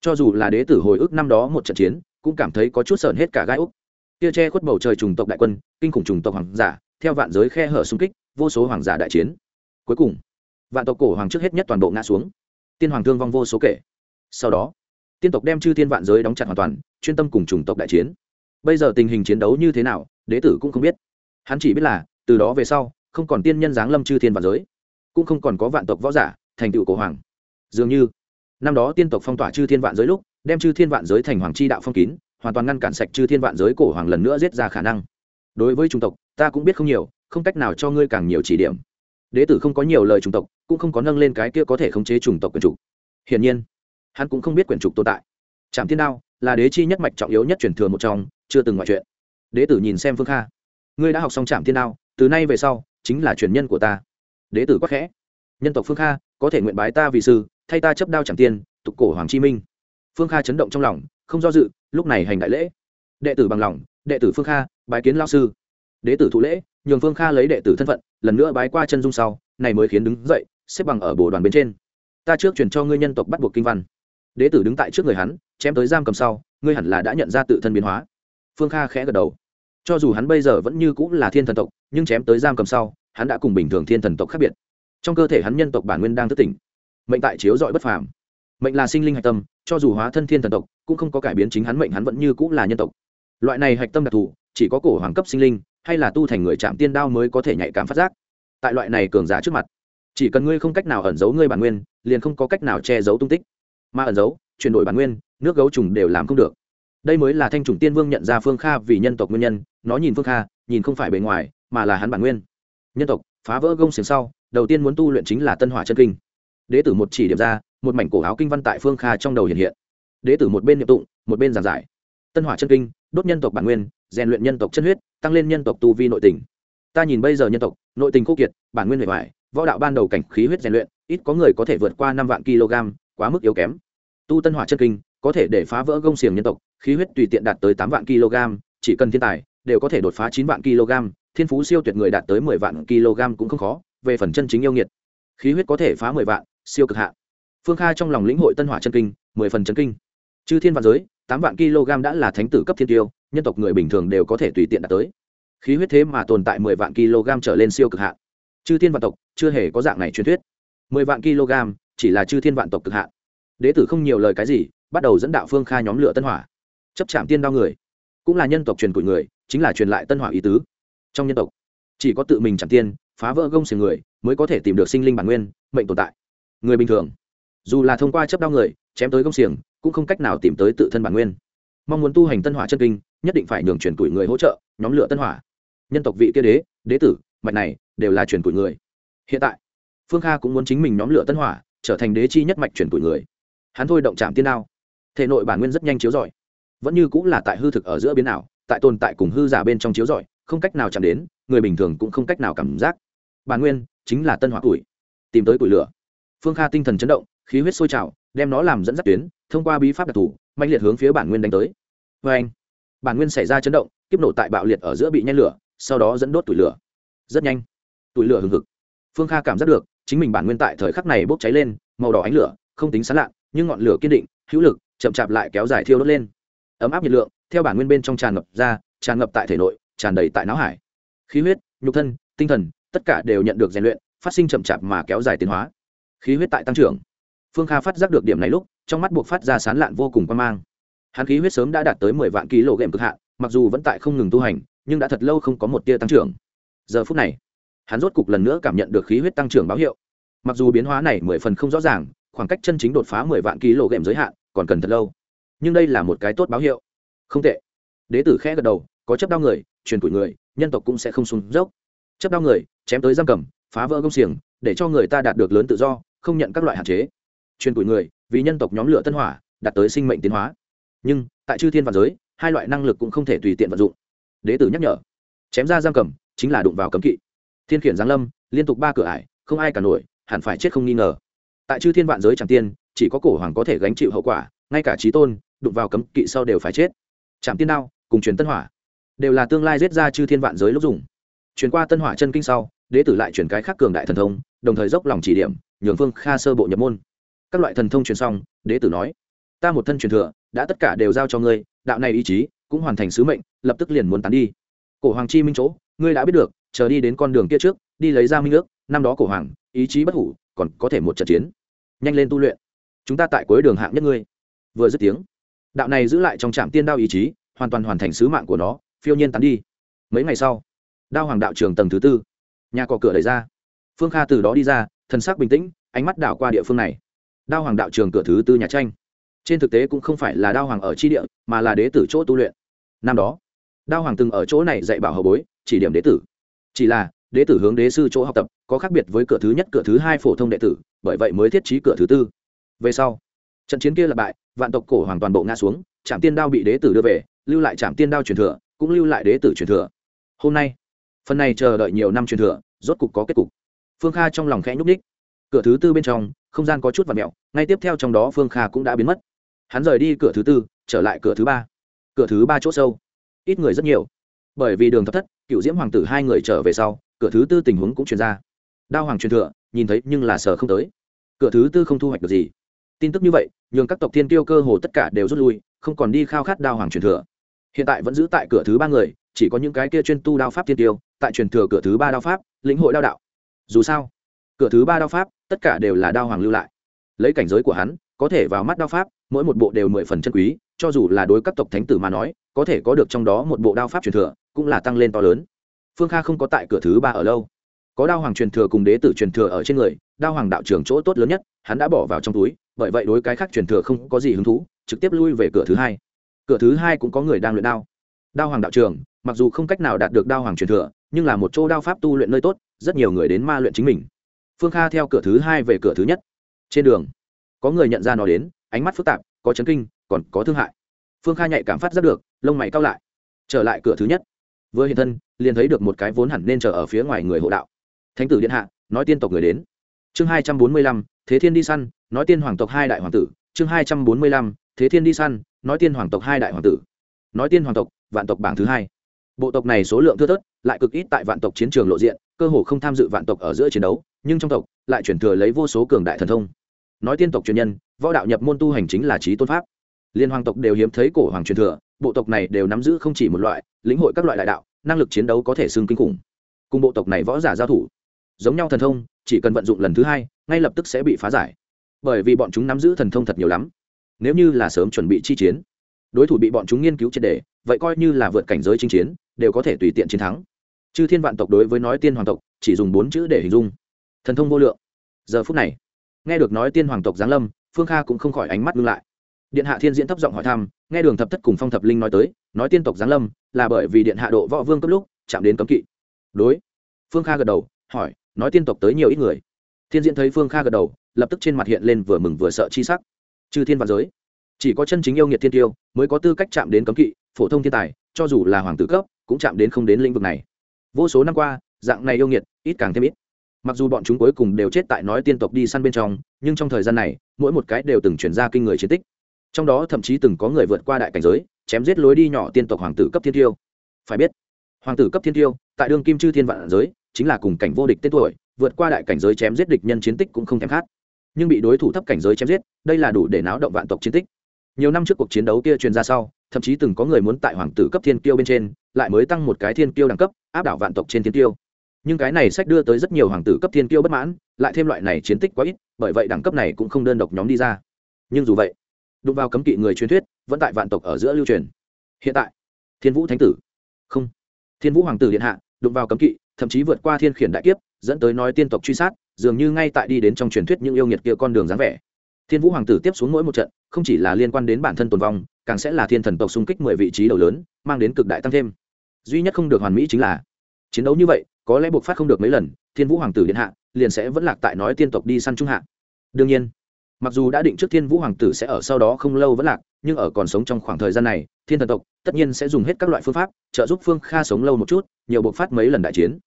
Cho dù là đế tử hồi ức năm đó một trận chiến, cũng cảm thấy có chút sợn hết cả gai úc. Tia che khuất bầu trời trùng tộc đại quân, kinh khủng trùng tộc hoàng giả, theo vạn giới khe hở xung kích, vô số hoàng giả đại chiến. Cuối cùng, vạn tộc cổ hoàng trước hết nhất toàn bộ ngã xuống. Tiên hoàng thương vong vô số kể. Sau đó, tiên tộc đem chư tiên vạn giới đóng chặt hoàn toàn, chuyên tâm cùng chủng tộc đại chiến. Bây giờ tình hình chiến đấu như thế nào, đế tử cũng không biết. Hắn chỉ biết là từ đó về sau, không còn tiên nhân giáng lâm chư thiên vạn giới, cũng không còn có vạn tộc võ giả, thành tựu cổ hoàng. Dường như, năm đó tiên tộc phong tỏa chư thiên vạn giới lúc, đem chư thiên vạn giới thành hoàng chi đạo phong kín, hoàn toàn ngăn cản sạch chư thiên vạn giới cổ hoàng lần nữa giết ra khả năng. Đối với chủng tộc, ta cũng biết không nhiều, không cách nào cho ngươi càng nhiều chỉ điểm. Đế tử không có nhiều lời chủng tộc, cũng không có nâng lên cái kia có thể khống chế chủng tộc quyền chủ. Hiển nhiên, hắn cũng không biết quyền trục tồn tại. Trạm thiên đao là đế chi nhất mạch trọng yếu nhất truyền thừa một trong, chưa từng ngoại chuyện đế tử nhìn xem phương kha. Ngươi đã học xong trạm thiên đao từ nay về sau, chính là truyền nhân của ta. Đế tử quắc khẽ. Nhân tộc phương kha, có thể nguyện bái ta vì sư, thay ta chấp đao chẳng tiên tục cổ hoàng chi minh. Phương kha chấn động trong lòng, không do dự, lúc này hành đại lễ. Đệ tử bằng lòng, đệ tử phương kha, bái kiến lao sư. Đế tử thụ lễ, nhường phương kha lấy đệ tử thân phận, lần nữa bái qua chân dung sau, này mới khiến đứng dậy, xếp bằng ở bồ đoàn bên trên. Ta trước truyền cho ngươi nhân tộc bắt buộc kinh văn. Đế tử đứng tại trước người hắn, chém tới giam cầm sau, ngươi hẳn là đã nhận ra tự thân biến hóa. Phương kha khẽ gật đầu cho dù hắn bây giờ vẫn như cũng là thiên thần tộc, nhưng chém tới giam cầm sau, hắn đã cùng bình thường thiên thần tộc khác biệt. Trong cơ thể hắn nhân tộc bản nguyên đang thức tỉnh. Mệnh tại chiếu dọi bất phàm. Mệnh là sinh linh hạch tâm, cho dù hóa thân thiên thần tộc, cũng không có cải biến chính hắn mệnh hắn vẫn như cũng là nhân tộc. Loại này hạch tâm đặc thù, chỉ có cổ hoàng cấp sinh linh, hay là tu thành người chạm tiên đao mới có thể nhạy cảm phát giác. Tại loại này cường giả trước mặt, chỉ cần ngươi không cách nào ẩn giấu ngươi bản nguyên, liền không có cách nào che giấu tung tích. Mà ẩn giấu, chuyển đổi bản nguyên, nước gấu trùng đều làm không được. Đây mới là thanh trùng tiên vương nhận ra phương kha vì nhân tộc nguyên nhân nó nhìn phương kha, nhìn không phải bề ngoài, mà là hắn bản nguyên. Nhân tộc, phá vỡ gông xiềng sau, đầu tiên muốn tu luyện chính là tân hỏa chân kinh. Đế tử một chỉ điểm ra, một mảnh cổ áo kinh văn tại phương kha trong đầu hiện hiện. Đế tử một bên niệm tụng, một bên giảng giải. Tân hỏa chân kinh, đốt nhân tộc bản nguyên, rèn luyện nhân tộc chân huyết, tăng lên nhân tộc tu vi nội tình. Ta nhìn bây giờ nhân tộc, nội tình khô kiệt, bản nguyên bề hoại, võ đạo ban đầu cảnh khí huyết rèn luyện, ít có người có thể vượt qua năm vạn kg, quá mức yếu kém. Tu tân hỏa chân kinh, có thể để phá vỡ gông xiềng nhân tộc, khí huyết tùy tiện đạt tới tám vạn kg, chỉ cần thiên tài đều có thể đột phá chín vạn kg, thiên phú siêu tuyệt người đạt tới mười vạn kg cũng không khó, về phần chân chính yêu nghiệt. Khí huyết có thể phá mười vạn, siêu cực hạ. Phương kha trong lòng lĩnh hội tân hỏa chân kinh, mười phần chân kinh. Chư thiên vạn giới, tám vạn kg đã là thánh tử cấp thiên tiêu, nhân tộc người bình thường đều có thể tùy tiện đạt tới. Khí huyết thế mà tồn tại mười vạn kg trở lên siêu cực hạ. Chư thiên vạn tộc, chưa hề có dạng này truyền thuyết. Mười vạn kg, chỉ là chư thiên vạn tộc cực hạ. Đế tử không nhiều lời cái gì, bắt đầu dẫn đạo phương kha nhóm lửa tân hỏa. Chấp chạm tiên đao người, cũng là nhân tộc truyền cụi người chính là truyền lại tân hỏa ý tứ. Trong nhân tộc, chỉ có tự mình chẳng tiên, phá vỡ gông xiềng người mới có thể tìm được sinh linh bản nguyên, mệnh tồn tại. Người bình thường, dù là thông qua chấp đao người, chém tới gông xiềng, cũng không cách nào tìm tới tự thân bản nguyên. Mong muốn tu hành tân hỏa chân kinh, nhất định phải nhường truyền tuổi người hỗ trợ, nhóm lửa tân hỏa. Nhân tộc vị kia đế đế tử, mạch này, đều là truyền tuổi người. Hiện tại, phương kha cũng muốn chính mình nhóm lửa tân hỏa, trở thành đế chi nhất mạch truyền tuổi người. Hắn thôi động chạm tiên đao. Thể nội bản nguyên rất nhanh chiếu rọi. Vẫn như cũng là tại hư thực ở giữa biến ảo tại tồn tại cùng hư giả bên trong chiếu rọi, không cách nào chạm đến, người bình thường cũng không cách nào cảm giác. Bản nguyên, chính là tân hỏa tuổi tìm tới tuổi lửa. Phương kha tinh thần chấn động, khí huyết sôi trào, đem nó làm dẫn dắt tuyến, thông qua bí pháp đặc thù mạnh liệt hướng phía bản nguyên đánh tới. Vê anh bản nguyên xảy ra chấn động, kiếp nổ tại bạo liệt ở giữa bị nhen lửa, sau đó dẫn đốt tuổi lửa. Rất nhanh tuổi lửa hừng hực. Phương kha cảm giác được, chính mình bản nguyên tại thời khắc này bốc cháy lên, màu đỏ ánh lửa, không tính sán lạ, nhưng ngọn lửa kiên định, hữu lực, chậm chạp lại kéo dài thiêu đốt lên. Ấm áp nhiệt lượng theo bản nguyên bên trong tràn ngập ra, tràn ngập tại thể nội, tràn đầy tại não hải. Khí huyết, nhục thân, tinh thần, tất cả đều nhận được rèn luyện, phát sinh chậm chạp mà kéo dài tiến hóa. Khí huyết tại tăng trưởng. Phương kha phát giác được điểm này lúc, trong mắt buộc phát ra sán lạn vô cùng quan mang. Hắn khí huyết sớm đã đạt tới mười vạn ký lộ ghệm cực hạn, mặc dù vẫn tại không ngừng tu hành, nhưng đã thật lâu không có một tia tăng trưởng. Giờ phút này, hắn rốt cục lần nữa cảm nhận được khí huyết tăng trưởng báo hiệu. Mặc dù biến hóa này mười phần không rõ ràng, khoảng cách chân chính đột phá mười vạn ký lộ ghệm giới hạn còn cần thật lâu. Nhưng đây là một cái tốt báo hiệu không tệ. Đế tử khẽ gật đầu, có chấp đao người, truyền tuổi người, nhân tộc cũng sẽ không sung dốc. Chấp đao người, chém tới giam cầm, phá vỡ công xiềng, để cho người ta đạt được lớn tự do, không nhận các loại hạn chế. Truyền tuổi người, vì nhân tộc nhóm lửa tân hỏa, đạt tới sinh mệnh tiến hóa. Nhưng, tại chư thiên và giới, hai loại năng lực cũng không thể tùy tiện vận dụng. Đế tử nhắc nhở, chém ra giam cầm, chính là đụng vào cấm kỵ. Thiên khiển giáng lâm, liên tục ba cửa ải, không ai cả nổi, hẳn phải chết không nghi ngờ. Tại chư thiên vạn giới chẳng tiên, chỉ có cổ hoàng có thể gánh chịu hậu quả, ngay cả trí tôn, đụng vào cấm kỵ sau đều phải chết chạm tiên đao, cùng truyền tân hỏa, đều là tương lai giết ra chư thiên vạn giới lúc dùng. Chuyển qua tân hỏa chân kinh sau đế tử lại chuyển cái khác cường đại thần thông, đồng thời dốc lòng chỉ điểm, nhường phương kha sơ bộ nhập môn. Các loại thần thông truyền xong đế tử nói, ta một thân truyền thừa, đã tất cả đều giao cho ngươi, đạo này ý chí cũng hoàn thành sứ mệnh, lập tức liền muốn tán đi. Cổ hoàng chi minh chỗ, ngươi đã biết được, chờ đi đến con đường kia trước, đi lấy ra minh ước, năm đó cổ hoàng, ý chí bất hủ, còn có thể một trận chiến. Nhanh lên tu luyện. Chúng ta tại cuối đường hạng nhất ngươi. Vừa dứt tiếng đạo này giữ lại trong trạm tiên đao ý chí, hoàn toàn hoàn thành sứ mạng của nó, phiêu nhiên tán đi. Mấy ngày sau, đao hoàng đạo trường tầng thứ tư, nhà cỏ cửa đẩy ra. Phương kha từ đó đi ra thân xác bình tĩnh, ánh mắt đảo qua địa phương này. Đao hoàng đạo trường cửa thứ tư nhà tranh. Trên thực tế cũng không phải là đao hoàng ở tri địa, mà là đế tử chỗ tu luyện. Năm đó, đao hoàng từng ở chỗ này dạy bảo hậu bối, chỉ điểm đế tử. Chỉ là, đế tử hướng đế sư chỗ học tập, có khác biệt với cửa thứ nhất, cửa thứ hai phổ thông đệ tử, bởi vậy mới thiết trí cửa thứ tư. Về sau, trận chiến kia là bại vạn tộc cổ hoàng toàn bộ ngã xuống trạm tiên đao bị đế tử đưa về, lưu lại trạm tiên đao truyền thừa, cũng lưu lại đế tử truyền thừa. Hôm nay, phần này chờ đợi nhiều năm truyền thừa, rốt cục có kết cục. Phương kha trong lòng khẽ nhúc ních cửa thứ tư bên trong, không gian có chút và mẹo ngay tiếp theo trong đó phương kha cũng đã biến mất. Hắn rời đi cửa thứ tư, trở lại cửa thứ ba. Cửa thứ ba chỗ sâu, ít người rất nhiều. Bởi vì đường thập thất cựu diễm hoàng tử hai người trở về sau, cửa thứ tư tình huống cũng chuyển ra. Đao hoàng truyền thừa, nhìn thấy nhưng là sờ không tới. Cửa thứ tư không thu hoạch được gì tin tức như vậy, nhường các tộc thiên tiêu cơ hồ tất cả đều rút lui, không còn đi khao khát đao hoàng truyền thừa. Hiện tại vẫn giữ tại cửa thứ ba người, chỉ có những cái kia chuyên tu đao pháp thiên tiêu tại truyền thừa cửa thứ ba đao pháp, lĩnh hội đao đạo. Dù sao, cửa thứ ba đao pháp, tất cả đều là đao hoàng lưu lại. Lấy cảnh giới của hắn, có thể vào mắt đao pháp, mỗi một bộ đều mười phần chân quý, cho dù là đối các tộc thánh tử mà nói, có thể có được trong đó một bộ đao pháp truyền thừa, cũng là tăng lên to lớn. Phương kha không có tại cửa thứ ba ở lâu. Có đao hoàng truyền thừa cùng đế tử truyền thừa ở trên người, đao hoàng đạo trường chỗ tốt lớn nhất, hắn đã bỏ vào trong túi bởi vậy đối cái khác truyền thừa không có gì hứng thú, trực tiếp lui về cửa thứ hai. Cửa thứ hai cũng có người đang luyện đao. Đao hoàng đạo trường, mặc dù không cách nào đạt được đao hoàng truyền thừa, nhưng là một chỗ đao pháp tu luyện nơi tốt, rất nhiều người đến ma luyện chính mình. Phương kha theo cửa thứ hai về cửa thứ nhất. Trên đường, có người nhận ra nó đến, ánh mắt phức tạp, có chấn kinh, còn có thương hại. Phương kha nhạy cảm phát rất được, lông mày cao lại. Trở lại cửa thứ nhất. Vừa hiện thân, liền thấy được một cái vốn hẳn nên chờ ở phía ngoài người hộ đạo. Thánh tử điện hạ, nói tiên tộc người đến chương hai trăm bốn mươi lăm, thế thiên đi săn, nói tiên hoàng tộc hai đại hoàng tử. Chương hai trăm bốn mươi lăm, thế thiên đi săn, nói tiên hoàng tộc hai đại hoàng tử. Nói tiên hoàng tộc, vạn tộc bảng thứ hai. Bộ tộc này số lượng thưa thớt, lại cực ít tại vạn tộc chiến trường lộ diện, cơ hồ không tham dự vạn tộc ở giữa chiến đấu, nhưng trong tộc lại chuyển thừa lấy vô số cường đại thần thông. Nói tiên tộc truyền nhân, võ đạo nhập môn tu hành chính là trí tôn pháp. Liên hoàng tộc đều hiếm thấy cổ hoàng truyền thừa, bộ tộc này đều nắm giữ không chỉ một loại, lĩnh hội các loại đại đạo, năng lực chiến đấu có thể xưng kinh khủng. Cùng bộ tộc này võ giả giao thủ giống nhau thần thông, chỉ cần vận dụng lần thứ hai, ngay lập tức sẽ bị phá giải. Bởi vì bọn chúng nắm giữ thần thông thật nhiều lắm. Nếu như là sớm chuẩn bị chi chiến, đối thủ bị bọn chúng nghiên cứu triệt đề vậy coi như là vượt cảnh giới chinh chiến, đều có thể tùy tiện chiến thắng. Chư thiên vạn tộc đối với nói tiên hoàng tộc, chỉ dùng bốn chữ để hình dung. Thần thông vô lượng. Giờ phút này, nghe được nói tiên hoàng tộc giáng lâm, phương kha cũng không khỏi ánh mắt ngưng lại. Điện hạ thiên diễn thấp giọng hỏi thăm, nghe đường thập thất cùng phong thập linh nói tới, nói tiên tộc giáng lâm là bởi vì điện hạ độ võ vương cấp lúc, chạm đến cấm kỵ. Đối, phương kha gật đầu, hỏi nói tiên tộc tới nhiều ít người. Thiên diễn thấy phương kha gật đầu, lập tức trên mặt hiện lên vừa mừng vừa sợ chi sắc. Chư thiên vạn giới, chỉ có chân chính yêu nghiệt thiên tiêu mới có tư cách chạm đến cấm kỵ, phổ thông thiên tài, cho dù là hoàng tử cấp, cũng chạm đến không đến lĩnh vực này. Vô số năm qua, dạng này yêu nghiệt, ít càng thêm ít. Mặc dù bọn chúng cuối cùng đều chết tại nói tiên tộc đi săn bên trong, nhưng trong thời gian này, mỗi một cái đều từng chuyển ra kinh người chiến tích. Trong đó thậm chí từng có người vượt qua đại cảnh giới, chém giết lối đi nhỏ tiên tộc hoàng tử cấp thiên tiêu. Phải biết, hoàng tử cấp thiên tiêu, tại đương kim chư thiên vạn giới chính là cùng cảnh vô địch tên tuổi, vượt qua đại cảnh giới chém giết địch nhân chiến tích cũng không thèm khát. Nhưng bị đối thủ thấp cảnh giới chém giết, đây là đủ để náo động vạn tộc chiến tích. Nhiều năm trước cuộc chiến đấu kia truyền ra sau, thậm chí từng có người muốn tại hoàng tử cấp thiên kiêu bên trên, lại mới tăng một cái thiên kiêu đẳng cấp, áp đảo vạn tộc trên thiên kiêu. Nhưng cái này sách đưa tới rất nhiều hoàng tử cấp thiên kiêu bất mãn, lại thêm loại này chiến tích quá ít, bởi vậy đẳng cấp này cũng không đơn độc nhóm đi ra. Nhưng dù vậy, đụng vào cấm kỵ người truyền thuyết, vẫn tại vạn tộc ở giữa lưu truyền. Hiện tại, thiên vũ thánh tử. Không. Thiên vũ hoàng tử điện hạ, đụng vào cấm kỵ thậm chí vượt qua thiên khiển đại kiếp, dẫn tới nói tiên tộc truy sát, dường như ngay tại đi đến trong truyền thuyết những yêu nghiệt kia con đường dáng vẻ. Thiên vũ hoàng tử tiếp xuống mỗi một trận, không chỉ là liên quan đến bản thân tồn vong, càng sẽ là thiên thần tộc xung kích mười vị trí đầu lớn, mang đến cực đại tăng thêm. Duy nhất không được hoàn mỹ chính là chiến đấu như vậy, có lẽ buộc phát không được mấy lần, thiên vũ hoàng tử điện hạ liền sẽ vẫn lạc tại nói tiên tộc đi săn trung hạ. Đương nhiên, mặc dù đã định trước thiên vũ hoàng tử sẽ ở sau đó không lâu vẫn lạc, nhưng ở còn sống trong khoảng thời gian này, thiên thần tộc tất nhiên sẽ dùng hết các loại phương pháp trợ giúp phương kha sống lâu một chút, nhiều buộc phát mấy lần đại chiến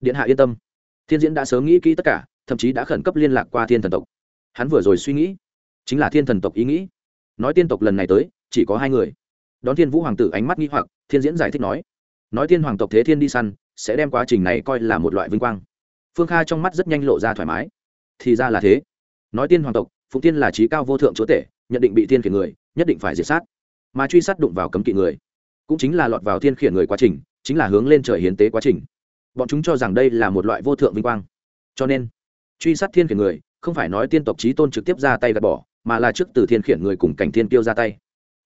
điện hạ yên tâm. Thiên diễn đã sớm nghĩ kỹ tất cả, thậm chí đã khẩn cấp liên lạc qua thiên thần tộc. Hắn vừa rồi suy nghĩ, chính là thiên thần tộc ý nghĩ. Nói tiên tộc lần này tới, chỉ có hai người. Đón thiên vũ hoàng tử ánh mắt nghĩ hoặc, thiên diễn giải thích nói. Nói tiên hoàng tộc thế thiên đi săn, sẽ đem quá trình này coi là một loại vinh quang. Phương kha trong mắt rất nhanh lộ ra thoải mái. Thì ra là thế. Nói tiên hoàng tộc phụng tiên là trí cao vô thượng chúa tể nhận định bị tiên khiển người, nhất định phải diệt sát. Mà truy sát đụng vào cấm kỵ người, cũng chính là lọt vào thiên khiển người quá trình, chính là hướng lên trời hiến tế quá trình bọn chúng cho rằng đây là một loại vô thượng vinh quang. Cho nên, truy sát thiên khiển người, không phải nói tiên tộc trí tôn trực tiếp ra tay gạt bỏ, mà là trước từ thiên khiển người cùng cảnh thiên tiêu ra tay.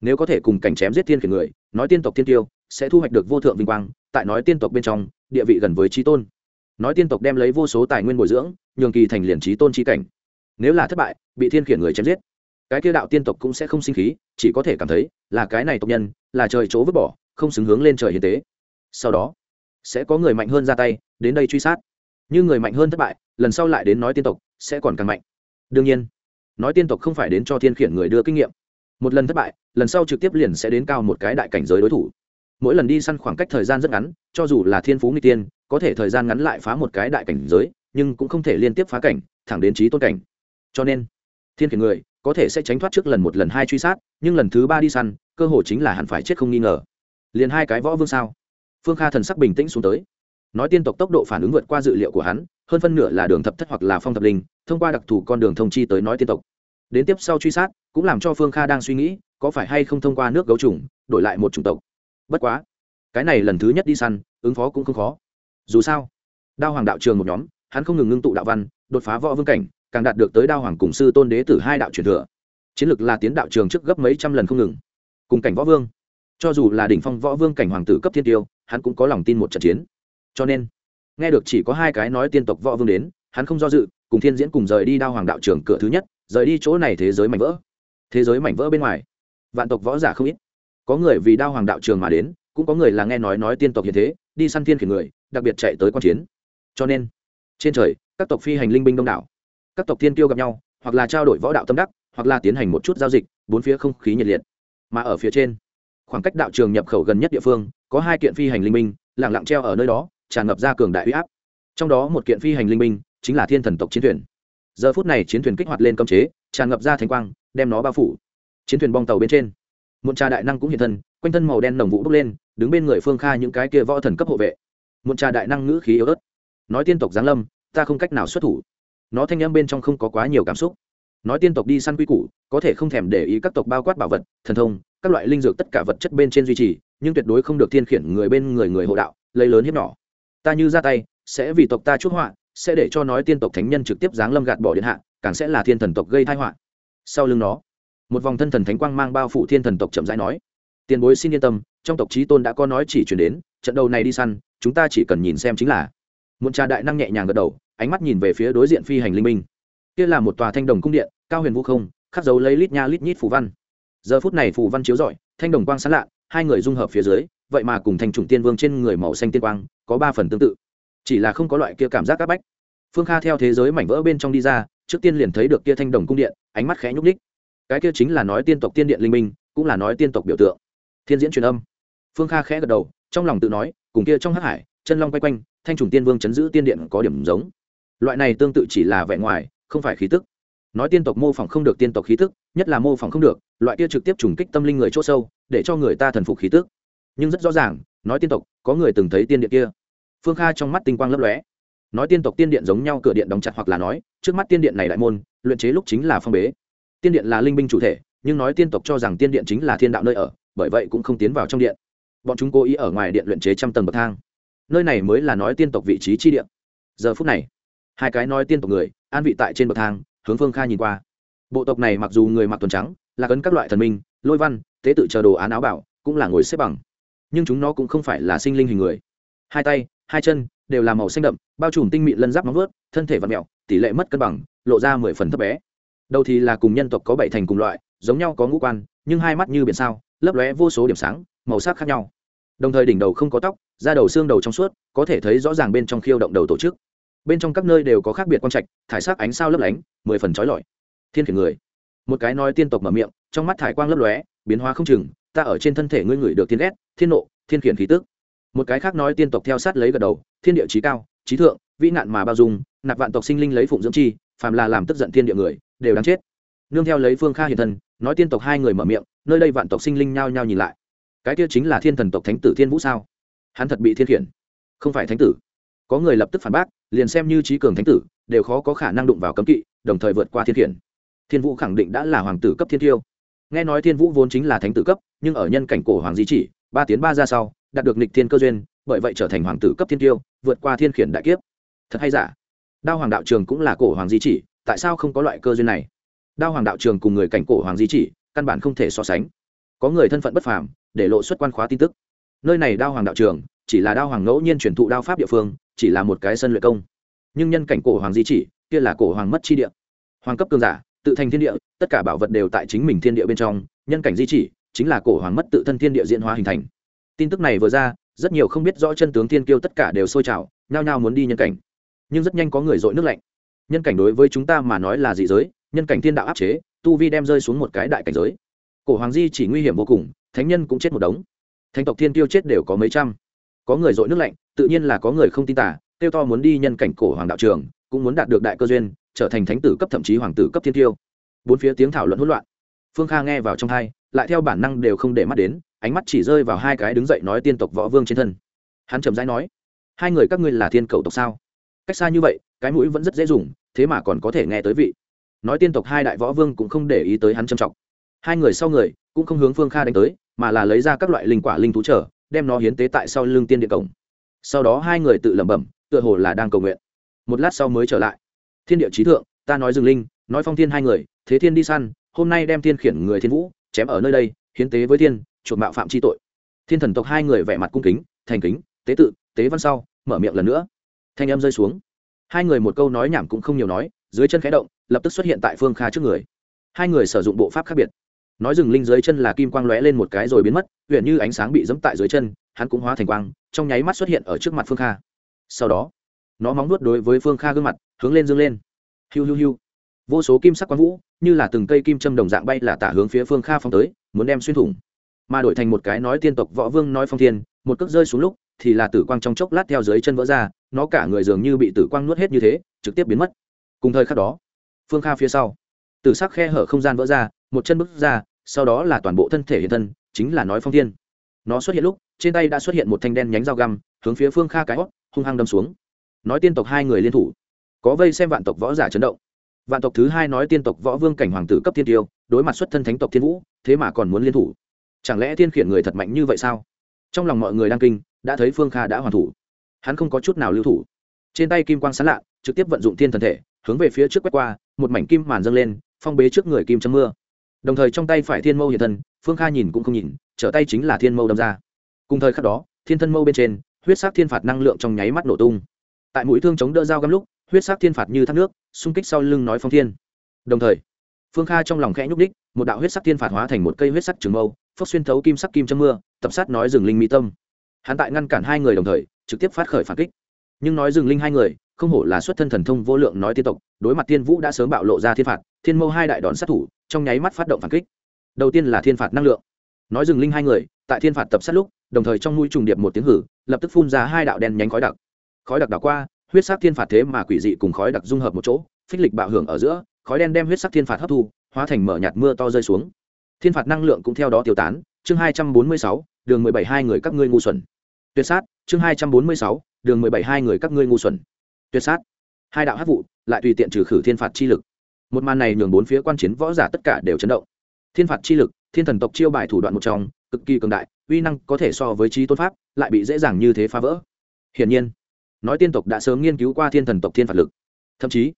Nếu có thể cùng cảnh chém giết thiên khiển người, nói tiên tộc thiên tiêu sẽ thu hoạch được vô thượng vinh quang, tại nói tiên tộc bên trong, địa vị gần với trí tôn. Nói tiên tộc đem lấy vô số tài nguyên bồi dưỡng, nhường kỳ thành liền trí tôn trí cảnh. Nếu là thất bại, bị thiên khiển người chém giết, cái kia đạo tiên tộc cũng sẽ không sinh khí, chỉ có thể cảm thấy là cái này tộc nhân, là trời chỗ vứt bỏ, không xứng hướng lên trời hiến tế. Sau đó sẽ có người mạnh hơn ra tay, đến đây truy sát. Như người mạnh hơn thất bại, lần sau lại đến nói tiên tộc, sẽ còn càng mạnh. Đương nhiên, nói tiên tộc không phải đến cho thiên khiển người đưa kinh nghiệm. Một lần thất bại, lần sau trực tiếp liền sẽ đến cao một cái đại cảnh giới đối thủ. Mỗi lần đi săn khoảng cách thời gian rất ngắn, cho dù là thiên phú nguy tiên, có thể thời gian ngắn lại phá một cái đại cảnh giới, nhưng cũng không thể liên tiếp phá cảnh, thẳng đến trí tôn cảnh. Cho nên, thiên khiển người có thể sẽ tránh thoát trước lần một lần hai truy sát, nhưng lần thứ ba đi săn, cơ hội chính là hẳn phải chết không nghi ngờ. Liền hai cái võ vương sao? Phương kha thần sắc bình tĩnh xuống tới. Nói tiên tộc tốc độ phản ứng vượt qua dự liệu của hắn, hơn phân nửa là đường thập thất hoặc là phong thập linh, thông qua đặc thù con đường thông chi tới nói tiên tộc. Đến tiếp sau truy sát, cũng làm cho phương kha đang suy nghĩ, có phải hay không thông qua nước gấu trùng, đổi lại một chủng tộc. Bất quá, cái này lần thứ nhất đi săn, ứng phó cũng không khó. Dù sao, đao hoàng đạo trường một nhóm, hắn không ngừng ngưng tụ đạo văn, đột phá võ vương cảnh, càng đạt được tới đao hoàng cùng sư tôn đế tử hai đạo truyền thừa. Chiến lược là tiến đạo trường trước gấp mấy trăm lần không ngừng. Cùng cảnh võ vương cho dù là đỉnh phong võ vương cảnh hoàng tử cấp thiên tiêu, hắn cũng có lòng tin một trận chiến. Cho nên, nghe được chỉ có hai cái nói tiên tộc võ vương đến, hắn không do dự, cùng thiên diễn cùng rời đi đao hoàng đạo trường cửa thứ nhất, rời đi chỗ này thế giới mảnh vỡ. Thế giới mảnh vỡ bên ngoài, vạn tộc võ giả không ít. Có người vì đao hoàng đạo trường mà đến, cũng có người là nghe nói nói tiên tộc hiện thế, đi săn thiên khiển người, đặc biệt chạy tới q u a n chiến. Cho nên, trên trời, các tộc phi hành linh binh đông đảo. Các tộc thiên tiêu gặp nhau, hoặc là trao đổi võ đạo tâm đắc, hoặc là tiến hành một chút giao dịch, bốn phía không khí nhiệt liệt. Mà ở phía trên khoảng cách đạo trường nhập khẩu gần nhất địa phương, có hai kiện phi hành linh minh lẳng lặng treo ở nơi đó, tràn ngập ra cường đại huy áp. Trong đó một kiện phi hành linh minh chính là thiên thần tộc chiến thuyền. Giờ phút này chiến thuyền kích hoạt lên cấm chế, tràn ngập ra thành quang, đem nó bao phủ. Chiến thuyền bong tàu bên trên một trà đại năng cũng hiện thân, quanh thân màu đen nồng vũ bốc lên, đứng bên người phương kha những cái kia võ thần cấp hộ vệ. Một trà đại năng ngữ khí yếu ớt, nói tiên tộc giáng lâm, ta không cách nào xuất thủ. Nó thanh âm bên trong không có quá nhiều cảm xúc. Nói tiên tộc đi săn quy củ, có thể không thèm để ý các tộc bao quát bảo vật, thần thông các loại linh dược tất cả vật chất bên trên duy trì, nhưng tuyệt đối không được thiên khiển người bên người người hộ đạo, lấy lớn hiếp nhỏ. Ta như ra tay, sẽ vì tộc ta chuốc họa, sẽ để cho nói tiên tộc thánh nhân trực tiếp giáng lâm gạt bỏ điện hạ, càng sẽ là thiên thần tộc gây thai họa. Sau lưng nó, một vòng thân thần thánh quang mang bao phủ thiên thần tộc chậm rãi nói, tiền bối xin yên tâm, trong tộc trí tôn đã có nói chỉ chuyển đến, trận đầu này đi săn, chúng ta chỉ cần nhìn xem chính là. Một trà đại năng nhẹ nhàng gật đầu, ánh mắt nhìn về phía đối diện phi hành linh minh. Kia là một tòa thanh đồng cung điện, cao huyền vũ không, khắc dấu lấy lít nha lít nhít phủ văn giờ phút này phù văn chiếu rọi, thanh đồng quang sáng lạ, hai người dung hợp phía dưới, vậy mà cùng thành trùng tiên vương trên người màu xanh tiên quang, có ba phần tương tự. Chỉ là không có loại kia cảm giác áp bách. Phương kha theo thế giới mảnh vỡ bên trong đi ra, trước tiên liền thấy được kia thanh đồng cung điện, ánh mắt khẽ nhúc ních cái kia chính là nói tiên tộc tiên điện linh minh, cũng là nói tiên tộc biểu tượng. Thiên diễn truyền âm. Phương kha khẽ gật đầu, trong lòng tự nói, cùng kia trong hắc hải, chân long quay quanh, thanh trùng tiên vương chấn giữ tiên điện có điểm giống. Loại này tương tự chỉ là vẻ ngoài, không phải khí tức nói tiên tộc mô phỏng không được tiên tộc khí tức, nhất là mô phỏng không được, loại kia trực tiếp trùng kích tâm linh người c h ỗ sâu, để cho người ta thần phục khí tức. Nhưng rất rõ ràng, nói tiên tộc, có người từng thấy tiên điện kia. Phương kha trong mắt tinh quang lấp lóe. Nói tiên tộc tiên điện giống nhau cửa điện đóng chặt hoặc là nói, trước mắt tiên điện này đại môn, luyện chế lúc chính là phong bế. Tiên điện là linh binh chủ thể, nhưng nói tiên tộc cho rằng tiên điện chính là thiên đạo nơi ở, bởi vậy cũng không tiến vào trong điện. Bọn chúng cố ý ở ngoài điện luyện chế trăm tầng bậc thang. Nơi này mới là nói tiên tộc vị trí chi điện giờ phút này, hai cái nói tiên tộc người, an vị tại trên bậc thang hướng phương kha nhìn qua. Bộ tộc này mặc dù người mặc tuần trắng, là cấn các loại thần minh, lôi văn, tế tự chờ đồ án áo bảo, cũng là ngồi xếp bằng. Nhưng chúng nó cũng không phải là sinh linh hình người. Hai tay, hai chân đều là màu xanh đậm, bao trùm tinh mịn lân giáp móng vớt thân thể và mẹo, tỷ lệ mất cân bằng, lộ ra mười phần thấp bé. Đầu thì là cùng nhân tộc có bảy thành cùng loại, giống nhau có ngũ quan, nhưng hai mắt như biển sao, lấp lóe vô số điểm sáng, màu sắc khác nhau. Đồng thời đỉnh đầu không có tóc, da đầu xương đầu trong suốt, có thể thấy rõ ràng bên trong khiêu động đầu tổ chức bên trong các nơi đều có khác biệt quan trạch, thải sắc ánh sao lấp lánh, mười phần trói lọi. Thiên khiển người. Một cái nói tiên tộc mở miệng, trong mắt thải quang lấp lóe, biến hóa không chừng, ta ở trên thân thể ngươi ngửi được thiên ghét, thiên nộ, thiên khiển khí tức. Một cái khác nói tiên tộc theo sát lấy gật đầu, thiên địa trí cao, trí thượng, vĩ nạn mà bao dung, nạp vạn tộc sinh linh lấy phụng dưỡng chi, phàm là làm tức giận thiên địa người, đều đáng chết. Nương theo lấy phương kha hiện thân, nói tiên tộc hai người mở miệng, nơi đây vạn tộc sinh linh nhao nhao nhìn lại. Cái kia chính là thiên thần tộc thánh tử thiên vũ sao? Hắn thật bị thiên khiển. Không phải thánh tử. Có người lập tức phản bác liền xem như trí cường thánh tử, đều khó có khả năng đụng vào cấm kỵ, đồng thời vượt qua thiên khiển. Thiên vũ khẳng định đã là hoàng tử cấp thiên tiêu. Nghe nói thiên vũ vốn chính là thánh tử cấp, nhưng ở nhân cảnh cổ hoàng di chỉ, ba tiến ba ra sau, đạt được nịch thiên cơ duyên, bởi vậy trở thành hoàng tử cấp thiên tiêu, vượt qua thiên khiển đại kiếp. Thật hay giả? Đao hoàng đạo trường cũng là cổ hoàng di chỉ, tại sao không có loại cơ duyên này? Đao hoàng đạo trường cùng người cảnh cổ hoàng di chỉ, căn bản không thể so sánh. Có người thân phận bất phàm, để lộ xuất quan khóa tin tức. Nơi này đao hoàng đạo trường, chỉ là đao hoàng ngẫu nhiên truyền thụ đao pháp địa phương chỉ là một cái sân luyện công. Nhưng nhân cảnh cổ hoàng di chỉ, kia là cổ hoàng mất chi địa. Hoàng cấp cường giả, tự thành thiên địa, tất cả bảo vật đều tại chính mình thiên địa bên trong, nhân cảnh di chỉ, chính là cổ hoàng mất tự thân thiên địa diễn hóa hình thành. Tin tức này vừa ra, rất nhiều không biết rõ chân tướng thiên kiêu tất cả đều sôi trào, nhao nhao muốn đi nhân cảnh. Nhưng rất nhanh có người dội nước lạnh. Nhân cảnh đối với chúng ta mà nói là dị giới, nhân cảnh thiên đạo áp chế, tu vi đem rơi xuống một cái đại cảnh giới. Cổ hoàng di chỉ nguy hiểm vô cùng, thánh nhân cũng chết một đống. Thánh tộc thiên tiêu chết đều có mấy trăm. Có người dội nước lạnh tự nhiên là có người không tin tả, tiêu to muốn đi nhân cảnh cổ hoàng đạo trường, cũng muốn đạt được đại cơ duyên, trở thành thánh tử cấp thậm chí hoàng tử cấp thiên tiêu. Bốn phía tiếng thảo luận hỗn loạn. Phương kha nghe vào trong hai lại theo bản năng đều không để mắt đến, ánh mắt chỉ rơi vào hai cái đứng dậy nói tiên tộc võ vương trên thân. Hắn chậm rãi nói, hai người các ngươi là thiên cầu tộc sao? Cách xa như vậy, cái mũi vẫn rất dễ dùng, thế mà còn có thể nghe tới vị. Nói tiên tộc hai đại võ vương cũng không để ý tới hắn trầm trọng. Hai người sau người, cũng không hướng phương kha đánh tới, mà là lấy ra các loại linh quả linh thú trở, đem nó hiến tế tại sau lưng tiên điện cổng sau đó hai người tự lẩm bẩm, tựa hồ là đang cầu nguyện. Một lát sau mới trở lại. Thiên địa trí thượng, ta nói dừng linh, nói phong thiên hai người, thế thiên đi săn, hôm nay đem thiên khiển người thiên vũ, chém ở nơi đây, hiến tế với thiên chuột mạo phạm chi tội. Thiên thần tộc hai người vẻ mặt cung kính, thành kính, tế tự, tế văn sau, mở miệng lần nữa. Thanh âm rơi xuống. Hai người một câu nói nhảm cũng không nhiều nói, dưới chân khẽ động, lập tức xuất hiện tại phương kha trước người. Hai người sử dụng bộ pháp khác biệt. Nói rừng linh dưới chân là kim quang lóe lên một cái rồi biến mất huyện như ánh sáng bị dẫm tại dưới chân hắn cũng hóa thành quang, trong nháy mắt xuất hiện ở trước mặt phương kha. Sau đó, nó móng nuốt đối với phương kha gương mặt, hướng lên dương lên. Hiu hiu hiu. Vô số kim sắc quang vũ, như là từng cây kim châm đồng dạng bay là tả hướng phía phương kha phong tới, muốn đem xuyên thủng. Mà đổi thành một cái nói tiên tộc võ vương nói phong thiên, một cước rơi xuống lúc, thì là tử quang trong chốc lát theo dưới chân vỡ ra, nó cả người dường như bị tử quang nuốt hết như thế, trực tiếp biến mất. Cùng thời khắc đó, phương kha phía sau, tử sắc khe hở không gian vỡ ra, một chân bước ra, sau đó là toàn bộ thân thể hiện thân, chính là nói phong thiên. Nó xuất hiện lúc trên tay đã xuất hiện một thanh đen nhánh dao găm, hướng phía phương kha cái hót, hung hăng đâm xuống. Nói tiên tộc hai người liên thủ. Có vây xem vạn tộc võ giả chấn động. Vạn tộc thứ hai nói tiên tộc võ vương cảnh hoàng tử cấp tiên tiêu, đối mặt xuất thân thánh tộc thiên vũ, thế mà còn muốn liên thủ. Chẳng lẽ thiên khiển người thật mạnh như vậy sao? Trong lòng mọi người đang kinh, đã thấy phương kha đã hoàn thủ. Hắn không có chút nào lưu thủ. Trên tay kim quang sán lạ, trực tiếp vận dụng thiên thần thể, hướng về phía trước quét qua, một mảnh kim màn dâng lên, phong bế trước người kim châm mưa. Đồng thời trong tay phải thiên mâu hiện thân, phương kha nhìn cũng không nhìn, trở tay chính là thiên mâu đâm ra cùng thời khắc đó, thiên thân mâu bên trên, huyết sắc thiên phạt năng lượng trong nháy mắt nổ tung. Tại mũi thương chống đỡ dao găm lúc, huyết sắc thiên phạt như thác nước, xung kích sau lưng nói phong thiên. Đồng thời, phương kha trong lòng khẽ nhúc đích một đạo huyết sắc thiên phạt hóa thành một cây huyết sắc trường mâu, phốc xuyên thấu kim sắc kim châm mưa, tập sát nói rừng linh mỹ tâm. Hắn tại ngăn cản hai người đồng thời, trực tiếp phát khởi phản kích. Nhưng nói rừng linh hai người, không hổ là xuất thân thần thông vô lượng nói tiên tộc, đối mặt tiên vũ đã sớm bạo lộ ra thiên phạt, thiên mâu hai đại đòn sát thủ, trong nháy mắt phát động phản kích. Đầu tiên là thiên phạt năng lượng. Nói rừng linh hai người, tại thiên phạt tập sát lúc đồng thời trong mũi trùng điệp một tiếng hử, lập tức phun ra hai đạo đen nhánh khói đặc. Khói đặc đảo qua, huyết sắc thiên phạt thế mà quỷ dị cùng khói đặc dung hợp một chỗ, phích lịch bạo hưởng ở giữa, khói đen đem huyết sắc thiên phạt hấp thu, hóa thành mở nhạt mưa to rơi xuống. Thiên phạt năng lượng cũng theo đó tiêu tán. Chương hai trăm bốn mươi sáu, đường mười bảy hai người các ngươi ngu xuẩn. Tuyệt sát, chương hai trăm bốn mươi sáu, đường mười bảy hai người các ngươi ngu xuẩn. Tuyệt sát. Hai đạo hát vụ lại tùy tiện trừ khử thiên phạt chi lực. Một màn này nhường bốn phía quan chiến võ giả tất cả đều chấn động. Thiên phạt chi lực, thiên thần tộc chiêu bài thủ đoạn một trong, cực kỳ cường đại uy năng có thể so với trí tôn pháp, lại bị dễ dàng như thế phá vỡ. Hiển nhiên, nói tiên tộc đã sớm nghiên cứu qua thiên thần tộc thiên phạt lực. Thậm chí,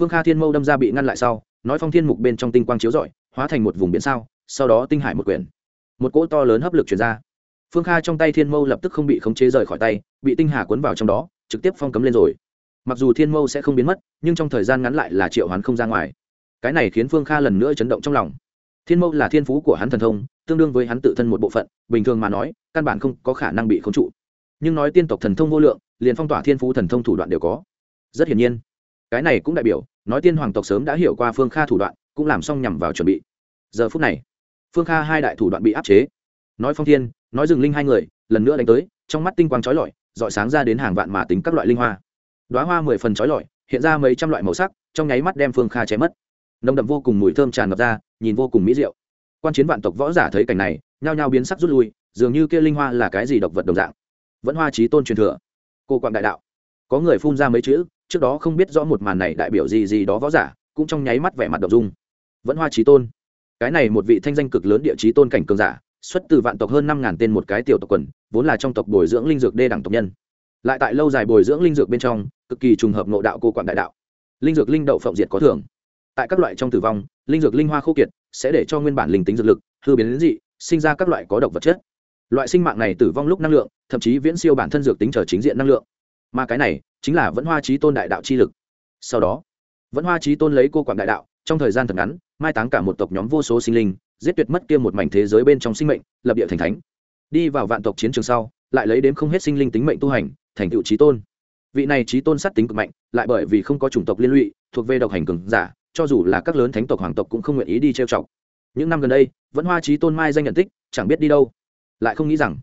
phương kha thiên mâu đâm ra bị ngăn lại sau, nói phong thiên mục bên trong tinh quang chiếu rọi, hóa thành một vùng biển sao, sau đó tinh hải một quyển. Một cỗ to lớn hấp lực chuyển ra. Phương kha trong tay thiên mâu lập tức không bị khống chế rời khỏi tay, bị tinh hà cuốn vào trong đó, trực tiếp phong cấm lên rồi. Mặc dù thiên mâu sẽ không biến mất, nhưng trong thời gian ngắn lại là triệu hoán không ra ngoài. Cái này khiến phương kha lần nữa chấn động trong lòng thiên mâu là thiên phú của hắn thần thông, tương đương với hắn tự thân một bộ phận, bình thường mà nói, căn bản không có khả năng bị khống trụ. Nhưng nói tiên tộc thần thông vô lượng, liền phong tỏa thiên phú thần thông thủ đoạn đều có. Rất hiển nhiên, cái này cũng đại biểu, nói tiên hoàng tộc sớm đã hiểu qua phương kha thủ đoạn, cũng làm xong nhằm vào chuẩn bị. Giờ phút này, phương kha hai đại thủ đoạn bị áp chế. Nói phong thiên, nói dừng linh hai người, lần nữa đánh tới, trong mắt tinh quang trói lọi, dọi sáng ra đến hàng vạn mà tính các loại linh hoa. Đoá hoa mười phần trói lọi, hiện ra mấy trăm loại màu sắc, trong nháy mắt đem phương kha chém mất. Nồng đậm vô cùng mùi thơm tràn ngập ra nhìn vô cùng mỹ diệu. Quan chiến vạn tộc võ giả thấy cảnh này, nhao nhao biến sắc rút lui, dường như kia linh hoa là cái gì độc vật đồng dạng. Vẫn hoa trí tôn truyền thừa. Cô quạng đại đạo. Có người phun ra mấy chữ, trước đó không biết rõ một màn này đại biểu gì gì đó võ giả, cũng trong nháy mắt vẻ mặt đ ộ n dung. Vẫn hoa trí tôn. Cái này một vị thanh danh cực lớn địa trí tôn cảnh cường giả, xuất từ vạn tộc hơn năm ngàn tên một cái tiểu tộc quần, vốn là trong tộc bồi dưỡng linh dược đê đẳng tộc nhân. Lại tại lâu dài bồi dưỡng linh dược bên trong, cực kỳ trùng hợp nộ đạo cô quạng đại đạo. Linh dược linh đậu phộng diệt có thưởng tại các loại trong tử vong, linh dược linh hoa khô kiệt sẽ để cho nguyên bản linh tính dược lực, hư biến đến dị, sinh ra các loại có độc vật chất. Loại sinh mạng này tử vong lúc năng lượng, thậm chí viễn siêu bản thân dược tính trở chính diện năng lượng. Mà cái này chính là vẫn hoa trí tôn đại đạo chi lực. Sau đó vẫn hoa trí tôn lấy cô quản đại đạo, trong thời gian thật ngắn, mai táng cả một tộc nhóm vô số sinh linh, giết tuyệt mất kia một mảnh thế giới bên trong sinh mệnh, lập địa thành thánh. Đi vào vạn tộc chiến trường sau, lại lấy đến không hết sinh linh tính mệnh tu hành, thành tựu trí tôn. Vị này trí tôn sát tính cực mạnh, lại bởi vì không có chủng tộc liên lụy, thuộc về độc hành cường giả cho dù là các lớn thánh tộc hoàng tộc cũng không nguyện ý đi trêu chọc. Những năm gần đây, vẫn hoa trí tôn mai danh nhận tích, chẳng biết đi đâu. Lại không nghĩ rằng,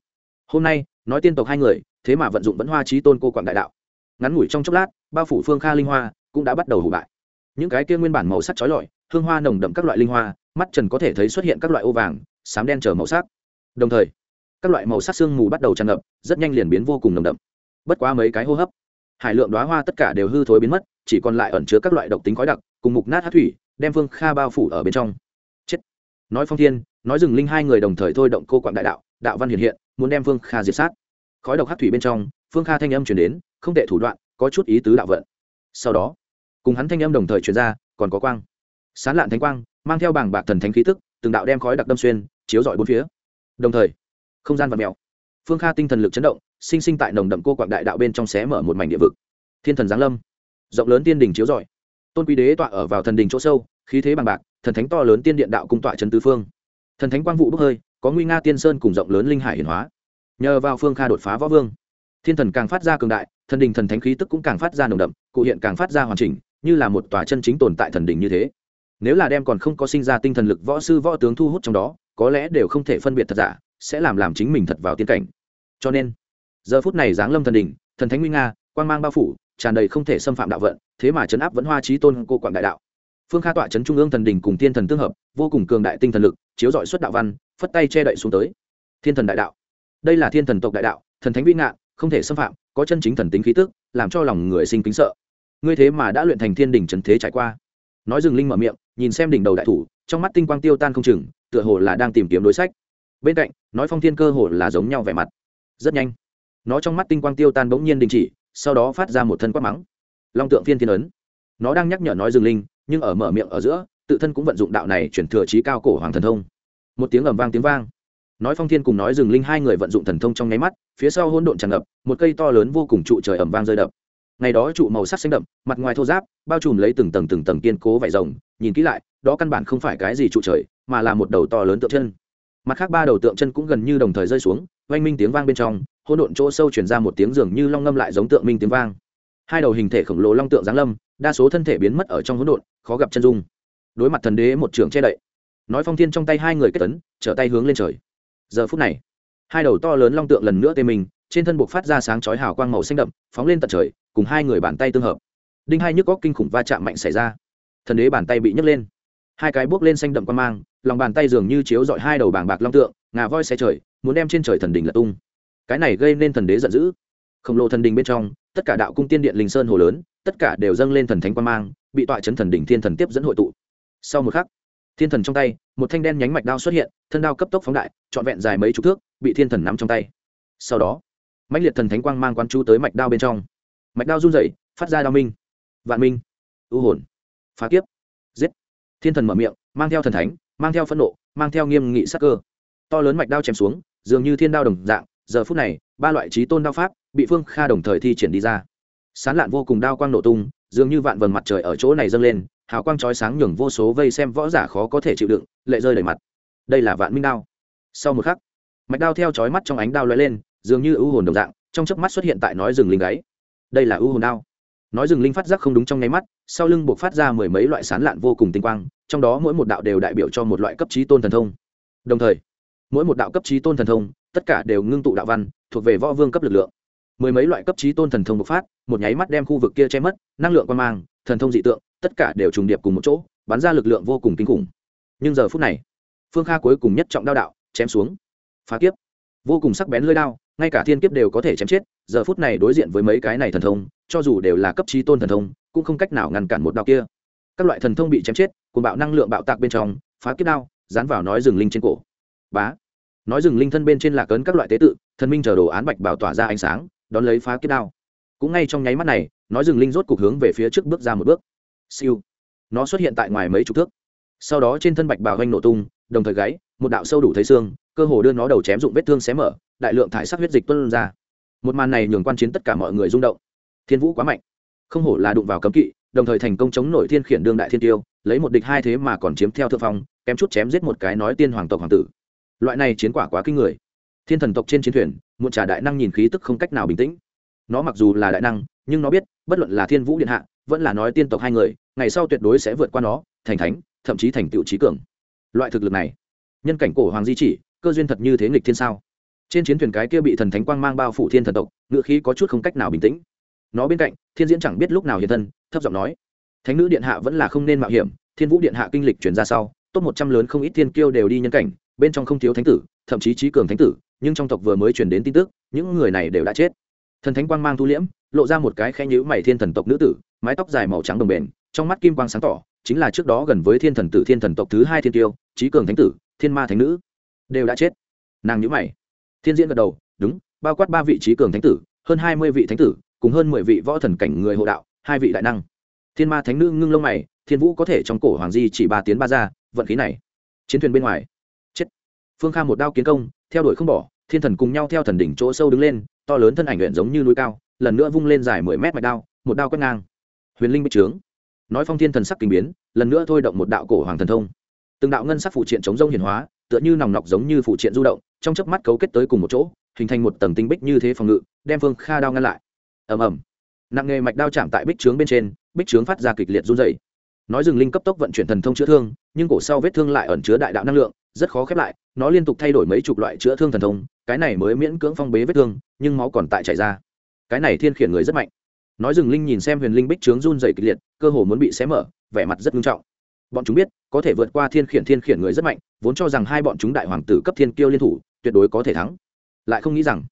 hôm nay, nói tiên tộc hai người, thế mà vận dụng vẫn hoa trí tôn cô quảng đại đạo. Ngắn ngủi trong chốc lát, bao phủ phương kha linh hoa, cũng đã bắt đầu hủ bại. Những cái kia nguyên bản màu sắc chói lọi, hương hoa nồng đậm các loại linh hoa, mắt trần có thể thấy xuất hiện các loại ô vàng sám đen trở màu sắc. Đồng thời, các loại màu sắc sương mù bắt đầu tràn ngập, rất nhanh liền biến vô cùng nồng đậm. Bất quá mấy cái hô hấp, hải lượng đoá hoa tất cả đều hư thối biến mất, chỉ còn lại ẩn chứa các loại độc tính khói đặc cùng mục nát hát thủy, đem phương kha bao phủ ở bên trong. Chết. Nói phong thiên, nói rừng linh hai người đồng thời thôi động cô quạng đại đạo đạo văn hiện hiện, muốn đem phương kha diệt sát. Khói độc hát thủy bên trong phương kha thanh âm chuyển đến, không tệ thủ đoạn, có chút ý tứ đạo vận. Sau đó, cùng hắn thanh âm đồng thời chuyển ra, còn có quang. Sán lạn thánh quang, mang theo bảng bạc thần thánh khí tức, từng đạo đem khói đặc đâm xuyên, chiếu rọi bốn phía. Đồng thời, không gian vật mèo. Phương kha tinh thần lực chấn động, sinh sinh tại nồng đậm cô quạng đại đạo bên trong xé mở một mảnh địa vực. Thiên thần giáng lâm. Rộng lớn tiên đình chiếu rọi tôn quý đế tọa ở vào thần đình chỗ sâu, khí thế bằng bạc, thần thánh to lớn tiên điện đạo cung tọa trấn tứ phương. Thần thánh quang vụ bốc hơi, có nguy nga tiên sơn cùng rộng lớn linh hải hiển hóa. Nhờ vào phương kha đột phá võ vương, thiên thần càng phát ra cường đại, thần đình thần thánh khí tức cũng càng phát ra nồng đậm, cụ hiện càng phát ra hoàn chỉnh, như là một tòa chân chính tồn tại thần đình như thế. Nếu là đem còn không có sinh ra tinh thần lực võ sư võ tướng thu hút trong đó, có lẽ đều không thể phân biệt thật giả, sẽ làm làm chính mình thật vào tiên cảnh. Cho nên, giờ phút này giáng lâm thần đình, thần thánh nguy nga, quang mang bao phủ tràn đầy không thể xâm phạm đạo vận, thế mà chấn áp vẫn hoa trí tôn cô quảng đại đạo. Phương kha tọa chấn trung ương thần đình cùng thiên thần tương hợp, vô cùng cường đại tinh thần lực, chiếu dọi xuất đạo văn, phất tay che đậy xuống tới. Thiên thần đại đạo. Đây là thiên thần tộc đại đạo, thần thánh vĩ ngạn, không thể xâm phạm, có chân chính thần tính khí tức, làm cho lòng người sinh kính sợ. Ngươi thế mà đã luyện thành thiên đỉnh trần thế trải qua. Nói dừng linh mở miệng, nhìn xem đỉnh đầu đại thủ, trong mắt tinh quang tiêu tan không chừng, tựa hồ là đang tìm kiếm đối sách. Bên cạnh, nói phong thiên cơ hồ là giống nhau vẻ mặt. Rất nhanh, nó trong mắt tinh quang tiêu tan bỗng nhiên đình chỉ sau đó phát ra một thân quát mắng. Long tượng phiên thiên ấn. Nó đang nhắc nhở nói dừng linh, nhưng ở mở miệng ở giữa, tự thân cũng vận dụng đạo này chuyển thừa trí cao cổ hoàng thần thông. Một tiếng ầm vang tiếng vang. Nói phong thiên cùng nói dừng linh hai người vận dụng thần thông trong nháy mắt, phía sau hỗn độn tràn ngập, một cây to lớn vô cùng trụ trời ầm vang rơi đập. Ngày đó trụ màu sắc xanh đậm, mặt ngoài thô giáp bao trùm lấy từng tầng từng tầng kiên cố vải rồng, nhìn kỹ lại, đó căn bản không phải cái gì trụ trời, mà là một đầu to lớn tượng chân mặt khác ba đầu tượng chân cũng gần như đồng thời rơi xuống, oanh minh tiếng vang bên trong, hỗn độn chỗ sâu chuyển ra một tiếng dường như long ngâm lại giống tượng minh tiếng vang. Hai đầu hình thể khổng lồ long tượng giáng lâm, đa số thân thể biến mất ở trong hỗn độn, khó gặp chân dung. Đối mặt thần đế một trường che đậy, nói phong thiên trong tay hai người kết tấn, trở tay hướng lên trời. Giờ phút này, hai đầu to lớn long tượng lần nữa tê mình, trên thân buộc phát ra sáng chói hào quang màu xanh đậm, phóng lên tận trời, cùng hai người bàn tay tương hợp. Đinh hai nhức góc kinh khủng va chạm mạnh xảy ra. Thần đế bàn tay bị nhấc lên hai cái bước lên xanh đậm quan mang, lòng bàn tay dường như chiếu dọi hai đầu bảng bạc long tượng, ngà voi xe trời, muốn đem trên trời thần đình lật tung. Cái này gây nên thần đế giận dữ. Khổng lồ thần đình bên trong, tất cả đạo cung tiên điện linh sơn hồ lớn, tất cả đều dâng lên thần thánh quan mang, bị tọa chấn thần đỉnh thiên thần tiếp dẫn hội tụ. Sau một khắc, thiên thần trong tay, một thanh đen nhánh mạch đao xuất hiện, thân đao cấp tốc phóng đại, trọn vẹn dài mấy chục thước, bị thiên thần nắm trong tay. Sau đó, mãnh liệt thần thánh quang mang quan chú tới mạch đao bên trong. Mạch đao run rẩy, phát ra đao minh. Vạn minh ưu hồn, phá kiếp thiên thần mở miệng, mang theo thần thánh, mang theo phẫn nộ, mang theo nghiêm nghị sắc cơ. To lớn mạch đao chém xuống, dường như thiên đao đồng dạng, giờ phút này, ba loại trí tôn đao pháp bị phương kha đồng thời thi triển đi ra. Sán lạn vô cùng đao quang nổ tung, dường như vạn vầng mặt trời ở chỗ này dâng lên, hào quang chói sáng nhường vô số vây xem võ giả khó có thể chịu đựng, lệ rơi đầy mặt. Đây là vạn minh đao. Sau một khắc, mạch đao theo chói mắt trong ánh đao lóe lên, dường như ưu hồn đồng dạng, trong chớp mắt xuất hiện tại nói rừng linh gáy. Đây là ưu hồn đao. Nói rừng linh phát giác không đúng trong nháy mắt, sau lưng buộc phát ra mười mấy loại sán lạn vô cùng tinh quang trong đó mỗi một đạo đều đại biểu cho một loại cấp trí tôn thần thông. Đồng thời, mỗi một đạo cấp trí tôn thần thông, tất cả đều ngưng tụ đạo văn, thuộc về võ vương cấp lực lượng. Mười mấy loại cấp trí tôn thần thông bộc phát, một nháy mắt đem khu vực kia che mất, năng lượng quan mang, thần thông dị tượng, tất cả đều trùng điệp cùng một chỗ, bắn ra lực lượng vô cùng kinh khủng. Nhưng giờ phút này, phương kha cuối cùng nhất trọng đao đạo, chém xuống. Phá kiếp. Vô cùng sắc bén lơi đao, ngay cả thiên kiếp đều có thể chém chết, giờ phút này đối diện với mấy cái này thần thông, cho dù đều là cấp trí tôn thần thông, cũng không cách nào ngăn cản một đạo kia các loại thần thông bị chém chết cùng bạo năng lượng bạo tạc bên trong, phá kiếp đao, dán vào nói rừng linh trên cổ. Bá. Nói rừng linh thân bên trên là cấn các loại tế tự, thần minh chờ đồ án bạch bảo tỏa ra ánh sáng, đón lấy phá kiếp đao. Cũng ngay trong nháy mắt này, nói rừng linh rốt cục hướng về phía trước bước ra một bước. Siêu. Nó xuất hiện tại ngoài mấy chục thước. Sau đó trên thân bạch bảo ganh nổ tung, đồng thời gáy, một đạo sâu đủ thấy xương, cơ hồ đưa nó đầu chém dụng vết thương xé mở, đại lượng thải sắc huyết dịch tuân ra. Một màn này nhường quan chiến tất cả mọi người rung động. Thiên vũ quá mạnh. Không hổ là đụng vào cấm kỵ đồng thời thành công chống nổi thiên khiển đương đại thiên tiêu, lấy một địch hai thế mà còn chiếm theo thượng phong, kém chút chém giết một cái nói tiên hoàng tộc hoàng tử. Loại này chiến quả quá kinh người. Thiên thần tộc trên chiến thuyền một trả đại năng nhìn khí tức không cách nào bình tĩnh. Nó mặc dù là đại năng, nhưng nó biết, bất luận là thiên vũ điện hạ, vẫn là nói tiên tộc hai người, ngày sau tuyệt đối sẽ vượt qua nó, thành thánh, thậm chí thành tựu trí cường. Loại thực lực này, nhân cảnh cổ hoàng di chỉ, cơ duyên thật như thế nghịch thiên sao? Trên chiến thuyền cái kia bị thần thánh quang mang bao phủ thiên thần tộc ngựa khí có chút không cách nào bình tĩnh. Nó bên cạnh, thiên diễn chẳng biết lúc nào hiện thân thấp giọng nói, thánh nữ điện hạ vẫn là không nên mạo hiểm, thiên vũ điện hạ kinh lịch chuyển ra sau tốt một trăm lớn không ít thiên kiêu đều đi nhân cảnh, bên trong không thiếu thánh tử, thậm chí trí cường thánh tử, nhưng trong tộc vừa mới chuyển đến tin tức, những người này đều đã chết. Thần thánh quang mang thu liễm, lộ ra một cái khe nhữ mày thiên thần tộc nữ tử, mái tóc dài màu trắng đồng bền, trong mắt kim quang sáng tỏ, chính là trước đó gần với thiên thần tử, thiên thần tộc thứ hai thiên tiêu trí cường thánh tử, thiên ma thánh nữ, đều đã chết. Nàng nhữ mày. Thiên diễn gật đầu, đúng, bao quát ba vị trí cường thánh tử, hơn hai mươi vị thánh tử, cùng hơn mười vị võ thần cảnh người hộ đạo hai vị đại năng. Thiên ma thánh nữ ngưng lông mày, thiên vũ có thể trong cổ hoàng di chỉ ba tiến ba ra, vận khí này. Chiến thuyền bên ngoài. Chết. Phương kha một đao kiến công, theo đuổi không bỏ, thiên thần cùng nhau theo thần đỉnh chỗ sâu đứng lên, to lớn thân ảnh luyện giống như núi cao, lần nữa vung lên dài mười mét mạch đao, một đao quét ngang. Huyền linh bích trướng. Nói phong thiên thần sắc kinh biến, lần nữa thôi động một đạo cổ hoàng thần thông. Từng đạo ngân sắc phụ triện chống rông hiển hóa, tựa như nòng nọc giống như phụ triện du động, trong chớp mắt cấu kết tới cùng một chỗ, hình thành một tầng tinh bích như thế phòng ngự, đem phương kha đao ngăn lại. Ầm ầm nặng nghề mạch đao chạm tại bích trướng bên trên, bích trướng phát ra kịch liệt run dày nói rừng linh cấp tốc vận chuyển thần thông chữa thương, nhưng cổ sau vết thương lại ẩn chứa đại đạo năng lượng, rất khó khép lại, nó liên tục thay đổi mấy chục loại chữa thương thần thông, cái này mới miễn cưỡng phong bế vết thương, nhưng máu còn tại chảy ra. Cái này thiên khiển người rất mạnh. Nói rừng linh nhìn xem huyền linh bích trướng run dày kịch liệt, cơ hồ muốn bị xé mở, vẻ mặt rất nghiêm trọng. Bọn chúng biết, có thể vượt qua thiên khiển thiên khiển người rất mạnh, vốn cho rằng hai bọn chúng đại hoàng tử cấp thiên kiêu liên thủ, tuyệt đối có thể thắng. Lại không nghĩ rằng,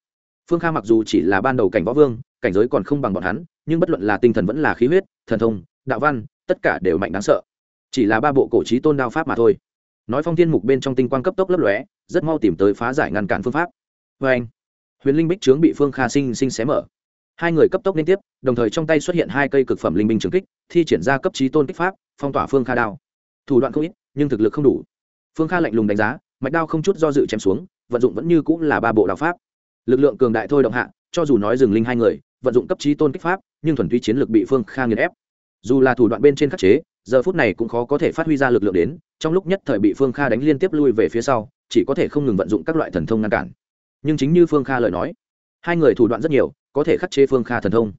phương kha mặc dù chỉ là ban đầu cảnh võ vương, cảnh giới còn không bằng bọn hắn nhưng bất luận là tinh thần vẫn là khí huyết, thần thông, đạo văn, tất cả đều mạnh đáng sợ. Chỉ là ba bộ cổ trí tôn đao pháp mà thôi. Nói phong thiên mục bên trong tinh quang cấp tốc lấp lóe, rất mau tìm tới phá giải ngăn cản phương pháp. Vê anh, huyền linh bích trướng bị phương kha sinh sinh xé mở. Hai người cấp tốc liên tiếp, đồng thời trong tay xuất hiện hai cây cực phẩm linh binh trường kích, thi triển ra cấp trí tôn kích pháp, phong tỏa phương kha đao. Thủ đoạn không ít, nhưng thực lực không đủ. Phương kha lạnh lùng đánh giá, mạch đao không chút do dự chém xuống, vận dụng vẫn như cũng là ba bộ đạo pháp. Lực lượng cường đại thôi động hạ, cho dù nói dừng linh hai người vận dụng cấp trí tôn kích pháp, nhưng thuần túy chiến lược bị phương kha nghiền ép. Dù là thủ đoạn bên trên khắc chế, giờ phút này cũng khó có thể phát huy ra lực lượng đến, trong lúc nhất thời bị phương kha đánh liên tiếp lui về phía sau, chỉ có thể không ngừng vận dụng các loại thần thông ngăn cản. Nhưng chính như phương kha lời nói, hai người thủ đoạn rất nhiều, có thể khắc chế phương kha thần thông.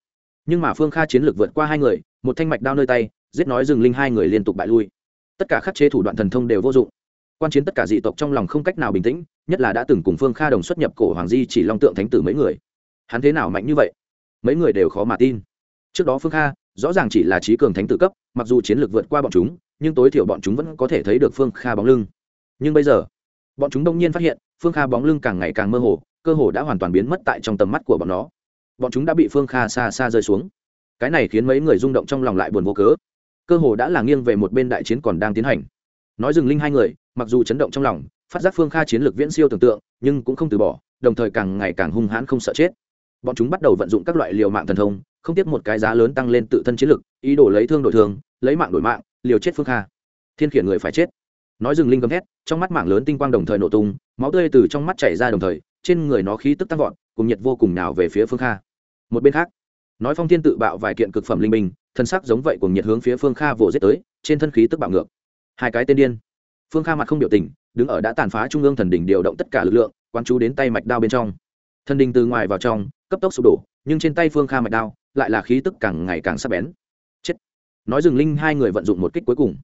Nhưng mà phương kha chiến lược vượt qua hai người, một thanh mạch đao nơi tay, giết nói dừng linh hai người liên tục bại lui. Tất cả khắc chế thủ đoạn thần thông đều vô dụng. Quan chiến tất cả dị tộc trong lòng không cách nào bình tĩnh, nhất là đã từng cùng phương kha đồng xuất nhập cổ hoàng di chỉ long tượng thánh tử mấy người. Hắn thế nào mạnh như vậy? Mấy người đều khó mà tin. Trước đó phương kha, rõ ràng chỉ là trí cường thánh tử cấp, mặc dù chiến lược vượt qua bọn chúng, nhưng tối thiểu bọn chúng vẫn có thể thấy được phương kha bóng lưng. Nhưng bây giờ, bọn chúng đông nhiên phát hiện, phương kha bóng lưng càng ngày càng mơ hồ, cơ hồ đã hoàn toàn biến mất tại trong tầm mắt của bọn nó. Bọn chúng đã bị phương kha xa xa rơi xuống. Cái này khiến mấy người rung động trong lòng lại buồn vô cớ. Cơ hồ đã là nghiêng về một bên đại chiến còn đang tiến hành. Nói dừng linh hai người, mặc dù chấn động trong lòng, phát giác phương kha chiến lược viễn siêu tưởng tượng, nhưng cũng không từ bỏ, đồng thời càng ngày càng hung hãn không sợ chết bọn chúng bắt đầu vận dụng các loại liều mạng thần thông, không tiếp một cái giá lớn tăng lên tự thân chiến lực, ý đồ lấy thương đổi thương lấy mạng đổi mạng, liều chết phương kha. Thiên khiển người phải chết. Nói dừng linh gầm thét, trong mắt mạng lớn tinh quang đồng thời nổ tung, máu tươi từ trong mắt chảy ra đồng thời, trên người nó khí tức tăng vọt, cùng nhiệt vô cùng nào về phía phương kha. Một bên khác, nói phong thiên tự bạo vài kiện cực phẩm linh minh thân sắc giống vậy cùng nhiệt hướng phía phương kha vồ giết tới, trên thân khí tức bạo ngược. Hai cái tên điên. Phương kha mặt không biểu tình, đứng ở đã tàn phá trung ương thần đỉnh điều động tất cả lực lượng quan chú đến tay mạch đao bên trong. Thần đình từ ngoài vào trong cấp tốc sụp đổ, nhưng trên tay phương kha mạch đao lại là khí tức càng ngày càng sắc bén. Chết. Nói dừng linh hai người vận dụng một kích cuối cùng.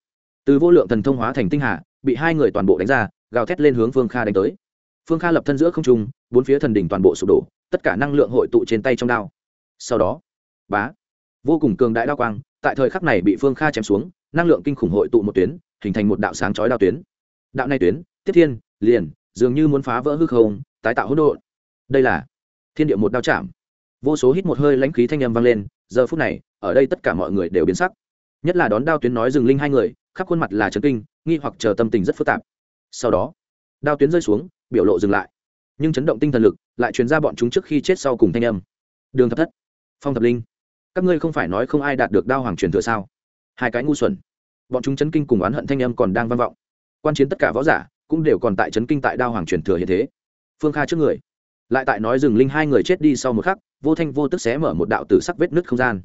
Từ vô lượng thần thông hóa thành tinh hà, bị hai người toàn bộ đánh ra, gào thét lên hướng phương kha đánh tới. Phương kha lập thân giữa không trung, bốn phía thần đỉnh toàn bộ sụp đổ, tất cả năng lượng hội tụ trên tay trong đao. Sau đó, bá, vô cùng cường đại đao quang, tại thời khắc này bị phương kha chém xuống, năng lượng kinh khủng hội tụ một tuyến, hình thành một đạo sáng chói đao tuyến. Đạo này tuyến, tiếp thiên, liền, dường như muốn phá vỡ hư không, tái tạo hỗn độn. Đây là thiên địa một đao chạm. Vô số hít một hơi lãnh khí thanh âm vang lên, giờ phút này, ở đây tất cả mọi người đều biến sắc. Nhất là đón đao tuyến nói dừng linh hai người, khắp khuôn mặt là trấn kinh, nghi hoặc chờ tâm tình rất phức tạp. Sau đó, đao tuyến rơi xuống, biểu lộ dừng lại. Nhưng chấn động tinh thần lực lại truyền ra bọn chúng trước khi chết sau cùng thanh âm. Đường thập thất, phong thập linh. Các ngươi không phải nói không ai đạt được đao hoàng truyền thừa sao? Hai cái ngu xuẩn. Bọn chúng chấn kinh cùng oán hận thanh âm còn đang vang vọng. Quan chiến tất cả võ giả cũng đều còn tại chấn kinh tại đao hoàng truyền thừa hiện thế. Phương kha trước người lại tại nói rừng linh hai người chết đi sau một khắc, vô thanh vô tức xé mở một đạo tử sắc vết nứt không gian.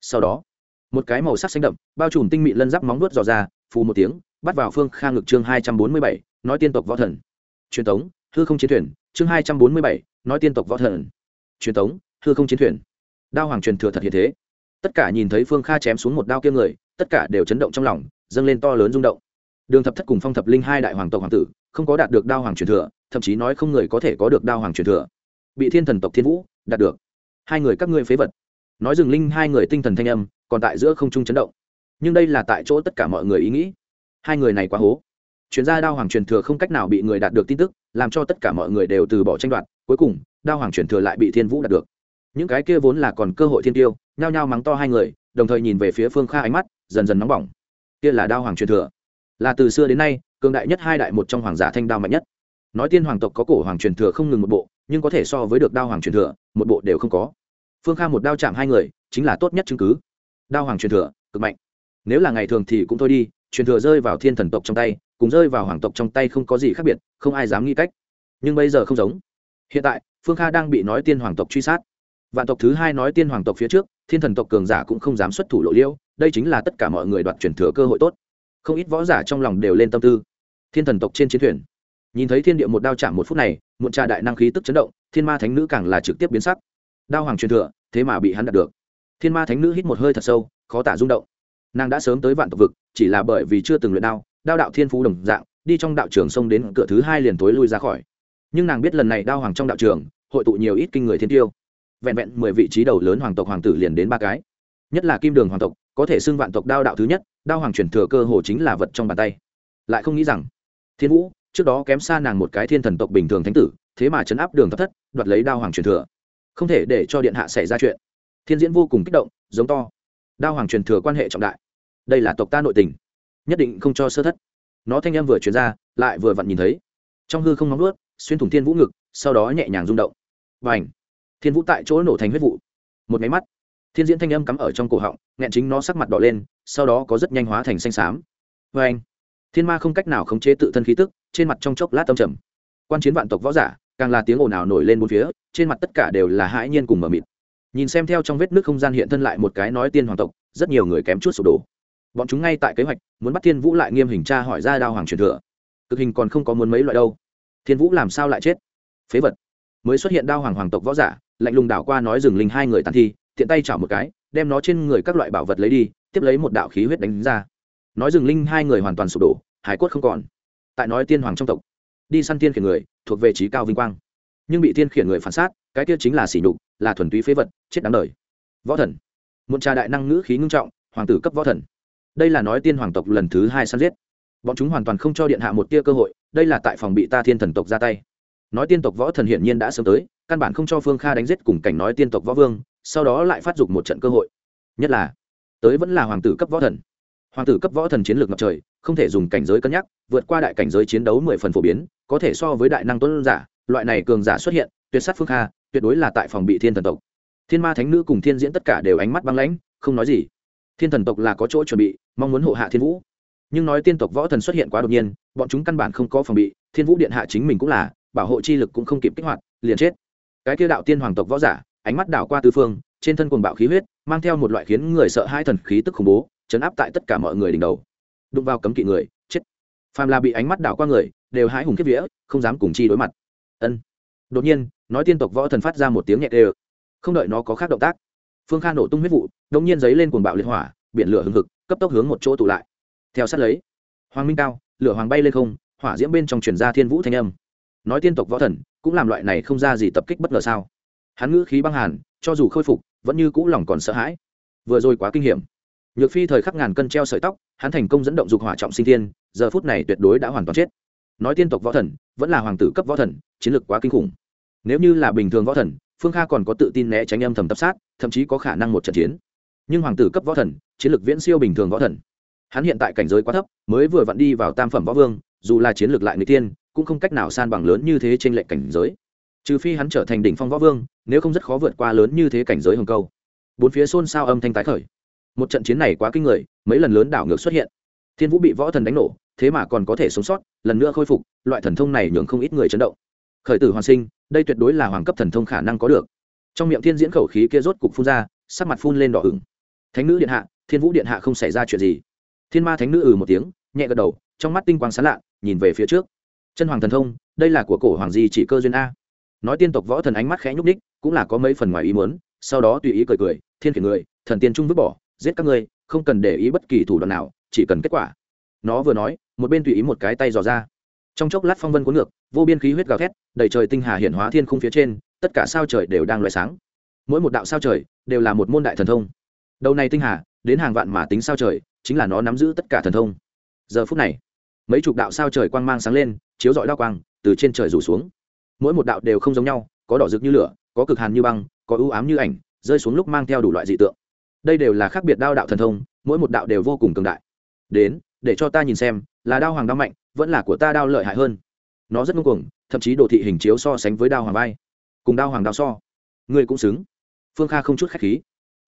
Sau đó, một cái màu sắc xanh đậm, bao trùm tinh mị lân giáp móng nuốt dò ra, phù một tiếng, bắt vào phương kha ngực chương hai trăm bốn mươi bảy, nói tiên tộc võ thần. Truyền thống hư không chiến thuyền, chương hai trăm bốn mươi bảy, nói tiên tộc võ thần. Truyền thống hư không chiến thuyền. Đao hoàng truyền thừa thật hiện thế. Tất cả nhìn thấy phương kha chém xuống một đao kia người, tất cả đều chấn động trong lòng, dâng lên to lớn rung động. Đường thập thất cùng phong thập linh hai đại hoàng tộc hoàng tử, không có đạt được đao hoàng truyền thừa thậm chí nói không người có thể có được đao hoàng truyền thừa. Bị thiên thần tộc thiên vũ đạt được. Hai người các ngươi phế vật. Nói dừng linh hai người tinh thần thanh âm, còn tại giữa không trung chấn động. Nhưng đây là tại chỗ tất cả mọi người ý nghĩ. Hai người này quá hố. Chuyên gia đao hoàng truyền thừa không cách nào bị người đạt được tin tức, làm cho tất cả mọi người đều từ bỏ tranh đoạt, cuối cùng, đao hoàng truyền thừa lại bị thiên vũ đạt được. Những cái kia vốn là còn cơ hội thiên tiêu, nhao nhao mắng to hai người, đồng thời nhìn về phía phương kha ánh mắt, dần dần nóng bỏng. Kia là đao hoàng truyền thừa. Là từ xưa đến nay, cường đại nhất hai đại một trong hoàng giả thanh đao mạnh nhất nói tiên hoàng tộc có cổ hoàng truyền thừa không ngừng một bộ, nhưng có thể so với được đao hoàng truyền thừa, một bộ đều không có. Phương kha một đao chạm hai người, chính là tốt nhất chứng cứ. Đao hoàng truyền thừa, cực mạnh. Nếu là ngày thường thì cũng thôi đi, truyền thừa rơi vào thiên thần tộc trong tay, cùng rơi vào hoàng tộc trong tay không có gì khác biệt, không ai dám nghĩ cách. Nhưng bây giờ không giống. Hiện tại, phương kha đang bị nói tiên hoàng tộc truy sát. Vạn tộc thứ hai nói tiên hoàng tộc phía trước, thiên thần tộc cường giả cũng không dám xuất thủ lộ liêu đây chính là tất cả mọi người đoạt truyền thừa cơ hội tốt. Không ít võ giả trong lòng đều lên tâm tư. Thiên thần tộc trên chiến thuyền nhìn thấy thiên địa một đao chạm một phút này, muộn trà đại năng khí tức chấn động, thiên ma thánh nữ càng là trực tiếp biến sắc. Đao hoàng truyền thừa, thế mà bị hắn đạt được. Thiên ma thánh nữ hít một hơi thật sâu, khó tả rung động. Nàng đã sớm tới vạn tộc vực, chỉ là bởi vì chưa từng luyện đao đao đạo thiên phú đồng dạng, đi trong đạo trường xông đến cửa thứ hai liền tối lui ra khỏi. Nhưng nàng biết lần này đao hoàng trong đạo trường, hội tụ nhiều ít kinh người thiên tiêu. Vẹn vẹn mười vị trí đầu lớn hoàng tộc hoàng tử liền đến ba cái. Nhất là kim đường hoàng tộc, có thể xưng vạn tộc đao đạo thứ nhất, đao hoàng truyền thừa cơ hồ chính là vật trong bàn tay. Lại không nghĩ rằng, thiên vũ trước đó kém xa nàng một cái thiên thần tộc bình thường thánh tử, thế mà chấn áp đường thất thất, đoạt lấy đao hoàng truyền thừa. Không thể để cho điện hạ xảy ra chuyện. Thiên diễn vô cùng kích động, giống to. Đao hoàng truyền thừa quan hệ trọng đại. Đây là tộc ta nội tình. Nhất định không cho sơ thất. Nó thanh em vừa chuyển ra, lại vừa vặn nhìn thấy. Trong hư không nóng ướt xuyên thủng thiên vũ ngực, sau đó nhẹ nhàng rung động. Và ảnh thiên vũ tại chỗ nổ thành huyết vụ. Một máy mắt. Thiên diễn thanh âm cắm ở trong cổ họng, nghẹn chính nó sắc mặt đỏ lên, sau đó có rất nhanh hóa thành xanh xám. Vê anh thiên ma không cách nào khống chế tự thân khí tức, trên mặt trong chốc lát tâm trầm. Quan chiến vạn tộc võ giả, càng là tiếng ồn ào nổi lên bốn phía, trên mặt tất cả đều là hãi nhiên cùng mờ mịt. Nhìn xem theo trong vết nước không gian hiện thân lại một cái nói tiên hoàng tộc, rất nhiều người kém chút sụp đổ. Bọn chúng ngay tại kế hoạch, muốn bắt thiên vũ lại nghiêm hình tra hỏi ra đao hoàng truyền thừa. Cực hình còn không có muốn mấy loại đâu. Thiên vũ làm sao lại chết? Phế vật. Mới xuất hiện đao hoàng hoàng tộc võ giả, lạnh lùng đảo qua nói dừng linh hai người tàn thi, tiện tay chảo một cái, đem nó trên người các loại bảo vật lấy đi, tiếp lấy một đạo khí huyết đánh ra. Nói dừng linh hai người hoàn toàn sụp đổ hải cốt không còn. Tại nói tiên hoàng trong tộc, đi săn tiên khiển người thuộc về trí cao vinh quang. Nhưng bị tiên khiển người phản sát, cái kia chính là sỉ nhục, là thuần túy phế vật, chết đáng đời. Võ thần. Một trà đại năng ngữ khí ngưng trọng, hoàng tử cấp võ thần. Đây là nói tiên hoàng tộc lần thứ hai săn giết. Bọn chúng hoàn toàn không cho điện hạ một tia cơ hội, đây là tại phòng bị ta thiên thần tộc ra tay. Nói tiên tộc võ thần hiển nhiên đã sớm tới, căn bản không cho phương kha đánh giết cùng cảnh nói tiên tộc võ vương, sau đó lại phát dục một trận cơ hội. Nhất là, tới vẫn là hoàng tử cấp võ thần hoàng tử cấp võ thần chiến lược ngập trời, không thể dùng cảnh giới cân nhắc, vượt qua đại cảnh giới chiến đấu mười phần phổ biến, có thể so với đại năng tuấn giả, loại này cường giả xuất hiện, tuyệt sát phương kha, tuyệt đối là tại phòng bị thiên thần tộc. Thiên ma thánh nữ cùng thiên diễn tất cả đều ánh mắt băng lãnh, không nói gì. Thiên thần tộc là có chỗ chuẩn bị, mong muốn hộ hạ thiên vũ. Nhưng nói tiên tộc võ thần xuất hiện quá đột nhiên, bọn chúng căn bản không có phòng bị, thiên vũ điện hạ chính mình cũng là, bảo hộ chi lực cũng không kịp kích hoạt, liền chết. Cái kia đạo tiên hoàng tộc võ giả, ánh mắt đảo qua tư phương, trên thân quần bạo khí huyết, mang theo một loại khiến người sợ hai thần khí tức khủng bố chấn áp tại tất cả mọi người đỉnh đầu. Đụng vào cấm kỵ người, chết. Phàm là bị ánh mắt đảo qua người, đều hái hùng kiếp vía, không dám cùng chi đối mặt. Ân. Đột nhiên, nói tiên tộc võ thần phát ra một tiếng nhẹ đều. Không đợi nó có khác động tác, phương kha nổ tung huyết vụ đông nhiên giấy lên cuồng bạo liệt hỏa, biển lửa hừng hực, cấp tốc hướng một chỗ tụ lại. Theo sát lấy, hoàng minh cao, lửa hoàng bay lên không, hỏa diễm bên trong truyền ra thiên vũ thanh âm. Nói tiên tộc võ thần, cũng làm loại này không ra gì tập kích bất ngờ sao? Hắn ngữ khí băng hàn, cho dù khôi phục, vẫn như cũ lòng còn sợ hãi. Vừa rồi quá kinh hiểm nhược phi thời khắc ngàn cân treo sợi tóc, hắn thành công dẫn động dục hỏa trọng sinh thiên, giờ phút này tuyệt đối đã hoàn toàn chết. Nói tiên tộc võ thần, vẫn là hoàng tử cấp võ thần, chiến lược quá kinh khủng. Nếu như là bình thường võ thần, phương kha còn có tự tin né tránh âm thầm tập sát, thậm chí có khả năng một trận chiến. Nhưng hoàng tử cấp võ thần, chiến lược viễn siêu bình thường võ thần. Hắn hiện tại cảnh giới quá thấp, mới vừa vặn đi vào tam phẩm võ vương, dù là chiến lược lại người tiên, cũng không cách nào san bằng lớn như thế trên lệnh cảnh giới. Trừ phi hắn trở thành đỉnh phong võ vương, nếu không rất khó vượt qua lớn như thế cảnh giới hồng câu. Bốn phía xôn xao âm thanh tái khởi một trận chiến này quá kinh người, mấy lần lớn đảo ngược xuất hiện. Thiên vũ bị võ thần đánh nổ, thế mà còn có thể sống sót, lần nữa khôi phục, loại thần thông này nhường không ít người chấn động. Khởi tử hoàn sinh, đây tuyệt đối là hoàng cấp thần thông khả năng có được. Trong miệng thiên diễn khẩu khí kia rốt cục phun ra, sắc mặt phun lên đỏ ửng. Thánh nữ điện hạ, thiên vũ điện hạ không xảy ra chuyện gì. Thiên ma thánh nữ ừ một tiếng, nhẹ gật đầu, trong mắt tinh quang sán lạ, nhìn về phía trước. Chân hoàng thần thông, đây là của cổ hoàng di chỉ cơ duyên a. Nói tiên tộc võ thần ánh mắt khẽ nhúc ních cũng là có mấy phần ngoài ý muốn, sau đó tùy ý cười cười, thiên khiển người, thần tiên trung vứt bỏ giết các ngươi, không cần để ý bất kỳ thủ đoạn nào, chỉ cần kết quả. Nó vừa nói, một bên tùy ý một cái tay dò ra. Trong chốc lát phong vân cuốn ngược, vô biên khí huyết gào thét, đầy trời tinh hà hiển hóa thiên khung phía trên, tất cả sao trời đều đang loại sáng. Mỗi một đạo sao trời đều là một môn đại thần thông. Đầu này tinh hà, đến hàng vạn mà tính sao trời, chính là nó nắm giữ tất cả thần thông. Giờ phút này, mấy chục đạo sao trời quang mang sáng lên, chiếu rọi đao quang, từ trên trời rủ xuống. Mỗi một đạo đều không giống nhau, có đỏ rực như lửa, có cực hàn như băng, có ưu ám như ảnh, rơi xuống lúc mang theo đủ loại dị tượng đây đều là khác biệt đao đạo thần thông, mỗi một đạo đều vô cùng cường đại. Đến, để cho ta nhìn xem, là đao hoàng đao mạnh, vẫn là của ta đao lợi hại hơn. Nó rất ngông cuồng, thậm chí đồ thị hình chiếu so sánh với đao hoàng vai, cùng đao hoàng đao so. Ngươi cũng xứng. Phương kha không chút khách khí.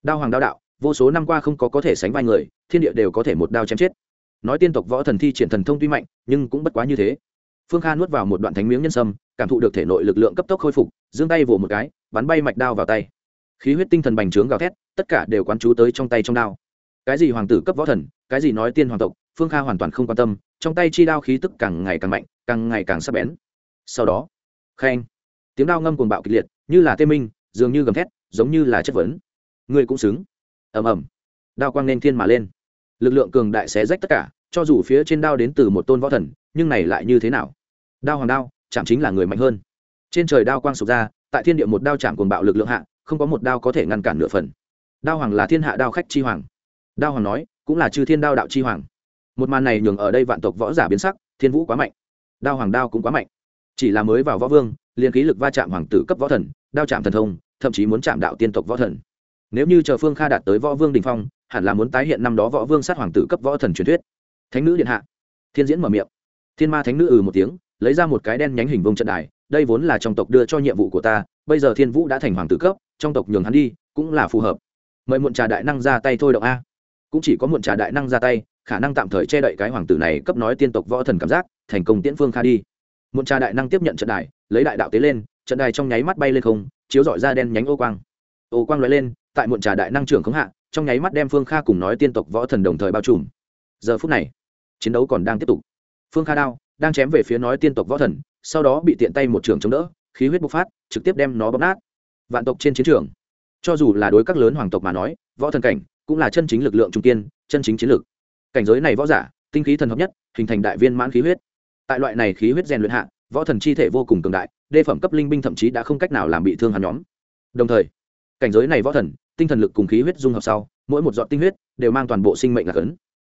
Đao hoàng đao đạo, vô số năm qua không có có thể sánh vai người, thiên địa đều có thể một đao chém chết. Nói tiên tộc võ thần thi triển thần thông tuy mạnh, nhưng cũng bất quá như thế. Phương kha nuốt vào một đoạn thánh miếng nhân sâm, cảm thụ được thể nội lực lượng cấp tốc khôi phục, giương tay vỗ một cái, bắn bay mạch đao vào tay khí huyết tinh thần bành trướng gào thét, tất cả đều quán chú tới trong tay trong đao. Cái gì hoàng tử cấp võ thần, cái gì nói tiên hoàng tộc, phương kha hoàn toàn không quan tâm, trong tay chi đao khí tức càng ngày càng mạnh, càng ngày càng sắc bén. Sau đó, khen, tiếng đao ngâm cuồng bạo kịch liệt, như là tê minh, dường như gầm thét, giống như là chất vấn. Người cũng xứng. Ầm ầm. Đao quang nên thiên mà lên. Lực lượng cường đại xé rách tất cả, cho dù phía trên đao đến từ một tôn võ thần, nhưng này lại như thế nào? Đao hoàng đao, chạm chính là người mạnh hơn. Trên trời đao quang sụp ra, tại thiên địa một đao chạm cuồng bạo lực lượng hạ không có một đao có thể ngăn cản nửa phần. Đao hoàng là thiên hạ đao khách chi hoàng. Đao hoàng nói, cũng là chư thiên đao đạo chi hoàng. Một màn này nhường ở đây vạn tộc võ giả biến sắc, thiên vũ quá mạnh. Đao hoàng đao cũng quá mạnh. Chỉ là mới vào võ vương, liền khí lực va chạm hoàng tử cấp võ thần, đao chạm thần thông, thậm chí muốn chạm đạo tiên tộc võ thần. Nếu như chờ phương kha đạt tới võ vương đình phong, hẳn là muốn tái hiện năm đó võ vương sát hoàng tử cấp võ thần truyền thuyết. Thánh nữ điện hạ. Thiên diễn mở miệng. Thiên ma thánh nữ ừ một tiếng, lấy ra một cái đen nhánh hình vông trận đài, đây vốn là trong tộc đưa cho nhiệm vụ của ta, bây giờ thiên vũ đã thành hoàng tử cấp trong tộc nhường hắn đi, cũng là phù hợp. Mời muộn trà đại năng ra tay thôi động a. Cũng chỉ có muộn trà đại năng ra tay, khả năng tạm thời che đậy cái hoàng tử này cấp nói tiên tộc võ thần cảm giác, thành công tiễn phương kha đi. Muộn trà đại năng tiếp nhận trận đài, lấy đại đạo tế lên, trận đài trong nháy mắt bay lên không, chiếu dọi ra đen nhánh ô quang. Ô quang lóe lên, tại muộn trà đại năng trưởng khống hạ, trong nháy mắt đem phương kha cùng nói tiên tộc võ thần đồng thời bao trùm. Giờ phút này, chiến đấu còn đang tiếp tục. Phương kha đao, đang chém về phía nói tiên tộc võ thần, sau đó bị tiện tay một trường chống đỡ, khí huyết bộc phát, trực tiếp đem nó bóp nát vạn tộc trên chiến trường. Cho dù là đối các lớn hoàng tộc mà nói, võ thần cảnh cũng là chân chính lực lượng trung kiên, chân chính chiến lược cảnh giới này võ giả, tinh khí thần hợp nhất, hình thành đại viên mãn khí huyết. Tại loại này khí huyết rèn luyện hạ, võ thần chi thể vô cùng cường đại, đê phẩm cấp linh binh thậm chí đã không cách nào làm bị thương hắn nhóm. Đồng thời, cảnh giới này võ thần, tinh thần lực cùng khí huyết dung hợp sau, mỗi một giọt tinh huyết đều mang toàn bộ sinh mệnh là cấn.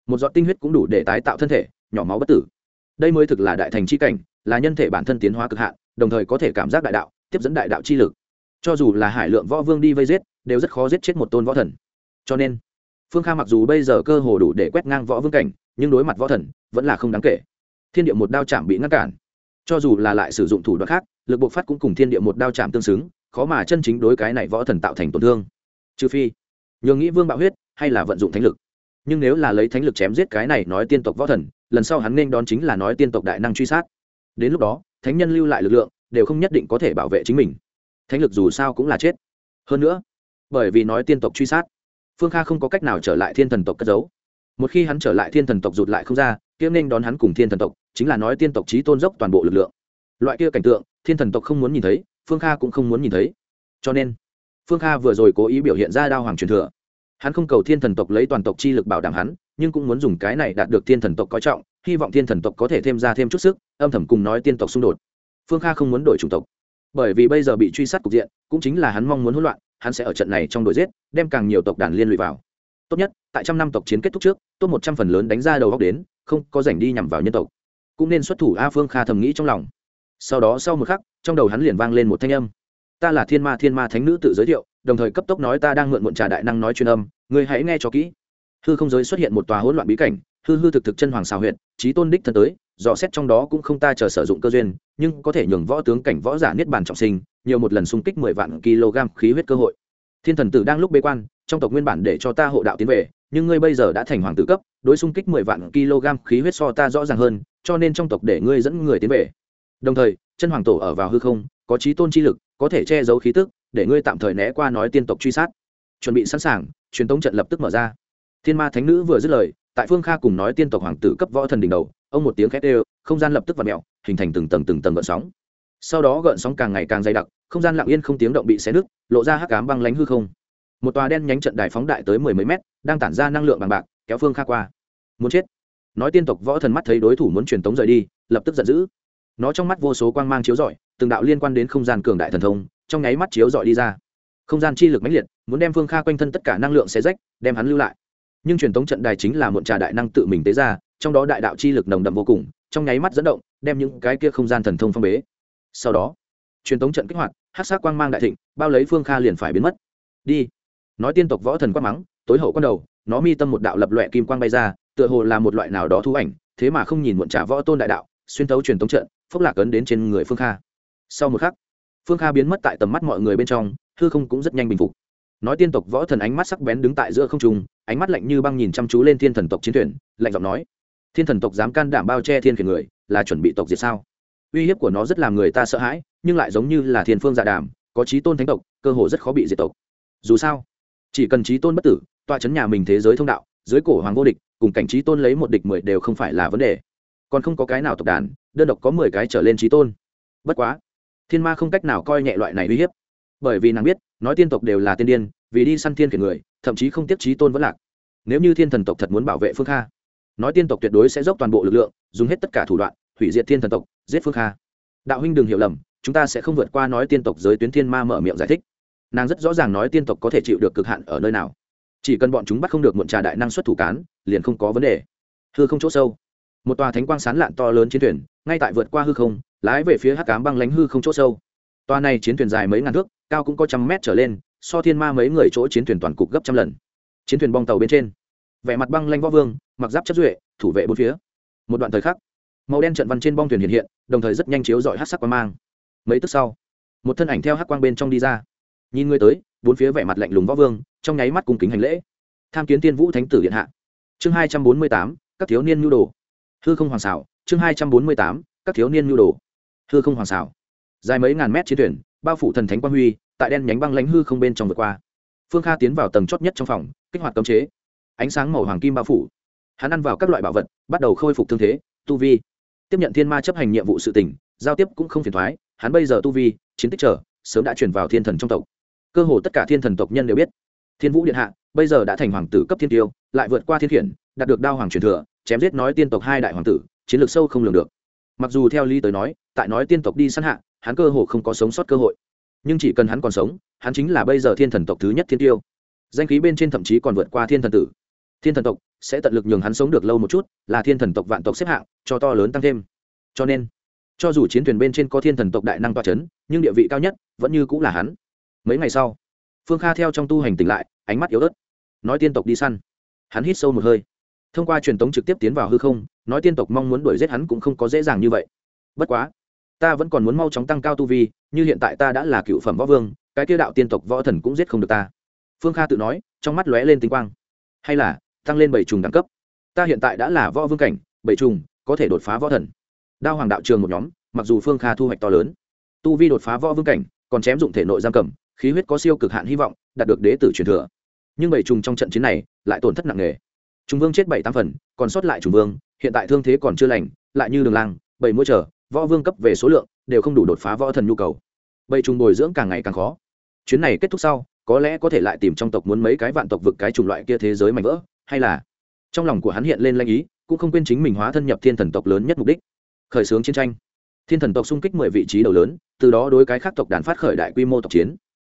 Một giọt tinh huyết cũng đủ để tái tạo thân thể, nhỏ máu bất tử. Đây mới thực là đại thành chi cảnh, là nhân thể bản thân tiến hóa cực hạn, đồng thời có thể cảm giác đại đạo, tiếp dẫn đại đạo chi lực cho dù là hải lượng võ vương đi vây giết, đều rất khó giết chết một tôn võ thần. Cho nên, phương kha mặc dù bây giờ cơ hồ đủ để quét ngang võ vương cảnh, nhưng đối mặt võ thần, vẫn là không đáng kể. Thiên địa một đao chạm bị ngăn cản. Cho dù là lại sử dụng thủ đoạn khác, lực bộc phát cũng cùng thiên địa một đao chạm tương xứng, khó mà chân chính đối cái này võ thần tạo thành tổn thương. Trừ phi, nhường nghĩ vương bạo huyết, hay là vận dụng thánh lực. Nhưng nếu là lấy thánh lực chém giết cái này nói tiên tộc võ thần, lần sau hắn nên đón chính là nói tiên tộc đại năng truy sát. Đến lúc đó, thánh nhân lưu lại lực lượng, đều không nhất định có thể bảo vệ chính mình thánh lực dù sao cũng là chết. Hơn nữa, bởi vì nói tiên tộc truy sát, phương kha không có cách nào trở lại thiên thần tộc cất giấu. Một khi hắn trở lại thiên thần tộc rụt lại không ra kiếm nên đón hắn cùng thiên thần tộc, chính là nói tiên tộc trí tôn dốc toàn bộ lực lượng. Loại kia cảnh tượng, thiên thần tộc không muốn nhìn thấy, phương kha cũng không muốn nhìn thấy. Cho nên, phương kha vừa rồi cố ý biểu hiện ra đao hoàng truyền thừa. Hắn không cầu thiên thần tộc lấy toàn tộc chi lực bảo đảm hắn, nhưng cũng muốn dùng cái này đạt được thiên thần tộc coi trọng, hy vọng thiên thần tộc có thể thêm ra thêm chút sức, âm thầm cùng nói tiên tộc xung đột. Phương kha không muốn đổi chủng tộc bởi vì bây giờ bị truy sát cục diện, cũng chính là hắn mong muốn hỗn loạn, hắn sẽ ở trận này trong đội giết, đem càng nhiều tộc đàn liên lụy vào. Tốt nhất, tại trăm năm tộc chiến kết thúc trước tốt một trăm phần lớn đánh ra đầu góc đến, không có rảnh đi nhằm vào nhân tộc. Cũng nên xuất thủ a phương kha thầm nghĩ trong lòng. Sau đó sau một khắc, trong đầu hắn liền vang lên một thanh âm. Ta là thiên ma thiên ma thánh nữ tự giới thiệu, đồng thời cấp tốc nói ta đang mượn muộn trà đại năng nói chuyên âm người hãy nghe cho kỹ. Hư không giới xuất hiện một tòa hỗn loạn bí cảnh hư hư thực thực chân hoàng xào huyện trí tôn đích thân tới, dò xét trong đó cũng không ta chờ sử dụng cơ duyên, nhưng có thể nhường võ tướng cảnh võ giả niết bàn trọng sinh, nhiều một lần xung kích mười vạn kg khí huyết cơ hội. Thiên thần tử đang lúc bế quan, trong tộc nguyên bản để cho ta hộ đạo tiến về, nhưng ngươi bây giờ đã thành hoàng tử cấp, đối xung kích mười vạn kg khí huyết so ta rõ ràng hơn, cho nên trong tộc để ngươi dẫn người tiến về. Đồng thời, chân hoàng tổ ở vào hư không, có trí tôn chi lực, có thể che giấu khí tức, để ngươi tạm thời né qua nói tiên tộc truy sát. Chuẩn bị sẵn sàng, truyền tống trận lập tức mở ra. Thiên ma thánh nữ vừa dứt lời tại phương kha cùng nói tiên tộc hoàng tử cấp võ thần đỉnh đầu, ông một tiếng khét ê không gian lập tức v ặ mẹo hình thành từng tầng từng tầng gợn sóng. Sau đó gợn sóng càng ngày càng dày đặc, không gian lặng yên không tiếng động bị xé nứt, lộ ra hắc cám băng lánh hư không. Một tòa đen nhánh trận đài phóng đại tới mười mấy mét, đang tản ra năng lượng bằng bạc, kéo phương kha qua. Muốn chết. Nói tiên tộc võ thần mắt thấy đối thủ muốn truyền tống rời đi, lập tức giận dữ. Nó trong mắt vô số quang mang chiếu rọi, từng đạo liên quan đến không gian cường đại thần thông, trong nháy mắt chiếu rọi đi ra. Không gian chi lực mãnh liệt, muốn đem phương kha quanh thân tất cả năng lượng xé rách, đem hắn lưu lại nhưng truyền thống trận đài chính là muộn trà đại năng tự mình tế ra, trong đó đại đạo chi lực nồng đậm vô cùng, trong nháy mắt dẫn động, đem những cái kia không gian thần thông phong bế. Sau đó, truyền thống trận kích hoạt hát sát quang mang đại thịnh, bao lấy phương kha liền phải biến mất. Đi. Nói tiên tộc võ thần quát mắng, tối hậu con đầu, nó mi tâm một đạo lập loẹ kim quang bay ra, tựa hồ là một loại nào đó thu ảnh, thế mà không nhìn muộn trà võ tôn đại đạo, xuyên tấu truyền thống trận phốc lạc ấn đến trên người phương kha. Sau một khắc, phương kha biến mất tại tầm mắt mọi người bên trong, hư không cũng rất nhanh bình phục nói tiên tộc võ thần ánh mắt sắc bén đứng tại giữa không trung, ánh mắt lạnh như băng nhìn chăm chú lên thiên thần tộc chiến thuyền, lạnh giọng nói, thiên thần tộc dám can đảm bao che thiên khiển người, là chuẩn bị tộc diệt sao? Uy hiếp của nó rất làm người ta sợ hãi, nhưng lại giống như là thiên phương dạ đàm, có trí tôn thánh tộc, cơ hồ rất khó bị diệt tộc. Dù sao, chỉ cần trí tôn bất tử, tọa chấn nhà mình thế giới thông đạo, dưới cổ hoàng vô địch, cùng cảnh trí tôn lấy một địch mười đều không phải là vấn đề. Còn không có cái nào tộc đàn, đơn độc có mười cái trở lên trí tôn. Bất quá, thiên ma không cách nào coi nhẹ loại này uy hiếp. Bởi vì nàng biết nói tiên tộc đều là tiên điên, vì đi săn thiên khiển người, thậm chí không tiếp trí tôn vẫn lạc. Nếu như thiên thần tộc thật muốn bảo vệ phương kha, nói tiên tộc tuyệt đối sẽ dốc toàn bộ lực lượng, dùng hết tất cả thủ đoạn, hủy diệt thiên thần tộc, giết phương kha. Đạo huynh đừng hiểu lầm, chúng ta sẽ không vượt qua nói tiên tộc giới tuyến thiên ma mở miệng giải thích. Nàng rất rõ ràng nói tiên tộc có thể chịu được cực hạn ở nơi nào. Chỉ cần bọn chúng bắt không được muộn trà đại năng suất thủ cán, liền không có vấn đề. Hư không chỗ sâu. Một tòa thánh quang sán lạn to lớn chiến thuyền, ngay tại vượt qua hư không, lái về phía hắc cám băng lánh hư không chỗ sâu. Toa này chiến thuyền dài mấy ngàn thước, cao cũng có trăm mét trở lên, so thiên ma mấy người chỗ chiến thuyền toàn cục gấp trăm lần. Chiến thuyền bong tàu bên trên, vẻ mặt băng lanh võ vương, mặc giáp chất duệ, thủ vệ bốn phía. Một đoạn thời khắc, màu đen trận văn trên bong thuyền hiện hiện, đồng thời rất nhanh chiếu dọi hắc sắc quang mang. Mấy tức sau, một thân ảnh theo hắc quang bên trong đi ra. Nhìn người tới, bốn phía vẻ mặt lạnh lùng võ vương, trong nháy mắt cùng kính hành lễ. Tham kiến tiên vũ thánh tử điện hạ. Chương hai trăm bốn mươi tám, các thiếu niên nhu đồ. Hư không hoàng xảo, chương hai trăm bốn mươi tám, các thiếu niên nhu đồ. Hư không hoàng xảo dài mấy ngàn mét chiến thuyền, bao phủ thần thánh quang huy, tại đen nhánh băng lãnh hư không bên trong vượt qua. Phương kha tiến vào tầng chót nhất trong phòng, kích hoạt cấm chế. Ánh sáng màu hoàng kim bao phủ. Hắn ăn vào các loại bảo vật, bắt đầu khôi phục thương thế, tu vi. Tiếp nhận thiên ma chấp hành nhiệm vụ sự tỉnh giao tiếp cũng không phiền thoái, hắn bây giờ tu vi, chiến tích trở sớm đã chuyển vào thiên thần trong tộc. Cơ hồ tất cả thiên thần tộc nhân đều biết, thiên vũ điện hạ, bây giờ đã thành hoàng tử cấp thiên tiêu, lại vượt qua thiên khiển đạt được đao hoàng truyền thừa, chém giết nói tiên tộc hai đại hoàng tử, chiến lược sâu không lường được. Mặc dù theo lý tới nói, tại nói tiên tộc đi săn hạ hắn cơ hồ không có sống sót cơ hội. Nhưng chỉ cần hắn còn sống, hắn chính là bây giờ thiên thần tộc thứ nhất thiên tiêu. Danh khí bên trên thậm chí còn vượt qua thiên thần tử. Thiên thần tộc sẽ tận lực nhường hắn sống được lâu một chút, là thiên thần tộc vạn tộc xếp hạng, cho to lớn tăng thêm. Cho nên, cho dù chiến thuyền bên trên có thiên thần tộc đại năng toa c h ấ n nhưng địa vị cao nhất vẫn như cũng là hắn. Mấy ngày sau, phương kha theo trong tu hành tỉnh lại, ánh mắt yếu ớt, nói tiên tộc đi săn. Hắn hít sâu một hơi. Thông qua truyền tống trực tiếp tiến vào hư không, nói tiên tộc mong muốn đuổi giết hắn cũng không có dễ dàng như vậy. Bất quá ta vẫn còn muốn mau chóng tăng cao tu vi, như hiện tại ta đã là cựu phẩm võ vương, cái kia đạo tiên tộc võ thần cũng giết không được ta. Phương kha tự nói, trong mắt lóe lên tinh quang. Hay là, tăng lên bảy trùng đẳng cấp. Ta hiện tại đã là võ vương cảnh, bảy trùng, có thể đột phá võ thần. Đao hoàng đạo trường một nhóm, mặc dù phương kha thu hoạch to lớn, tu vi đột phá võ vương cảnh, còn chém dụng thể nội giam cầm, khí huyết có siêu cực hạn hy vọng, đạt được đế tử truyền thừa. Nhưng bảy trùng trong trận chiến này, lại tổn thất nặng nề. Trùng vương chết bảy tam phần, còn sót lại trùng vương, hiện tại thương thế còn chưa lành, lại như đường lang, bảy mũi trở võ vương cấp về số lượng đều không đủ đột phá võ thần nhu cầu. Bầy trùng bồi dưỡng càng ngày càng khó. Chuyến này kết thúc sau, có lẽ có thể lại tìm trong tộc muốn mấy cái vạn tộc vực cái chủng loại kia thế giới mạnh vỡ, hay là trong lòng của hắn hiện lên lanh ý, cũng không quên chính mình hóa thân nhập thiên thần tộc lớn nhất mục đích. Khởi xướng chiến tranh. Thiên thần tộc xung kích mười vị trí đầu lớn, từ đó đối cái khác tộc đàn phát khởi đại quy mô tộc chiến.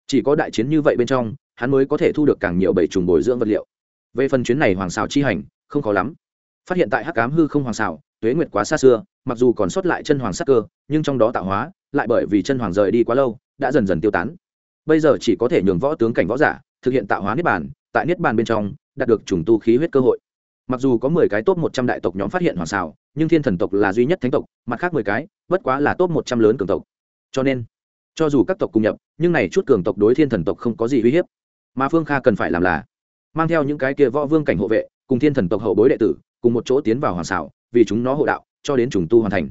Chỉ có đại chiến như vậy bên trong, hắn mới có thể thu được càng nhiều bảy trùng bồi dưỡng vật liệu. Về phần chuyến này hoàng xào chi hành, không khó lắm. Phát hiện tại hắc cám hư không hoàng xào tuế nguyệt quá xa xưa mặc dù còn sót lại chân hoàng sắc cơ, nhưng trong đó tạo hóa, lại bởi vì chân hoàng rời đi quá lâu, đã dần dần tiêu tán. Bây giờ chỉ có thể nhường võ tướng cảnh võ giả thực hiện tạo hóa niết bàn, tại niết bàn bên trong, đạt được trùng tu khí huyết cơ hội. Mặc dù có mười cái top một trăm đại tộc nhóm phát hiện hoàng xào, nhưng thiên thần tộc là duy nhất thánh tộc, mặt khác mười cái, bất quá là top một trăm lớn cường tộc. Cho nên, cho dù các tộc cùng nhập, nhưng này chút cường tộc đối thiên thần tộc không có gì uy hiếp. Mà phương kha cần phải làm là mang theo những cái kia võ vương cảnh hộ vệ, cùng thiên thần tộc hậu bối đệ tử, cùng một chỗ tiến vào hoàng xảo vì chúng nó hộ đạo cho đến trùng tu hoàn thành.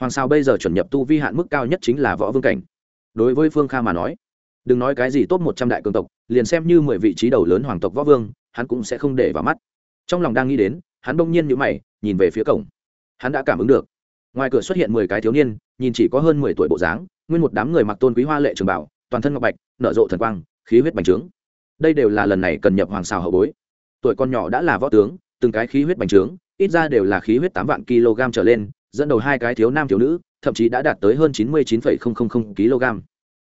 Hoàng sao bây giờ chuẩn nhập tu vi hạn mức cao nhất chính là võ vương cảnh. Đối với phương kha mà nói, đừng nói cái gì tốt một trăm đại cường tộc, liền xem như mười vị trí đầu lớn hoàng tộc võ vương, hắn cũng sẽ không để vào mắt. Trong lòng đang nghĩ đến, hắn bỗng nhiên nhữ mày, nhìn về phía cổng. Hắn đã cảm ứng được. Ngoài cửa xuất hiện mười cái thiếu niên, nhìn chỉ có hơn mười tuổi bộ dáng, nguyên một đám người mặc tôn quý hoa lệ trường bảo toàn thân ngọc bạch, nở rộ thần quang, khí huyết bành trướng. Đây đều là lần này cần nhập hoàng xào hậu bối. Tuổi con nhỏ đã là võ tướng, từng cái khí huyết bành trướng ít ra đều là khí huyết tám vạn kg trở lên, dẫn đầu hai cái thiếu nam thiếu nữ, thậm chí đã đạt tới hơn chín mươi chín kg.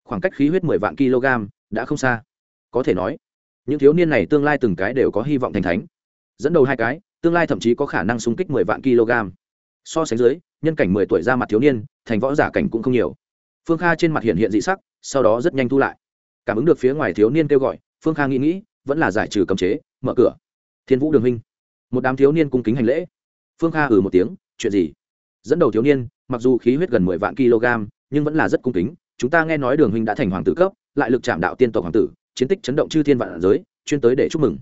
Khoảng cách khí huyết mười vạn kg đã không xa. Có thể nói, những thiếu niên này tương lai từng cái đều có hy vọng thành thánh. Dẫn đầu hai cái, tương lai thậm chí có khả năng xung kích mười vạn kg. So sánh dưới, nhân cảnh mười tuổi ra mặt thiếu niên, thành võ giả cảnh cũng không nhiều. Phương kha trên mặt hiện hiện dị sắc, sau đó rất nhanh thu lại. Cảm ứng được phía ngoài thiếu niên kêu gọi, phương kha nghĩ nghĩ, vẫn là giải trừ cấm chế, mở cửa. Thiên vũ đường huynh một đám thiếu niên cung kính hành lễ. Phương kha ừ một tiếng, chuyện gì? Dẫn đầu thiếu niên, mặc dù khí huyết gần mười vạn kg, nhưng vẫn là rất cung kính. Chúng ta nghe nói đường huynh đã thành hoàng tử cấp, lại lực chạm đạo tiên tộc hoàng tử, chiến tích chấn động chư thiên vạn giới, chuyên tới để chúc mừng.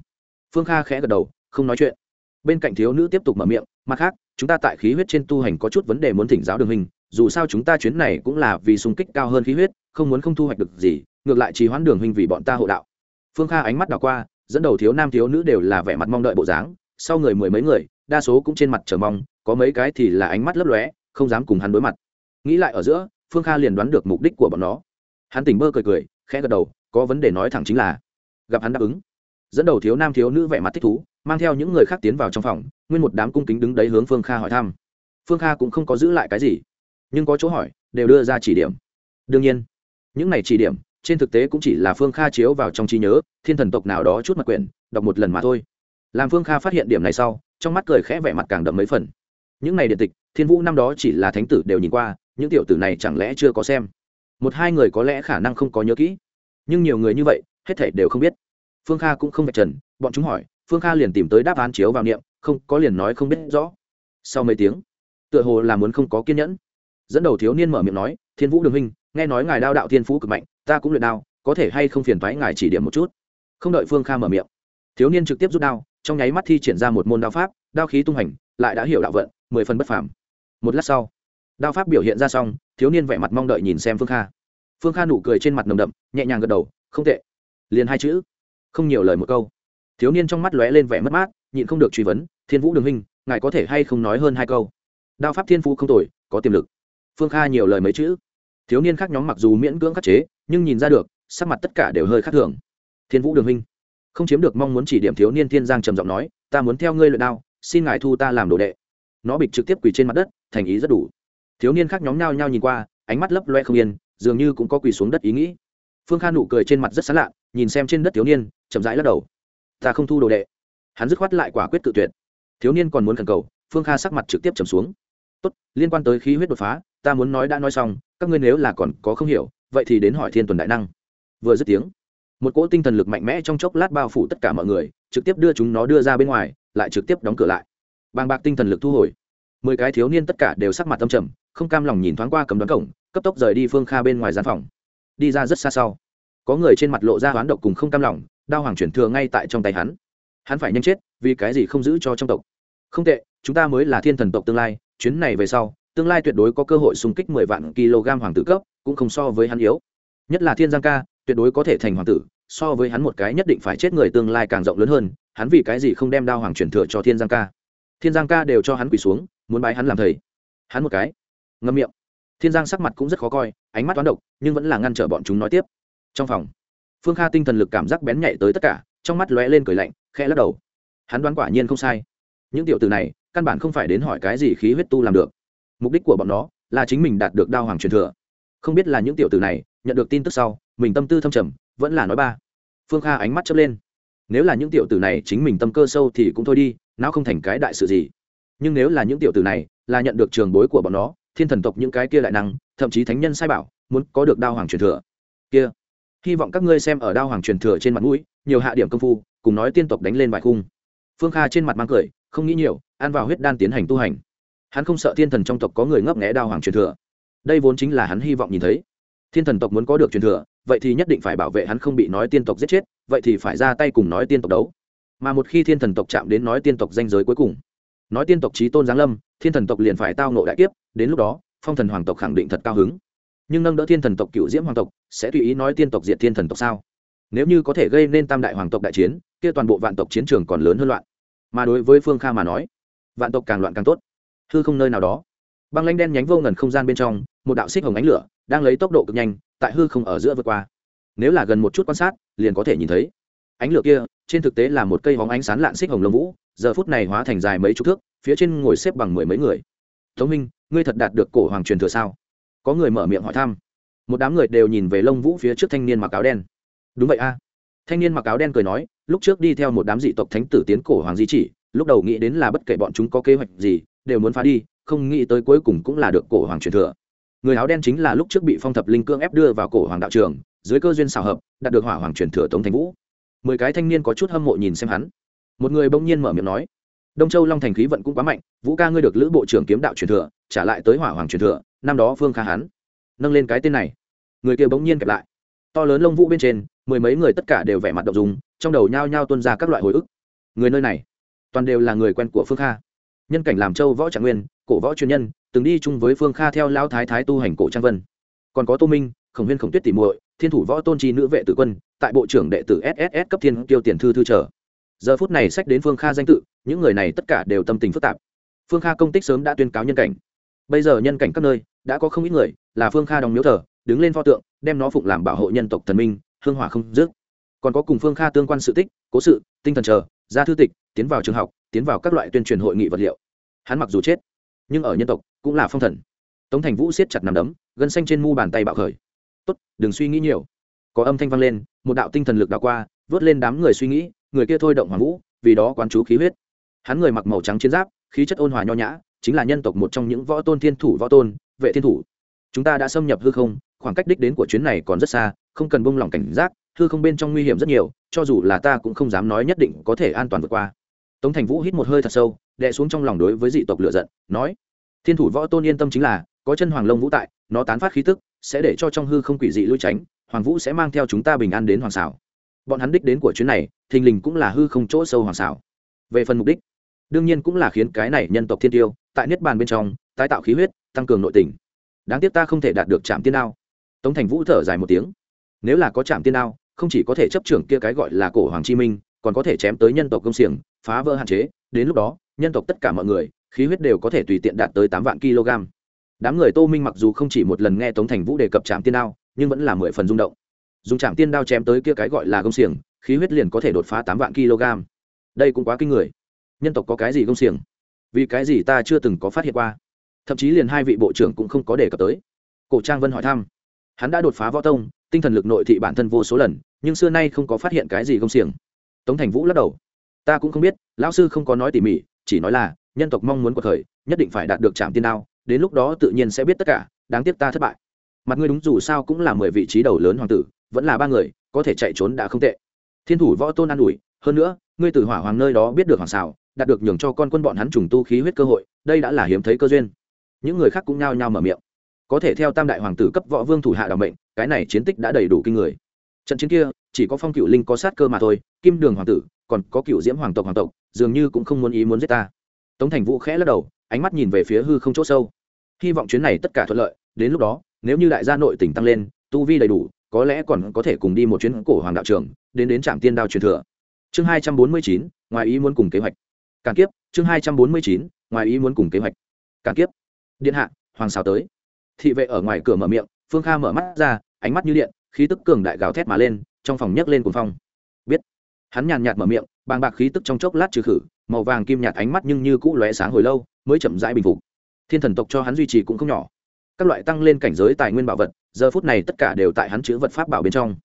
Phương kha khẽ gật đầu, không nói chuyện. Bên cạnh thiếu nữ tiếp tục mở miệng, mặt khác, chúng ta tại khí huyết trên tu hành có chút vấn đề muốn thỉnh giáo đường huynh, dù sao chúng ta chuyến này cũng là vì sung kích cao hơn khí huyết, không muốn không thu hoạch được gì, ngược lại trì hoãn đường huynh vì bọn ta hộ đạo. Phương kha ánh mắt đảo qua, dẫn đầu thiếu nam thiếu nữ đều là vẻ mặt mong đợi bộ dáng sau người mười mấy người, đa số cũng trên mặt chờ mong, có mấy cái thì là ánh mắt lấp lóe, không dám cùng hắn đối mặt. Nghĩ lại ở giữa, phương kha liền đoán được mục đích của bọn nó. Hắn tỉnh bơ cười cười, khẽ gật đầu, có vấn đề nói thẳng chính là, gặp hắn đáp ứng. Dẫn đầu thiếu nam thiếu nữ vẻ mặt thích thú, mang theo những người khác tiến vào trong phòng, nguyên một đám cung kính đứng đấy hướng phương kha hỏi thăm. Phương kha cũng không có giữ lại cái gì, nhưng có chỗ hỏi, đều đưa ra chỉ điểm. Đương nhiên, những này chỉ điểm, trên thực tế cũng chỉ là phương kha chiếu vào trong trí nhớ, thiên thần tộc nào đó chút mật quyển, đọc một lần mà thôi làm phương kha phát hiện điểm này sau, trong mắt cười khẽ vẻ mặt càng đậm mấy phần. Những này điện tịch, thiên vũ năm đó chỉ là thánh tử đều nhìn qua, những tiểu tử này chẳng lẽ chưa có xem? Một hai người có lẽ khả năng không có nhớ kỹ. Nhưng nhiều người như vậy, hết thảy đều không biết. Phương kha cũng không vạch trần, bọn chúng hỏi, phương kha liền tìm tới đáp án chiếu vào niệm, không, có liền nói không biết rõ. Sau mấy tiếng, tựa hồ là muốn không có kiên nhẫn. Dẫn đầu thiếu niên mở miệng nói, thiên vũ đường huynh, nghe nói ngài đao đạo thiên phú cực mạnh, ta cũng luyện đao, có thể hay không phiền thoái ngài chỉ điểm một chút? Không đợi phương kha mở miệng, thiếu niên trực tiếp rút đao trong nháy mắt thi triển ra một môn đao pháp, đao khí tung hành, lại đã hiểu đạo vận, mười phần bất phàm. Một lát sau, đao pháp biểu hiện ra xong, thiếu niên vẻ mặt mong đợi nhìn xem phương kha. Phương kha nụ cười trên mặt nồng đậm, nhẹ nhàng gật đầu, không tệ. Liền hai chữ, không nhiều lời một câu. Thiếu niên trong mắt lóe lên vẻ mất mát, nhịn không được truy vấn, thiên vũ đường huynh, ngài có thể hay không nói hơn hai câu? Đao pháp thiên phú không tồi, có tiềm lực. Phương kha nhiều lời mấy chữ. Thiếu niên khác nhóm mặc dù miễn cưỡng khắc chế, nhưng nhìn ra được, sắc mặt tất cả đều hơi khác thường. Thiên vũ đường huynh không chiếm được mong muốn chỉ điểm thiếu niên thiên giang trầm giọng nói, ta muốn theo ngươi luyện đao, xin ngài thu ta làm đồ đệ. Nó bịch trực tiếp quỳ trên mặt đất, thành ý rất đủ. Thiếu niên khác nhóm nhau nhao nhìn qua, ánh mắt lấp loe không yên, dường như cũng có quỳ xuống đất ý nghĩ. Phương kha nụ cười trên mặt rất sán lạ, nhìn xem trên đất thiếu niên, chậm rãi lắc đầu. Ta không thu đồ đệ. Hắn dứt khoát lại quả quyết tự tuyệt. Thiếu niên còn muốn khẩn cầu, phương kha sắc mặt trực tiếp trầm xuống. Tốt, liên quan tới khí huyết đột phá, ta muốn nói đã nói xong, các ngươi nếu là còn có không hiểu, vậy thì đến hỏi thiên tuần đại năng. Vừa dứt tiếng một cỗ tinh thần lực mạnh mẽ trong chốc lát bao phủ tất cả mọi người, trực tiếp đưa chúng nó đưa ra bên ngoài, lại trực tiếp đóng cửa lại. Bàng bạc tinh thần lực thu hồi. Mười cái thiếu niên tất cả đều sắc mặt tâm trầm, không cam lòng nhìn thoáng qua cầm đoán cổng, cấp tốc rời đi phương kha bên ngoài gian phòng. Đi ra rất xa sau. Có người trên mặt lộ ra hoán độc cùng không cam lòng, đao hoàng chuyển thừa ngay tại trong tay hắn. Hắn phải nhanh chết, vì cái gì không giữ cho trong tộc? Không tệ, chúng ta mới là thiên thần tộc tương lai, chuyến này về sau, tương lai tuyệt đối có cơ hội xung kích mười vạn kg hoàng tử cấp, cũng không so với hắn yếu. Nhất là thiên giang ca tuyệt đối có thể thành hoàng tử, so với hắn một cái nhất định phải chết người tương lai càng rộng lớn hơn, hắn vì cái gì không đem đao hoàng truyền thừa cho thiên giang ca? Thiên giang ca đều cho hắn quỳ xuống, muốn bái hắn làm thầy. Hắn một cái. Ngâm miệng. Thiên giang sắc mặt cũng rất khó coi, ánh mắt toán độc, nhưng vẫn là ngăn trở bọn chúng nói tiếp. Trong phòng, phương kha tinh thần lực cảm giác bén nhạy tới tất cả, trong mắt lóe lên cười lạnh, khẽ lắc đầu. Hắn đoán quả nhiên không sai. Những tiểu từ này, căn bản không phải đến hỏi cái gì khí huyết tu làm được. Mục đích của bọn nó là chính mình đạt được đao hoàng truyền thừa. Không biết là những tiểu từ này nhận được tin tức sau, mình tâm tư thâm trầm, vẫn là nói ba. Phương kha ánh mắt chớp lên. Nếu là những tiểu tử này chính mình tâm cơ sâu thì cũng thôi đi não không thành cái đại sự gì. Nhưng nếu là những tiểu tử này là nhận được trường bối của bọn nó, thiên thần tộc những cái kia lại năng, thậm chí thánh nhân sai bảo, muốn có được đao hoàng truyền thừa. Kia, hy vọng các ngươi xem ở đao hoàng truyền thừa trên mặt mũi, nhiều hạ điểm công phu, cùng nói tiên tộc đánh lên vài khung. Phương kha trên mặt mang cười, không nghĩ nhiều, ăn vào huyết đan tiến hành tu hành. Hắn không sợ thiên thần trong tộc có người ngấp nghẽ đao hoàng truyền thừa. Đây vốn chính là hắn hy vọng nhìn thấy thiên thần tộc muốn có được truyền thừa, vậy thì nhất định phải bảo vệ hắn không bị nói tiên tộc giết chết, vậy thì phải ra tay cùng nói tiên tộc đấu. Mà một khi thiên thần tộc chạm đến nói tiên tộc danh giới cuối cùng, nói tiên tộc trí tôn giáng lâm, thiên thần tộc liền phải tao nộ đại kiếp, đến lúc đó, phong thần hoàng tộc khẳng định thật cao hứng. Nhưng nâng đỡ thiên thần tộc cựu diễm hoàng tộc, sẽ tùy ý nói tiên tộc diệt thiên thần tộc sao? Nếu như có thể gây nên tam đại hoàng tộc đại chiến, kia toàn bộ vạn tộc chiến trường còn lớn hơn loạn. Mà đối với phương kha mà nói, vạn tộc càng loạn càng tốt. Hư không nơi nào đó băng lanh đen nhánh vô ngần không gian bên trong, một đạo xích hồng ánh lửa đang lấy tốc độ cực nhanh, tại hư không ở giữa vượt qua. Nếu là gần một chút quan sát, liền có thể nhìn thấy. Ánh lửa kia, trên thực tế là một cây hóng ánh sán lạn xích hồng lông vũ, giờ phút này hóa thành dài mấy chục thước, phía trên ngồi xếp bằng mười mấy người. Tống minh, ngươi thật đạt được cổ hoàng truyền thừa sao? Có người mở miệng hỏi thăm. Một đám người đều nhìn về lông vũ phía trước thanh niên mặc áo đen. Đúng vậy a. Thanh niên mặc áo đen cười nói, lúc trước đi theo một đám dị tộc thánh tử tiến cổ hoàng di chỉ, lúc đầu nghĩ đến là bất kể bọn chúng có kế hoạch gì, đều muốn phá đi không nghĩ tới cuối cùng cũng là được cổ hoàng truyền thừa. Người áo đen chính là lúc trước bị phong thập linh cương ép đưa vào cổ hoàng đạo trường, dưới cơ duyên xào hợp, đạt được hỏa hoàng truyền thừa tống thành vũ. Mười cái thanh niên có chút hâm mộ nhìn xem hắn. Một người bỗng nhiên mở miệng nói, đông châu long thành khí vận cũng quá mạnh, vũ ca ngươi được lữ bộ trưởng kiếm đạo truyền thừa, trả lại tới hỏa hoàng truyền thừa, năm đó phương kha hắn. Nâng lên cái tên này. Người kia bỗng nhiên kẹp lại. To lớn lông vũ bên trên, mười mấy người tất cả đều vẻ mặt động dùng trong đầu nhao nhao tuân ra các loại hồi ức. Người nơi này, toàn đều là người quen của phương kha. Nhân cảnh làm châu võ trạng nguyên cổ võ chuyên nhân, từng đi chung với phương kha theo lao thái thái tu hành cổ trang vân. Còn có tô minh, khổng huyên khổng tuyết tỉ muội, thiên thủ võ tôn chi nữ vệ tử quân, tại bộ trưởng đệ tử sss cấp thiên tiêu tiền thư thư trở giờ phút này sách đến phương kha danh tự, những người này tất cả đều tâm tình phức tạp. Phương kha công tích sớm đã tuyên cáo nhân cảnh. Bây giờ nhân cảnh các nơi, đã có không ít người, là phương kha đóng miếu thờ, đứng lên pho tượng, đem nó phụng làm bảo hộ nhân tộc thần minh, hương hỏa không dứt. Còn có cùng phương kha tương quan sự tích, cố sự, tinh thần chờ ra thư tịch, tiến vào trường học, tiến vào các loại tuyên truyền hội nghị vật liệu. Hắn mặc dù chết nhưng ở nhân tộc cũng là phong thần. Tống thành vũ siết chặt nằm đấm, gân xanh trên mu bàn tay bạo khởi. Tốt, đừng suy nghĩ nhiều. Có âm thanh vang lên, một đạo tinh thần lực đạo qua, vớt lên đám người suy nghĩ, người kia thôi động hoàng vũ, vì đó quán chú khí huyết. Hắn người mặc màu trắng chiến giáp, khí chất ôn hòa nho nhã, chính là nhân tộc một trong những võ tôn thiên thủ võ tôn, vệ thiên thủ. Chúng ta đã xâm nhập hư không, khoảng cách đích đến của chuyến này còn rất xa, không cần buông lỏng cảnh giác, hư không bên trong nguy hiểm rất nhiều, cho dù là ta cũng không dám nói nhất định có thể an toàn vượt qua. Tống thành vũ hít một hơi thật sâu đè xuống trong lòng đối với dị tộc lựa giận, nói, thiên thủ võ tôn yên tâm chính là, có chân hoàng lông vũ tại, nó tán phát khí tức, sẽ để cho trong hư không quỷ dị lui tránh, hoàng vũ sẽ mang theo chúng ta bình an đến hoàng xảo. Bọn hắn đích đến của chuyến này, thình lình cũng là hư không chỗ sâu hoàng xảo. Về phần mục đích, đương nhiên cũng là khiến cái này nhân tộc thiên tiêu, tại niết bàn bên trong, tái tạo khí huyết, tăng cường nội tình. Đáng tiếc ta không thể đạt được trạm tiên đao. Tống thành vũ thở dài một tiếng. Nếu là có trạm tiên đao, không chỉ có thể chấp trưởng kia cái gọi là cổ hoàng chi minh, còn có thể chém tới nhân tộc công xiềng phá vỡ hạn chế, đến lúc đó, nhân tộc tất cả mọi người, khí huyết đều có thể tùy tiện đạt tới tám vạn kg. Đám người tô minh mặc dù không chỉ một lần nghe tống thành vũ đề cập trạm tiên đao, nhưng vẫn là mười phần rung động. Dùng trạm tiên đao chém tới kia cái gọi là công xiềng, khí huyết liền có thể đột phá tám vạn kg. Đây cũng quá kinh người. Nhân tộc có cái gì công xiềng? Vì cái gì ta chưa từng có phát hiện qua? Thậm chí liền hai vị bộ trưởng cũng không có đề cập tới. Cổ trang vân hỏi thăm. Hắn đã đột phá võ tông, tinh thần lực nội thị bản thân vô số lần, nhưng xưa nay không có phát hiện cái gì công xiềng. Tống thành vũ lắc đầu ta cũng không biết, lão sư không có nói tỉ mỉ, chỉ nói là, nhân tộc mong muốn cuộc khởi nhất định phải đạt được trạm tiên đao, đến lúc đó tự nhiên sẽ biết tất cả, đáng tiếc ta thất bại. Mặt ngươi đúng dù sao cũng là mười vị trí đầu lớn hoàng tử, vẫn là ba người, có thể chạy trốn đã không tệ. Thiên thủ võ tôn an ủi, hơn nữa, ngươi từ hỏa hoàng nơi đó biết được hoàng xào đạt được nhường cho con quân bọn hắn trùng tu khí huyết cơ hội, đây đã là hiếm thấy cơ duyên. Những người khác cũng nhao nhao mở miệng. Có thể theo tam đại hoàng tử cấp võ vương thủ hạ đảm mệnh, cái này chiến tích đã đầy đủ kinh người trận chiến kia, chỉ có phong cựu linh có sát cơ mà thôi, kim đường hoàng tử, còn có cựu diễm hoàng tộc hoàng tộc, dường như cũng không muốn ý muốn giết ta. Tống thành vũ khẽ lắc đầu, ánh mắt nhìn về phía hư không chỗ sâu. Hy vọng chuyến này tất cả thuận lợi, đến lúc đó, nếu như đại gia nội tỉnh tăng lên, tu vi đầy đủ, có lẽ còn có thể cùng đi một chuyến cổ hoàng đạo trường, đến đến trạm tiên đao truyền thừa. Chương hai trăm bốn mươi chín, ngoài ý muốn cùng kế hoạch. Càng kiếp, chương hai trăm bốn mươi chín, ngoài ý muốn cùng kế hoạch. Càng kiếp. Điện hạ, hoàng xào tới. Thị vệ ở ngoài cửa mở miệng, phương kha mở mắt ra, ánh mắt như điện khí tức cường đại gào thét mà lên, trong phòng nhấc lên cuồng phong. Biết. Hắn nhàn nhạt mở miệng, bàng bạc khí tức trong chốc lát trừ khử, màu vàng kim nhạt ánh mắt nhưng như cũ lóe sáng hồi lâu, mới chậm rãi bình phục. Thiên thần tộc cho hắn duy trì cũng không nhỏ. Các loại tăng lên cảnh giới tài nguyên bảo vật, giờ phút này tất cả đều tại hắn chữ vật pháp bảo bên trong.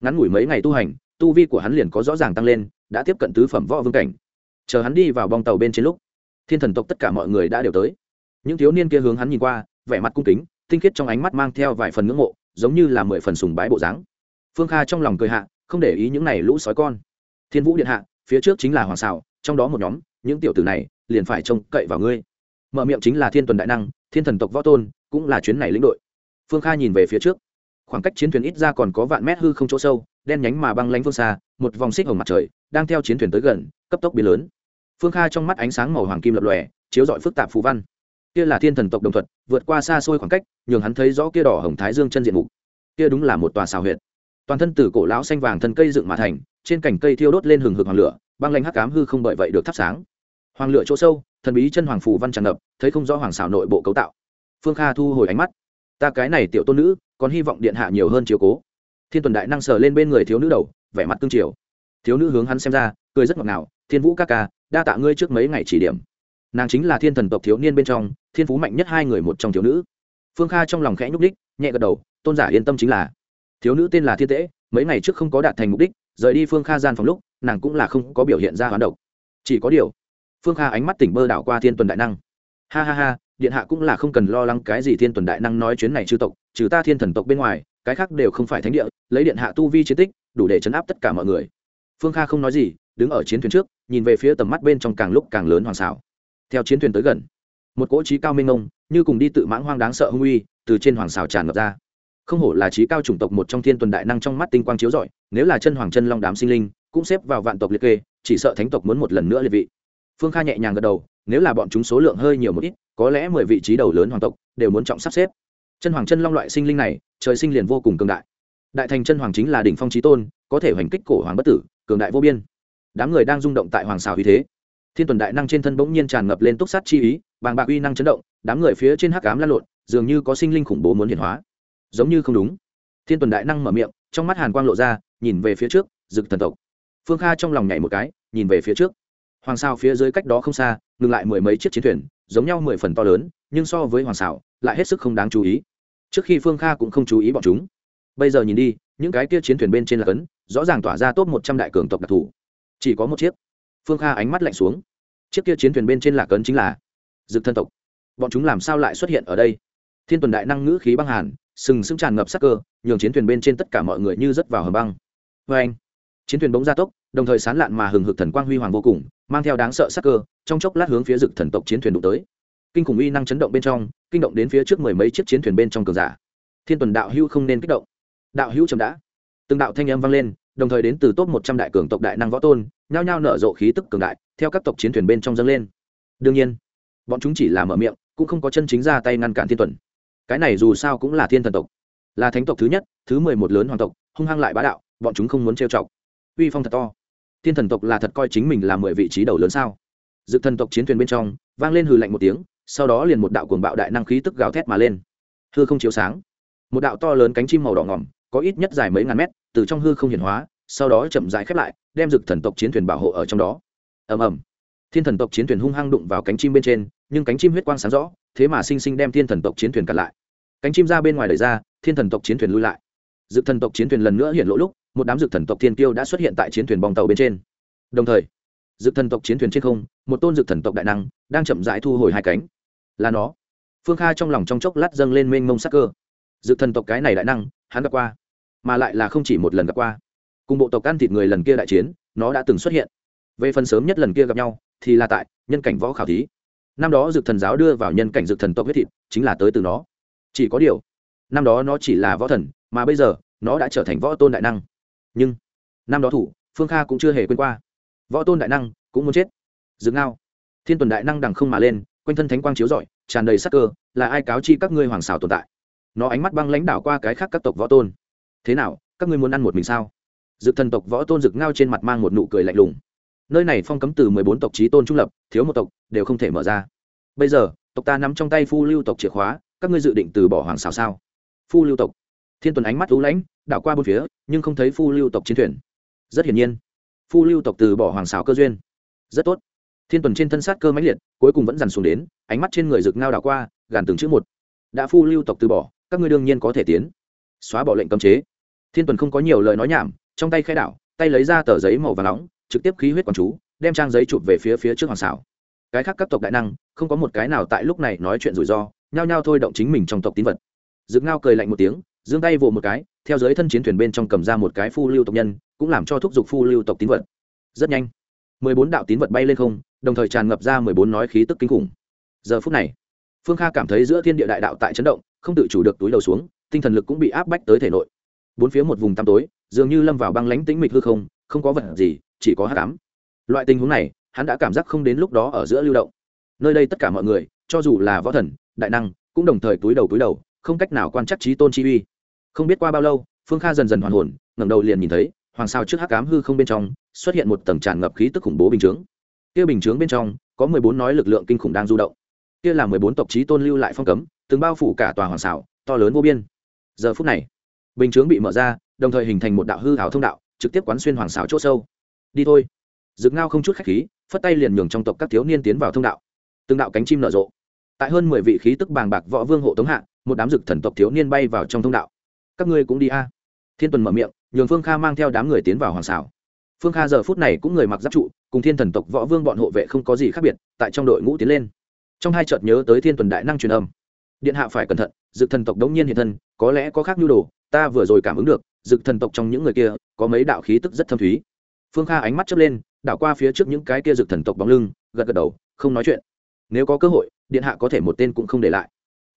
Ngắn ngủi mấy ngày tu hành, tu vi của hắn liền có rõ ràng tăng lên, đã tiếp cận tứ phẩm võ vương cảnh. Chờ hắn đi vào bong tàu bên trên lúc, thiên thần tộc tất cả mọi người đã đều tới. Những thiếu niên kia hướng hắn nhìn qua, vẻ mặt cung kính, tinh khiết trong ánh mắt mang theo vài phần ngưỡng mộ giống như là mười phần sùng bái bộ dáng. Phương kha trong lòng cười hạ, không để ý những này lũ sói con. Thiên vũ điện hạ, phía trước chính là hoàng xảo trong đó một nhóm, những tiểu tử này liền phải trông cậy vào ngươi. Mở miệng chính là thiên tuần đại năng, thiên thần tộc võ tôn, cũng là chuyến này lĩnh đội. Phương kha nhìn về phía trước. Khoảng cách chiến thuyền ít ra còn có vạn mét hư không chỗ sâu, đen nhánh mà băng lánh phương xa, một vòng xích hồng mặt trời, đang theo chiến thuyền tới gần, cấp tốc biến lớn. Phương kha trong mắt ánh sáng màu hoàng kim lập lòe, chiếu rọi phức tạp phú văn kia là thiên thần tộc đồng thuật, vượt qua xa xôi khoảng cách, nhường hắn thấy rõ kia đỏ hồng thái dương chân diện mục. Kia đúng là một tòa xào huyệt. Toàn thân từ cổ lão xanh vàng thân cây dựng mà thành, trên cành cây thiêu đốt lên hừng hực hoàng lửa, băng lanh hắc cám hư không bởi vậy được thắp sáng. Hoàng lửa chỗ sâu, thần bí chân hoàng phù văn tràn ngập, thấy không rõ hoàng xảo nội bộ cấu tạo. Phương kha thu hồi ánh mắt. Ta cái này tiểu tôn nữ, còn hy vọng điện hạ nhiều hơn chiều cố. Thiên tuần đại năng sờ lên bên người thiếu nữ đầu, vẻ mặt tương triều thiếu nữ hướng hắn xem ra, cười rất ngọt ngào, thiên vũ ca ca, đa tạ ngươi trước mấy ngày chỉ điểm nàng chính là thiên thần tộc thiếu niên bên trong, thiên phú mạnh nhất hai người một trong thiếu nữ. Phương kha trong lòng khẽ nhúc đích nhẹ gật đầu, tôn giả yên tâm chính là. Thiếu nữ tên là thiên tễ, mấy ngày trước không có đạt thành mục đích, rời đi phương kha gian phòng lúc, nàng cũng là không có biểu hiện ra hoán độc. Chỉ có điều, phương kha ánh mắt tỉnh bơ đảo qua thiên tuần đại năng. Ha ha ha, điện hạ cũng là không cần lo lắng cái gì thiên tuần đại năng nói chuyến này chư tộc, trừ ta thiên thần tộc bên ngoài, cái khác đều không phải thánh địa, lấy điện hạ tu vi chiến tích, đủ để chấn áp tất cả mọi người. Phương kha không nói gì, đứng ở chiến thuyền trước, nhìn về phía tầm mắt bên trong càng lúc càng lớn hoàng xảo theo chiến thuyền tới gần. Một cỗ trí cao minh ông như cùng đi tự mãng hoang đáng sợ hung uy, từ trên hoàng xảo tràn ngập ra. Không hổ là trí cao chủng tộc một trong thiên tuần đại năng trong mắt tinh quang chiếu rọi, nếu là chân hoàng chân long đám sinh linh, cũng xếp vào vạn tộc liệt kê, chỉ sợ thánh tộc muốn một lần nữa liệt vị. Phương kha nhẹ nhàng gật đầu, nếu là bọn chúng số lượng hơi nhiều một ít, có lẽ mười vị trí đầu lớn hoàng tộc đều muốn trọng sắp xếp. Chân hoàng chân long loại sinh linh này, trời sinh liền vô cùng cường đại. Đại thành chân hoàng chính là đỉnh phong trí tôn, có thể hoành kích cổ hoàng bất tử, cường đại vô biên. Đám người đang rung động tại hoàng xào uy thế thiên tuần đại năng trên thân bỗng nhiên tràn ngập lên túc sát chi ý, bàng bạc uy năng chấn động, đám người phía trên hắc cám lan lộn, dường như có sinh linh khủng bố muốn hiển hóa. Giống như không đúng. Thiên tuần đại năng mở miệng, trong mắt hàn quang lộ ra, nhìn về phía trước, rực thần tộc. Phương kha trong lòng nhảy một cái, nhìn về phía trước. Hoàng sao phía dưới cách đó không xa, ngừng lại mười mấy chiếc chiến thuyền, giống nhau mười phần to lớn, nhưng so với hoàng xảo lại hết sức không đáng chú ý. Trước khi phương kha cũng không chú ý bọn chúng. Bây giờ nhìn đi, những cái kia chiến thuyền bên trên là cấn, rõ ràng tỏa ra top một trăm đại cường tộc đặc thù. Chỉ có một chiếc phương kha ánh mắt lạnh xuống. Chiếc kia chiến thuyền bên trên là cấn chính là dực thân tộc. Bọn chúng làm sao lại xuất hiện ở đây? Thiên tuần đại năng ngữ khí băng hàn, sừng sững tràn ngập sắc cơ, nhường chiến thuyền bên trên tất cả mọi người như rớt vào hầm băng. Vê anh, chiến thuyền bỗng gia tốc, đồng thời sán lạn mà hừng hực thần quang huy hoàng vô cùng, mang theo đáng sợ sắc cơ, trong chốc lát hướng phía dực thần tộc chiến thuyền đụng tới. Kinh khủng uy năng chấn động bên trong, kinh động đến phía trước mười mấy chiếc chiến thuyền bên trong cường giả. Thiên tuần đạo hữu không nên kích động. Đạo hữu chậm đã. Từng đạo thanh âm vang lên đồng thời đến từ top một trăm đại cường tộc đại năng võ tôn, nhao nhao nở rộ khí tức cường đại, theo các tộc chiến thuyền bên trong dâng lên. Đương nhiên, bọn chúng chỉ là mở miệng, cũng không có chân chính ra tay ngăn cản thiên tuần. Cái này dù sao cũng là thiên thần tộc. Là thánh tộc thứ nhất, thứ mười một lớn hoàng tộc, hung hăng lại bá đạo, bọn chúng không muốn trêu chọc. Uy phong thật to. Thiên thần tộc là thật coi chính mình là mười vị trí đầu lớn sao? Dự thần tộc chiến thuyền bên trong, vang lên hừ lạnh một tiếng, sau đó liền một đạo cuồng bạo đại năng khí tức gào thét mà lên. Hư không chiếu sáng. Một đạo to lớn cánh chim màu đỏ ngỏm có ít nhất dài mấy ngàn mét, từ trong hư không hiển hóa, sau đó chậm rãi khép lại, đem rực thần tộc chiến thuyền bảo hộ ở trong đó. Ầm ầm. Thiên thần tộc chiến thuyền hung hăng đụng vào cánh chim bên trên, nhưng cánh chim huyết quang sáng rõ, thế mà sinh sinh đem thiên thần tộc chiến thuyền cặn lại. Cánh chim ra bên ngoài đời ra, thiên thần tộc chiến thuyền lui lại. Dực thần tộc chiến thuyền lần nữa hiện lỗ lúc, một đám dực thần tộc thiên tiêu đã xuất hiện tại chiến thuyền bong tàu bên trên. Đồng thời, dực thần tộc chiến thuyền trên không, một tôn dực thần tộc đại năng đang chậm rãi thu hồi hai cánh. Là nó. Phương kha trong lòng trong chốc lát dâng lên mênh mông sắc cơ. Dực thần tộc cái này đại năng, hắn gặp qua mà lại là không chỉ một lần gặp qua. Cùng bộ tộc ăn thịt người lần kia đại chiến, nó đã từng xuất hiện. Về phần sớm nhất lần kia gặp nhau, thì là tại nhân cảnh võ khảo thí. Năm đó dược thần giáo đưa vào nhân cảnh dược thần tộc huyết thịt, chính là tới từ nó. Chỉ có điều, năm đó nó chỉ là võ thần, mà bây giờ, nó đã trở thành võ tôn đại năng. Nhưng, năm đó thủ, phương kha cũng chưa hề quên qua. Võ tôn đại năng cũng muốn chết. Dược ngao, thiên tuần đại năng đằng không mà lên, quanh thân thánh quang chiếu rọi, tràn đầy sắc cơ, là ai cáo chi các ngươi hoàng xảo tồn tại? Nó ánh mắt băng lãnh đạo qua cái khác các tộc võ tôn thế nào, các ngươi muốn ăn một mình sao? Dực thần tộc võ tôn dực ngao trên mặt mang một nụ cười lạnh lùng. Nơi này phong cấm từ mười bốn tộc trí tôn trung lập, thiếu một tộc, đều không thể mở ra. Bây giờ, tộc ta nắm trong tay phu lưu tộc chìa khóa, các ngươi dự định từ bỏ hoàng xào sao? Phu lưu tộc. Thiên tuần ánh mắt lũ lãnh, đảo qua bốn phía, nhưng không thấy phu lưu tộc chiến thuyền. Rất hiển nhiên, phu lưu tộc từ bỏ hoàng xào cơ duyên. Rất tốt. Thiên tuần trên thân sát cơ mãnh liệt, cuối cùng vẫn dằn xuống đến, ánh mắt trên người rực ngao đảo qua, gàn từng chữ một. Đã phu lưu tộc từ bỏ, các ngươi đương nhiên có thể tiến. Xóa bỏ lệnh cấm chế thiên tuần không có nhiều lời nói nhảm, trong tay khai đảo, tay lấy ra tờ giấy màu và nóng, trực tiếp khí huyết quản chú, đem trang giấy chụp về phía phía trước hoàng xảo. Cái khác các tộc đại năng, không có một cái nào tại lúc này nói chuyện rủi ro, nhao nhao thôi động chính mình trong tộc tín vật. Dực ngao cười lạnh một tiếng, giương tay vồ một cái, theo giới thân chiến thuyền bên trong cầm ra một cái phu lưu tộc nhân, cũng làm cho thúc giục phu lưu tộc tín vật. Rất nhanh, mười bốn đạo tín vật bay lên không, đồng thời tràn ngập ra mười bốn nói khí tức kinh khủng. Giờ phút này, phương kha cảm thấy giữa thiên địa đại đạo tại chấn động, không tự chủ được túi đầu xuống, tinh thần lực cũng bị áp bách tới thể nội bốn phía một vùng tăm tối, dường như lâm vào băng lánh tĩnh mịch hư không không có vật gì, chỉ có hát cám loại tình huống này, hắn đã cảm giác không đến lúc đó ở giữa lưu động. Nơi đây tất cả mọi người, cho dù là võ thần, đại năng, cũng đồng thời túi đầu túi đầu, không cách nào quan trắc trí tôn chi uy. Không biết qua bao lâu, phương kha dần dần hoàn hồn, ngẩng đầu liền nhìn thấy, hoàng sao trước hắc cám hư không bên trong, xuất hiện một tầng tràn ngập khí tức khủng bố bình chướng. Kia bình chướng bên trong, có mười bốn nói lực lượng kinh khủng đang du động. Kia là mười bốn tộc trí tôn lưu lại phong cấm, từng bao phủ cả tòa hoàng xảo, to lớn vô biên. Giờ phút này bình chướng bị mở ra, đồng thời hình thành một đạo hư hảo thông đạo, trực tiếp quán xuyên hoàng xảo chỗ sâu. Đi thôi. Dực ngao không chút khách khí, phất tay liền nhường trong tộc các thiếu niên tiến vào thông đạo. Từng đạo cánh chim nở rộ. Tại hơn mười vị khí tức bàng bạc võ vương hộ tống hạ, một đám dực thần tộc thiếu niên bay vào trong thông đạo. Các ngươi cũng đi a. Thiên tuần mở miệng, nhường phương kha mang theo đám người tiến vào hoàng xảo. Phương kha giờ phút này cũng người mặc giáp trụ, cùng thiên thần tộc võ vương bọn hộ vệ không có gì khác biệt, tại trong đội ngũ tiến lên. Trong hai chợt nhớ tới thiên tuần đại năng truyền âm điện hạ phải cẩn thận, dực thần tộc đống nhiên hiện thân, có lẽ có khác nhu đồ, ta vừa rồi cảm ứng được, dực thần tộc trong những người kia, có mấy đạo khí tức rất thâm thúy. Phương kha ánh mắt chớp lên, đảo qua phía trước những cái kia dực thần tộc bóng lưng, gật gật đầu, không nói chuyện. Nếu có cơ hội, điện hạ có thể một tên cũng không để lại.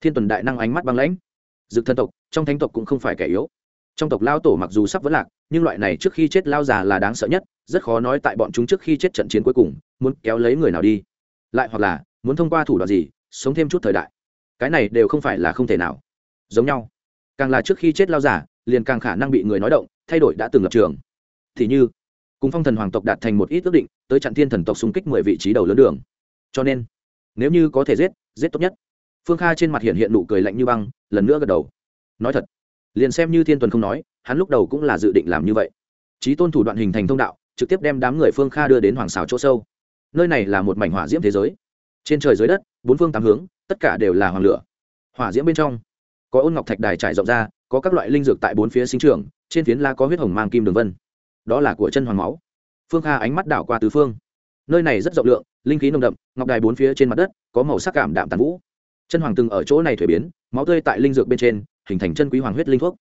Thiên tuần đại năng ánh mắt băng lãnh. Dực thần tộc, trong thánh tộc cũng không phải kẻ yếu. Trong tộc lao tổ mặc dù sắp vẫn lạc, nhưng loại này trước khi chết lao già là đáng sợ nhất, rất khó nói tại bọn chúng trước khi chết trận chiến cuối cùng, muốn kéo lấy người nào đi. Lại hoặc là, muốn thông qua thủ đoạn gì, sống thêm chút thời đại cái này đều không phải là không thể nào. Giống nhau. Càng là trước khi chết lao giả, liền càng khả năng bị người nói động, thay đổi đã từng lập trường. Thì như, cùng phong thần hoàng tộc đạt thành một ít ước định, tới chặn thiên thần tộc xung kích mười vị trí đầu lớn đường. Cho nên, nếu như có thể giết giết tốt nhất. Phương kha trên mặt hiện hiện nụ cười lạnh như băng, lần nữa gật đầu. Nói thật, liền xem như thiên tuần không nói, hắn lúc đầu cũng là dự định làm như vậy. Trí tôn thủ đoạn hình thành thông đạo, trực tiếp đem đám người phương kha đưa đến hoàng xào chỗ sâu. Nơi này là một mảnh hỏa diễm thế giới trên trời dưới đất, bốn phương tám hướng, tất cả đều là hoàng lửa. Hỏa diễm bên trong, có ôn ngọc thạch đài trải rộng ra, có các loại linh dược tại bốn phía sinh trường trên phiến la có huyết hồng mang kim đường vân. Đó là của chân hoàng máu. Phương kha ánh mắt đảo qua tứ phương. Nơi này rất rộng lượng, linh khí nồng đậm, ngọc đài bốn phía trên mặt đất, có màu sắc cảm đạm tàn vũ. Chân hoàng từng ở chỗ này thuế biến, máu tươi tại linh dược bên trên, hình thành chân quý hoàng huyết linh thuốc.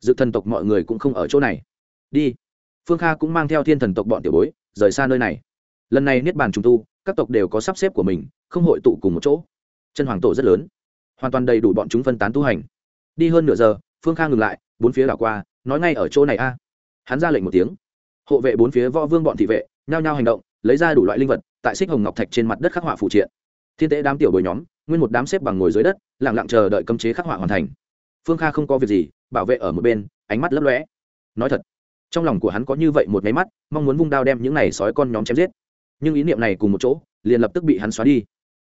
Dự thần tộc mọi người cũng không ở chỗ này. Đi. Phương kha cũng mang theo thiên thần tộc bọn tiểu bối, rời xa nơi này. Lần này niết bàn trùng tu các tộc đều có sắp xếp của mình, không hội tụ cùng một chỗ. Chân hoàng tổ rất lớn, hoàn toàn đầy đủ bọn chúng phân tán tu hành. Đi hơn nửa giờ, phương khang ngừng lại, bốn phía đảo qua, nói ngay ở chỗ này a. Hắn ra lệnh một tiếng. Hộ vệ bốn phía võ vương bọn thị vệ, nhao nhao hành động, lấy ra đủ loại linh vật, tại xích hồng ngọc thạch trên mặt đất khắc họa phụ triện. Thiên tế đám tiểu bồi nhóm, nguyên một đám xếp bằng ngồi dưới đất lẳng lặng chờ đợi cấm chế khắc họa hoàn thành. Phương kha không có việc gì, bảo vệ ở một bên, ánh mắt lấp lóe. Nói thật, trong lòng của hắn có như vậy một máy mắt, mong muốn vung đao đem những này sói con nhóm chém giết nhưng ý niệm này cùng một chỗ, liền lập tức bị hắn xóa đi.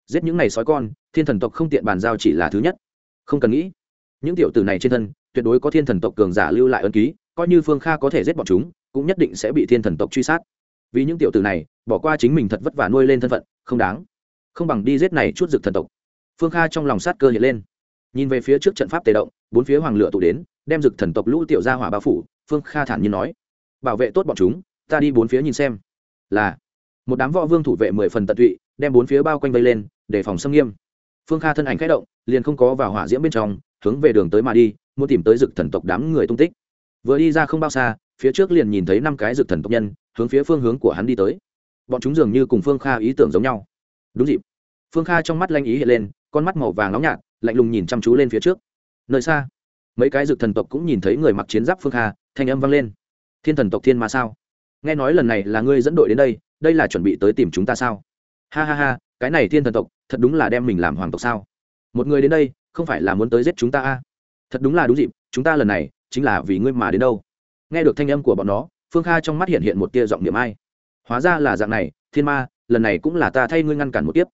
Giết những này sói con, thiên thần tộc không tiện bàn giao chỉ là thứ nhất. Không cần nghĩ. Những tiểu tử này trên thân, tuyệt đối có thiên thần tộc cường giả lưu lại ân ký, coi như phương kha có thể giết bọn chúng, cũng nhất định sẽ bị thiên thần tộc truy sát. Vì những tiểu tử này, bỏ qua chính mình thật vất vả nuôi lên thân phận, không đáng. Không bằng đi giết này chút dực thần tộc. Phương kha trong lòng sát cơ hiện lên. Nhìn về phía trước trận pháp tề động, bốn phía hoàng lửa tụ đến, đem dực thần tộc lũ tiểu ra hỏa bao phủ, phương kha thản nhiên nói, bảo vệ tốt bọn chúng, ta đi bốn phía nhìn xem. Là một đám võ vương thủ vệ mười phần tận tụy, đem bốn phía bao quanh vây lên để phòng xâm nghiêm. Phương kha thân ảnh k h ẽ động, liền không có vào hỏa diễm bên trong, hướng về đường tới mà đi, muốn tìm tới rực thần tộc đám người tung tích. Vừa đi ra không bao xa, phía trước liền nhìn thấy năm cái rực thần tộc nhân, hướng phía phương hướng của hắn đi tới. Bọn chúng dường như cùng phương kha ý tưởng giống nhau. Đúng dịp. Phương kha trong mắt lanh ý hiện lên, con mắt màu vàng nóng nhạt, lạnh lùng nhìn chăm chú lên phía trước. Nơi xa, mấy cái rực thần tộc cũng nhìn thấy người mặc chiến giáp phương kha, thanh âm vang lên. Thiên thần tộc thiên mà sao? Nghe nói lần này là ngươi dẫn đội đến đây đây là chuẩn bị tới tìm chúng ta sao? Ha ha ha, cái này thiên thần tộc, thật đúng là đem mình làm hoàng tộc sao? Một người đến đây, không phải là muốn tới giết chúng ta a? Thật đúng là đúng dịp, chúng ta lần này, chính là vì ngươi mà đến đâu? Nghe được thanh âm của bọn nó, phương kha trong mắt hiện hiện một tia giọng niệm ai. Hóa ra là dạng này, thiên ma, lần này cũng là ta thay ngươi ngăn cản một tiếp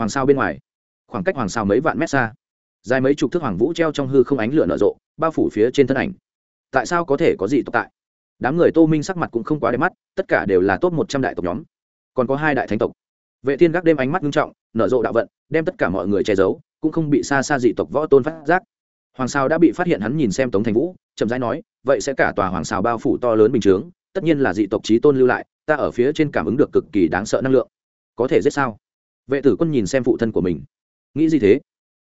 hoàng sao bên ngoài? Khoảng cách hoàng sao mấy vạn mét xa. Dài mấy chục thước hoàng vũ treo trong hư không ánh lửa nở rộ, bao phủ phía trên thân ảnh. Tại sao có thể có gì tộc tại? Đám người tô minh sắc mặt cũng không quá đẹp mắt, tất cả đều là top một trăm đại tộc nhóm. Còn có hai đại thánh tộc. Vệ thiên gác đêm ánh mắt nghiêm trọng, nở rộ đạo vận, đem tất cả mọi người che giấu, cũng không bị xa xa dị tộc võ tôn phát giác. Hoàng sao đã bị phát hiện hắn nhìn xem tống thành vũ, chậm rãi nói, vậy sẽ cả tòa hoàng sao bao phủ to lớn bình chướng, tất nhiên là dị tộc trí tôn lưu lại, ta ở phía trên cảm ứng được cực kỳ đáng sợ năng lượng. Có thể giết sao? Vệ tử quân nhìn xem phụ thân của mình. Nghĩ gì thế?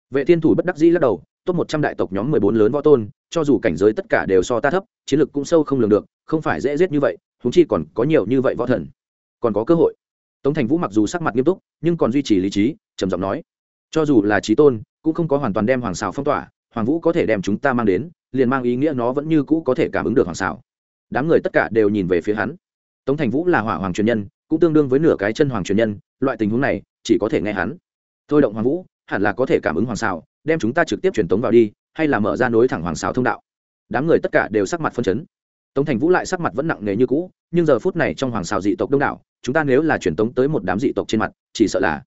Vệ thiên thủ bất đắc dĩ lắc đầu top một trăm đại tộc nhóm mười bốn lớn võ tôn, cho dù cảnh giới tất cả đều so ta thấp, chiến lược cũng sâu không lường được, không phải dễ giết như vậy húng chi còn có nhiều như vậy võ thần. Còn có cơ hội. Tống thành vũ mặc dù sắc mặt nghiêm túc, nhưng còn duy trì lý trí, trầm giọng nói. Cho dù là trí tôn, cũng không có hoàn toàn đem hoàng xào phong tỏa, hoàng vũ có thể đem chúng ta mang đến, liền mang ý nghĩa nó vẫn như cũ có thể cảm ứng được hoàng xào đám người tất cả đều nhìn về phía hắn. Tống thành vũ là hỏa hoàng truyền nhân, cũng tương đương với nửa cái chân hoàng truyền nhân, loại tình huống này chỉ có thể nghe hắn. Thôi động hoàng vũ, hẳn là có thể cảm ứng hoàng xào đem chúng ta trực tiếp truyền tống vào đi, hay là mở ra nối thẳng hoàng xào thông đạo. Đám người tất cả đều sắc mặt phân chấn. Tống thành vũ lại sắc mặt vẫn nặng nề như cũ, nhưng giờ phút này trong hoàng xào dị tộc đông đảo, chúng ta nếu là truyền tống tới một đám dị tộc trên mặt, chỉ sợ là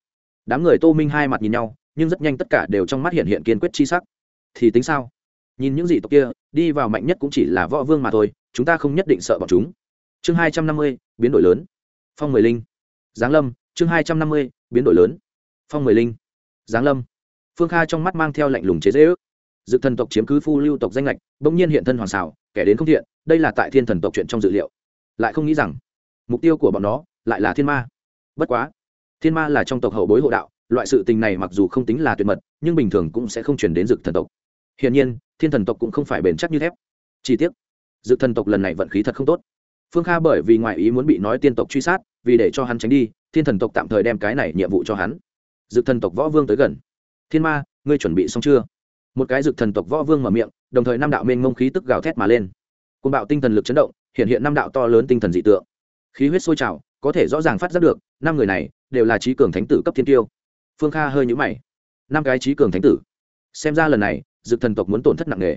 đám người tô minh hai mặt nhìn nhau, nhưng rất nhanh tất cả đều trong mắt hiện hiện kiên quyết chi sắc. Thì tính sao? Nhìn những dị tộc kia, đi vào mạnh nhất cũng chỉ là võ vương mà thôi, chúng ta không nhất định sợ bọn chúng. Chương hai trăm năm mươi, biến đổi lớn. Phong mười linh. Giáng lâm, chương hai trăm năm mươi, biến đổi lớn. Phong mười linh. Giáng lâm phương kha trong mắt mang theo lạnh lùng chế dễ ước dự thần tộc chiếm cứ phu lưu tộc danh lệch bỗng nhiên hiện thân hoàng xảo, kẻ đến không thiện, đây là tại thiên thần tộc chuyện trong dự liệu. Lại không nghĩ rằng, mục tiêu của bọn nó lại là thiên ma. Bất quá, thiên ma là trong tộc hậu bối hộ đạo, loại sự tình này mặc dù không tính là tuyệt mật, nhưng bình thường cũng sẽ không chuyển đến dực thần tộc. Hiển nhiên, thiên thần tộc cũng không phải bền chắc như thép chi tiết dực thần tộc lần này vận khí thật không tốt. Phương kha bởi vì ngoại ý muốn bị nói tiên tộc truy sát, vì để cho hắn tránh đi, thiên thần tộc tạm thời đem cái này nhiệm vụ cho hắn. Dực thần tộc võ vương tới gần thiên ma, ngươi chuẩn bị xong chưa? Một cái dực thần tộc võ vương mở miệng, đồng thời năm đạo mênh mông khí tức gào thét mà lên. Côn bạo tinh thần lực chấn động, hiện hiện năm đạo to lớn tinh thần dị tượng. Khí huyết sôi trào, có thể rõ ràng phát giác được, năm người này đều là trí cường thánh tử cấp thiên tiêu. Phương kha hơi nhũ mày. Năm cái trí cường thánh tử? Xem ra lần này dực thần tộc muốn tổn thất nặng nề.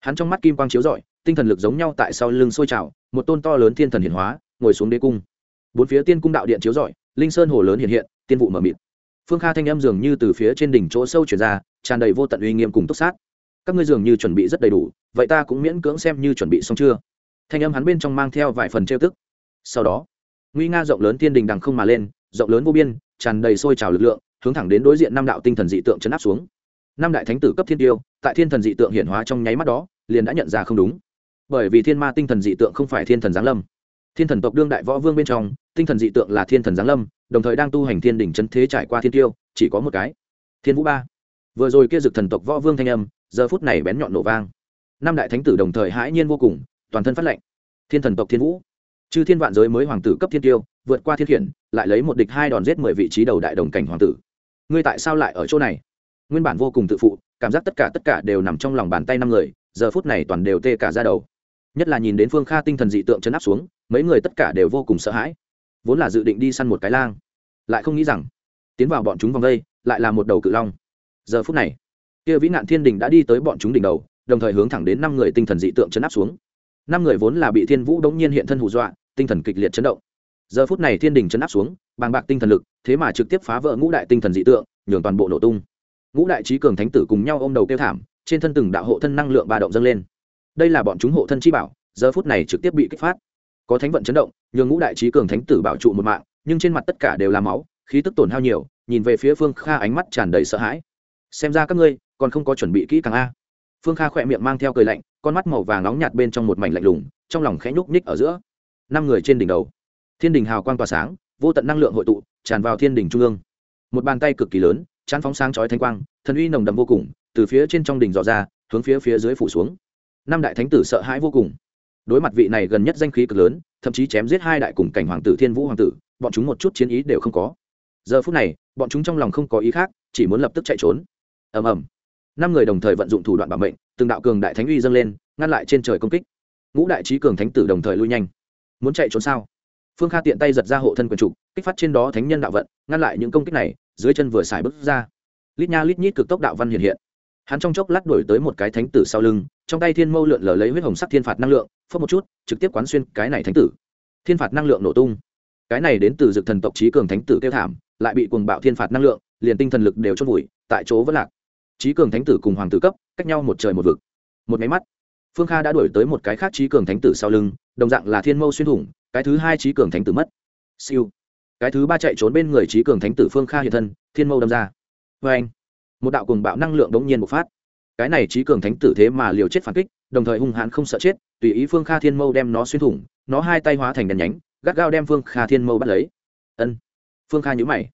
Hắn trong mắt kim quang chiếu rọi, tinh thần lực giống nhau tại sau lưng sôi trào, một tôn to lớn thiên thần hiển hóa, ngồi xuống đế cung. Bốn phía tiên cung đạo điện chiếu rọi, linh sơn hồ lớn hiện hiện, tiên vụ mở mịt phương kha thanh âm dường như từ phía trên đỉnh chỗ sâu chuyển ra, tràn đầy vô tận uy nghiêm cùng túc sát. Các ngươi dường như chuẩn bị rất đầy đủ, vậy ta cũng miễn cưỡng xem như chuẩn bị xong chưa? Thanh âm hắn bên trong mang theo vài phần trêu tức. Sau đó, nguy nga rộng lớn thiên đình đằng không mà lên, rộng lớn vô biên, tràn đầy sôi trào lực lượng, hướng thẳng đến đối diện năm đạo tinh thần dị tượng chấn áp xuống. Năm đại thánh tử cấp thiên tiêu, tại thiên thần dị tượng hiển hóa trong nháy mắt đó, liền đã nhận ra không đúng. Bởi vì thiên ma tinh thần dị tượng không phải thiên thần giáng lâm thiên thần tộc đương đại võ vương bên trong, tinh thần dị tượng là thiên thần giáng lâm, đồng thời đang tu hành thiên đỉnh chân thế trải qua thiên tiêu, chỉ có một cái. Thiên vũ ba. Vừa rồi kia dực thần tộc võ vương thanh âm, giờ phút này bén nhọn nổ vang. Năm đại thánh tử đồng thời hãi nhiên vô cùng, toàn thân phát lệnh thiên thần tộc thiên vũ. Chư thiên vạn giới mới hoàng tử cấp thiên tiêu, vượt qua thiên khiển, lại lấy một địch hai đòn giết mười vị trí đầu đại đồng cảnh hoàng tử. Ngươi tại sao lại ở chỗ này? Nguyên bản vô cùng tự phụ, cảm giác tất cả tất cả đều nằm trong lòng bàn tay năm người, giờ phút này toàn đều tê cả ra đầu. Nhất là nhìn đến phương kha tinh thần dị tượng chấn áp xuống mấy người tất cả đều vô cùng sợ hãi. Vốn là dự định đi săn một cái lang, lại không nghĩ rằng, tiến vào bọn chúng vòng đây, lại là một đầu cự long. Giờ phút này, kia vĩ nạn thiên đình đã đi tới bọn chúng đỉnh đầu, đồng thời hướng thẳng đến năm người tinh thần dị tượng chấn áp xuống. Năm người vốn là bị thiên vũ đống nhiên hiện thân hù dọa, tinh thần kịch liệt chấn động. Giờ phút này thiên đình chấn áp xuống, bàng bạc tinh thần lực, thế mà trực tiếp phá vỡ ngũ đại tinh thần dị tượng, nhường toàn bộ nổ tung. Ngũ đại trí cường thánh tử cùng nhau ôm đầu kêu thảm, trên thân từng đạo hộ thân năng lượng ba động dâng lên. Đây là bọn chúng hộ thân chi bảo, giờ phút này trực tiếp bị kích phát có thánh vận chấn động, nhường ngũ đại trí cường thánh tử bảo trụ một mạng, nhưng trên mặt tất cả đều là máu, khí tức tổn hao nhiều, nhìn về phía phương kha ánh mắt tràn đầy sợ hãi. Xem ra các ngươi còn không có chuẩn bị kỹ càng a. Phương kha khỏe miệng mang theo cười lạnh, con mắt màu vàng nóng nhạt bên trong một mảnh lạnh lùng, trong lòng khẽ nhúc nhích ở giữa. Năm người trên đỉnh đầu, thiên đình hào quang tỏa sáng, vô tận năng lượng hội tụ, tràn vào thiên đình trung ương. Một bàn tay cực kỳ lớn, chán phóng sáng chói thanh quang, thần uy nồng đậm vô cùng, từ phía trên trong đỉnh dò ra, hướng phía phía dưới phủ xuống. Năm đại thánh tử sợ hãi vô cùng đối mặt vị này gần nhất danh khí cực lớn, thậm chí chém giết hai đại cùng cảnh hoàng tử thiên vũ hoàng tử, bọn chúng một chút chiến ý đều không có. Giờ phút này, bọn chúng trong lòng không có ý khác, chỉ muốn lập tức chạy trốn. Ầm ầm. Năm người đồng thời vận dụng thủ đoạn bảo mệnh, từng đạo cường đại thánh uy dâng lên, ngăn lại trên trời công kích. Ngũ đại trí cường thánh tử đồng thời lui nhanh. Muốn chạy trốn sao? Phương kha tiện tay giật ra hộ thân quần trục kích phát trên đó thánh nhân đạo vận, ngăn lại những công kích này, dưới chân vừa xài bước ra. Lít nha lít nhít cực tốc đạo văn hiện hiện. Hắn trong chốc lát đổi tới một cái thánh tử sau lưng, trong tay thiên mâu lượn lờ lấy huyết hồng sắc thiên phạt năng lượng phớt một chút, trực tiếp quán xuyên cái này thánh tử. Thiên phạt năng lượng nổ tung. Cái này đến từ dực thần tộc trí cường thánh tử kêu thảm, lại bị cuồng bạo thiên phạt năng lượng, liền tinh thần lực đều chôn vùi, tại chỗ vẫn lạc. Trí cường thánh tử cùng hoàng tử cấp, cách nhau một trời một vực. Một máy mắt. Phương kha đã đuổi tới một cái khác trí cường thánh tử sau lưng, đồng dạng là thiên mâu xuyên thủng, cái thứ hai trí cường thánh tử mất. Siêu. Cái thứ ba chạy trốn bên người trí cường thánh tử phương kha hiện thân, thiên mâu đâm ra. Vê anh một đạo cùng bạo năng lượng đống nhiên bộc phát. Cái này trí cường thánh tử thế mà liều chết phản kích đồng thời hung hãn không sợ chết, tùy ý phương kha thiên mâu đem nó xuyên thủng, nó hai tay hóa thành đèn nhánh, gắt gao đem phương kha thiên mâu bắt lấy. Ân. Phương kha nhữ mày.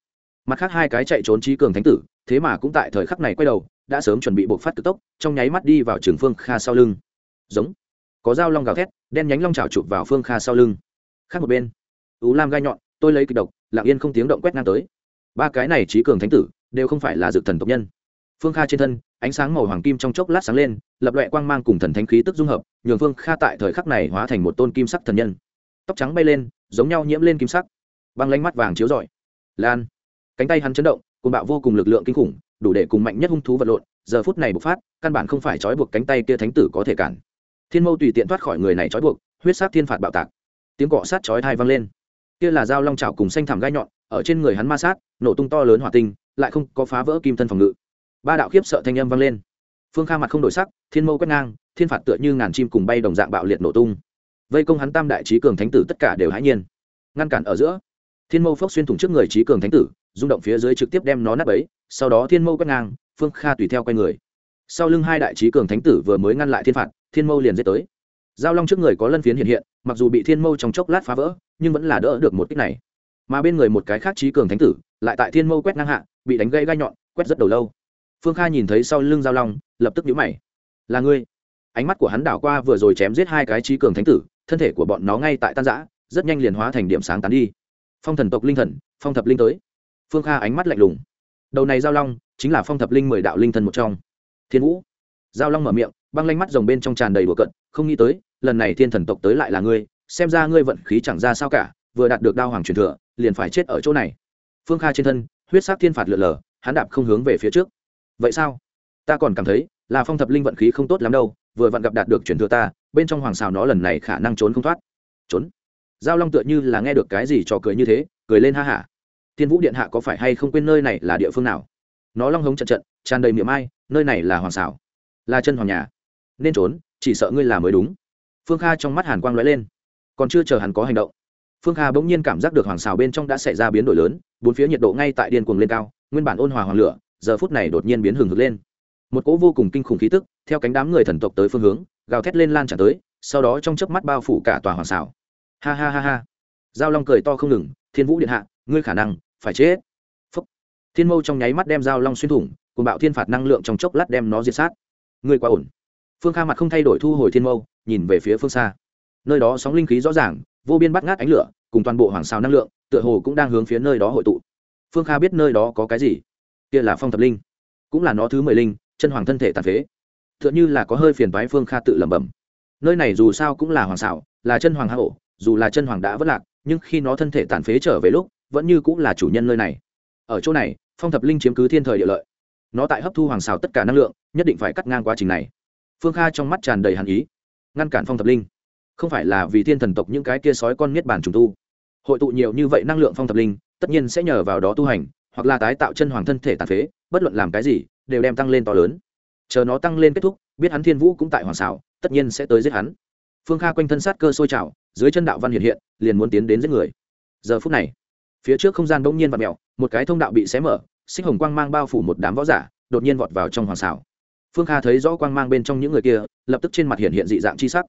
Mặt khác hai cái chạy trốn trí cường thánh tử, thế mà cũng tại thời khắc này quay đầu, đã sớm chuẩn bị bộ phát cực tốc, trong nháy mắt đi vào trường phương kha sau lưng. Giống. Có dao long gào thét, đen nhánh long trào chụp vào phương kha sau lưng. Khác một bên. Ú lam gai nhọn, tôi lấy kịch độc, lặng yên không tiếng động quét ngang tới. Ba cái này trí cường thánh tử, đều không phải là dược thần tộc nhân phương kha trên thân, ánh sáng màu hoàng kim trong chốc lát sáng lên, lập loại quang mang cùng thần thánh khí tức dung hợp, nhường phương kha tại thời khắc này hóa thành một tôn kim sắc thần nhân. Tóc trắng bay lên, giống nhau nhiễm lên kim sắc. Băng lanh mắt vàng chiếu rọi. Lan. Cánh tay hắn chấn động cùng bạo vô cùng lực lượng kinh khủng, đủ để cùng mạnh nhất hung thú vật lộn, giờ phút này bộc phát, căn bản không phải trói buộc cánh tay kia thánh tử có thể cản. Thiên mâu tùy tiện thoát khỏi người này trói buộc, huyết sát thiên phạt bạo tạc. Tiếng cọ sát chói thai vang lên. Kia là dao long trào cùng xanh thảm gai nhọn, ở trên người hắn ma sát, nổ tung to lớn hỏa tinh, lại không có phá vỡ kim thân phòng ngự ba đạo khiếp sợ thanh âm vang lên. Phương kha mặt không đổi sắc, thiên mâu quét ngang, thiên phạt tựa như ngàn chim cùng bay đồng dạng bạo liệt nổ tung. Vây công hắn tam đại trí cường thánh tử tất cả đều hãi nhiên. Ngăn cản ở giữa, thiên mâu phốc xuyên thủng trước người trí cường thánh tử, rung động phía dưới trực tiếp đem nó nắp ấy sau đó thiên mâu quét ngang, phương kha tùy theo quay người. Sau lưng hai đại trí cường thánh tử vừa mới ngăn lại thiên phạt, thiên mâu liền dết tới. Giao long trước người có lân phiến hiện hiện, mặc dù bị thiên mâu trong chốc lát phá vỡ, nhưng vẫn là đỡ được một kích này. Mà bên người một cái khác trí cường thánh tử, lại tại thiên mâu quét ngang hạ, bị đánh gây gai nhọn, quét rất đầu lâu phương kha nhìn thấy sau lưng giao long, lập tức nhũ mày. Là ngươi? Ánh mắt của hắn đảo qua vừa rồi chém giết hai cái trí cường thánh tử, thân thể của bọn nó ngay tại tan giã rất nhanh liền hóa thành điểm sáng tán đi. Phong thần tộc linh thần, phong thập linh tới. Phương kha ánh mắt lạnh lùng. Đầu này giao long chính là phong thập linh mười đạo linh thần một trong. Thiên vũ. Giao long mở miệng, băng lanh mắt rồng bên trong tràn đầy bừa cận không nghĩ tới, lần này thiên thần tộc tới lại là ngươi, xem ra ngươi vận khí chẳng ra sao cả, vừa đạt được đao hoàng truyền thừa, liền phải chết ở chỗ này. Phương kha trên thân, huyết sắc thiên phạt lượn lờ, hắn đạp không hướng về phía trước vậy sao? Ta còn cảm thấy là phong thập linh vận khí không tốt lắm đâu, vừa vặn gặp đạt được chuyển thừa ta, bên trong hoàng xào nó lần này khả năng trốn không thoát. Trốn? Giao long tựa như là nghe được cái gì trò cười như thế, cười lên ha hả. Thiên vũ điện hạ có phải hay không quên nơi này là địa phương nào? Nó long hống trận trận, tràn đầy miệng ai, nơi này là hoàng xảo là chân hoàng nhà, nên trốn, chỉ sợ ngươi là mới đúng. Phương kha trong mắt hàn quang lóe lên. Còn chưa chờ hắn có hành động, phương kha bỗng nhiên cảm giác được hoàng xào bên trong đã xảy ra biến đổi lớn, bốn phía nhiệt độ ngay tại điên cuồng lên cao, nguyên bản ôn hòa hoàng lửa giờ phút này đột nhiên biến hừng hực lên. Một cỗ vô cùng kinh khủng khí tức, theo cánh đám người thần tộc tới phương hướng, gào thét lên lan tràn tới, sau đó trong chớp mắt bao phủ cả tòa hoàng xảo. Ha ha ha ha. Giao long cười to không ngừng, thiên vũ điện hạ, ngươi khả năng phải chết. Phúc. thiên mâu trong nháy mắt đem giao long xuyên thủng cùng bạo thiên phạt năng lượng trong chốc lát đem nó diệt sát. Ngươi quá ổn. Phương kha mặt không thay đổi thu hồi thiên mâu, nhìn về phía phương xa. Nơi đó sóng linh khí rõ ràng, vô biên bắt ngát ánh lửa, cùng toàn bộ hoàng sào năng lượng, tựa hồ cũng đang hướng phía nơi đó hội tụ. Phương kha biết nơi đó có cái gì kia là phong thập linh, cũng là nó thứ mười linh, chân hoàng thân thể tàn phế. T h ư ợ n h ư là có hơi phiền toái phương kha tự lẩm bẩm. Nơi này dù sao cũng là hoàng xảo, là chân hoàng hạ hổ, dù là chân hoàng đã vất lạc, nhưng khi nó thân thể tàn phế trở về lúc, vẫn như cũng là chủ nhân nơi này. Ở chỗ này, phong thập linh chiếm cứ thiên thời địa lợi. Nó tại hấp thu hoàng xào tất cả năng lượng, nhất định phải cắt ngang quá trình này. Phương kha trong mắt tràn đầy hàn ý. Ngăn cản phong thập linh. Không phải là vì thiên thần tộc những cái kia sói con niết bàn trùng tu. Hội tụ nhiều như vậy năng lượng phong thập linh, tất nhiên sẽ nhờ vào đó tu hành hoặc là tái tạo chân hoàng thân thể tàn phế, bất luận làm cái gì, đều đem tăng lên to lớn. Chờ nó tăng lên kết thúc, biết hắn thiên vũ cũng tại hoàng xảo, tất nhiên sẽ tới giết hắn. Phương kha quanh thân sát cơ sôi trào, dưới chân đạo văn hiện hiện, liền muốn tiến đến giết người. Giờ phút này, phía trước không gian bỗng nhiên và mẹo một cái thông đạo bị xé mở, xích hồng quang mang bao phủ một đám võ giả, đột nhiên vọt vào trong hoàng xảo. Phương kha thấy rõ quang mang bên trong những người kia, lập tức trên mặt hiện hiện dị dạng chi sắc.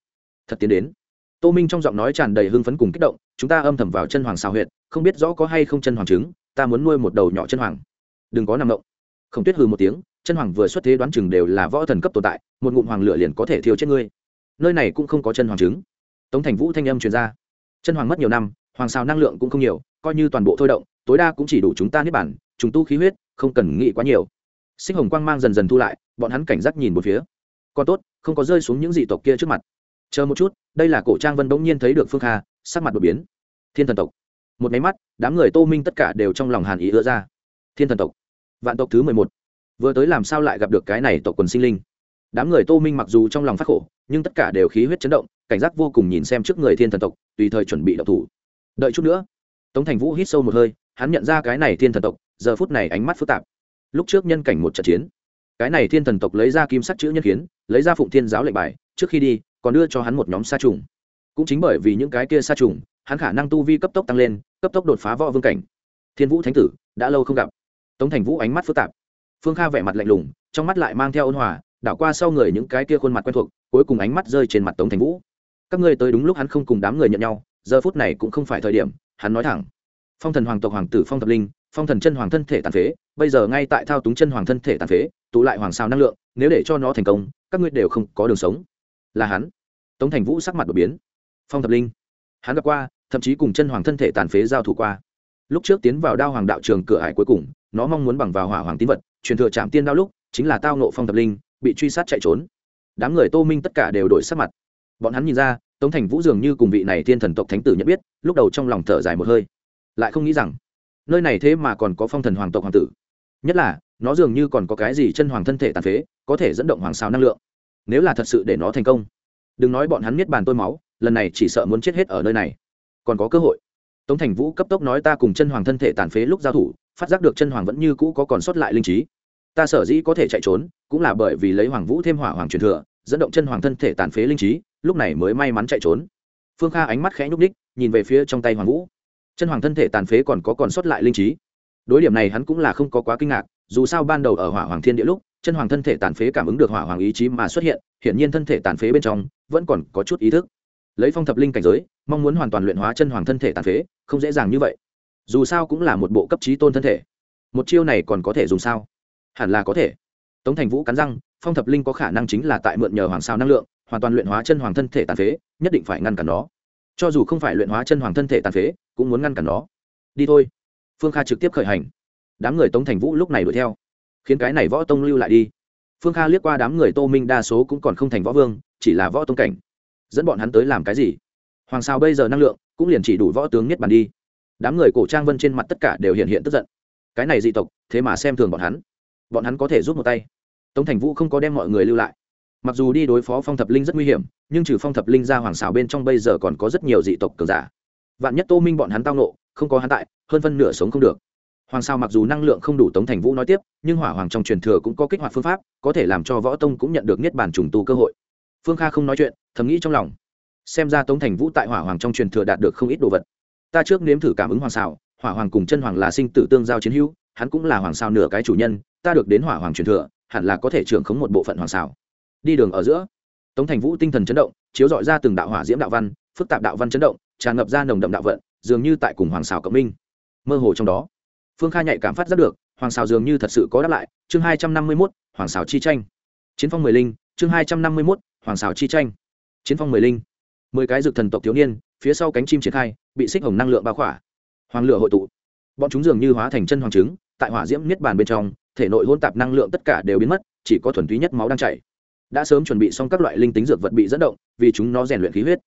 Thật tiến đến. Tô minh trong giọng nói tràn đầy hưng phấn cùng kích động, chúng ta âm thầm vào chân hoàng xào huyệt, không biết rõ có hay không chân hoàng trứng ta muốn nuôi một đầu nhỏ chân hoàng. Đừng có nằm động. Không tuyết hừ một tiếng, chân hoàng vừa xuất thế đoán chừng đều là võ thần cấp tồn tại, một ngụm hoàng lửa liền có thể thiêu chết ngươi. Nơi này cũng không có chân hoàng trứng tống thành vũ thanh âm truyền ra. Chân hoàng mất nhiều năm, hoàng sao năng lượng cũng không nhiều, coi như toàn bộ thôi động, tối đa cũng chỉ đủ chúng ta niết bản chúng tu khí huyết, không cần nghĩ quá nhiều. Sinh hồng quang mang dần dần thu lại, bọn hắn cảnh giác nhìn một phía. Còn tốt, không có rơi xuống những dị tộc kia trước mặt. Chờ một chút, đây là cổ trang vân bỗng nhiên thấy được phương kha, sắc mặt đột biến. Thiên thần tộc một máy mắt, đám người tô minh tất cả đều trong lòng hàn ý ưa ra. Thiên thần tộc, vạn tộc thứ mười một. Vừa tới làm sao lại gặp được cái này tộc quần sinh linh? Đám người tô minh mặc dù trong lòng phát khổ, nhưng tất cả đều khí huyết chấn động, cảnh giác vô cùng nhìn xem trước người thiên thần tộc, tùy thời chuẩn bị đậu thủ. Đợi chút nữa, tống thành vũ hít sâu một hơi, hắn nhận ra cái này thiên thần tộc, giờ phút này ánh mắt phức tạp. Lúc trước nhân cảnh một trận chiến, cái này thiên thần tộc lấy ra kim sắc chữ nhân kiến, lấy ra phụng thiên giáo lệnh bài, trước khi đi, còn đưa cho hắn một nhóm sa trùng. Cũng chính bởi vì những cái kia sa trùng hắn khả năng tu vi cấp tốc tăng lên, cấp tốc đột phá võ vương cảnh. Thiên vũ thánh tử, đã lâu không gặp. Tống thành vũ ánh mắt phức tạp. Phương kha vẻ mặt lạnh lùng, trong mắt lại mang theo ôn hòa, đảo qua sau người những cái kia khuôn mặt quen thuộc, cuối cùng ánh mắt rơi trên mặt tống thành vũ. Các ngươi tới đúng lúc hắn không cùng đám người nhận nhau, giờ phút này cũng không phải thời điểm, hắn nói thẳng. Phong thần hoàng tộc hoàng tử phong thập linh, phong thần chân hoàng thân thể tàn phế, bây giờ ngay tại thao túng chân hoàng thân thể tàn phế, tụ lại hoàng sao năng lượng, nếu để cho nó thành công, các ngươi đều không có đường sống. Là hắn. Tống thành vũ sắc mặt đột biến. Phong thập linh hắn gặp qua, thậm chí cùng chân hoàng thân thể tàn phế giao thủ qua. Lúc trước tiến vào đao hoàng đạo trường cửa hải cuối cùng, nó mong muốn bằng vào hỏa hoàng tín vật, truyền thừa trạm tiên đao lúc, chính là tao nộ phong thập linh, bị truy sát chạy trốn. Đám người tô minh tất cả đều đổi sắc mặt. Bọn hắn nhìn ra, tống thành vũ dường như cùng vị này thiên thần tộc thánh tử nhận biết, lúc đầu trong lòng thở dài một hơi. Lại không nghĩ rằng, nơi này thế mà còn có phong thần hoàng tộc hoàng tử. Nhất là, nó dường như còn có cái gì chân hoàng thân thể tàn phế, có thể dẫn động hoàng sao năng lượng. Nếu là thật sự để nó thành công, đừng nói bọn hắn miết bàn tôi máu lần này chỉ sợ muốn chết hết ở nơi này. Còn có cơ hội. Tống thành vũ cấp tốc nói ta cùng chân hoàng thân thể tàn phế lúc giao thủ, phát giác được chân hoàng vẫn như cũ có còn sót lại linh trí. Ta sở dĩ có thể chạy trốn, cũng là bởi vì lấy hoàng vũ thêm hỏa hoàng truyền thừa, dẫn động chân hoàng thân thể tàn phế linh trí, lúc này mới may mắn chạy trốn. Phương kha ánh mắt khẽ nhúc ních nhìn về phía trong tay hoàng vũ. Chân hoàng thân thể tàn phế còn có còn sót lại linh trí. Đối điểm này hắn cũng là không có quá kinh ngạc, dù sao ban đầu ở hỏa hoàng thiên địa lúc, chân hoàng thân thể tàn phế cảm ứng được hỏa hoàng ý chí mà xuất hiện, hiển nhiên thân thể tàn phế bên trong, vẫn còn có chút ý thức lấy phong thập linh cảnh giới, mong muốn hoàn toàn luyện hóa chân hoàng thân thể tàn phế, không dễ dàng như vậy. Dù sao cũng là một bộ cấp trí tôn thân thể. Một chiêu này còn có thể dùng sao? Hẳn là có thể. Tống thành vũ cắn răng, phong thập linh có khả năng chính là tại mượn nhờ hoàng sao năng lượng, hoàn toàn luyện hóa chân hoàng thân thể tàn phế, nhất định phải ngăn cản nó. Cho dù không phải luyện hóa chân hoàng thân thể tàn phế, cũng muốn ngăn cản nó. Đi thôi. Phương kha trực tiếp khởi hành. Đám người tống thành vũ lúc này đuổi theo. Khiến cái này võ tông lưu lại đi. Phương kha liếc qua đám người tô minh đa số cũng còn không thành võ vương, chỉ là võ tông cảnh dẫn bọn hắn tới làm cái gì? Hoàng sao bây giờ năng lượng cũng liền chỉ đủ võ tướng nhất bàn đi. Đám người cổ trang vân trên mặt tất cả đều hiện hiện tức giận. Cái này dị tộc, thế mà xem thường bọn hắn. Bọn hắn có thể giúp một tay. Tống thành vũ không có đem mọi người lưu lại. Mặc dù đi đối phó phong thập linh rất nguy hiểm, nhưng trừ phong thập linh ra hoàng xào bên trong bây giờ còn có rất nhiều dị tộc cường giả. Vạn nhất tô minh bọn hắn tao nộ không có hắn tại, hơn phân nửa sống không được. Hoàng sao mặc dù năng lượng không đủ tống thành vũ nói tiếp, nhưng hỏa hoàng trong truyền thừa cũng có kích hoạt phương pháp, có thể làm cho võ tông cũng nhận được niết bàn trùng tu cơ hội phương kha không nói chuyện, thầm nghĩ trong lòng. Xem ra tống thành vũ tại hỏa hoàng trong truyền thừa đạt được không ít đồ vật. Ta trước nếm thử cảm ứng hoàng xào hỏa hoàng cùng chân hoàng là sinh tử tương giao chiến hữu, hắn cũng là hoàng xào nửa cái chủ nhân, ta được đến hỏa hoàng truyền thừa, hẳn là có thể trưởng khống một bộ phận hoàng xào đi đường ở giữa, tống thành vũ tinh thần chấn động, chiếu dọi ra từng đạo hỏa diễm đạo văn, phức tạp đạo văn chấn động, tràn ngập ra nồng đậm đạo vận, dường như tại cùng hoàng xào cộng minh. Mơ hồ trong đó, phương kha nhạy cảm phát rất được, hoàng xào dường như thật sự có đáp lại, chương hai trăm năm mươi mốt, hoàng xào chi tranh. Chiến phong mười linh chương hai trăm năm mươi mốt, hoàng xảo chi tranh. Chiến phong mười linh. Mười cái dược thần tộc thiếu niên, phía sau cánh chim triển khai, bị xích hồng năng lượng bao khỏa. Hoàng lửa hội tụ. Bọn chúng dường như hóa thành chân hoàng trứng, tại hỏa diễm niết bàn bên trong, thể nội hôn tạp năng lượng tất cả đều biến mất, chỉ có thuần túy nhất máu đang chảy. Đã sớm chuẩn bị xong các loại linh tính dược vật bị dẫn động, vì chúng nó rèn luyện khí huyết.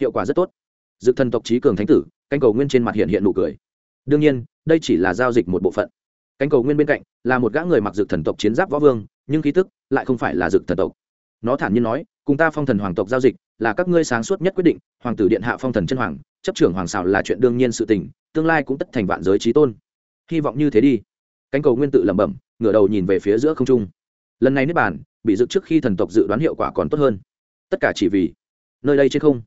Hiệu quả rất tốt. Dược thần tộc trí cường thánh tử canh cầu nguyên trên mặt hiện hiện nụ cười. Đương nhiên, đây chỉ là giao dịch một bộ phận. Cánh cầu nguyên bên cạnh là một gã người mặc dược thần tộc chiến giáp võ vương, nhưng khí tức lại không phải là dược thần tộc nó thản nhiên nói, cùng ta phong thần hoàng tộc giao dịch là các ngươi sáng suốt nhất quyết định, hoàng tử điện hạ phong thần chân hoàng, chấp trưởng hoàng xảo là chuyện đương nhiên sự tình, tương lai cũng tất thành vạn giới trí tôn. Hy vọng như thế đi. Cánh cầu nguyên tự lẩm bẩm, ngửa đầu nhìn về phía giữa không trung. Lần này nếp bàn, bị dựng trước khi thần tộc dự đoán hiệu quả còn tốt hơn. Tất cả chỉ vì nơi đây trên không,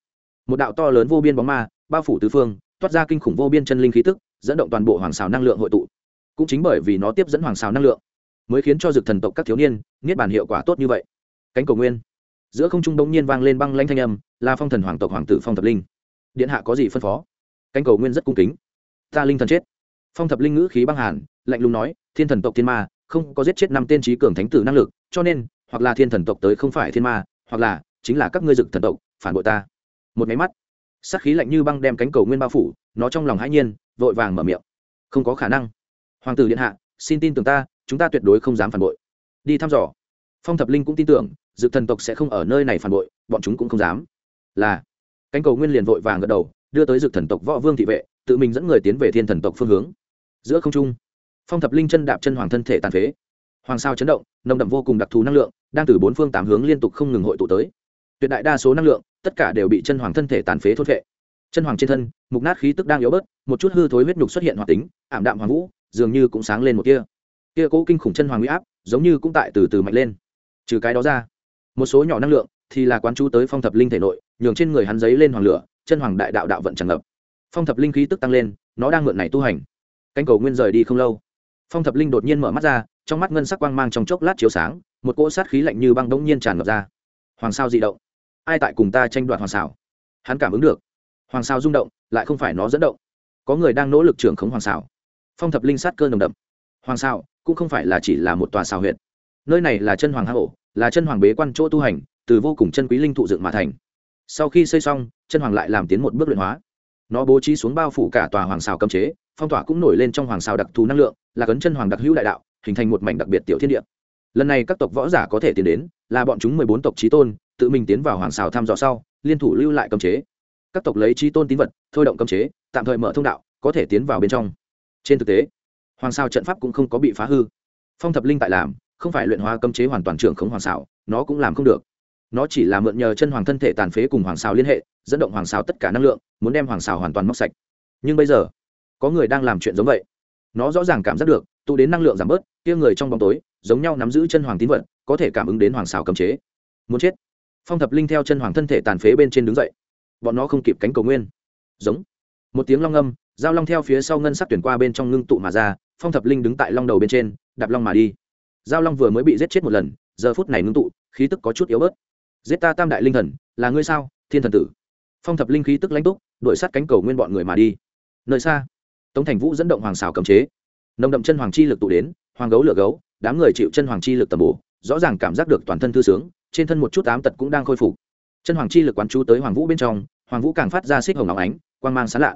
một đạo to lớn vô biên bóng ma, bao phủ tứ phương, toát ra kinh khủng vô biên chân linh khí tức, dẫn động toàn bộ hoàng xào năng lượng hội tụ. Cũng chính bởi vì nó tiếp dẫn hoàng xào năng lượng, mới khiến cho dược thần tộc các thiếu niên niết bàn hiệu quả tốt như vậy cánh cầu nguyên. Giữa không trung đống nhiên vang lên băng lanh thanh âm là phong thần hoàng tộc hoàng tử phong thập linh. Điện hạ có gì phân phó? Cánh cầu nguyên rất cung kính. Ta linh thần chết. Phong thập linh ngữ khí băng hàn, lạnh lùng nói, thiên thần tộc thiên ma, không có giết chết năm tên trí cường thánh tử năng lực, cho nên, hoặc là thiên thần tộc tới không phải thiên ma, hoặc là chính là các ngươi dực thần tộc, phản bội ta. Một máy mắt sắc khí lạnh như băng đem cánh cầu nguyên bao phủ, nó trong lòng hãi nhiên, vội vàng mở miệng. Không có khả năng. Hoàng tử điện hạ, xin tin tưởng ta, chúng ta tuyệt đối không dám phản bội. Đi thăm dò phong thập linh cũng tin tưởng dự thần tộc sẽ không ở nơi này phản bội, bọn chúng cũng không dám. Là, cánh cầu nguyên liền vội vàng gật đầu, đưa tới dược thần tộc võ vương thị vệ, tự mình dẫn người tiến về thiên thần tộc phương hướng. Giữa không trung, phong thập linh chân đạp chân hoàng thân thể tàn phế. Hoàng sao chấn động, nồng đậm vô cùng đặc thù năng lượng, đang từ bốn phương tám hướng liên tục không ngừng hội tụ tới. Tuyệt đại đa số năng lượng, tất cả đều bị chân hoàng thân thể tàn phế thốt vệ chân hoàng trên thân, mục nát khí tức đang yếu bớt, một chút hư thối huyết nhục xuất hiện hoạt tính, ảm đạm hoàng vũ, dường như cũng sáng lên một kia kia cố kinh khủng chân hoàng huy áp, giống như cũng tại từ từ mạnh lên trừ cái đó ra, một số nhỏ năng lượng thì là quán chú tới phong thập linh thể nội, nhường trên người hắn giấy lên hoàng lửa, chân hoàng đại đạo đạo vận tràn ngập. Phong thập linh khí tức tăng lên, nó đang mượn này tu hành. Canh cầu nguyên rời đi không lâu, phong thập linh đột nhiên mở mắt ra, trong mắt ngân sắc quang mang trong chốc lát chiếu sáng, một cỗ sát khí lạnh như băng đống nhiên tràn ngập ra. Hoàng sao dị động? Ai tại cùng ta tranh đoạt hoàng sao? Hắn cảm ứng được. Hoàng sao rung động, lại không phải nó dẫn động. Có người đang nỗ lực trưởng khống hoàng sao. Phong thập linh sát cơ nồng đậm. Hoàng sao cũng không phải là chỉ là một tòa xào huyện nơi này là chân hoàng hạ hộ là chân hoàng bế quan chỗ tu hành, từ vô cùng chân quý linh thụ dựng mà thành. Sau khi xây xong, chân hoàng lại làm tiến một bước luyện hóa. Nó bố trí xuống bao phủ cả tòa hoàng xào cấm chế, phong tỏa cũng nổi lên trong hoàng xào đặc thù năng lượng, là cấn chân hoàng đặc hữu đại đạo, hình thành một mảnh đặc biệt tiểu thiên địa. Lần này các tộc võ giả có thể tiến đến, là bọn chúng mười bốn tộc trí tôn, tự mình tiến vào hoàng xào thăm dò sau, liên thủ lưu lại cấm chế. Các tộc lấy trí tôn tín vật, thôi động cấm chế, tạm thời mở thông đạo, có thể tiến vào bên trong. Trên thực tế, hoàng sao trận pháp cũng không có bị phá hư. Phong thập linh tại làm không phải luyện hóa cấm chế hoàn toàn trưởng khống hoàng xảo, nó cũng làm không được. Nó chỉ là mượn nhờ chân hoàng thân thể tàn phế cùng hoàng xào liên hệ, dẫn động hoàng xào tất cả năng lượng, muốn đem hoàng xào hoàn toàn móc sạch. Nhưng bây giờ, có người đang làm chuyện giống vậy. Nó rõ ràng cảm giác được, tụ đến năng lượng giảm bớt, kia người trong bóng tối, giống nhau nắm giữ chân hoàng tín vật, có thể cảm ứng đến hoàng xào cầm chế. Muốn chết. Phong thập linh theo chân hoàng thân thể tàn phế bên trên đứng dậy. Bọn nó không kịp cánh cầu nguyên. Giống. Một tiếng long âm, giao long theo phía sau ngân sắc tuyển qua bên trong ngưng tụ mà ra, phong thập linh đứng tại long đầu bên trên, đạp long mà đi giao long vừa mới bị giết chết một lần giờ phút này ngưng tụ khí tức có chút yếu bớt. Giết ta tam đại linh thần là ngươi sao? Thiên thần tử. Phong thập linh khí tức lãnh túc đội sát cánh cầu nguyên bọn người mà đi. Nơi xa tống thành vũ dẫn động hoàng xào cầm chế. Nồng đậm chân hoàng chi lực tụ đến hoàng gấu lửa gấu đám người chịu chân hoàng chi lực tầm bổ rõ ràng cảm giác được toàn thân thư sướng trên thân một chút ám tật cũng đang khôi phục. Chân hoàng chi lực quán chú tới hoàng vũ bên trong hoàng vũ càng phát ra xích hồng óng ánh quang mang sán lạ.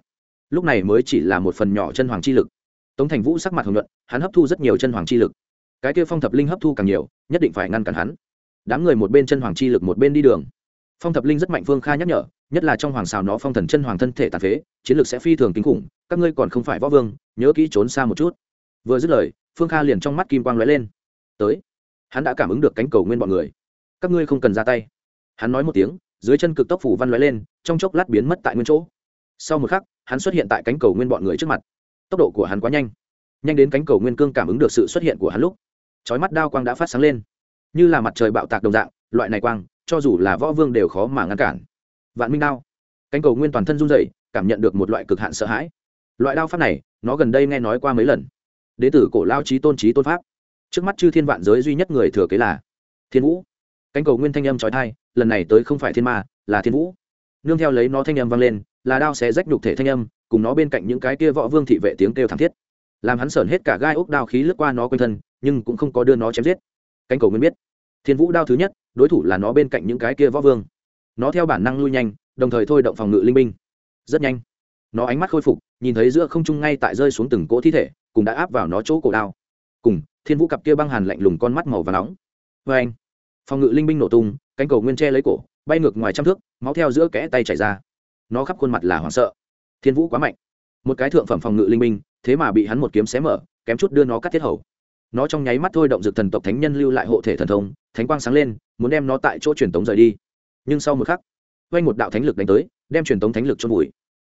Lúc này mới chỉ là một phần nhỏ chân hoàng chi lực. Tống thành vũ sắc mặt hồng luận, hắn hấp thu rất nhiều chân hoàng chi lực cái kia phong thập linh hấp thu càng nhiều, nhất định phải ngăn cản hắn. Đám người một bên chân hoàng chi lực một bên đi đường. Phong thập linh rất mạnh phương kha nhắc nhở, nhất là trong hoàng xào nó phong thần chân hoàng thân thể tàn phế, chiến lược sẽ phi thường kinh khủng, các ngươi còn không phải võ vương, nhớ kỹ trốn xa một chút. Vừa dứt lời, phương kha liền trong mắt kim quang lóe lên. Tới, hắn đã cảm ứng được cánh cầu nguyên bọn người. Các ngươi không cần ra tay. Hắn nói một tiếng, dưới chân cực tốc phủ văn lóe lên, trong chốc lát biến mất tại nguyên chỗ. Sau một khắc, hắn xuất hiện tại cánh cầu nguyên bọn người trước mặt. Tốc độ của hắn quá nhanh. Nhanh đến cánh cầu nguyên cương cảm ứng được sự xuất hiện của hắn lúc chói mắt đao quang đã phát sáng lên. Như là mặt trời bạo tạc đồng dạng, loại này quang, cho dù là võ vương đều khó mà ngăn cản. Vạn minh đao. Cánh cầu nguyên toàn thân run dậy cảm nhận được một loại cực hạn sợ hãi. Loại đao pháp này, nó gần đây nghe nói qua mấy lần. Đế tử cổ lao trí tôn trí tôn pháp. Trước mắt chư thiên vạn giới duy nhất người thừa kế là thiên vũ. Cánh cầu nguyên thanh âm trói thai lần này tới không phải thiên ma, là thiên vũ. Nương theo lấy nó thanh âm vang lên, là đao sẽ rách nhục thể thanh âm, cùng nó bên cạnh những cái kia võ vương thị vệ tiếng kêu thảm thiết làm hắn sởn hết cả gai ốc đao khí lướt qua nó quanh thân, nhưng cũng không có đưa nó chém giết. Cánh cầu nguyên biết. Thiên vũ đao thứ nhất, đối thủ là nó bên cạnh những cái kia võ vương. Nó theo bản năng lui nhanh, đồng thời thôi động phòng ngự linh binh. Rất nhanh, nó ánh mắt khôi phục, nhìn thấy giữa không trung ngay tại rơi xuống từng cỗ thi thể, cùng đã áp vào nó chỗ cổ đao. Cùng, thiên vũ cặp kia băng hàn lạnh lùng con mắt màu và nóng. Vê anh, phòng ngự linh binh nổ tung, cánh cầu nguyên tre lấy cổ, bay ngược ngoài trăm thước, máu theo giữa kẽ tay chảy ra. Nó khắp khuôn mặt là hoảng sợ. Thiên vũ quá mạnh một cái thượng phẩm phòng ngự linh minh, thế mà bị hắn một kiếm xé mở kém chút đưa nó cắt thiết hầu. Nó trong nháy mắt thôi động dược thần tộc thánh nhân lưu lại hộ thể thần thông thánh quang sáng lên muốn đem nó tại chỗ truyền tống rời đi. Nhưng sau một khắc quanh một đạo thánh lực đánh tới đem truyền tống thánh lực cho bụi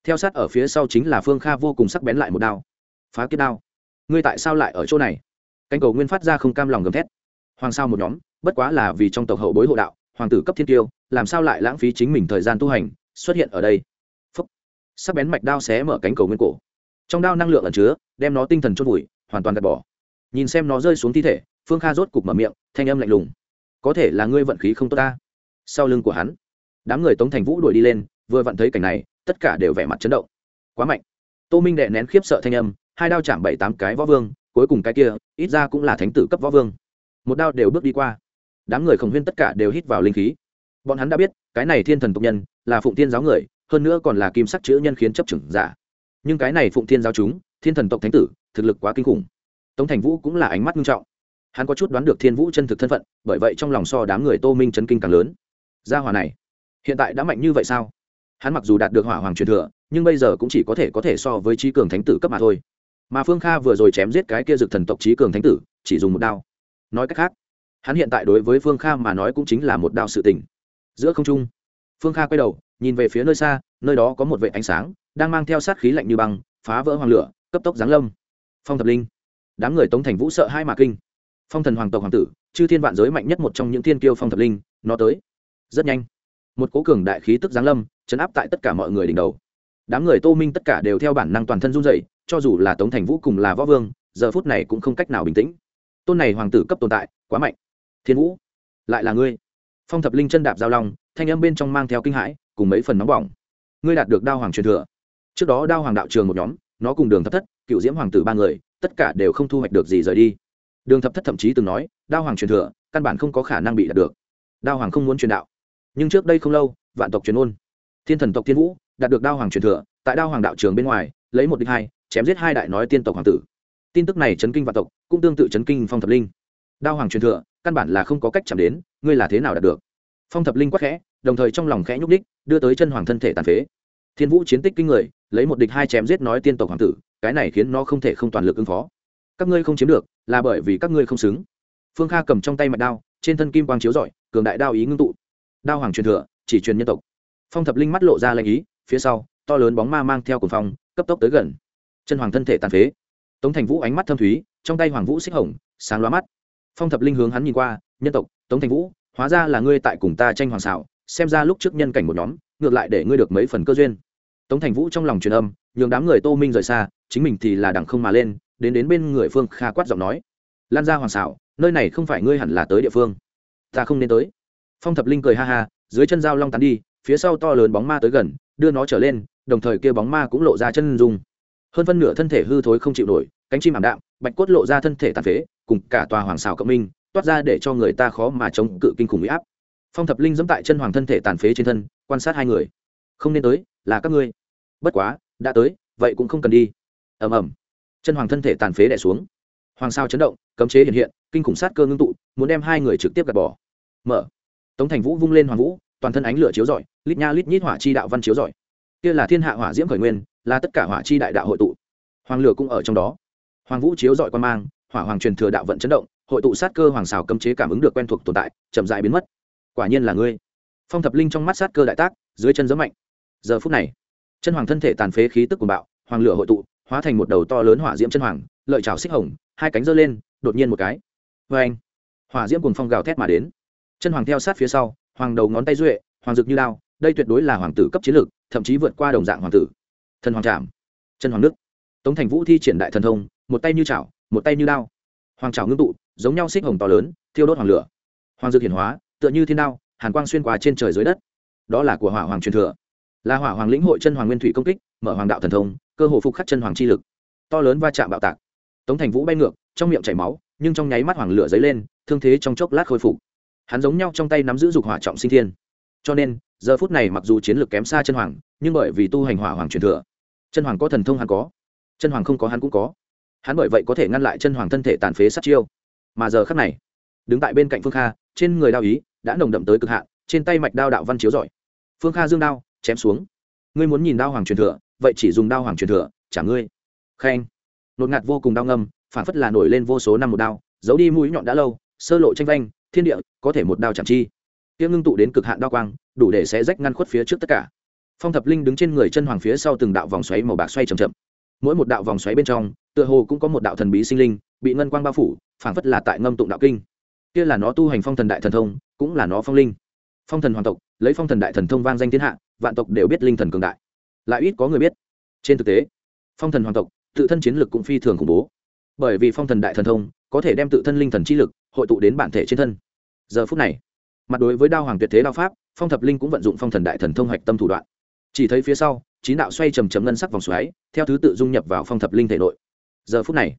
theo sát ở phía sau chính là phương kha vô cùng sắc bén lại một đao. Phá kiếp đao. Ngươi tại sao lại ở chỗ này? Cánh cầu nguyên phát ra không cam lòng gầm thét. Hoàng sao một nhóm bất quá là vì trong tộc hậu bối hộ đạo hoàng tử cấp thiên tiêu làm sao lại lãng phí chính mình thời gian tu hành xuất hiện ở đây? Sắc bén mạch đao xé mở cánh cầu nguyên cổ. Trong đao năng lượng ẩn chứa, đem nó tinh thần chôn vùi, hoàn toàn gạt bỏ. Nhìn xem nó rơi xuống thi thể, phương kha rốt cục mở miệng, thanh âm lạnh lùng. Có thể là ngươi vận khí không tốt ta. Sau lưng của hắn, đám người tống thành vũ đuổi đi lên, vừa vặn thấy cảnh này, tất cả đều vẻ mặt chấn động. Quá mạnh. Tô minh đệ nén khiếp sợ thanh âm, hai đao chạm bảy tám cái võ vương, cuối cùng cái kia, ít ra cũng là thánh tử cấp võ vương. Một đao đều bước đi qua. Đám người khổng huyên tất cả đều hít vào linh khí. Bọn hắn đã biết, cái này thiên thần tộc nhân là phụng tiên giáo người hơn nữa còn là kim sắc chữ nhân khiến chấp trưởng giả. Nhưng cái này phụng thiên giáo chúng, thiên thần tộc thánh tử, thực lực quá kinh khủng. Tống thành vũ cũng là ánh mắt nghiêm trọng. Hắn có chút đoán được thiên vũ chân thực thân phận, bởi vậy trong lòng so đám người tô minh chấn kinh càng lớn. Gia hỏa này, hiện tại đã mạnh như vậy sao? Hắn mặc dù đạt được hỏa hoàng truyền thừa, nhưng bây giờ cũng chỉ có thể có thể so với trí cường thánh tử cấp mà thôi. Mà phương kha vừa rồi chém giết cái kia dực thần tộc trí cường thánh tử, chỉ dùng một đao. Nói cách khác, hắn hiện tại đối với phương kha mà nói cũng chính là một đao sự tình. Giữa không trung, phương kha quay đầu nhìn về phía nơi xa, nơi đó có một vệ ánh sáng, đang mang theo sát khí lạnh như băng, phá vỡ hoàng lửa, cấp tốc giáng lâm. Phong thập linh. Đám người tống thành vũ sợ hai mà kinh. Phong thần hoàng tộc hoàng tử, chư thiên vạn giới mạnh nhất một trong những thiên kiêu phong thập linh, nó tới. Rất nhanh, một cố cường đại khí tức giáng lâm, chấn áp tại tất cả mọi người đỉnh đầu. Đám người tô minh tất cả đều theo bản năng toàn thân run dậy cho dù là tống thành vũ cùng là võ vương, giờ phút này cũng không cách nào bình tĩnh. Tôn này hoàng tử cấp tồn tại, quá mạnh. Thiên vũ, lại là ngươi. Phong thập linh chân đạp giao long, thanh âm bên trong mang theo kinh hãi cùng mấy phần nóng bỏng. Ngươi đạt được đao hoàng truyền thừa. Trước đó đao hoàng đạo trường một nhóm, nó cùng đường thập thất, cựu diễm hoàng tử ba người, tất cả đều không thu hoạch được gì rời đi. Đường thập thất thậm chí từng nói, đao hoàng truyền thừa, căn bản không có khả năng bị đạt được. Đao hoàng không muốn truyền đạo. Nhưng trước đây không lâu, vạn tộc truyền ôn. Thiên thần tộc thiên vũ, đạt được đao hoàng truyền thừa, tại đao hoàng đạo trường bên ngoài, lấy một đích hai, chém giết hai đại nói tiên tộc hoàng tử. Tin tức này chấn kinh vạn tộc, cũng tương tự chấn kinh phong thập linh. Đao hoàng truyền thừa, căn bản là không có cách chạm đến, ngươi là thế nào đạt được? Phong thập linh quắc khẽ đồng thời trong lòng khẽ nhúc đích, đưa tới chân hoàng thân thể tàn phế. Thiên vũ chiến tích kinh người, lấy một địch hai chém giết nói tiên tộc hoàng tử, cái này khiến nó không thể không toàn lực ứng phó. Các ngươi không chiếm được, là bởi vì các ngươi không xứng. Phương kha cầm trong tay mạch đao, trên thân kim quang chiếu rọi, cường đại đao ý ngưng tụ. Đao hoàng truyền thừa, chỉ truyền nhân tộc. Phong thập linh mắt lộ ra lanh ý, phía sau, to lớn bóng ma mang theo cồn phong, cấp tốc tới gần. Chân hoàng thân thể tàn phế. Tống thành vũ ánh mắt thâm thúy, trong tay hoàng vũ xích hồng, sáng loa mắt. Phong thập linh hướng hắn nhìn qua, nhân tộc, tống thành vũ, hóa ra là ngươi tại cùng ta tranh hoàng xảo xem ra lúc trước nhân cảnh một nhóm, ngược lại để ngươi được mấy phần cơ duyên. Tống thành vũ trong lòng truyền âm, nhường đám người tô minh rời xa, chính mình thì là đằng không mà lên, đến đến bên người phương kha quát giọng nói. Lan ra hoàng xảo, nơi này không phải ngươi hẳn là tới địa phương. Ta không nên tới. Phong thập linh cười ha ha, dưới chân dao long tán đi, phía sau to lớn bóng ma tới gần, đưa nó trở lên, đồng thời kia bóng ma cũng lộ ra chân dung. Hơn phân nửa thân thể hư thối không chịu nổi, cánh chim ảm đạm, bạch cốt lộ ra thân thể tàn phế, cùng cả tòa hoàng xào cộng minh, toát ra để cho người ta khó mà chống cự kinh khủng huy áp phong thập linh dẫm tại chân hoàng thân thể tàn phế trên thân, quan sát hai người. Không nên tới, là các ngươi. Bất quá, đã tới, vậy cũng không cần đi. Ầm ầm. Chân hoàng thân thể tàn phế đẻ xuống. Hoàng sao chấn động, cấm chế hiện hiện, kinh khủng sát cơ ngưng tụ, muốn đem hai người trực tiếp gạt bỏ. Mở. Tống thành vũ vung lên hoàng vũ, toàn thân ánh lửa chiếu rọi, lít nha lít nhít hỏa chi đạo văn chiếu rọi. Kia là thiên hạ hỏa diễm khởi nguyên, là tất cả hỏa chi đại đạo hội tụ. Hoàng lửa cũng ở trong đó. Hoàng vũ chiếu rọi quan mang, hỏa hoàng truyền thừa đạo vận chấn động, hội tụ sát cơ hoàng xào cấm chế cảm ứng được quen thuộc tồn tại, chậm dại biến mất quả nhiên là ngươi. Phong thập linh trong mắt sát cơ đại tác, dưới chân giấm mạnh. Giờ phút này, chân hoàng thân thể tàn phế khí tức của bạo, hoàng lửa hội tụ, hóa thành một đầu to lớn hỏa diễm chân hoàng, lợi trào xích hồng, hai cánh giơ lên, đột nhiên một cái. Vê anh hỏa diễm cùng phong gào thét mà đến. Chân hoàng theo sát phía sau, hoàng đầu ngón tay duệ, hoàng dực như lao đây tuyệt đối là hoàng tử cấp chiến lược thậm chí vượt qua đồng dạng hoàng tử. Thần hoàng trảm. Chân hoàng nước. Tống thành vũ thi triển đại thần thông, một tay như chảo, một tay như đao. Hoàng trảo ngưng tụ, giống nhau xích hồng to lớn, thiêu đốt hoàng lửa. Hoàng dược hiển hóa tựa như thiên đao, hàn quang xuyên qua trên trời dưới đất. Đó là của hỏa hoàng truyền thừa. Là hỏa hoàng lĩnh hội chân hoàng nguyên thủy công kích, mở hoàng đạo thần thông, cơ hồ phục khắc chân hoàng chi lực. To lớn va chạm bạo tạc. Tống thành vũ bay ngược, trong miệng chảy máu, nhưng trong nháy mắt hoàng lửa dấy lên, thương thế trong chốc lát khôi phục. Hắn giống nhau trong tay nắm giữ dục hỏa trọng sinh thiên. Cho nên, giờ phút này mặc dù chiến lược kém xa chân hoàng, nhưng bởi vì tu hành hỏa hoàng truyền thừa, chân hoàng có thần thông hắn có. Chân hoàng không có hắn cũng có. Hắn bởi vậy có thể ngăn lại chân hoàng thân thể tàn phế sát chiêu. Mà giờ khắc này, đứng tại bên cạnh phương kha, trên người đao ý đã nồng đậm tới cực hạn, trên tay mạch đao đạo văn chiếu giỏi phương kha dương đao, chém xuống. Ngươi muốn nhìn đao hoàng truyền thừa, vậy chỉ dùng đao hoàng truyền thừa, trả ngươi. Khen. Nột ngạt vô cùng đau ngâm, phản phất là nổi lên vô số năm một đao, giấu đi mũi nhọn đã lâu, sơ lộ tranh vanh, thiên địa, có thể một đao chẳng chi. Tiếng ngưng tụ đến cực hạn đao quang, đủ để sẽ rách ngăn khuất phía trước tất cả. Phong thập linh đứng trên người chân hoàng phía sau từng đạo vòng xoáy màu bạc xoay c h ậ m chậm. Mỗi một đạo vòng xoáy bên trong, tựa hồ cũng có một đạo thần bí sinh linh, bị ngân quang bao phủ phảng phất là tại ngâm tụng đạo kinh. Kia là nó tu hành phong thần đại thần thông cũng là nó phong linh. Phong thần hoàng tộc, lấy phong thần đại thần thông vang danh thiên hạ, vạn tộc đều biết linh thần cường đại. Lại ít có người biết. Trên thực tế, phong thần hoàng tộc, tự thân chiến lực cũng phi thường khủng bố. Bởi vì phong thần đại thần thông có thể đem tự thân linh thần chi lực hội tụ đến bản thể trên thân. Giờ phút này, mặt đối với đao hoàng tuyệt thế đao pháp, phong thập linh cũng vận dụng phong thần đại thần thông hạch tâm thủ đoạn. Chỉ thấy phía sau, chín đạo xoay trầm trầm ngân sắc vòng xoáy, theo thứ tự dung nhập vào phong thập linh thể nội. Giờ phút này,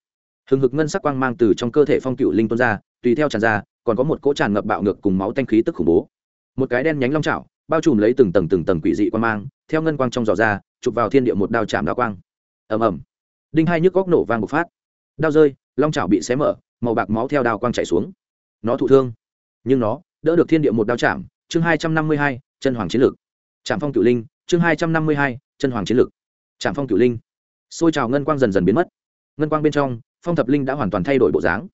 hừng hực ngân sắc quang mang từ trong cơ thể phong cựu linh tuôn ra, tùy theo tràn ra còn có một cỗ tràn ngập bạo ngược cùng máu tanh khí tức khủng bố. Một cái đen nhánh long chảo, bao trùm lấy từng tầng từng tầng quỷ dị quang mang, theo ngân quang trong giò ra, chụp vào thiên địa một đao chạm đao quang. Ầm ầm. Đinh hai nhức góc nổ vang bộc phát. Đao rơi, long chảo bị xé mở, màu bạc máu theo đao quang chảy xuống. Nó thụ thương. Nhưng nó, đỡ được thiên địa một đao chạm, chương hai trăm năm mươi hai, chân hoàng chiến lược. Trạm phong cửu linh, chương hai trăm năm mươi hai, chân hoàng chiến lược. Trạm phong cửu linh. Xôi trào ngân quang dần dần biến mất. Ngân quang bên trong, phong thập linh đã hoàn toàn thay đổi bộ dáng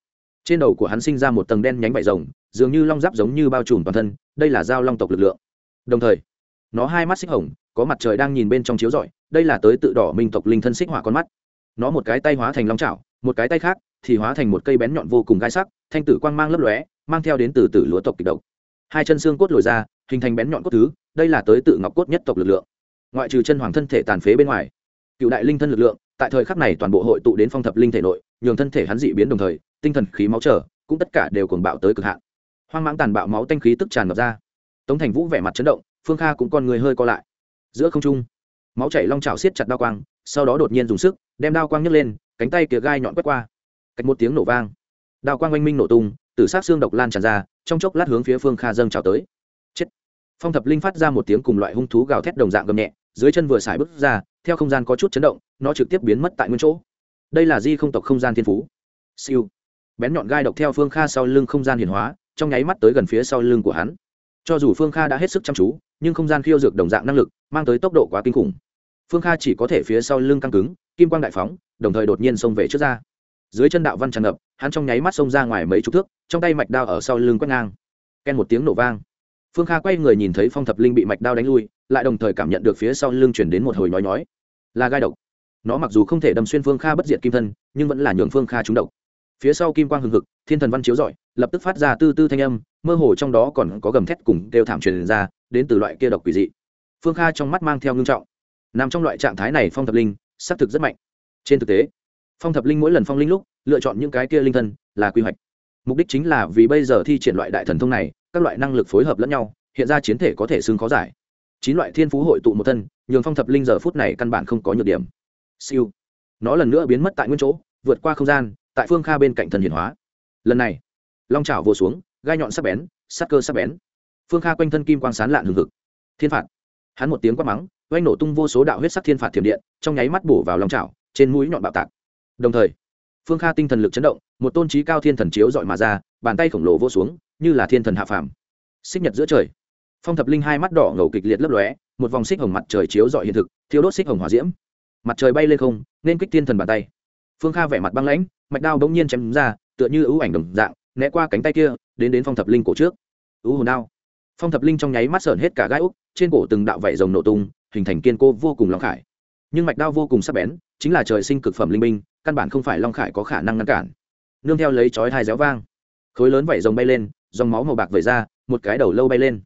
trên đầu của hắn sinh ra một tầng đen nhánh vải rồng, dường như long giáp giống như bao trùm toàn thân, đây là dao long tộc lực lượng. Đồng thời, nó hai mắt xích hồng, có mặt trời đang nhìn bên trong chiếu rọi, đây là tới tự đỏ minh tộc linh thân xích hỏa con mắt. Nó một cái tay hóa thành long chảo, một cái tay khác thì hóa thành một cây bén nhọn vô cùng gai sắc, thanh tử quang mang lấp lóe, mang theo đến từ tử lúa tộc kịch độc. Hai chân xương cốt lồi ra, hình thành bén nhọn cốt thứ, đây là tới tự ngọc cốt nhất tộc lực lượng. Ngoại trừ chân hoàng thân thể tàn phế bên ngoài, cựu đại linh thân lực lượng, tại thời khắc này toàn bộ hội tụ đến phong thập linh thể nội nhường thân thể hắn dị biến đồng thời, tinh thần khí máu trở, cũng tất cả đều cuồng bạo tới cực hạn. Hoang mãng tàn bạo máu tanh khí tức tràn ngập ra. Tống thành vũ vẻ mặt chấn động, phương kha cũng con người hơi co lại. Giữa không trung, máu chảy long trào siết chặt đao quang, sau đó đột nhiên dùng sức, đem đao quang nhấc lên, cánh tay kia gai nhọn quét qua. Cách một tiếng nổ vang, đao quang oanh minh nổ tung từ sát xương độc lan tràn ra, trong chốc lát hướng phía phương kha dâng trào tới. Chết! Phong thập linh phát ra một tiếng cùng loại hung thú gào thét đồng dạng gầm nhẹ, dưới chân vừa xài bước ra, theo không gian có chút chấn động, nó trực tiếp biến mất tại nguyên chỗ đây là di không tộc không gian thiên phú. Siêu. Bén nhọn gai độc theo phương kha sau lưng không gian hiển hóa, trong nháy mắt tới gần phía sau lưng của hắn. Cho dù phương kha đã hết sức chăm chú, nhưng không gian khiêu dược đồng dạng năng lực, mang tới tốc độ quá kinh khủng. Phương kha chỉ có thể phía sau lưng căng cứng, kim quang đại phóng, đồng thời đột nhiên xông về trước ra. Dưới chân đạo văn tràn ngập, hắn trong nháy mắt xông ra ngoài mấy chục thước, trong tay mạch đao ở sau lưng quét ngang. Ken một tiếng nổ vang. Phương kha quay người nhìn thấy phong thập linh bị mạch đao đánh lui, lại đồng thời cảm nhận được phía sau lưng chuyển đến một hồi nhói nhói. Là gai độc nó mặc dù không thể đâm xuyên phương kha bất diệt kim thân, nhưng vẫn là nhường phương kha trúng độc. Phía sau kim quang hừng hực, thiên thần văn chiếu rọi, lập tức phát ra tư tư thanh âm, mơ hồ trong đó còn có gầm thét cùng kêu thảm truyền ra, đến từ loại kia độc quỷ dị. Phương kha trong mắt mang theo ngưng trọng. Nằm trong loại trạng thái này phong thập linh xác thực rất mạnh. Trên thực tế, phong thập linh mỗi lần phong linh lúc, lựa chọn những cái kia linh thân là quy hoạch. Mục đích chính là vì bây giờ thi triển loại đại thần thông này, các loại năng lực phối hợp lẫn nhau, hiện ra chiến thể có thể xương khó giải. Chín loại thiên phú hội tụ một thân, nhường phong thập linh giờ phút này căn bản không có nhược điểm siêu. Nó lần nữa biến mất tại nguyên chỗ vượt qua không gian tại phương kha bên cạnh thần hiển hóa. Lần này long trào vô xuống gai nhọn sắc bén sắc cơ sắc bén. Phương kha quanh thân kim quang sán lạn hừng hực. Thiên phạt. Hắn một tiếng quát mắng oanh nổ tung vô số đạo huyết sắc thiên phạt thiểm điện trong nháy mắt bổ vào lòng chảo, trên mũi nhọn bạo tạc. Đồng thời phương kha tinh thần lực chấn động một tôn trí cao thiên thần chiếu dọi mà ra bàn tay khổng lồ vô xuống như là thiên thần hạ phàm. Xích nhật giữa trời. Phong thập linh hai mắt đỏ ngầu kịch liệt lấp lóe một vòng xích hồng mặt trời chiếu dọi hiện thực thiếu đốt xích hồng hỏa diễm mặt trời bay lên không, nên kích thiên thần bàn tay. Phương kha vẻ mặt băng lãnh, mạch đao bỗng nhiên chém ra, tựa như ưu ảnh đồng dạng, né qua cánh tay kia, đến đến phong thập linh cổ trước. Ưu hồn đao. Phong thập linh trong nháy mắt sởn hết cả gai úc, trên cổ từng đạo vảy rồng nổ tung, hình thành kiên cô vô cùng long khải. Nhưng mạch đao vô cùng sắc bén, chính là trời sinh cực phẩm linh minh căn bản không phải long khải có khả năng ngăn cản. Nương theo lấy chói hai réo vang. Khối lớn vảy rồng bay lên, dòng máu màu bạc vẩy ra, một cái đầu lâu bay lên.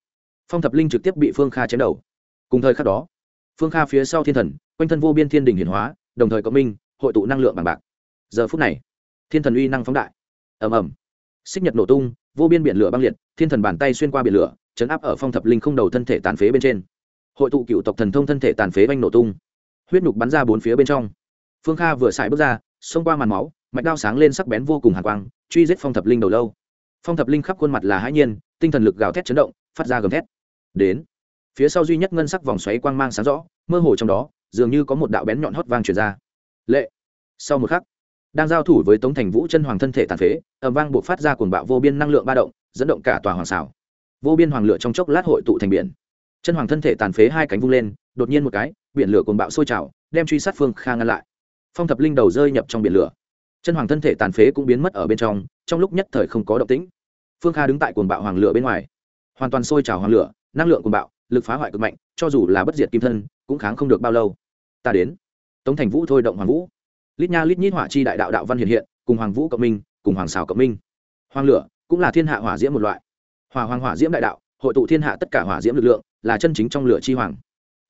Phong thập linh trực tiếp bị phương kha chém đầu. Cùng thời khắc đó phương kha phía sau thiên thần, quanh thân vô biên thiên đình hiển hóa, đồng thời có minh, hội tụ năng lượng bằng bạc. Giờ phút này, thiên thần uy năng phóng đại. Ầm ầm. Xích nhật nổ tung, vô biên biển lửa băng liệt, thiên thần bàn tay xuyên qua biển lửa, chấn áp ở phong thập linh không đầu thân thể tàn phế bên trên. Hội tụ cựu tộc thần thông thân thể tàn phế banh nổ tung. Huyết nhục bắn ra bốn phía bên trong. Phương kha vừa xài bước ra, xông qua màn máu, mạch đao sáng lên sắc bén vô cùng hàn quang, truy giết phong thập linh đầu lâu. Phong thập linh khắp khuôn mặt là hãi nhiên, tinh thần lực gào thét chấn động, phát ra gầm thét. Đến phía sau duy nhất ngân sắc vòng xoáy quang mang sáng rõ, mơ hồ trong đó, dường như có một đạo bén nhọn hót vang truyền ra. Lệ. Sau một khắc, đang giao thủ với tống thành vũ chân hoàng thân thể tàn phế ẩm vang buộc phát ra cuồng bạo vô biên năng lượng ba động, dẫn động cả tòa hoàng xảo. Vô biên hoàng lửa trong chốc lát hội tụ thành biển. Chân hoàng thân thể tàn phế hai cánh vung lên, đột nhiên một cái, biển lửa cuồng bạo sôi trào, đem truy sát phương kha ngăn lại. Phong thập linh đầu rơi nhập trong biển lửa. Chân hoàng thân thể tàn phế cũng biến mất ở bên trong trong lúc nhất thời không có động tĩnh. Phương kha đứng tại cuồng bạo hoàng lửa bên ngoài. Hoàn toàn sôi trào hoàng lửa, năng lượng cuồng bạo lực phá hoại cực mạnh, cho dù là bất diệt kim thân, cũng kháng không được bao lâu. Ta đến. Tống thành vũ thôi động hoàng vũ. Lít nha lít nhít hỏa chi đại đạo đạo văn hiện hiện, cùng hoàng vũ cộng minh, cùng hoàng xào cộng minh. Hoàng lửa cũng là thiên hạ hỏa diễm một loại. Hòa hoàng hỏa diễm đại đạo, hội tụ thiên hạ tất cả hỏa diễm lực lượng, là chân chính trong lửa chi hoàng.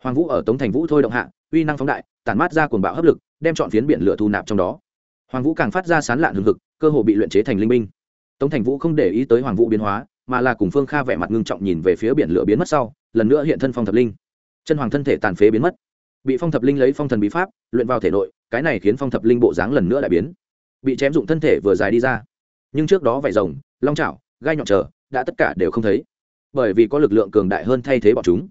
Hoàng vũ ở tống thành vũ thôi động hạ, uy năng phóng đại, tản mát ra cuồng bạo hấp lực, đem chọn phiến biển lửa thu nạp trong đó. Hoàng vũ càng phát ra sán lạn hừng hực, cơ hồ bị luyện chế thành linh minh tống thành vũ không để ý tới hoàng vũ biến hóa, mà là cùng phương kha vẻ mặt ngưng trọng nhìn về phía biển lửa biến mất sau lần nữa hiện thân phong thập linh. Chân hoàng thân thể tàn phế biến mất. Bị phong thập linh lấy phong thần bí pháp, luyện vào thể nội, cái này khiến phong thập linh bộ dáng lần nữa đại biến. Bị chém dụng thân thể vừa dài đi ra. Nhưng trước đó vải rồng, long chảo, gai nhọn trở, đã tất cả đều không thấy. Bởi vì có lực lượng cường đại hơn thay thế bọn chúng.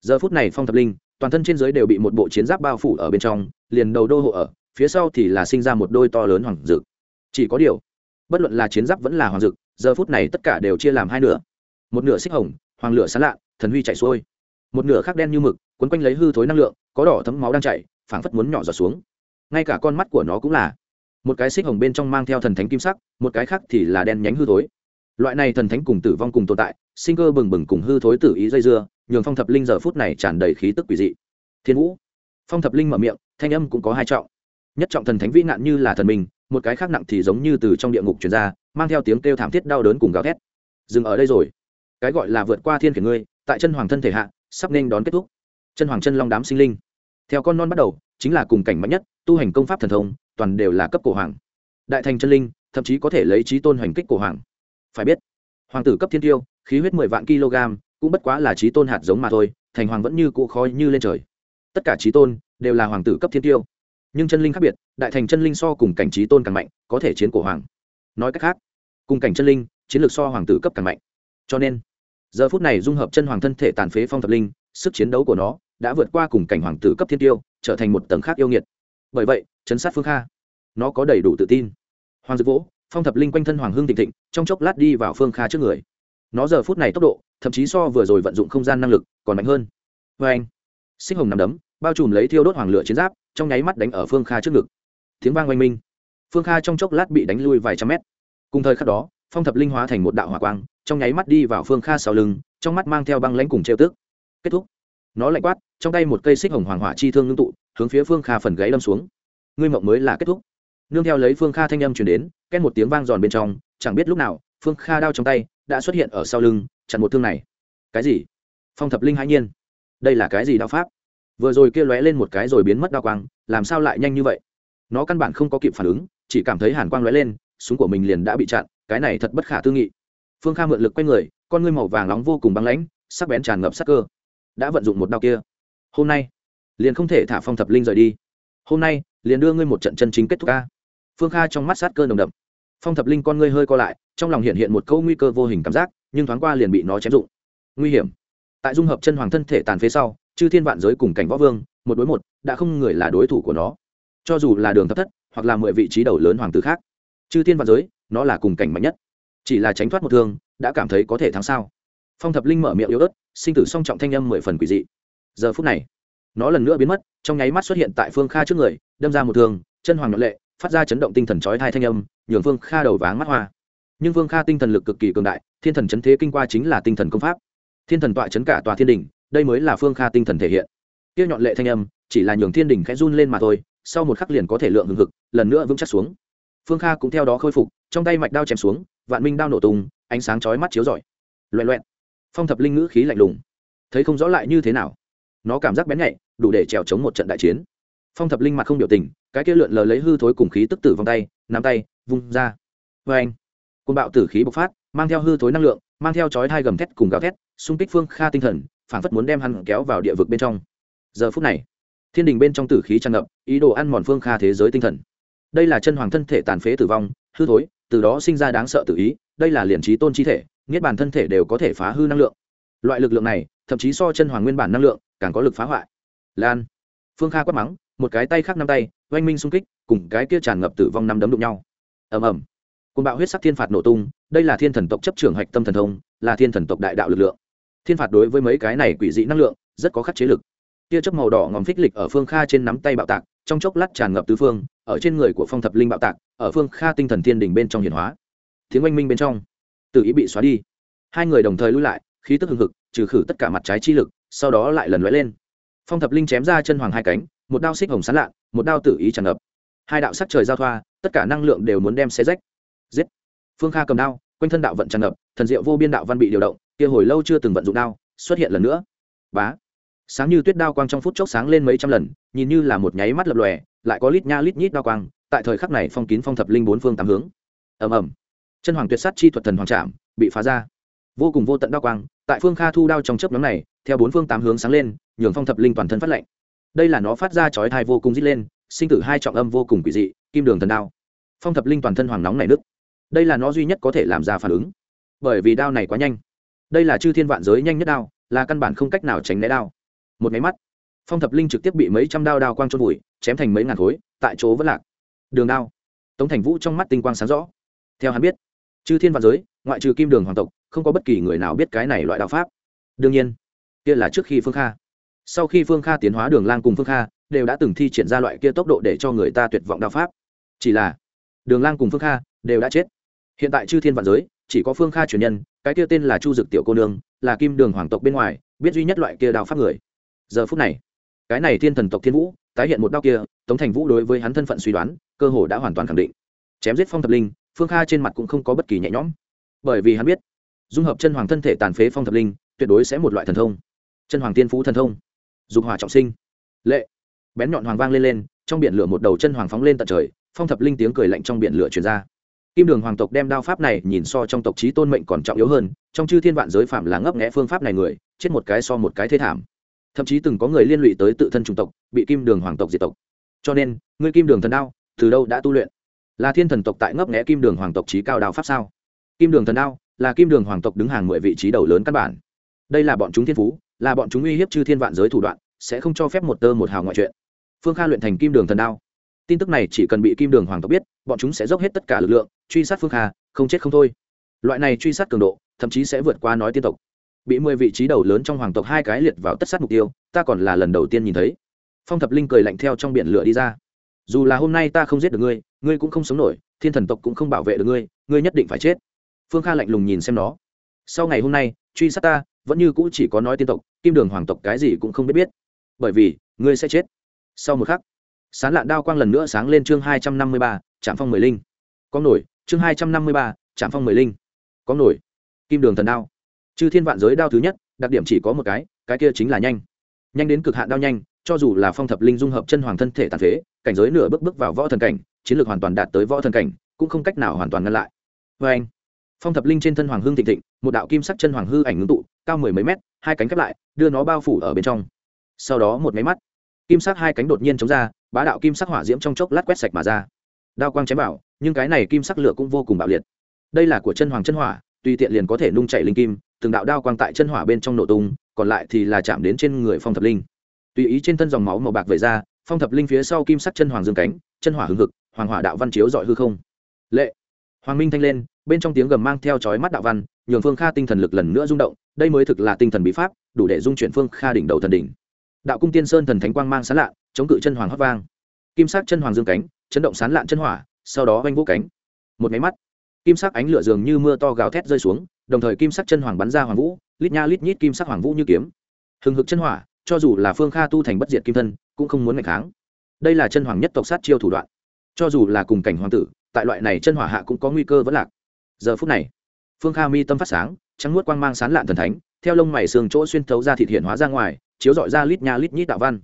Giờ phút này phong thập linh, toàn thân trên giới đều bị một bộ chiến giáp bao phủ ở bên trong, liền đầu đô hộ ở, phía sau thì là sinh ra một đôi to lớn hoàng dực. Chỉ có điều, bất luận là chiến giáp vẫn là hoàng dực, giờ phút này tất cả đều chia làm hai nửa. Một nửa xích hồng, hoàng lửa sán lạ thần huy chạy xuôi. Một nửa khác đen như mực, quấn quanh lấy hư thối năng lượng, có đỏ thấm máu đang chạy phảng phất muốn nhỏ giọt xuống. Ngay cả con mắt của nó cũng là một cái xích hồng bên trong mang theo thần thánh kim sắc, một cái khác thì là đen nhánh hư thối. Loại này thần thánh cùng tử vong cùng tồn tại, sinh cơ bừng bừng cùng hư thối tử ý dây dưa, nhường phong thập linh giờ phút này tràn đầy khí tức quỷ dị. Thiên vũ. Phong thập linh mở miệng, thanh âm cũng có hai trọng. Nhất trọng thần thánh vĩ nạn như là thần mình, một cái khác nặng thì giống như từ trong địa ngục truyền ra, mang theo tiếng kêu thảm thiết đau đớn cùng gào thét. Dừng ở đây rồi. Cái gọi là vượt qua thiên khiển ngươi tại chân hoàng thân thể hạ, sắp nên đón kết thúc. Chân hoàng chân long đám sinh linh. Theo con non bắt đầu, chính là cùng cảnh mạnh nhất, tu hành công pháp thần thông, toàn đều là cấp cổ hoàng. Đại thành chân linh, thậm chí có thể lấy trí tôn hành kích cổ hoàng. Phải biết, hoàng tử cấp thiên tiêu, khí huyết mười vạn kg, cũng bất quá là trí tôn hạt giống mà thôi, thành hoàng vẫn như cụ khói như lên trời. Tất cả trí tôn, đều là hoàng tử cấp thiên tiêu. Nhưng chân linh khác biệt, đại thành chân linh so cùng cảnh trí tôn càng mạnh, có thể chiến cổ hoàng. Nói cách khác, cùng cảnh chân linh, chiến lược so hoàng tử cấp càng mạnh. Cho nên giờ phút này dung hợp chân hoàng thân thể tàn phế phong thập linh, sức chiến đấu của nó đã vượt qua cùng cảnh hoàng tử cấp thiên tiêu, trở thành một tầng khác yêu nghiệt. Bởi vậy chấn sát phương kha, nó có đầy đủ tự tin. Hoàng dực vỗ, phong thập linh quanh thân hoàng hương thịnh thịnh, trong chốc lát đi vào phương kha trước người. Nó giờ phút này tốc độ, thậm chí so vừa rồi vận dụng không gian năng lực còn mạnh hơn. Vê anh sinh hồng nằm đấm, bao trùm lấy thiêu đốt hoàng lửa chiến giáp, trong nháy mắt đánh ở phương kha trước ngực. Tiếng vang oanh minh. Phương kha trong chốc lát bị đánh lui vài trăm mét. Cùng thời khắc đó phong thập linh hóa thành một đạo hỏa quang, trong nháy mắt đi vào phương kha sau lưng, trong mắt mang theo băng lãnh cùng trêu tức. Kết thúc. Nó lạnh quát, trong tay một cây xích hồng hoàng hỏa chi thương ngưng tụ, hướng phía phương kha phần gáy đâm xuống. Ngươi mộng mới là kết thúc. Nương theo lấy phương kha thanh âm chuyển đến ken một tiếng vang giòn bên trong, chẳng biết lúc nào, phương kha đao trong tay đã xuất hiện ở sau lưng, chặn một thương này. Cái gì? Phong thập linh hãi nhiên. Đây là cái gì đao pháp? Vừa rồi kia lóe lên một cái rồi biến mất đao quang, làm sao lại nhanh như vậy? Nó căn bản không có kịp phản ứng, chỉ cảm thấy hàn quang lóe lên, súng của mình liền đã bị chặn cái này thật bất khả tư nghị. Phương kha mượn lực quay người, con ngươi màu vàng nóng vô cùng băng lãnh, sắc bén tràn ngập sắc cơ. Đã vận dụng một đao kia. Hôm nay, liền không thể thả phong thập linh rời đi. Hôm nay, liền đưa ngươi một trận chân chính kết thúc ca. Phương kha trong mắt sát cơ nồng đậm. Phong thập linh con ngươi hơi co lại, trong lòng hiện hiện một câu nguy cơ vô hình cảm giác, nhưng thoáng qua liền bị nó chém dụng. Nguy hiểm. Tại dung hợp chân hoàng thân thể tàn phế sau, chư thiên vạn giới cùng cảnh võ vương, một đối một, đã không người là đối thủ của nó. Cho dù là đường thấp thất, hoặc là mười vị trí đầu lớn hoàng tử khác, chư thiên vạn giới nó là cùng cảnh mạnh nhất. Chỉ là tránh thoát một thương, đã cảm thấy có thể thắng sao? Phong thập linh mở miệng yếu ớt, sinh tử song trọng thanh âm mười phần quỷ dị. Giờ phút này, nó lần nữa biến mất, trong nháy mắt xuất hiện tại phương kha trước người, đâm ra một thương, chân hoàng nhọn lệ, phát ra chấn động tinh thần chói thai thanh âm, nhường phương kha đầu váng mắt hoa. Nhưng phương kha tinh thần lực cực kỳ cường đại, thiên thần chấn thế kinh qua chính là tinh thần công pháp. Thiên thần tọa chấn cả tòa thiên đình, đây mới là phương kha tinh thần thể hiện. Tiêu nhọn lệ thanh âm, chỉ là nhường thiên đình khẽ run lên mà thôi, sau một khắc liền có thể lượng hừng hực, lần nữa vững chắc xuống. Phương kha cũng theo đó khôi phục trong tay mạch đao chém xuống, vạn minh đao nổ tung, ánh sáng chói mắt chiếu rọi. Loẹ loẹn. Phong thập linh ngữ khí lạnh lùng. Thấy không rõ lại như thế nào? Nó cảm giác bén nhạy, đủ để trèo chống một trận đại chiến. Phong thập linh mặt không biểu tình, cái kia lượn lờ lấy hư thối cùng khí tức tử vòng tay, nắm tay, vung ra. Vê anh côn bạo tử khí bộc phát, mang theo hư thối năng lượng, mang theo chói thai gầm thét cùng gào thét, xung kích phương kha tinh thần phản phất muốn đem hắn kéo vào địa vực bên trong. Giờ phút này, thiên đình bên trong tử khí tràn ngập, ý đồ ăn mòn phương kha thế giới tinh thần. Đây là chân hoàng thân thể tàn phế tử vong, hư thối từ đó sinh ra đáng sợ tự ý, đây là liền trí tôn chi thể, niết bàn thân thể đều có thể phá hư năng lượng. Loại lực lượng này, thậm chí so chân hoàng nguyên bản năng lượng, càng có lực phá hoại. Lan. Phương kha quát mắng, một cái tay khác năm tay, oanh minh xung kích, cùng cái kia tràn ngập tử vong năm đấm đụng nhau. Ầm ầm. Côn bạo huyết sắc thiên phạt nổ tung, đây là thiên thần tộc chấp trưởng hạch tâm thần thông, là thiên thần tộc đại đạo lực lượng. Thiên phạt đối với mấy cái này quỷ dị năng lượng, rất có khắc chế lực. Tia chớp màu đỏ ngòm phích lịch ở phương kha trên nắm tay bạo tạc, trong chốc lát tràn ngập tứ phương ở trên người của phong thập linh bạo tạc, ở phương kha tinh thần thiên đình bên trong hiển hóa. Tiếng oanh minh bên trong tự ý bị xóa đi. Hai người đồng thời lui lại, khí tức hừng hực, trừ khử tất cả mặt trái chi lực, sau đó lại lần lóe lên. Phong thập linh chém ra chân hoàng hai cánh, một đao xích hồng sán lạ, một đao tự ý tràn ngập. Hai đạo sắc trời giao thoa, tất cả năng lượng đều muốn đem xe rách. Giết! Phương kha cầm đao, quanh thân đạo vận tràn ngập, thần diệu vô biên đạo văn bị điều động, kia hồi lâu chưa từng vận dụng đao, xuất hiện lần nữa. Bá! Sáng như tuyết đao quang trong phút chốc sáng lên mấy trăm lần, nhìn như là một nháy mắt lập lòe lại có lít nha lít nhít đao quang, tại thời khắc này phong kín phong thập linh bốn phương tám hướng. Ầm ầm. Chân hoàng tuyệt sát chi thuật thần hoàng trạm bị phá ra. Vô cùng vô tận đao quang, tại phương kha thu đao trong chớp nhóm này, theo bốn phương tám hướng sáng lên, nhường phong thập linh toàn thân phát lệnh đây là nó phát ra chói thai vô cùng rít lên, sinh tử hai trọng âm vô cùng quỷ dị, kim đường thần đao. Phong thập linh toàn thân hoàng nóng này nứt. Đây là nó duy nhất có thể làm ra phản ứng. Bởi vì đao này quá nhanh. Đây là chư thiên vạn giới nhanh nhất đao, là căn bản không cách nào tránh né đao. Một máy mắt, phong thập linh trực tiếp bị mấy trăm đao đao quang trôn vùi chém thành mấy ngàn khối, tại chỗ vẫn lạc. Đường đao. Tống thành vũ trong mắt tinh quang sáng rõ. Theo hắn biết, chư thiên vạn giới, ngoại trừ kim đường hoàng tộc, không có bất kỳ người nào biết cái này loại đạo pháp. Đương nhiên, kia là trước khi phương kha. Sau khi phương kha tiến hóa đường lang cùng phương kha, đều đã từng thi triển ra loại kia tốc độ để cho người ta tuyệt vọng đạo pháp. Chỉ là, đường lang cùng phương kha đều đã chết. Hiện tại chư thiên vạn giới, chỉ có phương kha truyền nhân, cái kia tên là chu dực tiểu cô nương, là kim đường hoàng tộc bên ngoài, biết duy nhất loại kia đạo pháp người. Giờ phút này, cái này thiên thần tộc thiên vũ tái hiện một đao kia, tống thành vũ đối với hắn thân phận suy đoán, cơ hồ đã hoàn toàn khẳng định. Chém giết phong thập linh, phương kha trên mặt cũng không có bất kỳ nhẹ nhõm. Bởi vì hắn biết, dung hợp chân hoàng thân thể tàn phế phong thập linh, tuyệt đối sẽ một loại thần thông. Chân hoàng tiên phú thần thông. Dục hỏa trọng sinh. Lệ. Bén nhọn hoàng vang lên lên, trong biển lửa một đầu chân hoàng phóng lên tận trời, phong thập linh tiếng cười lạnh trong biển lửa truyền ra. Kim đường hoàng tộc đem đao pháp này nhìn so trong tộc trí tôn mệnh còn trọng yếu hơn, trong chư thiên vạn giới phạm là ngấp nghẽ phương pháp này người, chết một cái so một cái thế thảm thậm chí từng có người liên lụy tới tự thân chủng tộc, bị kim đường hoàng tộc diệt tộc. Cho nên, ngươi kim đường thần đao, từ đâu đã tu luyện? Là thiên thần tộc tại ngấp nghẽ kim đường hoàng tộc trí cao đao pháp sao? Kim đường thần đao, là kim đường hoàng tộc đứng hàng mười vị trí đầu lớn căn bản. Đây là bọn chúng thiên phú, là bọn chúng uy hiếp chư thiên vạn giới thủ đoạn, sẽ không cho phép một tơ một hào ngoại chuyện. Phương kha luyện thành kim đường thần đao. Tin tức này chỉ cần bị kim đường hoàng tộc biết, bọn chúng sẽ dốc hết tất cả lực lượng, truy sát phương kha, không chết không thôi. Loại này truy sát cường độ, thậm chí sẽ vượt qua nói tiên tộc bị mười vị trí đầu lớn trong hoàng tộc hai cái liệt vào tất sát mục tiêu, ta còn là lần đầu tiên nhìn thấy. Phong thập linh cười lạnh theo trong biển lửa đi ra. Dù là hôm nay ta không giết được ngươi ngươi cũng không sống nổi, thiên thần tộc cũng không bảo vệ được ngươi ngươi nhất định phải chết. Phương kha lạnh lùng nhìn xem nó. Sau ngày hôm nay, truy sát ta, vẫn như cũ chỉ có nói tiên tộc, kim đường hoàng tộc cái gì cũng không biết biết. Bởi vì, ngươi sẽ chết. Sau một khắc, sán lạn đao quang lần nữa sáng lên chương hai trăm năm mươi ba trạm phong mười linh. Có nổi, chương hai trăm năm mươi ba trạm phong mười linh. Có nổi, kim đường thần đao chư thiên vạn giới đao thứ nhất đặc điểm chỉ có một cái cái kia chính là nhanh. Nhanh đến cực hạn đao nhanh cho dù là phong thập linh dung hợp chân hoàng thân thể tàn phế cảnh giới nửa bước bước vào võ thần cảnh chiến lược hoàn toàn đạt tới võ thần cảnh cũng không cách nào hoàn toàn ngăn lại. Vê anh phong thập linh trên thân hoàng hương thịnh thịnh một đạo kim sắc chân hoàng hư ảnh ngưng tụ cao mười mấy mét hai cánh khép lại đưa nó bao phủ ở bên trong. Sau đó một máy mắt kim sắc hai cánh đột nhiên chống ra bá đạo kim sắc hỏa diễm trong chốc lát quét sạch mà ra. Đao quang chém bảo, nhưng cái này kim sắc lửa cũng vô cùng bạo liệt. Đây là của chân hoàng chân hỏa tùy tiện liền có thể nung chạy linh kim từng đạo đao quang tại chân hỏa bên trong nổ tung, còn lại thì là chạm đến trên người phong thập linh. Tùy ý trên thân dòng máu màu bạc về ra, phong thập linh phía sau kim sắc chân hoàng dương cánh, chân hỏa hưng hực, hoàng hỏa đạo văn chiếu dọi hư không. Lệ! Hoàng minh thanh lên, bên trong tiếng gầm mang theo chói mắt đạo văn, nhường phương kha tinh thần lực lần nữa rung động, đây mới thực là tinh thần bí pháp, đủ để dung chuyển phương kha đỉnh đầu thần đỉnh. Đạo cung tiên sơn thần thánh quang mang sán lạ, chống cự chân hoàng hót vang. Kim sắc chân hoàng dương cánh, chấn động sán lạn chân hỏa, sau đó oanh vũ cánh. Một máy mắt, kim sắc ánh lửa dường như mưa to gào thét rơi xuống đồng thời kim sắc chân hoàng bắn ra hoàng vũ, lít nha lít nhít kim sắc hoàng vũ như kiếm. Hừng hực chân hỏa, cho dù là phương kha tu thành bất diệt kim thân, cũng không muốn ngày kháng. Đây là chân hoàng nhất tộc sát chiêu thủ đoạn. Cho dù là cùng cảnh hoàng tử, tại loại này chân hỏa hạ cũng có nguy cơ vẫn lạc. Giờ phút này, phương kha mi tâm phát sáng, trắng nuốt quang mang sán lạn thần thánh, theo lông mày xương chỗ xuyên thấu ra thịt hiện hóa ra ngoài, chiếu dọi ra lít nha lít nhít đạo văn.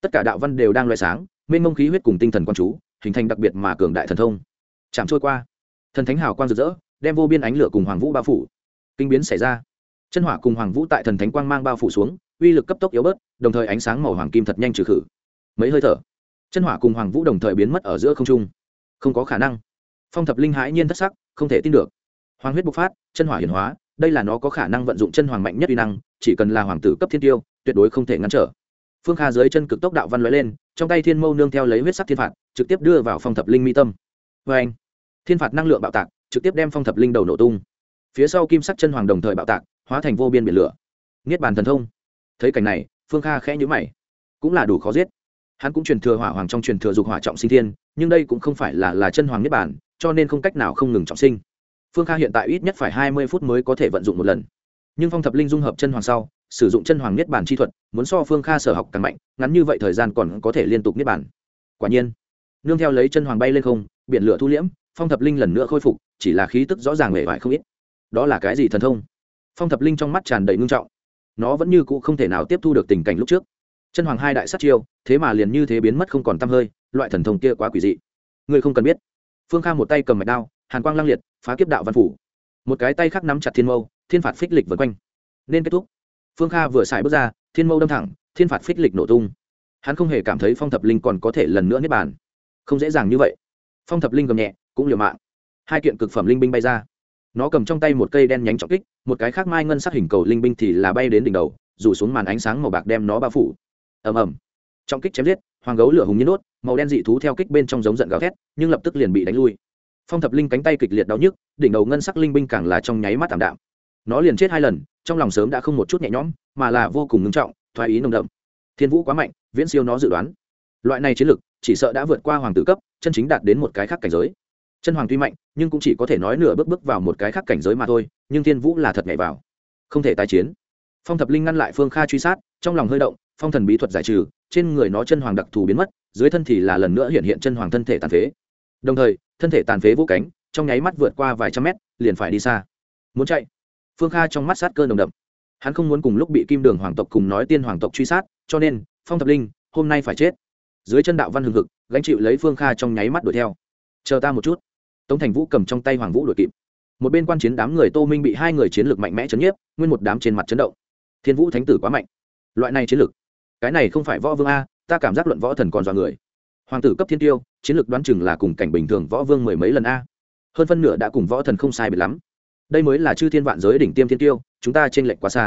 Tất cả đạo văn đều đang loại sáng, mênh mông khí huyết cùng tinh thần quan chú, hình thành đặc biệt mà cường đại thần thông. Chạm trôi qua, thần thánh hào quang rực rỡ, đem vô biên ánh lửa cùng hoàng vũ bao phủ kinh biến xảy ra. Chân hỏa cùng hoàng vũ tại thần thánh quang mang bao phủ xuống, uy lực cấp tốc yếu bớt, đồng thời ánh sáng màu hoàng kim thật nhanh trừ khử. Mấy hơi thở, chân hỏa cùng hoàng vũ đồng thời biến mất ở giữa không trung. Không có khả năng. Phong thập linh hãi nhiên thất sắc, không thể tin được. Hoàng huyết bộc phát, chân hỏa hiển hóa, đây là nó có khả năng vận dụng chân hoàng mạnh nhất uy năng, chỉ cần là hoàng tử cấp thiên tiêu, tuyệt đối không thể ngăn trở. Phương kha dưới chân cực tốc đạo văn lóe lên, trong tay thiên mâu nương theo lấy huyết sắc thiên phạt, trực tiếp đưa vào phong thập linh mi tâm. Vê anh thiên phạt năng lượng bạo tạc, trực tiếp đem phong thập linh đầu nổ tung phía sau kim sắc chân hoàng đồng thời bạo tạc, hóa thành vô biên biển lửa. Niết bàn thần thông. Thấy cảnh này, phương kha khẽ nhữ mày. Cũng là đủ khó giết. Hắn cũng truyền thừa hỏa hoàng trong truyền thừa dục hỏa trọng sinh thiên, nhưng đây cũng không phải là là chân hoàng niết bàn, cho nên không cách nào không ngừng trọng sinh. Phương kha hiện tại ít nhất phải hai mươi phút mới có thể vận dụng một lần. Nhưng phong thập linh dung hợp chân hoàng sau, sử dụng chân hoàng niết bàn chi thuật, muốn so phương kha sở học càng mạnh, ngắn như vậy thời gian còn có thể liên tục niết bàn. Quả nhiên, nương theo lấy chân hoàng bay lên không, biển lửa thu liễm, phong thập linh lần nữa khôi phục, chỉ là khí tức rõ ràng hề vải không ít đó là cái gì thần thông? Phong thập linh trong mắt tràn đầy ngưng trọng. Nó vẫn như cũ không thể nào tiếp thu được tình cảnh lúc trước. Chân hoàng hai đại sát chiêu, thế mà liền như thế biến mất không còn t hơi, loại thần thông kia quá quỷ dị. Ngươi không cần biết. Phương kha một tay cầm mạch đao, hàn quang lăng liệt, phá kiếp đạo văn phủ. Một cái tay khác nắm chặt thiên mâu, thiên phạt phích lịch vượt quanh. Nên kết thúc. Phương kha vừa xài bước ra, thiên mâu đâm thẳng, thiên phạt phích lịch nổ tung. Hắn không hề cảm thấy phong thập linh còn có thể lần nữa niết bàn. Không dễ dàng như vậy. Phong thập linh gầm nhẹ, cũng liều mạng. Hai kiện cực phẩm linh binh bay ra nó cầm trong tay một cây đen nhánh trọng kích, một cái khác mai ngân sắc hình cầu linh binh thì là bay đến đỉnh đầu, rủ xuống màn ánh sáng màu bạc đem nó bao phủ. Ầm ầm. Trọng kích chém giết, hoàng gấu lửa hùng nhiên đốt, màu đen dị thú theo kích bên trong giống giận gào thét, nhưng lập tức liền bị đánh lui. Phong thập linh cánh tay kịch liệt đau nhức, đỉnh đầu ngân sắc linh binh càng là trong nháy mắt tạm đạm. Nó liền chết hai lần, trong lòng sớm đã không một chút nhẹ nhõm, mà là vô cùng ngưng trọng, thoái ý nồng đậm. Thiên vũ quá mạnh, viễn siêu nó dự đoán. Loại này chiến lực, chỉ sợ đã vượt qua hoàng tử cấp, chân chính đạt đến một cái khác cảnh giới chân hoàng tuy mạnh, nhưng cũng chỉ có thể nói nửa bước bước vào một cái khác cảnh giới mà thôi, nhưng thiên vũ là thật nhảy vào. Không thể tái chiến. Phong thập linh ngăn lại phương kha truy sát, trong lòng hơi động, phong thần bí thuật giải trừ, trên người nó chân hoàng đặc thù biến mất, dưới thân thì là lần nữa hiện hiện chân hoàng thân thể tàn phế. Đồng thời, thân thể tàn phế vũ cánh, trong nháy mắt vượt qua vài trăm mét, liền phải đi xa. Muốn chạy. Phương kha trong mắt sát cơ nồng đậm. Hắn không muốn cùng lúc bị kim đường hoàng tộc cùng nói tiên hoàng tộc truy sát, cho nên, phong thập linh, hôm nay phải chết. Dưới chân đạo văn hừng hực, gánh chịu lấy phương kha trong nháy mắt đuổi theo. Chờ ta một chút tống thành vũ cầm trong tay hoàng vũ đuổi kịp. Một bên quan chiến đám người tô minh bị hai người chiến lược mạnh mẽ chấn nhiếp, nguyên một đám trên mặt chấn động. Thiên vũ thánh tử quá mạnh. Loại này chiến lược, cái này không phải võ vương a, ta cảm giác luận võ thần còn dọa người. Hoàng tử cấp thiên tiêu, chiến lược đoán chừng là cùng cảnh bình thường võ vương mười mấy lần a. Hơn phân nửa đã cùng võ thần không sai biệt lắm. Đây mới là chư thiên vạn giới đỉnh tiêm thiên tiêu, chúng ta t r ê n lệch quá xa.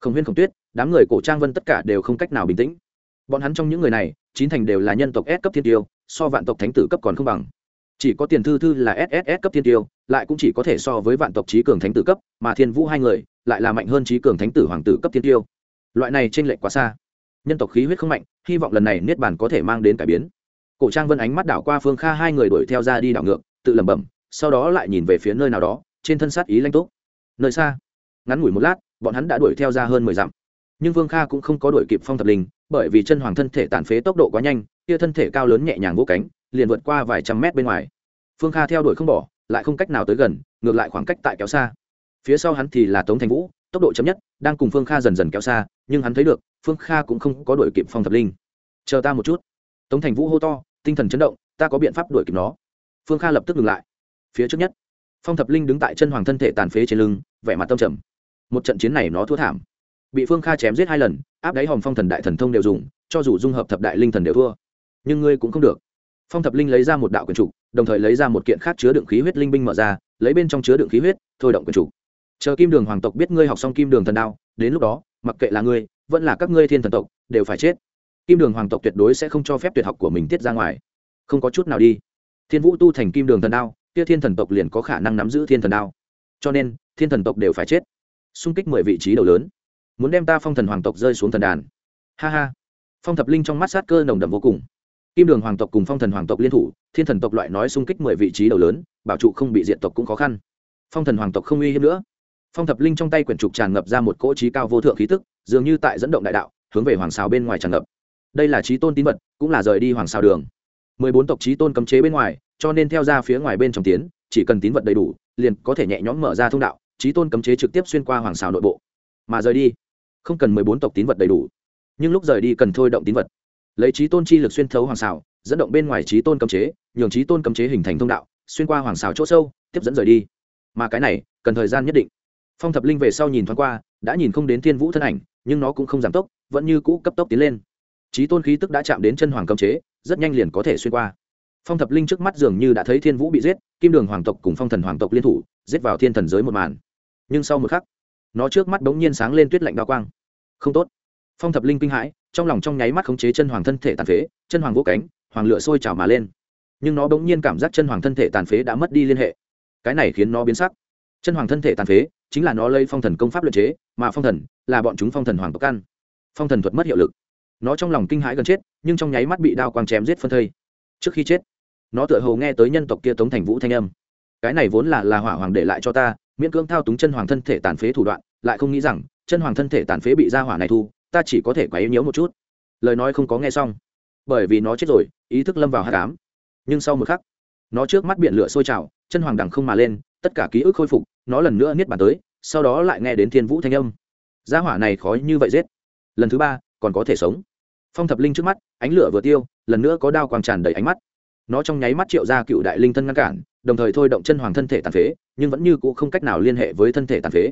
Không huyên không tuyết, đám người cổ trang vân tất cả đều không cách nào bình tĩnh. Bọn hắn trong những người này, chín thành đều là nhân tộc s cấp thiên tiêu, so vạn tộc thánh tử cấp còn không bằng chỉ có tiền thư thư là sss cấp thiên tiêu, lại cũng chỉ có thể so với vạn tộc trí cường thánh tử cấp, mà thiên vũ hai người lại là mạnh hơn trí cường thánh tử hoàng tử cấp thiên tiêu. Loại này t r ê n lệch quá xa. Nhân tộc khí huyết không mạnh, hy vọng lần này niết bàn có thể mang đến cải biến. Cổ trang vân ánh mắt đảo qua phương kha hai người đuổi theo ra đi đảo ngược, tự lẩm bẩm, sau đó lại nhìn về phía nơi nào đó, trên thân sát ý lanh túc. Nơi xa, ngắn ngủi một lát, bọn hắn đã đuổi theo ra hơn mười dặm. Nhưng vương kha cũng không có đuổi kịp phong thập linh, bởi vì chân hoàng thân thể tàn phế tốc độ quá nhanh, kia thân thể cao lớn nhẹ nhàng vỗ cánh liền vượt qua vài trăm mét bên ngoài. Phương kha theo đuổi không bỏ, lại không cách nào tới gần, ngược lại khoảng cách tại kéo xa. Phía sau hắn thì là tống thành vũ, tốc độ chậm nhất, đang cùng phương kha dần dần kéo xa, nhưng hắn thấy được, phương kha cũng không có đuổi kịp phong thập linh. Chờ ta một chút. Tống thành vũ hô to, tinh thần chấn động, ta có biện pháp đuổi kịp nó. Phương kha lập tức ngừng lại. Phía trước nhất, phong thập linh đứng tại chân hoàng thân thể tàn phế trên lưng, vẻ mặt tâm trầm. Một trận chiến này nó thua thảm. Bị phương kha chém giết hai lần, áp đáy hòm phong thần đại thần thông đều dùng, cho dù dung hợp thập đại linh thần đều thua. Nhưng ngươi cũng không được phong thập linh lấy ra một đạo quyền trục, đồng thời lấy ra một kiện khác chứa đựng khí huyết linh binh mở ra, lấy bên trong chứa đựng khí huyết, thôi động quyền trục. Chờ kim đường hoàng tộc biết ngươi học xong kim đường thần đao, đến lúc đó, mặc kệ là ngươi, vẫn là các ngươi thiên thần tộc, đều phải chết. Kim đường hoàng tộc tuyệt đối sẽ không cho phép tuyệt học của mình tiết ra ngoài. Không có chút nào đi. Thiên vũ tu thành kim đường thần đao, kia thiên thần tộc liền có khả năng nắm giữ thiên thần đao. Cho nên, thiên thần tộc đều phải chết. Xung kích mười vị trí đầu lớn. Muốn đem ta phong thần hoàng tộc rơi xuống thần đàn. Ha ha. Phong thập linh trong mắt sát cơ nồng đậm vô cùng kim đường hoàng tộc cùng phong thần hoàng tộc liên thủ, thiên thần tộc loại nói xung kích mười vị trí đầu lớn, bảo trụ không bị diện tộc cũng khó khăn. Phong thần hoàng tộc không uy hiếp nữa. Phong thập linh trong tay quyển trục tràn ngập ra một cỗ trí cao vô thượng khí tức, dường như tại dẫn động đại đạo, hướng về hoàng xào bên ngoài tràn ngập. Đây là trí tôn tín vật, cũng là rời đi hoàng xào đường. Mười bốn tộc trí tôn cấm chế bên ngoài, cho nên theo ra phía ngoài bên trong tiến, chỉ cần tín vật đầy đủ, liền có thể nhẹ nhõm mở ra thông đạo, trí tôn cấm chế trực tiếp xuyên qua hoàng xào nội bộ. Mà rời đi, không cần mười bốn tộc tín vật đầy đủ. Nhưng lúc rời đi cần thôi động tín vật lấy trí tôn chi lực xuyên thấu hoàng xào dẫn động bên ngoài trí tôn cấm chế, nhường trí tôn cấm chế hình thành thông đạo, xuyên qua hoàng xào chỗ sâu, tiếp dẫn rời đi. Mà cái này, cần thời gian nhất định. Phong thập linh về sau nhìn thoáng qua, đã nhìn không đến thiên vũ thân ảnh, nhưng nó cũng không giảm tốc, vẫn như cũ cấp tốc tiến lên. Trí tôn khí tức đã chạm đến chân hoàng cấm chế, rất nhanh liền có thể xuyên qua. Phong thập linh trước mắt dường như đã thấy thiên vũ bị giết, kim đường hoàng tộc cùng phong thần hoàng tộc liên thủ, giết vào thiên thần giới một màn. Nhưng sau một khắc, nó trước mắt bỗng nhiên sáng lên tuyết lạnh đa quang. Không tốt. Phong thập linh kinh hãi trong lòng trong nháy mắt khống chế chân hoàng thân thể tàn phế, chân hoàng vỗ cánh, hoàng lửa sôi trào mà lên. Nhưng nó bỗng nhiên cảm giác chân hoàng thân thể tàn phế đã mất đi liên hệ. Cái này khiến nó biến sắc. Chân hoàng thân thể tàn phế chính là nó lấy phong thần công pháp luyện chế, mà phong thần là bọn chúng phong thần hoàng tộc căn. Phong thần thuật mất hiệu lực. Nó trong lòng kinh hãi gần chết, nhưng trong nháy mắt bị đao quang chém giết phân thây. Trước khi chết, nó tựa hồ nghe tới nhân tộc kia tống thành vũ thanh âm. Cái này vốn là là hỏa hoàng để lại cho ta, miễn cưỡng thao túng chân hoàng thân thể tàn phế thủ đoạn, lại không nghĩ rằng chân hoàng thân thể tàn phế bị gia hỏa này thu ta chỉ có thể quá yếu nhiễu một chút. Lời nói không có nghe xong. Bởi vì nó chết rồi, ý thức lâm vào hát cám nhưng sau một khắc, nó trước mắt biển lửa sôi trào, chân hoàng đằng không mà lên, tất cả ký ức khôi phục, nó lần nữa niết bàn tới, sau đó lại nghe đến thiên vũ thanh âm. Gia hỏa này khó như vậy giết. Lần thứ ba, còn có thể sống. Phong thập linh trước mắt, ánh lửa vừa tiêu, lần nữa có đao quang tràn đầy ánh mắt. Nó trong nháy mắt triệu ra cựu đại linh thân ngăn cản, đồng thời thôi động chân hoàng thân thể tàn phế, nhưng vẫn như c ũ không cách nào liên hệ với thân thể tàn phế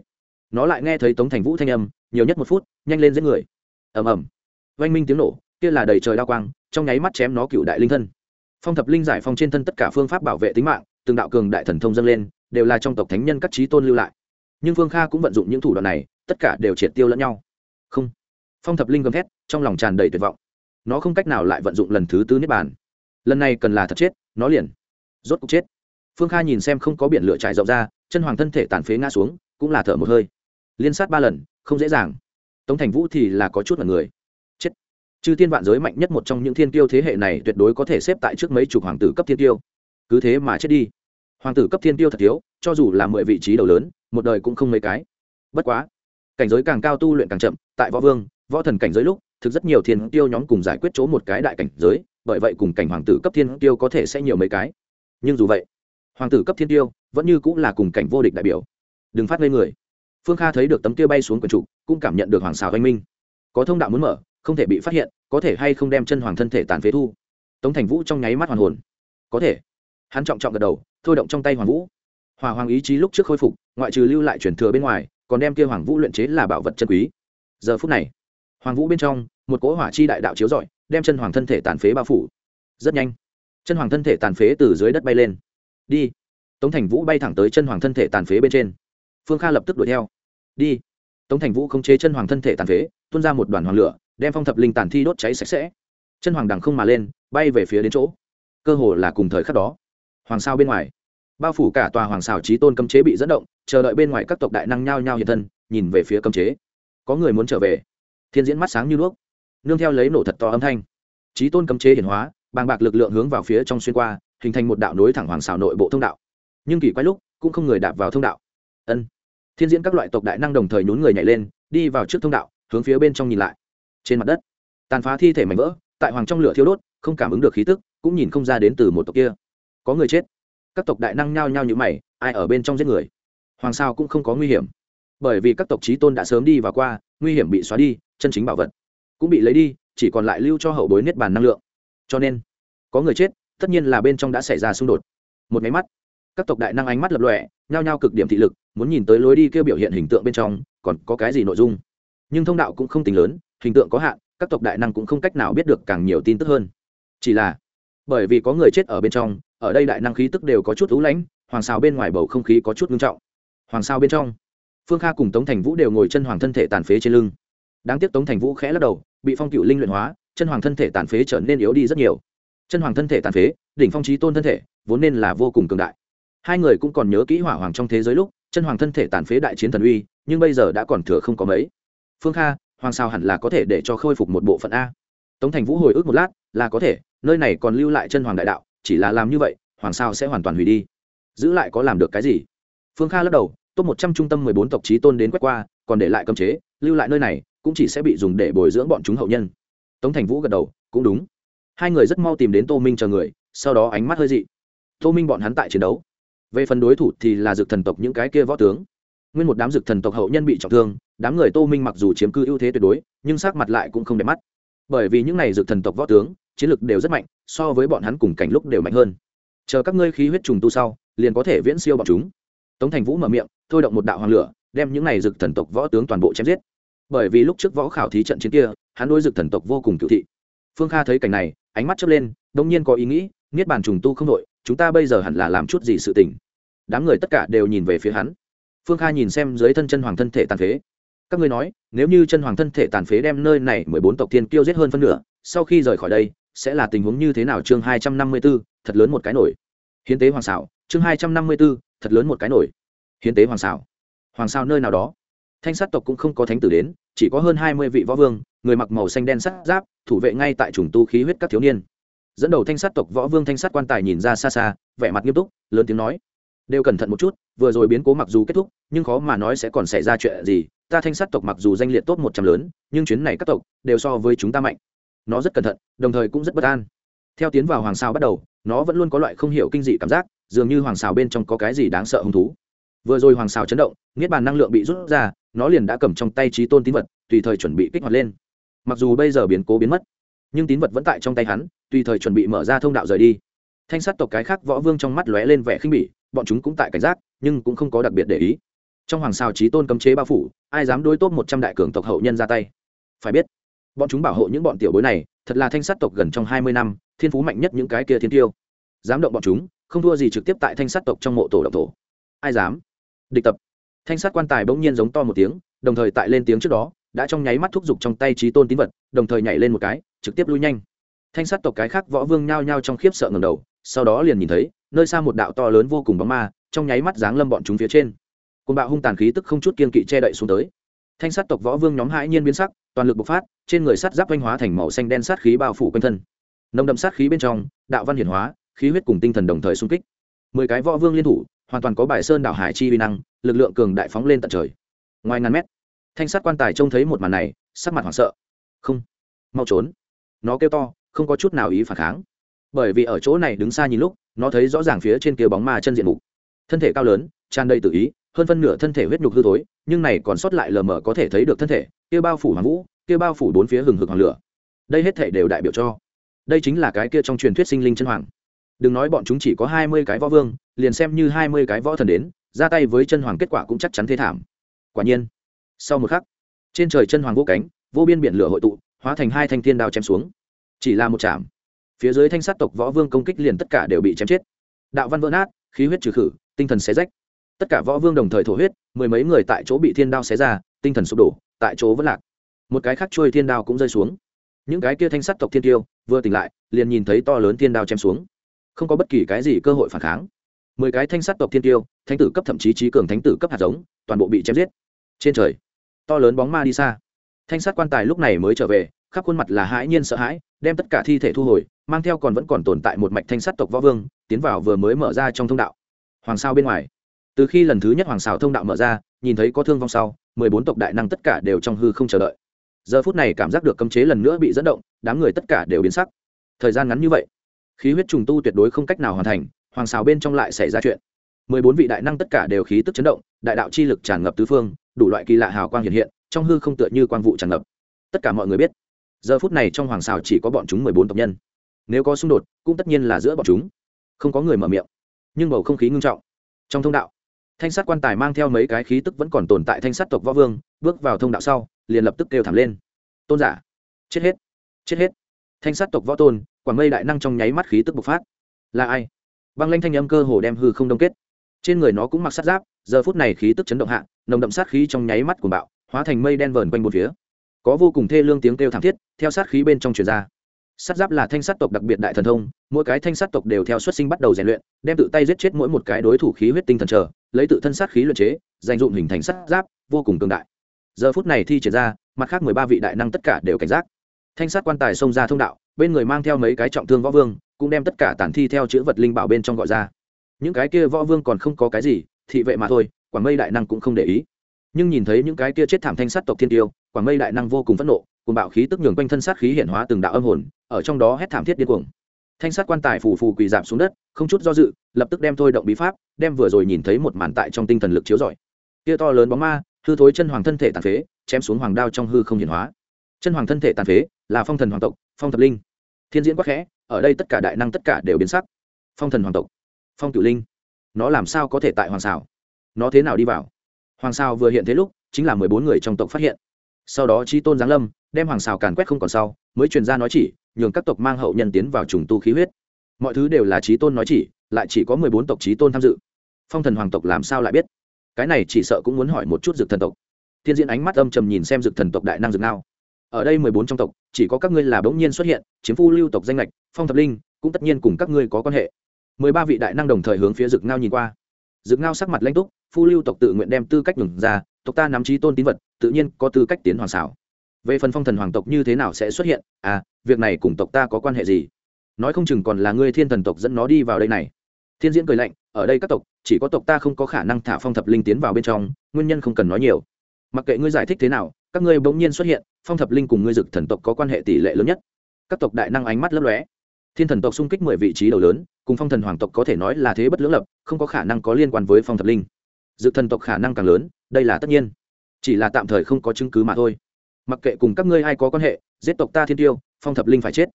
nó lại nghe thấy tống thành vũ thanh âm, nhiều nhất một phút, nhanh lên giết người. Ầm ầm. Oanh minh tiếng nổ, kia là đầy trời đao quang, trong nháy mắt chém nó cựu đại linh thân. Phong thập linh giải phong trên thân tất cả phương pháp bảo vệ tính mạng, từng đạo cường đại thần thông dâng lên, đều là trong tộc thánh nhân các trí tôn lưu lại. Nhưng phương kha cũng vận dụng những thủ đoạn này, tất cả đều triệt tiêu lẫn nhau. Không. Phong thập linh gầm thét, trong lòng tràn đầy tuyệt vọng. Nó không cách nào lại vận dụng lần thứ tư niết bàn. Lần này cần là thật chết, nó liền. Rốt cục chết. Phương kha nhìn xem không có biển lửa trải rộng ra, chân hoàng thân thể tàn phế ngã xuống, cũng là thở một hơi liên sát ba lần, không dễ dàng. Tống thành vũ thì là có chút mật người. Chết. Chư thiên vạn giới mạnh nhất một trong những thiên tiêu thế hệ này tuyệt đối có thể xếp tại trước mấy chục hoàng tử cấp thiên tiêu cứ thế mà chết đi. Hoàng tử cấp thiên tiêu thật thiếu, cho dù là mười vị trí đầu lớn, một đời cũng không mấy cái. Bất quá, cảnh giới càng cao tu luyện càng chậm, tại võ vương, võ thần cảnh giới lúc, thực rất nhiều thiên tiêu nhóm cùng giải quyết chỗ một cái đại cảnh giới, bởi vậy cùng cảnh hoàng tử cấp thiên tiêu có thể sẽ nhiều mấy cái. Nhưng dù vậy, hoàng tử cấp thiên tiêu vẫn như cũng là cùng cảnh vô địch đại biểu. Đừng phát ngây người phương kha thấy được tấm kia bay xuống quần trụ, cũng cảm nhận được hoàng xào anh minh. Có thông đạo muốn mở, không thể bị phát hiện, có thể hay không đem chân hoàng thân thể tàn phế thu. Tống thành vũ trong nháy mắt hoàn hồn. Có thể. Hắn trọng trọng gật đầu, thôi động trong tay hoàng vũ. Hòa hoàng ý chí lúc trước khôi phục, ngoại trừ lưu lại truyền thừa bên ngoài, còn đem kia hoàng vũ luyện chế là bảo vật chân quý. Giờ phút này, hoàng vũ bên trong, một cỗ hỏa chi đại đạo chiếu rọi, đem chân hoàng thân thể tàn phế bao phủ. Rất nhanh, chân hoàng thân thể tàn phế từ dưới đất bay lên. Đi. Tống thành vũ bay thẳng tới chân hoàng thân thể tàn phế bên trên. Phương kha lập tức đuổi theo đi. Tống thành vũ không chế chân hoàng thân thể tàn phế, tuôn ra một đoàn hoàng lửa, đem phong thập linh tàn thi đốt cháy sạch sẽ. Chân hoàng đằng không mà lên, bay về phía đến chỗ. Cơ hồ là cùng thời khắc đó. Hoàng sao bên ngoài. Bao phủ cả tòa hoàng xào trí tôn cấm chế bị dẫn động, chờ đợi bên ngoài các tộc đại năng nhao nhao hiện thân, nhìn về phía cấm chế. Có người muốn trở về. Thiên diễn mắt sáng như đuốc. Nương theo lấy nổ thật to âm thanh. Trí tôn cấm chế hiển hóa, bàng bạc lực lượng hướng vào phía trong xuyên qua, hình thành một đạo nối thẳng hoàng xào nội bộ thông đạo. Nhưng kỳ quái lúc, cũng không người đạp vào thông đạo. Ân thiên diễn các loại tộc đại năng đồng thời nhún người nhảy lên, đi vào trước thông đạo, hướng phía bên trong nhìn lại. Trên mặt đất, tàn phá thi thể mảnh vỡ, tại hoàng trong lửa thiêu đốt, không cảm ứng được khí tức, cũng nhìn không ra đến từ một tộc kia. Có người chết. Các tộc đại năng nhao nhao như mày, ai ở bên trong giết người? Hoàng sao cũng không có nguy hiểm. Bởi vì các tộc trí tôn đã sớm đi và qua, nguy hiểm bị xóa đi, chân chính bảo vật cũng bị lấy đi, chỉ còn lại lưu cho hậu bối niết bàn năng lượng. Cho nên, có người chết, tất nhiên là bên trong đã xảy ra xung đột. Một máy mắt, các tộc đại năng ánh mắt lập lòe, nhao nhao cực điểm thị lực muốn nhìn tới lối đi kêu biểu hiện hình tượng bên trong, còn có cái gì nội dung? Nhưng thông đạo cũng không tính lớn, hình tượng có hạn, các tộc đại năng cũng không cách nào biết được càng nhiều tin tức hơn. Chỉ là, bởi vì có người chết ở bên trong, ở đây đại năng khí tức đều có chút ú lãnh, hoàng sao bên ngoài bầu không khí có chút ngưng trọng. Hoàng sao bên trong, phương kha cùng tống thành vũ đều ngồi chân hoàng thân thể tàn phế trên lưng. Đáng tiếc tống thành vũ khẽ lắc đầu, bị phong cựu linh luyện hóa, chân hoàng thân thể tàn phế trở nên yếu đi rất nhiều. Chân hoàng thân thể tàn phế, đỉnh phong trí tôn thân thể, vốn nên là vô cùng cường đại. Hai người cũng còn nhớ kỹ hỏa hoàng trong thế giới lúc chân hoàng thân thể tàn phế đại chiến thần uy, nhưng bây giờ đã còn thừa không có mấy. Phương kha, hoàng sao hẳn là có thể để cho khôi phục một bộ phận a. Tống thành vũ hồi ức một lát, là có thể, nơi này còn lưu lại chân hoàng đại đạo, chỉ là làm như vậy, hoàng sao sẽ hoàn toàn hủy đi. Giữ lại có làm được cái gì? Phương kha lắc đầu top một trăm trung tâm mười bốn tộc trí tôn đến quét qua, còn để lại cơm chế, lưu lại nơi này, cũng chỉ sẽ bị dùng để bồi dưỡng bọn chúng hậu nhân. Tống thành vũ gật đầu, cũng đúng. Hai người rất mau tìm đến tô minh chờ người, sau đó ánh mắt hơi dị. Tô minh bọn hắn tại chiến đấu về phần đối thủ thì là dược thần tộc những cái kia võ tướng. Nguyên một đám dược thần tộc hậu nhân bị trọng thương, đám người tô minh mặc dù chiếm cư ưu thế tuyệt đối, nhưng sắc mặt lại cũng không đẹp mắt. Bởi vì những n à y dược thần tộc võ tướng, chiến lực đều rất mạnh, so với bọn hắn cùng cảnh lúc đều mạnh hơn. Chờ các ngươi khí huyết trùng tu sau, liền có thể viễn siêu bọn chúng. Tống thành vũ mở miệng, thôi động một đạo hoàng lửa, đem những n à y dược thần tộc võ tướng toàn bộ chém giết. Bởi vì lúc trước võ khảo thí trận chiến kia, hắn đối dược thần tộc vô cùng cựu thị. Phương kha thấy cảnh này, ánh mắt chớp lên đông nhiên có ý nghĩ, niết bàn trùng tu không đội chúng ta bây giờ hẳn là làm chút gì sự tình. Đám người tất cả đều nhìn về phía hắn. Phương kha nhìn xem dưới thân chân hoàng thân thể tàn phế. Các ngươi nói, nếu như chân hoàng thân thể tàn phế đem nơi này mười bốn tộc thiên kiêu giết hơn phân nửa, sau khi rời khỏi đây, sẽ là tình huống như thế nào chương hai trăm năm mươi b ố thật lớn một cái nổi. Hiến tế hoàng xảo, chương hai trăm năm mươi b ố thật lớn một cái nổi. Hiến tế hoàng xảo. Hoàng sao nơi nào đó. Thanh sát tộc cũng không có thánh tử đến, chỉ có hơn hai mươi vị võ vương, người mặc màu xanh đen sắt giáp, thủ vệ ngay tại trùng tu khí huyết các thiếu niên dẫn đầu thanh sát tộc võ vương thanh sát quan tài nhìn ra xa xa, vẻ mặt nghiêm túc, lớn tiếng nói. Đều cẩn thận một chút, vừa rồi biến cố mặc dù kết thúc, nhưng khó mà nói sẽ còn xảy ra chuyện gì. Ta thanh sát tộc mặc dù danh liệt tốt một trăm lớn, nhưng chuyến này các tộc đều so với chúng ta mạnh. Nó rất cẩn thận, đồng thời cũng rất bất an. Theo tiến vào hoàng sao bắt đầu, nó vẫn luôn có loại không hiểu kinh dị cảm giác, dường như hoàng sao bên trong có cái gì đáng sợ hứng thú. Vừa rồi hoàng sao chấn động, niết bàn năng lượng bị rút ra, nó liền đã cầm trong tay trí tôn tín vật, tùy thời chuẩn bị kích hoạt lên. Mặc dù bây giờ biến cố biến mất nhưng tín vật vẫn tại trong tay hắn, tùy thời chuẩn bị mở ra thông đạo rời đi. Thanh sát tộc cái khác võ vương trong mắt lóe lên vẻ khinh bỉ, bọn chúng cũng tại cảnh giác, nhưng cũng không có đặc biệt để ý. Trong hoàng sao trí tôn cấm chế bao phủ, ai dám đối tốt một trăm đại cường tộc hậu nhân ra tay? Phải biết, bọn chúng bảo hộ những bọn tiểu bối này, thật là thanh sát tộc gần trong hai mươi năm, thiên phú mạnh nhất những cái kia thiên tiêu. Dám động bọn chúng, không thua gì trực tiếp tại thanh sát tộc trong mộ tổ động thổ. Ai dám? Địch tập. Thanh sát quan tài bỗng nhiên giống to một tiếng, đồng thời tại lên tiếng trước đó đã trong nháy mắt thúc giục trong tay trí tôn tín vật, đồng thời nhảy lên một cái, trực tiếp lui nhanh. Thanh sát tộc cái khác võ vương nhao nhao trong khiếp sợ ngầm đầu, sau đó liền nhìn thấy, nơi xa một đạo to lớn vô cùng bóng ma, trong nháy mắt giáng lâm bọn chúng phía trên. Côn bạo hung tàn khí tức không chút kiên kỵ che đậy xuống tới. Thanh sát tộc võ vương nhóm hãi nhiên biến sắc, toàn lực bộc phát, trên người sắt giáp vanh hóa thành màu xanh đen sát khí bao phủ quanh thân. Nồng đậm sát khí bên trong, đạo văn hiển hóa, khí huyết cùng tinh thần đồng thời xung kích. Mười cái võ vương liên thủ, hoàn toàn có bài sơn đạo hải chi vi năng, lực lượng cường đại phóng lên tận trời. Ngoài ngàn mét thanh sát quan tài trông thấy một màn này, sắc mặt hoảng sợ. Không, mau trốn. Nó kêu to, không có chút nào ý phản kháng. Bởi vì ở chỗ này đứng xa nhìn lúc, nó thấy rõ ràng phía trên kia bóng ma chân diện mục. Thân thể cao lớn, tràn đầy tự ý, hơn phân nửa thân thể huyết nhục hư thối, nhưng này còn sót lại lờ mờ có thể thấy được thân thể, kia bao phủ hoàng vũ, kia bao phủ bốn phía hừng hực hoàng lửa. Đây hết thể đều đại biểu cho. Đây chính là cái kia trong truyền thuyết sinh linh chân hoàng. Đừng nói bọn chúng chỉ có hai mươi cái võ vương, liền xem như hai mươi cái võ thần đến, ra tay với chân hoàng kết quả cũng chắc chắn thế thảm. Quả nhiên sau một khắc, trên trời chân hoàng vô cánh, vô biên biển lửa hội tụ, hóa thành hai thanh thiên đao chém xuống. Chỉ là một chạm phía dưới thanh sát tộc võ vương công kích liền tất cả đều bị chém chết. Đạo văn vỡ nát, khí huyết trừ khử, tinh thần xé rách. Tất cả võ vương đồng thời thổ huyết, mười mấy người tại chỗ bị thiên đao xé ra, tinh thần sụp đổ, tại chỗ vẫn lạc. Một cái khác trôi thiên đao cũng rơi xuống. Những cái kia thanh sắt tộc thiên tiêu, vừa tỉnh lại, liền nhìn thấy to lớn thiên đao chém xuống. Không có bất kỳ cái gì cơ hội phản kháng. Mười cái thanh sắt tộc thiên tiêu, thánh tử cấp thậm chí trí cường thánh tử cấp hạt giống, toàn bộ bị chém giết. Trên trời to lớn bóng ma đi xa. Thanh sát quan tài lúc này mới trở về, khắp khuôn mặt là hãi nhiên sợ hãi, đem tất cả thi thể thu hồi, mang theo còn vẫn còn tồn tại một mạch thanh sắt tộc võ vương, tiến vào vừa mới mở ra trong thông đạo. Hoàng sao bên ngoài. Từ khi lần thứ nhất hoàng xào thông đạo mở ra, nhìn thấy có thương vong sau, mười bốn tộc đại năng tất cả đều trong hư không chờ đợi. Giờ phút này cảm giác được cấm chế lần nữa bị dẫn động, đám người tất cả đều biến sắc. Thời gian ngắn như vậy, khí huyết trùng tu tuyệt đối không cách nào hoàn thành, hoàng xào bên trong lại xảy ra chuyện. mười bốn vị đại năng tất cả đều khí tức chấn động, đại đạo chi lực tràn ngập tứ phương đủ loại kỳ lạ hào quang hiện hiện, trong hư không tựa như quang vụ tràn ngập. Tất cả mọi người biết, giờ phút này trong hoàng xào chỉ có bọn chúng mười bốn tộc nhân. Nếu có xung đột, cũng tất nhiên là giữa bọn chúng. Không có người mở miệng, nhưng bầu không khí ngưng trọng. Trong thông đạo, thanh sát quan tài mang theo mấy cái khí tức vẫn còn tồn tại thanh sát tộc võ vương, bước vào thông đạo sau, liền lập tức kêu thảm lên. Tôn giả, chết hết chết hết. Thanh sát tộc võ tôn, quảng mây đại năng trong nháy mắt khí tức bộc phát. Là ai? Băng lanh thanh âm cơ hồ đem hư không đông kết. Trên người nó cũng mặc sát giáp, giờ phút này khí tức chấn động hạ nồng đậm sát khí trong nháy mắt của bạo, hóa thành mây đen vờn quanh một phía. Có vô cùng thê lương tiếng kêu thảm thiết, theo sát khí bên trong truyền ra. Sát giáp là thanh sát tộc đặc biệt đại thần thông, mỗi cái thanh sát tộc đều theo xuất sinh bắt đầu rèn luyện, đem tự tay giết chết mỗi một cái đối thủ khí huyết tinh thần trở lấy tự thân sát khí luyện chế, dành dụng hình thành sát giáp, vô cùng cường đại. Giờ phút này thi triển ra, mặt khác mười ba vị đại năng tất cả đều cảnh giác. Thanh sát quan tài xông ra thông đạo, bên người mang theo mấy cái trọng thương võ vương, cũng đem tất cả tản thi theo chữ vật linh bảo bên trong gọi ra. Những cái kia võ vương còn không có cái gì, thị vệ mà thôi quảng mây đại năng cũng không để ý. Nhưng nhìn thấy những cái kia chết thảm thanh sát tộc thiên tiêu, quảng mây đại năng vô cùng phẫn nộ cùng bạo khí tức nhường quanh thân sát khí hiển hóa từng đạo âm hồn, ở trong đó hét thảm thiết điên cuồng. Thanh sát quan tài phù phù quỳ giảm xuống đất, không chút do dự, lập tức đem thôi động bí pháp, đem vừa rồi nhìn thấy một màn tại trong tinh thần lực chiếu rọi. Kia to lớn bóng ma, hư thối chân hoàng thân thể tàn phế, chém xuống hoàng đao trong hư không hiển hóa. Chân hoàng thân thể tàn phế, là phong thần hoàng tộc, phong thập linh. Thiên diễn quắc khẽ, ở đây tất cả đại năng tất cả đều biến sắc. Phong thần hoàng tộc, phong cửu linh, nó làm sao có thể tại hoàng xảo? Nó thế nào đi vào? Hoàng sao vừa hiện thế lúc, chính là mười bốn người trong tộc phát hiện. Sau đó trí tôn giáng lâm đem hoàng xào càn quét không còn sau, mới truyền ra nói chỉ, nhường các tộc mang hậu nhân tiến vào trùng tu khí huyết. Mọi thứ đều là trí tôn nói chỉ, lại chỉ có mười bốn tộc trí tôn tham dự. Phong thần hoàng tộc làm sao lại biết? Cái này chỉ sợ cũng muốn hỏi một chút dược thần tộc. Thiên diễn ánh mắt âm trầm nhìn xem dược thần tộc đại năng dược nào ở đây mười bốn trong tộc, chỉ có các ngươi là bỗng nhiên xuất hiện, chiếm phu lưu tộc danh lệch, phong thập linh cũng tất nhiên cùng các ngươi có quan hệ. Mười ba vị đại năng đồng thời hướng phía dược ngao nhìn qua. Dược ngao sắc mặt lãnh túc phu lưu tộc tự nguyện đem tư cách nhường ra, tộc ta nắm trí tôn tín vật, tự nhiên có tư cách tiến hoàng xảo. Về phần phong thần hoàng tộc như thế nào sẽ xuất hiện? À việc này cùng tộc ta có quan hệ gì? Nói không chừng còn là ngươi thiên thần tộc dẫn nó đi vào đây này. Thiên diễn cười lạnh, ở đây các tộc, chỉ có tộc ta không có khả năng thả phong thập linh tiến vào bên trong, nguyên nhân không cần nói nhiều. Mặc kệ ngươi giải thích thế nào, các ngươi bỗng nhiên xuất hiện, phong thập linh cùng ngươi dực thần tộc có quan hệ tỷ lệ lớn nhất. Các tộc đại năng ánh mắt lấp lóe. Thiên thần tộc xung kích mười vị trí đầu lớn, cùng phong thần hoàng tộc có thể nói là thế bất lưỡng lập, không có khả năng có liên quan với phong thập linh. Dự thần tộc khả năng càng lớn, đây là tất nhiên. Chỉ là tạm thời không có chứng cứ mà thôi. Mặc kệ cùng các ngươi ai có quan hệ, giết tộc ta thiên tiêu, phong thập linh phải chết.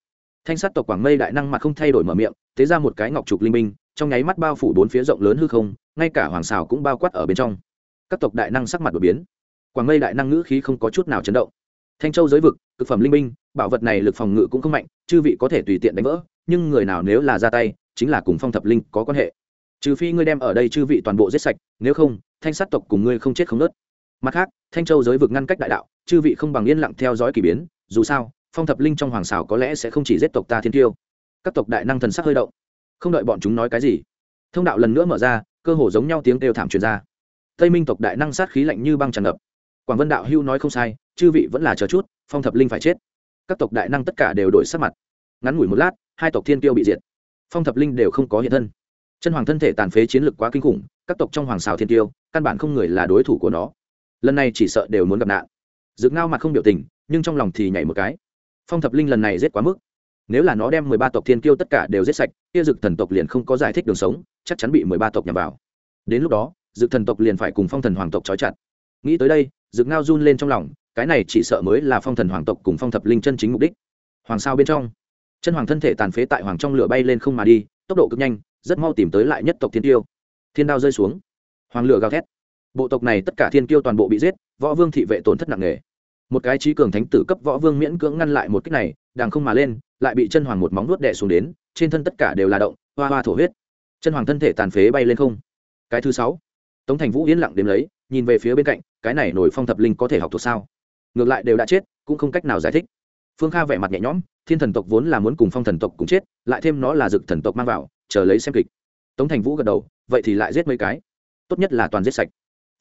Thanh sát tộc quảng mây đại năng mặt không thay đổi mở miệng thế ra một cái ngọc trục linh minh trong nháy mắt bao phủ bốn phía rộng lớn hư không, ngay cả hoàng xào cũng bao quát ở bên trong. Các tộc đại năng sắc mặt đột biến. Quảng mây đại năng ngữ khí không có chút nào chấn động. Thanh châu giới vực thực phẩm linh minh bảo vật này lực phòng ngự cũng không mạnh, chư vị có thể tùy tiện đánh vỡ, nhưng người nào nếu là ra tay, chính là cùng phong thập linh có quan hệ trừ phi ngươi đem ở đây chư vị toàn bộ giết sạch, nếu không, thanh sát tộc cùng ngươi không chết không nớt. Mặt khác, thanh châu giới vực ngăn cách đại đạo, chư vị không bằng yên lặng theo dõi k ỳ biến, dù sao, phong thập linh trong hoàng xảo có lẽ sẽ không chỉ giết tộc ta thiên tiêu. Các tộc đại năng thần sắc hơi động. Không đợi bọn chúng nói cái gì, thông đạo lần nữa mở ra, cơ hồ giống nhau tiếng kêu thảm truyền ra. Tây minh tộc đại năng sát khí lạnh như băng tràn ngập. Quảng vân đạo hưu nói không sai, chư vị vẫn là chờ chút, phong thập linh phải chết. Các tộc đại năng tất cả đều đổi sắc mặt. Ngắn ngủi một lát, hai tộc thiên tiêu bị diệt. Phong thập linh đều không có hiện thân chân hoàng thân thể tàn phế chiến lực quá kinh khủng, các tộc trong hoàng xào thiên tiêu, căn bản không người là đối thủ của nó. Lần này chỉ sợ đều muốn gặp nạn. Dựng ngao mặt không biểu tình, nhưng trong lòng thì nhảy một cái. Phong thập linh lần này giết quá mức. Nếu là nó đem mười ba tộc thiên kiêu tất cả đều giết sạch, kia dực thần tộc liền không có giải thích đường sống, chắc chắn bị mười ba tộc nhằm vào. Đến lúc đó, dực thần tộc liền phải cùng phong thần hoàng tộc trói chặt. Nghĩ tới đây, dực ngao run lên trong lòng, cái này chỉ sợ mới là phong thần hoàng tộc cùng phong thập linh chân chính mục đích. Hoàng sao bên trong. Chân hoàng thân thể tàn phế tại hoàng trong lửa bay lên không mà đi, tốc độ cực nhanh rất mau tìm tới lại nhất tộc thiên tiêu. Thiên đao rơi xuống. Hoàng lửa gào thét. Bộ tộc này tất cả thiên kiêu toàn bộ bị giết, võ vương thị vệ tổn thất nặng nề. Một cái trí cường thánh tử cấp võ vương miễn cưỡng ngăn lại một cách này đàng không mà lên, lại bị chân hoàng một móng nuốt đẻ xuống đến, trên thân tất cả đều là động, hoa hoa thổ huyết. Chân hoàng thân thể tàn phế bay lên không. Cái thứ sáu. Tống thành vũ yên lặng đếm lấy, nhìn về phía bên cạnh, cái này nổi phong thập linh có thể học thuộc sao? Ngược lại đều đã chết, cũng không cách nào giải thích. Phương kha vẻ mặt nhẹ nhõm, thiên thần tộc vốn là muốn cùng phong thần tộc cùng chết, lại thêm nó là dực thần tộc mang vào chờ lấy xem kịch. Tống thành vũ gật đầu, vậy thì lại giết mấy cái. Tốt nhất là toàn giết sạch.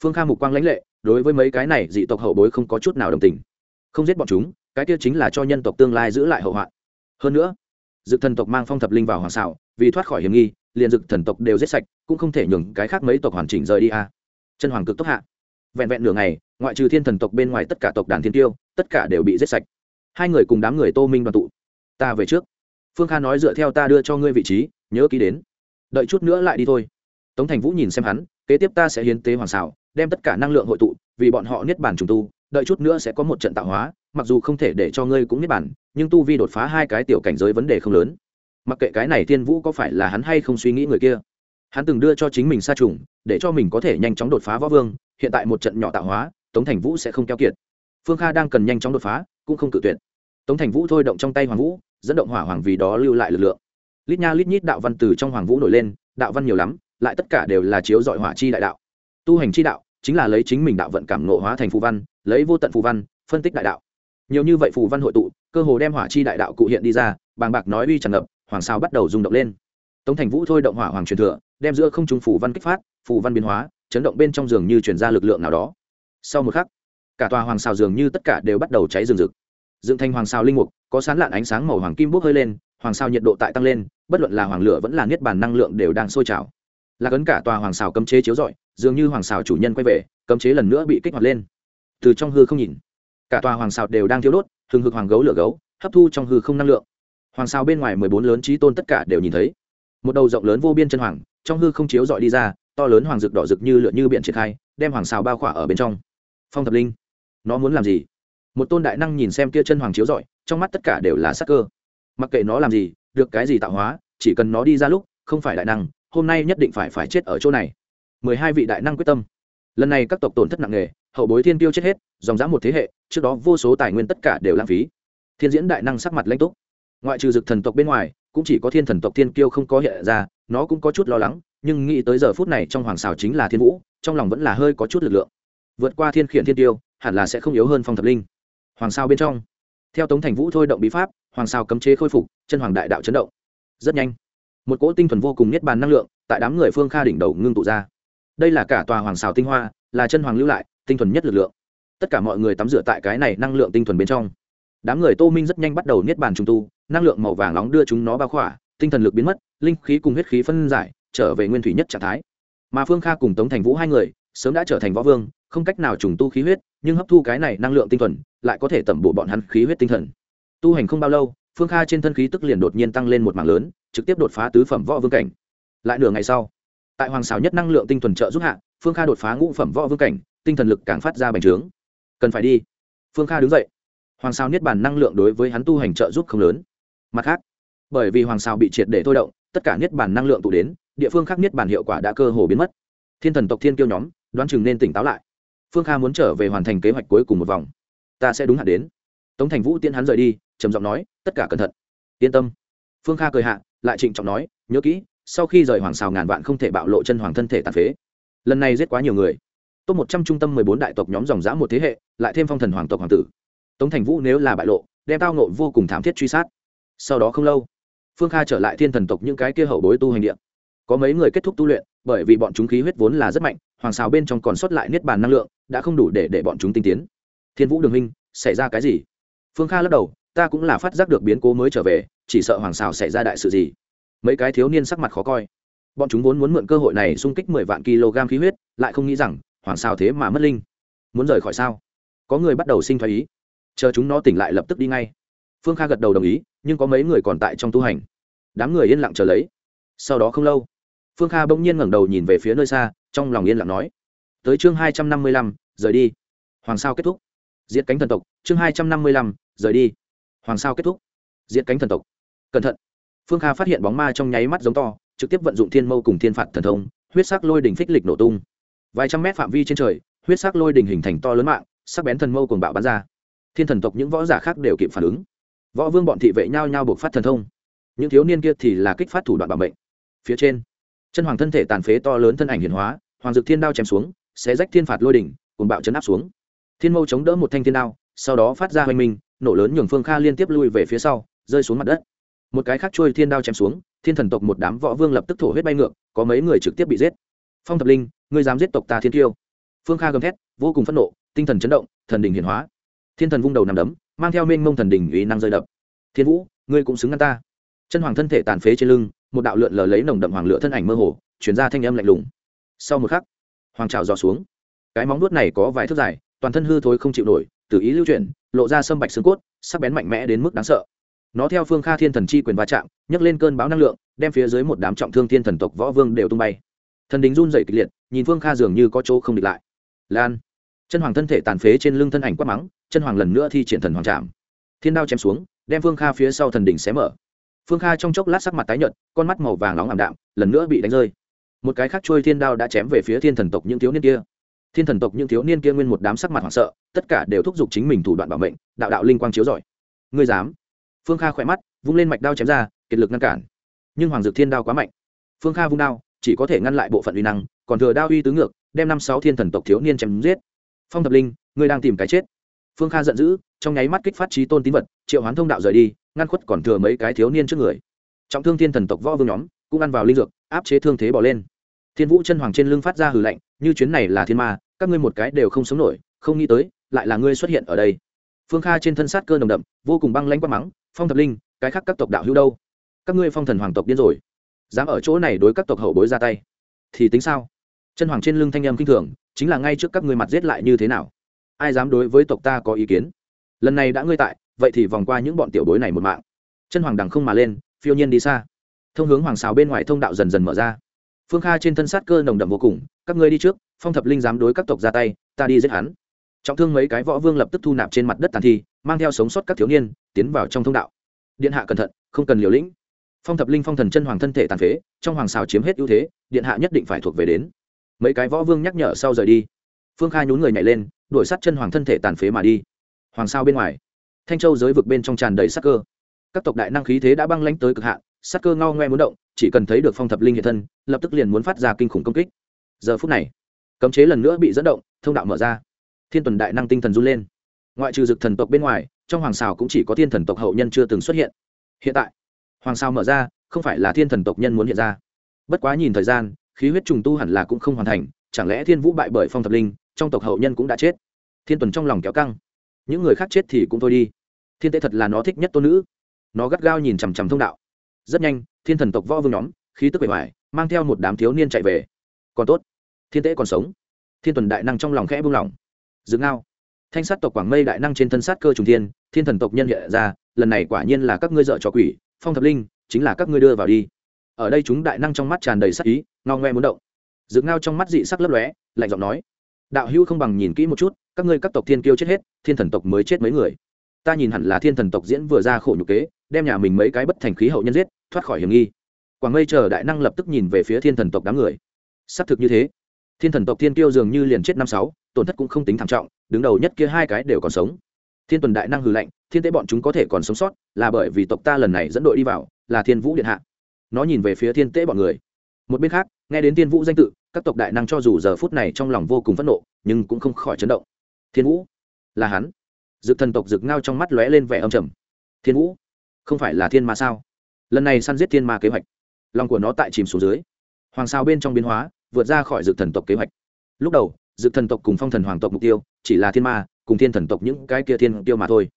Phương kha mục quang lãnh lệ, đối với mấy cái này dị tộc hậu bối không có chút nào đồng tình. Không giết bọn chúng, cái kia chính là cho nhân tộc tương lai giữ lại hậu hoạn. Hơn nữa dự thần tộc mang phong thập linh vào hoàng xảo, vì thoát khỏi hiểm nghi, liền dực thần tộc đều giết sạch, cũng không thể nhường cái khác mấy tộc hoàn chỉnh rời đi a. Chân hoàng cực tốc hạ. Vẹn vẹn nửa ngày, ngoại trừ thiên thần tộc bên ngoài tất cả tộc đàn thiên tiêu, tất cả đều bị giết sạch. Hai người cùng đám người tô minh đoàn tụ. Ta về trước. Phương kha nói dựa theo ta đưa cho ngươi vị trí nhớ ký đến. Đợi chút nữa lại đi thôi. Tống thành vũ nhìn xem hắn, kế tiếp ta sẽ hiến tế hoàng xảo, đem tất cả năng lượng hội tụ, vì bọn họ niết bản trùng tu, đợi chút nữa sẽ có một trận tạo hóa, mặc dù không thể để cho ngươi cũng niết bản nhưng tu vi đột phá hai cái tiểu cảnh giới vấn đề không lớn. Mặc kệ cái này thiên vũ có phải là hắn hay không suy nghĩ người kia, hắn từng đưa cho chính mình sa trùng, để cho mình có thể nhanh chóng đột phá võ vương, hiện tại một trận nhỏ tạo hóa, tống thành vũ sẽ không keo kiệt. Phương kha đang cần nhanh chóng đột phá, cũng không cự tuyệt. Tống thành vũ thôi động trong tay hoàng vũ, dẫn động hỏa hoàng vì đó lưu lại lực lượng lít nha lít nhít đạo văn từ trong hoàng vũ nổi lên, đạo văn nhiều lắm, lại tất cả đều là chiếu dọi hỏa chi đại đạo. Tu hành chi đạo chính là lấy chính mình đạo vận cảm nộ hóa thành phù văn, lấy vô tận phù văn phân tích đại đạo. Nhiều như vậy phù văn hội tụ, cơ hồ đem hỏa chi đại đạo cụ hiện đi ra, bàng bạc nói uy tràn ngập, hoàng sao bắt đầu rung động lên. Tống thành vũ thôi động hỏa hoàng truyền thừa, đem giữa không trung phù văn kích phát, phù văn biến hóa, chấn động bên trong giường như chuyển ra lực lượng nào đó. Sau một khắc, cả tòa hoàng sao dường như tất cả đều bắt đầu cháy rừng rực. Dựng thành hoàng sao linh mục, có sán lạn ánh sáng màu hoàng kim bốc hơi lên hoàng sao nhiệt độ tại tăng lên, bất luận là hoàng lửa vẫn là niết bàn năng lượng đều đang sôi trào. Là cấn cả tòa hoàng xào cấm chế chiếu rọi, dường như hoàng xào chủ nhân quay về, cấm chế lần nữa bị kích hoạt lên. Từ trong hư không nhìn, cả tòa hoàng xào đều đang thiếu đốt, hừng hực hoàng gấu lửa gấu, hấp thu trong hư không năng lượng. Hoàng xào bên ngoài mười bốn lớn trí tôn tất cả đều nhìn thấy. Một đầu rộng lớn vô biên chân hoàng, trong hư không chiếu dọi đi ra, to lớn hoàng rực đỏ rực như lượn như biển triển khai, đem hoàng xào bao khỏa ở bên trong. Phong thập linh, nó muốn làm gì? Một tôn đại năng nhìn xem kia chân hoàng chiếu rọi, trong mắt tất cả đều là sắc cơ mặc kệ nó làm gì, được cái gì tạo hóa, chỉ cần nó đi ra lúc, không phải đại năng, hôm nay nhất định phải phải chết ở chỗ này. Mười hai vị đại năng quyết tâm. Lần này các tộc tổn thất nặng nề, hậu bối thiên tiêu chết hết, dòng dã một thế hệ, trước đó vô số tài nguyên tất cả đều lãng phí. Thiên diễn đại năng sắc mặt lãnh túc. Ngoại trừ dực thần tộc bên ngoài, cũng chỉ có thiên thần tộc thiên kiêu không có hiện ra, nó cũng có chút lo lắng, nhưng nghĩ tới giờ phút này trong hoàng xào chính là thiên vũ, trong lòng vẫn là hơi có chút lực lượng. Vượt qua thiên khiển thiên tiêu, hẳn là sẽ không yếu hơn phong thập linh. Hoàng sao bên trong theo tống thành vũ thôi động bí pháp, hoàng sao cấm chế khôi phục, chân hoàng đại đạo chấn động. Rất nhanh, một cỗ tinh thuần vô cùng nhất bàn năng lượng tại đám người phương kha đỉnh đầu ngưng tụ ra. Đây là cả tòa hoàng xào tinh hoa, là chân hoàng lưu lại, tinh thuần nhất lực lượng. Tất cả mọi người tắm rửa tại cái này năng lượng tinh thuần bên trong. Đám người tô minh rất nhanh bắt đầu niết bàn trung tu, năng lượng màu vàng nóng đưa chúng nó bao khỏa, tinh thần lực biến mất, linh khí cùng huyết khí phân giải, trở về nguyên thủy nhất trạng thái. Mà phương kha cùng tống thành vũ hai người, sớm đã trở thành võ vương, không cách nào trùng tu khí huyết, nhưng hấp thu cái này năng lượng tinh thuần lại có thể tẩm bổ bọn hắn khí huyết tinh thần. Tu hành không bao lâu, phương kha trên thân khí tức liền đột nhiên tăng lên một mảng lớn, trực tiếp đột phá tứ phẩm võ vương cảnh. Lại nửa ngày sau, tại hoàng xào nhất năng lượng tinh thuần trợ giúp hạ, phương kha đột phá ngũ phẩm võ vương cảnh, tinh thần lực càng phát ra bành trướng. Cần phải đi. Phương kha đứng dậy. Hoàng sao niết bàn năng lượng đối với hắn tu hành trợ giúp không lớn. Mặt khác, bởi vì hoàng sao bị triệt để thôi động, tất cả niết bàn năng lượng tụ đến, địa phương khác niết bàn hiệu quả đã cơ hồ biến mất. Thiên thần tộc thiên kiêu nhóm, đoán chừng nên tỉnh táo lại. Phương kha muốn trở về hoàn thành kế hoạch cuối cùng một vòng ta sẽ đúng hạn đến. Tống thành vũ tiễn hắn rời đi, trầm giọng nói, tất cả cẩn thận. Yên tâm. Phương kha cười hạ, lại trịnh trọng nói, nhớ kỹ, sau khi rời hoàng xào ngàn vạn không thể bạo lộ chân hoàng thân thể tàn phế. Lần này giết quá nhiều người. Top một trăm trung tâm mười bốn đại tộc nhóm dòng dã một thế hệ, lại thêm phong thần hoàng tộc hoàng tử. Tống thành vũ nếu là bại lộ, đem tao nộ vô cùng thảm thiết truy sát. Sau đó không lâu, phương kha trở lại thiên thần tộc những cái kia hậu bối tu hành điện có mấy người kết thúc tu luyện, bởi vì bọn chúng khí huyết vốn là rất mạnh, hoàng xào bên trong còn sót lại niết bàn năng lượng, đã không đủ để để bọn chúng tinh tiến thiên vũ đường huynh xảy ra cái gì? Phương kha lắc đầu, ta cũng là phát giác được biến cố mới trở về, chỉ sợ hoàng xào xảy ra đại sự gì. Mấy cái thiếu niên sắc mặt khó coi. Bọn chúng vốn muốn mượn cơ hội này xung kích mười vạn kg khí huyết, lại không nghĩ rằng, hoàng xào thế mà mất linh. Muốn rời khỏi sao? Có người bắt đầu sinh thái ý. Chờ chúng nó tỉnh lại lập tức đi ngay. Phương kha gật đầu đồng ý, nhưng có mấy người còn tại trong tu hành. Đám người yên lặng chờ lấy. Sau đó không lâu, phương kha bỗng nhiên ngẩng đầu nhìn về phía nơi xa, trong lòng yên lặng nói, tới chương hai trăm năm mươi lăm, rời đi. Hoàng sao kết thúc diệt cánh thần tộc, chương hai trăm năm mươi lăm, rời đi. Hoàng sao kết thúc. Diệt cánh thần tộc. Cẩn thận. Phương kha phát hiện bóng ma trong nháy mắt giống to, trực tiếp vận dụng thiên mâu cùng thiên phạt thần thông, huyết sắc lôi đỉnh phích lịch nổ tung. Vài trăm mét phạm vi trên trời, huyết sắc lôi đỉnh hình thành to lớn mạng, sắc bén thần mâu cùng bạo bắn ra. Thiên thần tộc những võ giả khác đều kịp phản ứng. Võ vương bọn thị vệ nhau nhau buộc phát thần thông. Những thiếu niên kia thì là kích phát thủ đoạn bảo mệnh. Phía trên, chân hoàng thân thể tàn phế to lớn thân ảnh hiển hóa, hoàng dực thiên đao chém xuống, xé rách thiên phạt lôi đỉnh cùng bạo chấn áp xuống thiên mâu chống đỡ một thanh thiên đao, sau đó phát ra hoành minh, nổ lớn nhường phương kha liên tiếp lui về phía sau, rơi xuống mặt đất. Một cái khác trôi thiên đao chém xuống, thiên thần tộc một đám võ vương lập tức thổ huyết bay ngược, có mấy người trực tiếp bị giết. Phong thập linh, ngươi dám giết tộc ta thiên tiêu phương kha gầm thét, vô cùng phẫn nộ, tinh thần chấn động, thần đình hiển hóa. Thiên thần vung đầu nằm đấm, mang theo mênh mông thần đình ý năng rơi đập. Thiên vũ, ngươi cũng xứng ngăn ta. Chân hoàng thân thể tàn phế trên lưng, một đạo lượn lờ lấy nồng đậm hoàng lửa thân ảnh mơ hồ chuyển ra thanh âm lạnh lùng. Sau một khắc, hoàng trào dò xuống. Cái móng nuốt này có vài thước dài toàn thân hư thối không chịu nổi tự ý lưu chuyển, lộ ra sâm bạch xương cốt, sắc bén mạnh mẽ đến mức đáng sợ. Nó theo phương kha thiên thần chi quyền va chạm, nhấc lên cơn bão năng lượng, đem phía dưới một đám trọng thương thiên thần tộc võ vương đều tung bay. Thần đính run dậy kịch liệt, nhìn phương kha dường như có chỗ không địch lại. Lan. Chân hoàng thân thể tàn phế trên lưng thân ảnh quát mắng, chân hoàng lần nữa thi triển thần hoàng trạm thiên đao chém xuống, đem phương kha phía sau thần đỉnh xé mở. Phương kha trong chốc lát sắc mặt tái nhợt, con mắt màu vàng nóng ảm đạm, lần nữa bị đánh rơi. Một cái khác trôi thiên đao đã chém về phía thiên thần tộc những thiếu niên kia thiên thần tộc những thiếu niên kia nguyên một đám sắc mặt hoảng sợ, tất cả đều thúc giục chính mình thủ đoạn bảo mệnh, đạo đạo linh quang chiếu giỏi ngươi dám? Phương kha khỏe mắt, vung lên mạch đao chém ra, kiệt lực ngăn cản. Nhưng hoàng dược thiên đao quá mạnh. Phương kha vung đao, chỉ có thể ngăn lại bộ phận uy năng, còn thừa đao uy tứ ngược, đem năm sáu thiên thần tộc thiếu niên chém giết. Phong thập linh, ngươi đang tìm cái chết. Phương kha giận dữ, trong nháy mắt kích phát trí tôn tín vật, triệu hoán thông đạo rời đi, ngăn khuất còn thừa mấy cái thiếu niên trước người. Trọng thương thiên thần tộc võ vương nhóm, cũng ăn vào linh dược, áp chế thương thế bỏ lên thiên vũ chân hoàng trên lưng phát ra hừ lạnh, như chuyến này là thiên ma, các ngươi một cái đều không sống nổi, không nghĩ tới, lại là ngươi xuất hiện ở đây. Phương kha trên thân sát cơ nồng đậm, vô cùng băng lanh quát mắng, phong thập linh, cái khác các tộc đạo hữu đâu? Các ngươi phong thần hoàng tộc điên rồi. Dám ở chỗ này đối các tộc hậu bối ra tay. Thì tính sao? Chân hoàng trên lưng thanh âm kinh thường, chính là ngay trước các ngươi mặt giết lại như thế nào? Ai dám đối với tộc ta có ý kiến? Lần này đã ngươi tại, vậy thì vòng qua những bọn tiểu bối này một mạng. Chân hoàng đằng không mà lên, phiêu nhiên đi xa. Thông hướng hoàng xào bên ngoài thông đạo dần dần mở ra phương kha trên thân sát cơ nồng đậm vô cùng, các ngươi đi trước, phong thập linh dám đối các tộc ra tay, ta đi giết hắn. Trọng thương mấy cái võ vương lập tức thu nạp trên mặt đất tàn thi, mang theo sống sót các thiếu niên, tiến vào trong thông đạo. Điện hạ cẩn thận, không cần liều lĩnh. Phong thập linh phong thần chân hoàng thân thể tàn phế, trong hoàng xào chiếm hết ưu thế, điện hạ nhất định phải thuộc về đến. Mấy cái võ vương nhắc nhở sau rời đi. Phương khai nhún người nhảy lên, đuổi sát chân hoàng thân thể tàn phế mà đi. Hoàng sao bên ngoài, thanh châu giới vực bên trong tràn đầy sắc cơ. Các tộc đại năng khí thế đã băng lánh tới cực hạn sắc cơ ngao ngoe muốn động, chỉ cần thấy được phong thập linh hiện thân, lập tức liền muốn phát ra kinh khủng công kích. Giờ phút này, cấm chế lần nữa bị dẫn động, thông đạo mở ra. Thiên tuần đại năng tinh thần run lên. Ngoại trừ dực thần tộc bên ngoài, trong hoàng xào cũng chỉ có thiên thần tộc hậu nhân chưa từng xuất hiện. Hiện tại, hoàng xào mở ra, không phải là thiên thần tộc nhân muốn hiện ra. Bất quá nhìn thời gian, khí huyết trùng tu hẳn là cũng không hoàn thành, chẳng lẽ thiên vũ bại bởi phong thập linh, trong tộc hậu nhân cũng đã chết? Thiên tuần trong lòng kéo căng. Những người khác chết thì cũng thôi đi. Thiên tế thật là nó thích nhất tôn nữ. Nó gắt gao nhìn chằm chằm thông đạo rất nhanh, thiên thần tộc võ vương nhóm, khí tức bề ngoài, mang theo một đám thiếu niên chạy về. Còn tốt, thiên tế còn sống. Thiên tuần đại năng trong lòng khẽ buông lỏng. Dựng ngao. Thanh sát tộc quảng mây đại năng trên thân sát cơ trùng thiên thiên thần tộc nhân hiện ra, lần này quả nhiên là các ngươi dợ trò quỷ, phong thập linh, chính là các ngươi đưa vào đi. Ở đây chúng đại năng trong mắt tràn đầy sắc ý, ngao ngoe muốn động. Dựng ngao trong mắt dị sắc lấp lóe, lạnh giọng nói. Đạo hữu không bằng nhìn kỹ một chút, các ngươi các tộc thiên kiêu chết hết, thiên thần tộc mới chết mấy người. Ta nhìn hẳn là thiên thần tộc diễn vừa ra khổ nhục kế, đem nhà mình mấy cái bất thành khí hậu nhân giết thoát khỏi hiểm nghi. Quảng mây chờ đại năng lập tức nhìn về phía thiên thần tộc đám người. Xác thực như thế. Thiên thần tộc thiên kiêu dường như liền chết năm sáu, tổn thất cũng không tính thảm trọng, đứng đầu nhất kia hai cái đều còn sống. Thiên tuần đại năng hư lệnh thiên tế bọn chúng có thể còn sống sót, là bởi vì tộc ta lần này dẫn đội đi vào, là thiên vũ điện hạ. Nó nhìn về phía thiên tế bọn người. Một bên khác, nghe đến thiên vũ danh tự, các tộc đại năng cho dù giờ phút này trong lòng vô cùng phẫn nộ, nhưng cũng không khỏi chấn động. Thiên vũ? Là hắn. Dực thần tộc dực ngao trong mắt lóe lên vẻ âm trầm. Thiên vũ? Không phải là thiên ma sao? Lần này săn giết thiên ma kế hoạch. Lòng của nó tại chìm xuống dưới. Hoàng sao bên trong biến hóa, vượt ra khỏi dự thần tộc kế hoạch. Lúc đầu dự thần tộc cùng phong thần hoàng tộc mục tiêu, chỉ là thiên ma, cùng thiên thần tộc những cái kia thiên tiêu mà thôi.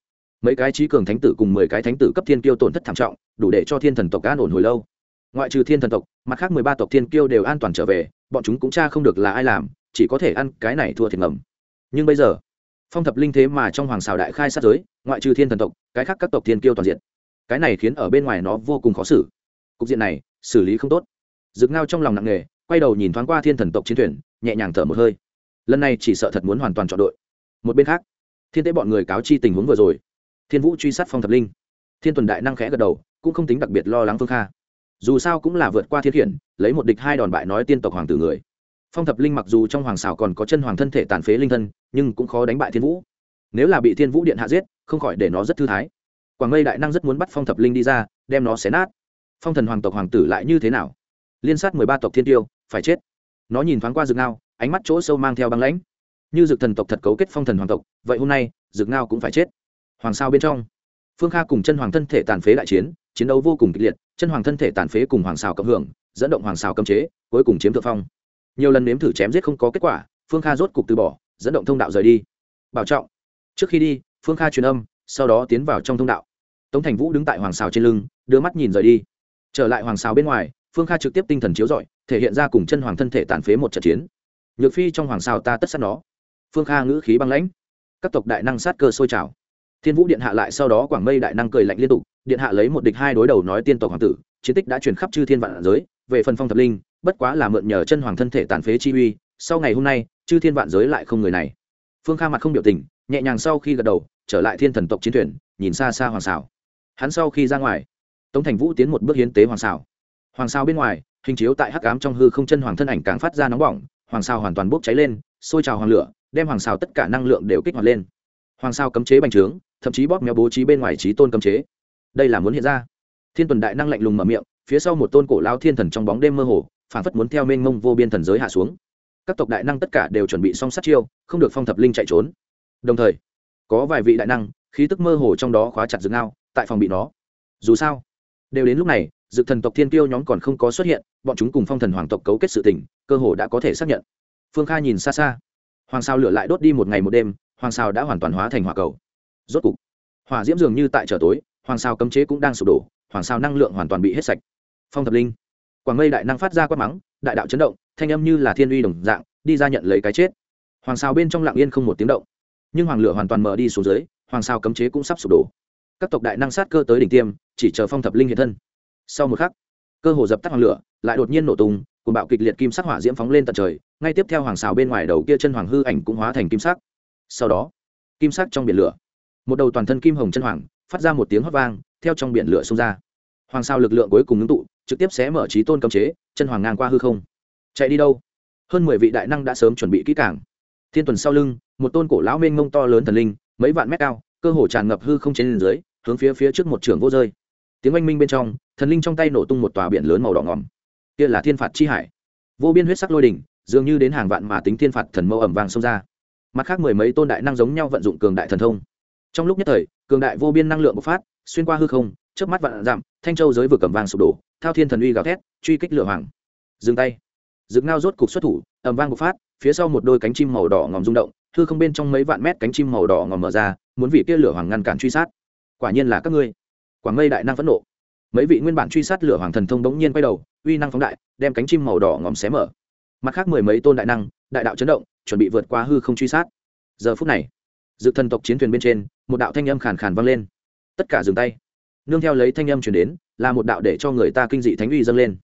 Mấy cái trí cường thánh tử cùng mười cái thánh tử cấp thiên tiêu tổn thất thảm trọng, đủ để cho thiên thần tộc an ổn hồi lâu. Ngoại trừ thiên thần tộc, mặt khác mười ba tộc thiên kiêu đều an toàn trở về, bọn chúng cũng cha không được là ai làm, chỉ có thể ăn cái này thua thiệt ngầm. Nhưng bây giờ, phong thập linh thế mà trong hoàng xào đại khai sát giới, ngoại trừ thiên thần tộc, cái khác các tộc thiên kiêu toàn diện cái này khiến ở bên ngoài nó vô cùng khó xử. Cục diện này, xử lý không tốt. Rực ngao trong lòng nặng nề, quay đầu nhìn thoáng qua thiên thần tộc chiến thuyền, nhẹ nhàng thở một hơi. Lần này chỉ sợ thật muốn hoàn toàn chọn đội. Một bên khác, thiên tế bọn người cáo chi tình huống vừa rồi. Thiên vũ truy sát phong thập linh. Thiên tuần đại năng khẽ gật đầu, cũng không tính đặc biệt lo lắng phương kha. Dù sao cũng là vượt qua thiên hiển lấy một địch hai đòn bại nói tiên tộc hoàng tử người. Phong thập linh mặc dù trong hoàng xảo còn có chân hoàng thân thể tàn phế linh thân, nhưng cũng khó đánh bại thiên vũ. Nếu là bị thiên vũ điện hạ giết, không khỏi để nó rất thư thái quảng ngây đại năng rất muốn bắt phong thập linh đi ra, đem nó xé nát. Phong thần hoàng tộc hoàng tử lại như thế nào? Liên sát mười ba tộc thiên tiêu, phải chết. Nó nhìn thoáng qua rực ngao, ánh mắt chỗ sâu mang theo băng lãnh. Như dực thần tộc thật cấu kết phong thần hoàng tộc, vậy hôm nay, rực ngao cũng phải chết. Hoàng sao bên trong? Phương kha cùng chân hoàng thân thể tàn phế đại chiến chiến đấu vô cùng kịch liệt, chân hoàng thân thể tàn phế cùng hoàng xào cộng hưởng, dẫn động hoàng xào cấm chế, cuối cùng chiếm thượng phong. Nhiều lần nếm thử chém giết không có kết quả, phương kha rốt cục từ bỏ, dẫn động thông đạo rời đi. Bảo trọng. Trước khi đi, phương kha truyền âm sau đó tiến vào trong thông đạo. Tống thành vũ đứng tại hoàng xào trên lưng, đưa mắt nhìn rời đi. Trở lại hoàng xào bên ngoài, phương kha trực tiếp tinh thần chiếu rọi, thể hiện ra cùng chân hoàng thân thể tàn phế một trận chiến. Nhược phi trong hoàng xào ta tất sát nó. Phương kha ngữ khí băng lãnh. Các tộc đại năng sát cơ sôi trào. Thiên vũ điện hạ lại sau đó quảng mây đại năng cười lạnh liên tục, điện hạ lấy một địch hai đối đầu nói tiên tộc hoàng tử, chiến tích đã truyền khắp chư thiên vạn giới, về phần phong thập linh, bất quá là mượn nhờ chân hoàng thân thể tàn phế chi uy, sau ngày hôm nay, chư thiên vạn giới lại không người này. Phương kha mặt không biểu tình, nhẹ nhàng sau khi gật đầu trở lại thiên thần tộc chiến thuyền, nhìn xa xa hoàng xảo. Hắn sau khi ra ngoài, tống thành vũ tiến một bước hiến tế hoàng xảo. Hoàng xảo bên ngoài, hình chiếu tại hắc ám trong hư không chân hoàng thân ảnh càng phát ra nóng bỏng, hoàng xảo hoàn toàn bốc cháy lên, sôi trào hoàng lửa, đem hoàng xảo tất cả năng lượng đều kích hoạt lên. Hoàng xảo cấm chế bành trướng, thậm chí bóp méo bố trí bên ngoài trí tôn cấm chế. Đây là muốn hiện ra. Thiên tuần đại năng lạnh lùng mở miệng, phía sau một tôn cổ lao thiên thần trong bóng đêm mơ hồ phản phất muốn theo mênh mông vô biên thần giới hạ xuống. Các tộc đại năng tất cả đều chuẩn bị xong sát chiêu, không được phong thập linh chạy trốn. Đồng thời có vài vị đại năng, khí tức mơ hồ trong đó khóa chặt rừng ngao, tại phòng bị nó. Dù sao, đều đến lúc này dự thần tộc thiên tiêu nhóm còn không có xuất hiện, bọn chúng cùng phong thần hoàng tộc cấu kết sự tình, cơ hồ đã có thể xác nhận. Phương kha nhìn xa xa. Hoàng sao lửa lại đốt đi một ngày một đêm, hoàng sao đã hoàn toàn hóa thành hỏa cầu. Rốt cục, hỏa diễm dường như tại trở tối, hoàng sao cấm chế cũng đang sụp đổ, hoàng sao năng lượng hoàn toàn bị hết sạch. Phong thập linh, quảng ngây đại năng phát ra quát mắng, đại đạo chấn động, thanh âm như là thiên uy đồng dạng, đi ra nhận lấy cái chết. Hoàng sao bên trong lặng yên không một tiếng động nhưng hoàng lửa hoàn toàn mở đi xuống dưới, hoàng sao cấm chế cũng sắp sụp đổ. Các tộc đại năng sát cơ tới đỉnh tiêm, chỉ chờ phong thập linh hiện thân. Sau một khắc, cơ hồ dập tắt hoàng lửa, lại đột nhiên nổ tung cùng bạo kịch liệt kim sắc hỏa diễm phóng lên tận trời, ngay tiếp theo hoàng xào bên ngoài đầu kia chân hoàng hư ảnh cũng hóa thành kim sắc. Sau đó, kim sắc trong biển lửa, một đầu toàn thân kim hồng chân hoàng phát ra một tiếng hót vang, theo trong biển lửa xông ra. Hoàng sao lực lượng cuối cùng ngưng tụ, trực tiếp xé mở trí tôn cấm chế, chân hoàng ngang qua hư không. Chạy đi đâu? Hơn mười vị đại năng đã sớm chuẩn bị kỹ cảng thiên tuần sau lưng một tôn cổ lão mênh mông to lớn thần linh mấy vạn mét cao cơ hồ tràn ngập hư không trên dưới hướng phía phía trước một trường vô rơi. Tiếng oanh minh bên trong thần linh trong tay nổ tung một tòa biển lớn màu đỏ ngòm. Kia là thiên phạt chi hải. Vô biên huyết sắc lôi đỉnh dường như đến hàng vạn mà tính thiên phạt thần mâu ẩm vàng xông ra. Mặt khác mười mấy tôn đại năng giống nhau vận dụng cường đại thần thông. Trong lúc nhất thời cường đại vô biên năng lượng bộc phát xuyên qua hư không trước mắt vạn giảm, thanh châu giới vừa cầm vàng sụp đổ thao thiên thần uy gào thét truy kích lửa hoàng. Dừng tay. Dựng ngao rốt cục xuất thủ ẩm vang bộc phát phía sau một đôi cánh chim màu đỏ ngòm rung động hư không bên trong mấy vạn mét cánh chim màu đỏ ngòm mở ra, muốn vị kia lửa hoàng ngăn cản truy sát. Quả nhiên là các ngươi. Quảng mây đại năng phẫn nộ. Mấy vị nguyên bản truy sát lửa hoàng thần thông bỗng nhiên quay đầu, uy năng phóng đại, đem cánh chim màu đỏ ngòm xé mở. Mặt khác mười mấy tôn đại năng, đại đạo chấn động, chuẩn bị vượt qua hư không truy sát. Giờ phút này dự thần tộc chiến thuyền bên trên, một đạo thanh âm khàn khàn vang lên. Tất cả dừng tay. Nương theo lấy thanh âm chuyển đến, là một đạo để cho người ta kinh dị thánh uy dâng lên.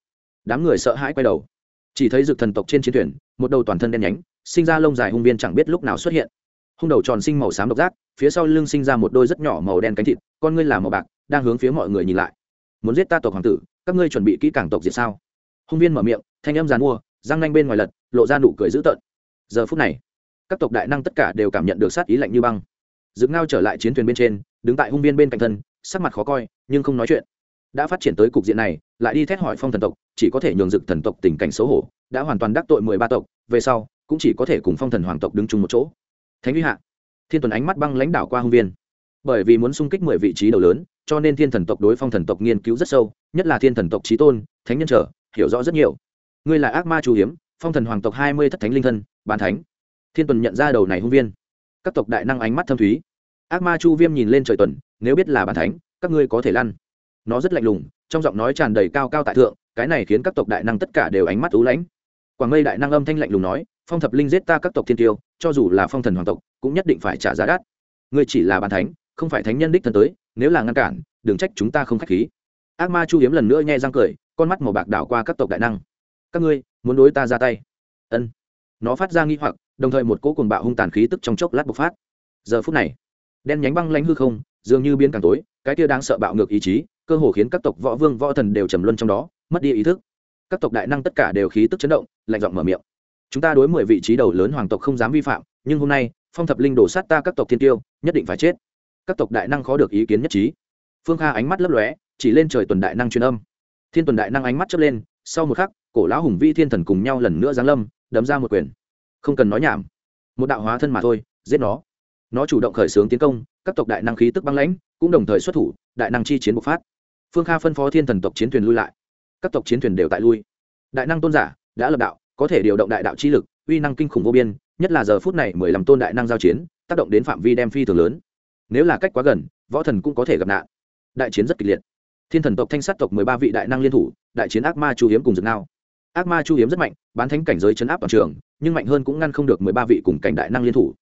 Đám người sợ hãi quay đầu. Chỉ thấy dược thần tộc trên chiến thuyền, một đầu toàn thân đen nhánh sinh ra lông dài hung viên chẳng biết lúc nào xuất hiện. Hung đầu tròn sinh màu xám độc giác, phía sau lưng sinh ra một đôi rất nhỏ màu đen cánh thịt, con ngươi là màu bạc, đang hướng phía mọi người nhìn lại. Muốn giết ta tộc hoàng tử, các ngươi chuẩn bị kỹ càng tộc diệt sao? Hung viên mở miệng, thanh âm dàn mua, răng nanh bên ngoài lật, lộ ra nụ cười dữ tợn. Giờ phút này, các tộc đại năng tất cả đều cảm nhận được sát ý lạnh như băng. Dựng ngao trở lại chiến thuyền bên trên, đứng tại hung viên bên cạnh thân, sắc mặt khó coi, nhưng không nói chuyện. Đã phát triển tới cục diện này, lại đi thét hỏi phong thần tộc, chỉ có thể nhường dực thần tộc tình cảnh xấu hổ, đã hoàn toàn đắc tội mười ba tộc, về sau cũng chỉ có thể cùng phong thần hoàng tộc đứng chung một chỗ. Thánh uy hạ, thiên tuần ánh mắt băng lãnh đạo qua hung viên. Bởi vì muốn xung kích mười vị trí đầu lớn, cho nên thiên thần tộc đối phong thần tộc nghiên cứu rất sâu, nhất là thiên thần tộc trí tôn, thánh nhân trở, hiểu rõ rất nhiều. Ngươi là ác ma chủ hiếm, phong thần hoàng tộc hai mươi thất thánh linh thân bàn thánh. Thiên tuần nhận ra đầu này hung viên. Các tộc đại năng ánh mắt thâm thúy. Ác ma chu viêm nhìn lên trời tuần, nếu biết là bàn thánh, các ngươi có thể lăn. Nó rất lạnh lùng, trong giọng nói tràn đầy cao cao tại thượng, cái này khiến các tộc đại năng tất cả đều ánh mắt ú lãnh quảng mây đại năng âm thanh lạnh lùng nói, phong thập linh giết ta các tộc thiên tiêu, cho dù là phong thần hoàng tộc, cũng nhất định phải trả giá đắt. Ngươi chỉ là bàn thánh, không phải thánh nhân đích thân tới, nếu là ngăn cản, đừng trách chúng ta không k h á c h khí. Ác ma chu hiếm lần nữa nhai răng cười, con mắt màu bạc đảo qua các tộc đại năng. Các ngươi, muốn đối ta ra tay? Ân. Nó phát ra nghi hoặc, đồng thời một cỗ cuồng bạo hung tàn khí tức trong chốc lát bộc phát. Giờ phút này, đen nhánh băng lanh hư không, dường như biến càng tối, cái kia đang sợ bạo ngược ý chí, cơ hồ khiến các tộc võ vương võ thần đều trầm luân trong đó, mất đi ý thức các tộc đại năng tất cả đều khí tức chấn động, lạnh giọng mở miệng. Chúng ta đối mười vị trí đầu lớn hoàng tộc không dám vi phạm, nhưng hôm nay, phong thập linh đổ sát ta các tộc thiên tiêu, nhất định phải chết. Các tộc đại năng khó được ý kiến nhất trí. Phương kha ánh mắt lấp lóe, chỉ lên trời tuần đại năng truyền âm. Thiên tuần đại năng ánh mắt chớp lên, sau một khắc, cổ lão hùng vi thiên thần cùng nhau lần nữa giáng lâm, đấm ra một quyền. Không cần nói nhảm. Một đạo hóa thân mà thôi, giết nó. Nó chủ động khởi xướng tiến công, các tộc đại năng khí tức băng lãnh, cũng đồng thời xuất thủ, đại năng chi chiến bộc phát. Phương kha phân phó thiên thần tộc chiến thuyền lui lại các tộc chiến thuyền đều tại lui. Đại năng tôn giả đã lập đạo, có thể điều động đại đạo chi lực, uy năng kinh khủng vô biên, nhất là giờ phút này mười lăm tôn đại năng giao chiến, tác động đến phạm vi đem phi thường lớn. Nếu là cách quá gần, võ thần cũng có thể gặp nạn. Đại chiến rất kịch liệt. Thiên thần tộc thanh sát tộc mười ba vị đại năng liên thủ, đại chiến ác ma chu hiếm cùng dược nao. Ác ma chu hiếm rất mạnh, bán thánh cảnh giới chấn áp toàn trường, nhưng mạnh hơn cũng ngăn không được mười ba vị cùng cảnh đại năng liên thủ.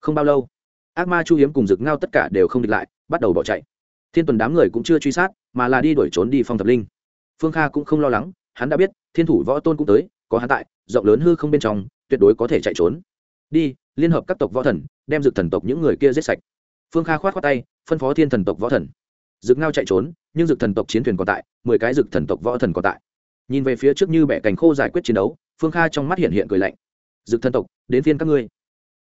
Không bao lâu, ác ma chu hiếm cùng dược ngao tất cả đều không địch lại, bắt đầu bỏ chạy. Thiên tuần đám người cũng chưa truy sát, mà là đi đuổi trốn đi phong thập linh phương kha cũng không lo lắng, hắn đã biết, thiên thủ võ tôn cũng tới, có hắn tại, rộng lớn hư không bên trong, tuyệt đối có thể chạy trốn. Đi, liên hợp các tộc võ thần, đem dược thần tộc những người kia giết sạch. Phương kha khoát khoát tay, phân phó thiên thần tộc võ thần. Dược ngao chạy trốn, nhưng dược thần tộc chiến thuyền còn tại, mười cái dược thần tộc võ thần còn tại. Nhìn về phía trước như bẻ cành khô giải quyết chiến đấu, phương kha trong mắt hiện hiện cười lạnh. Dược thần tộc, đến phiên các ngươi.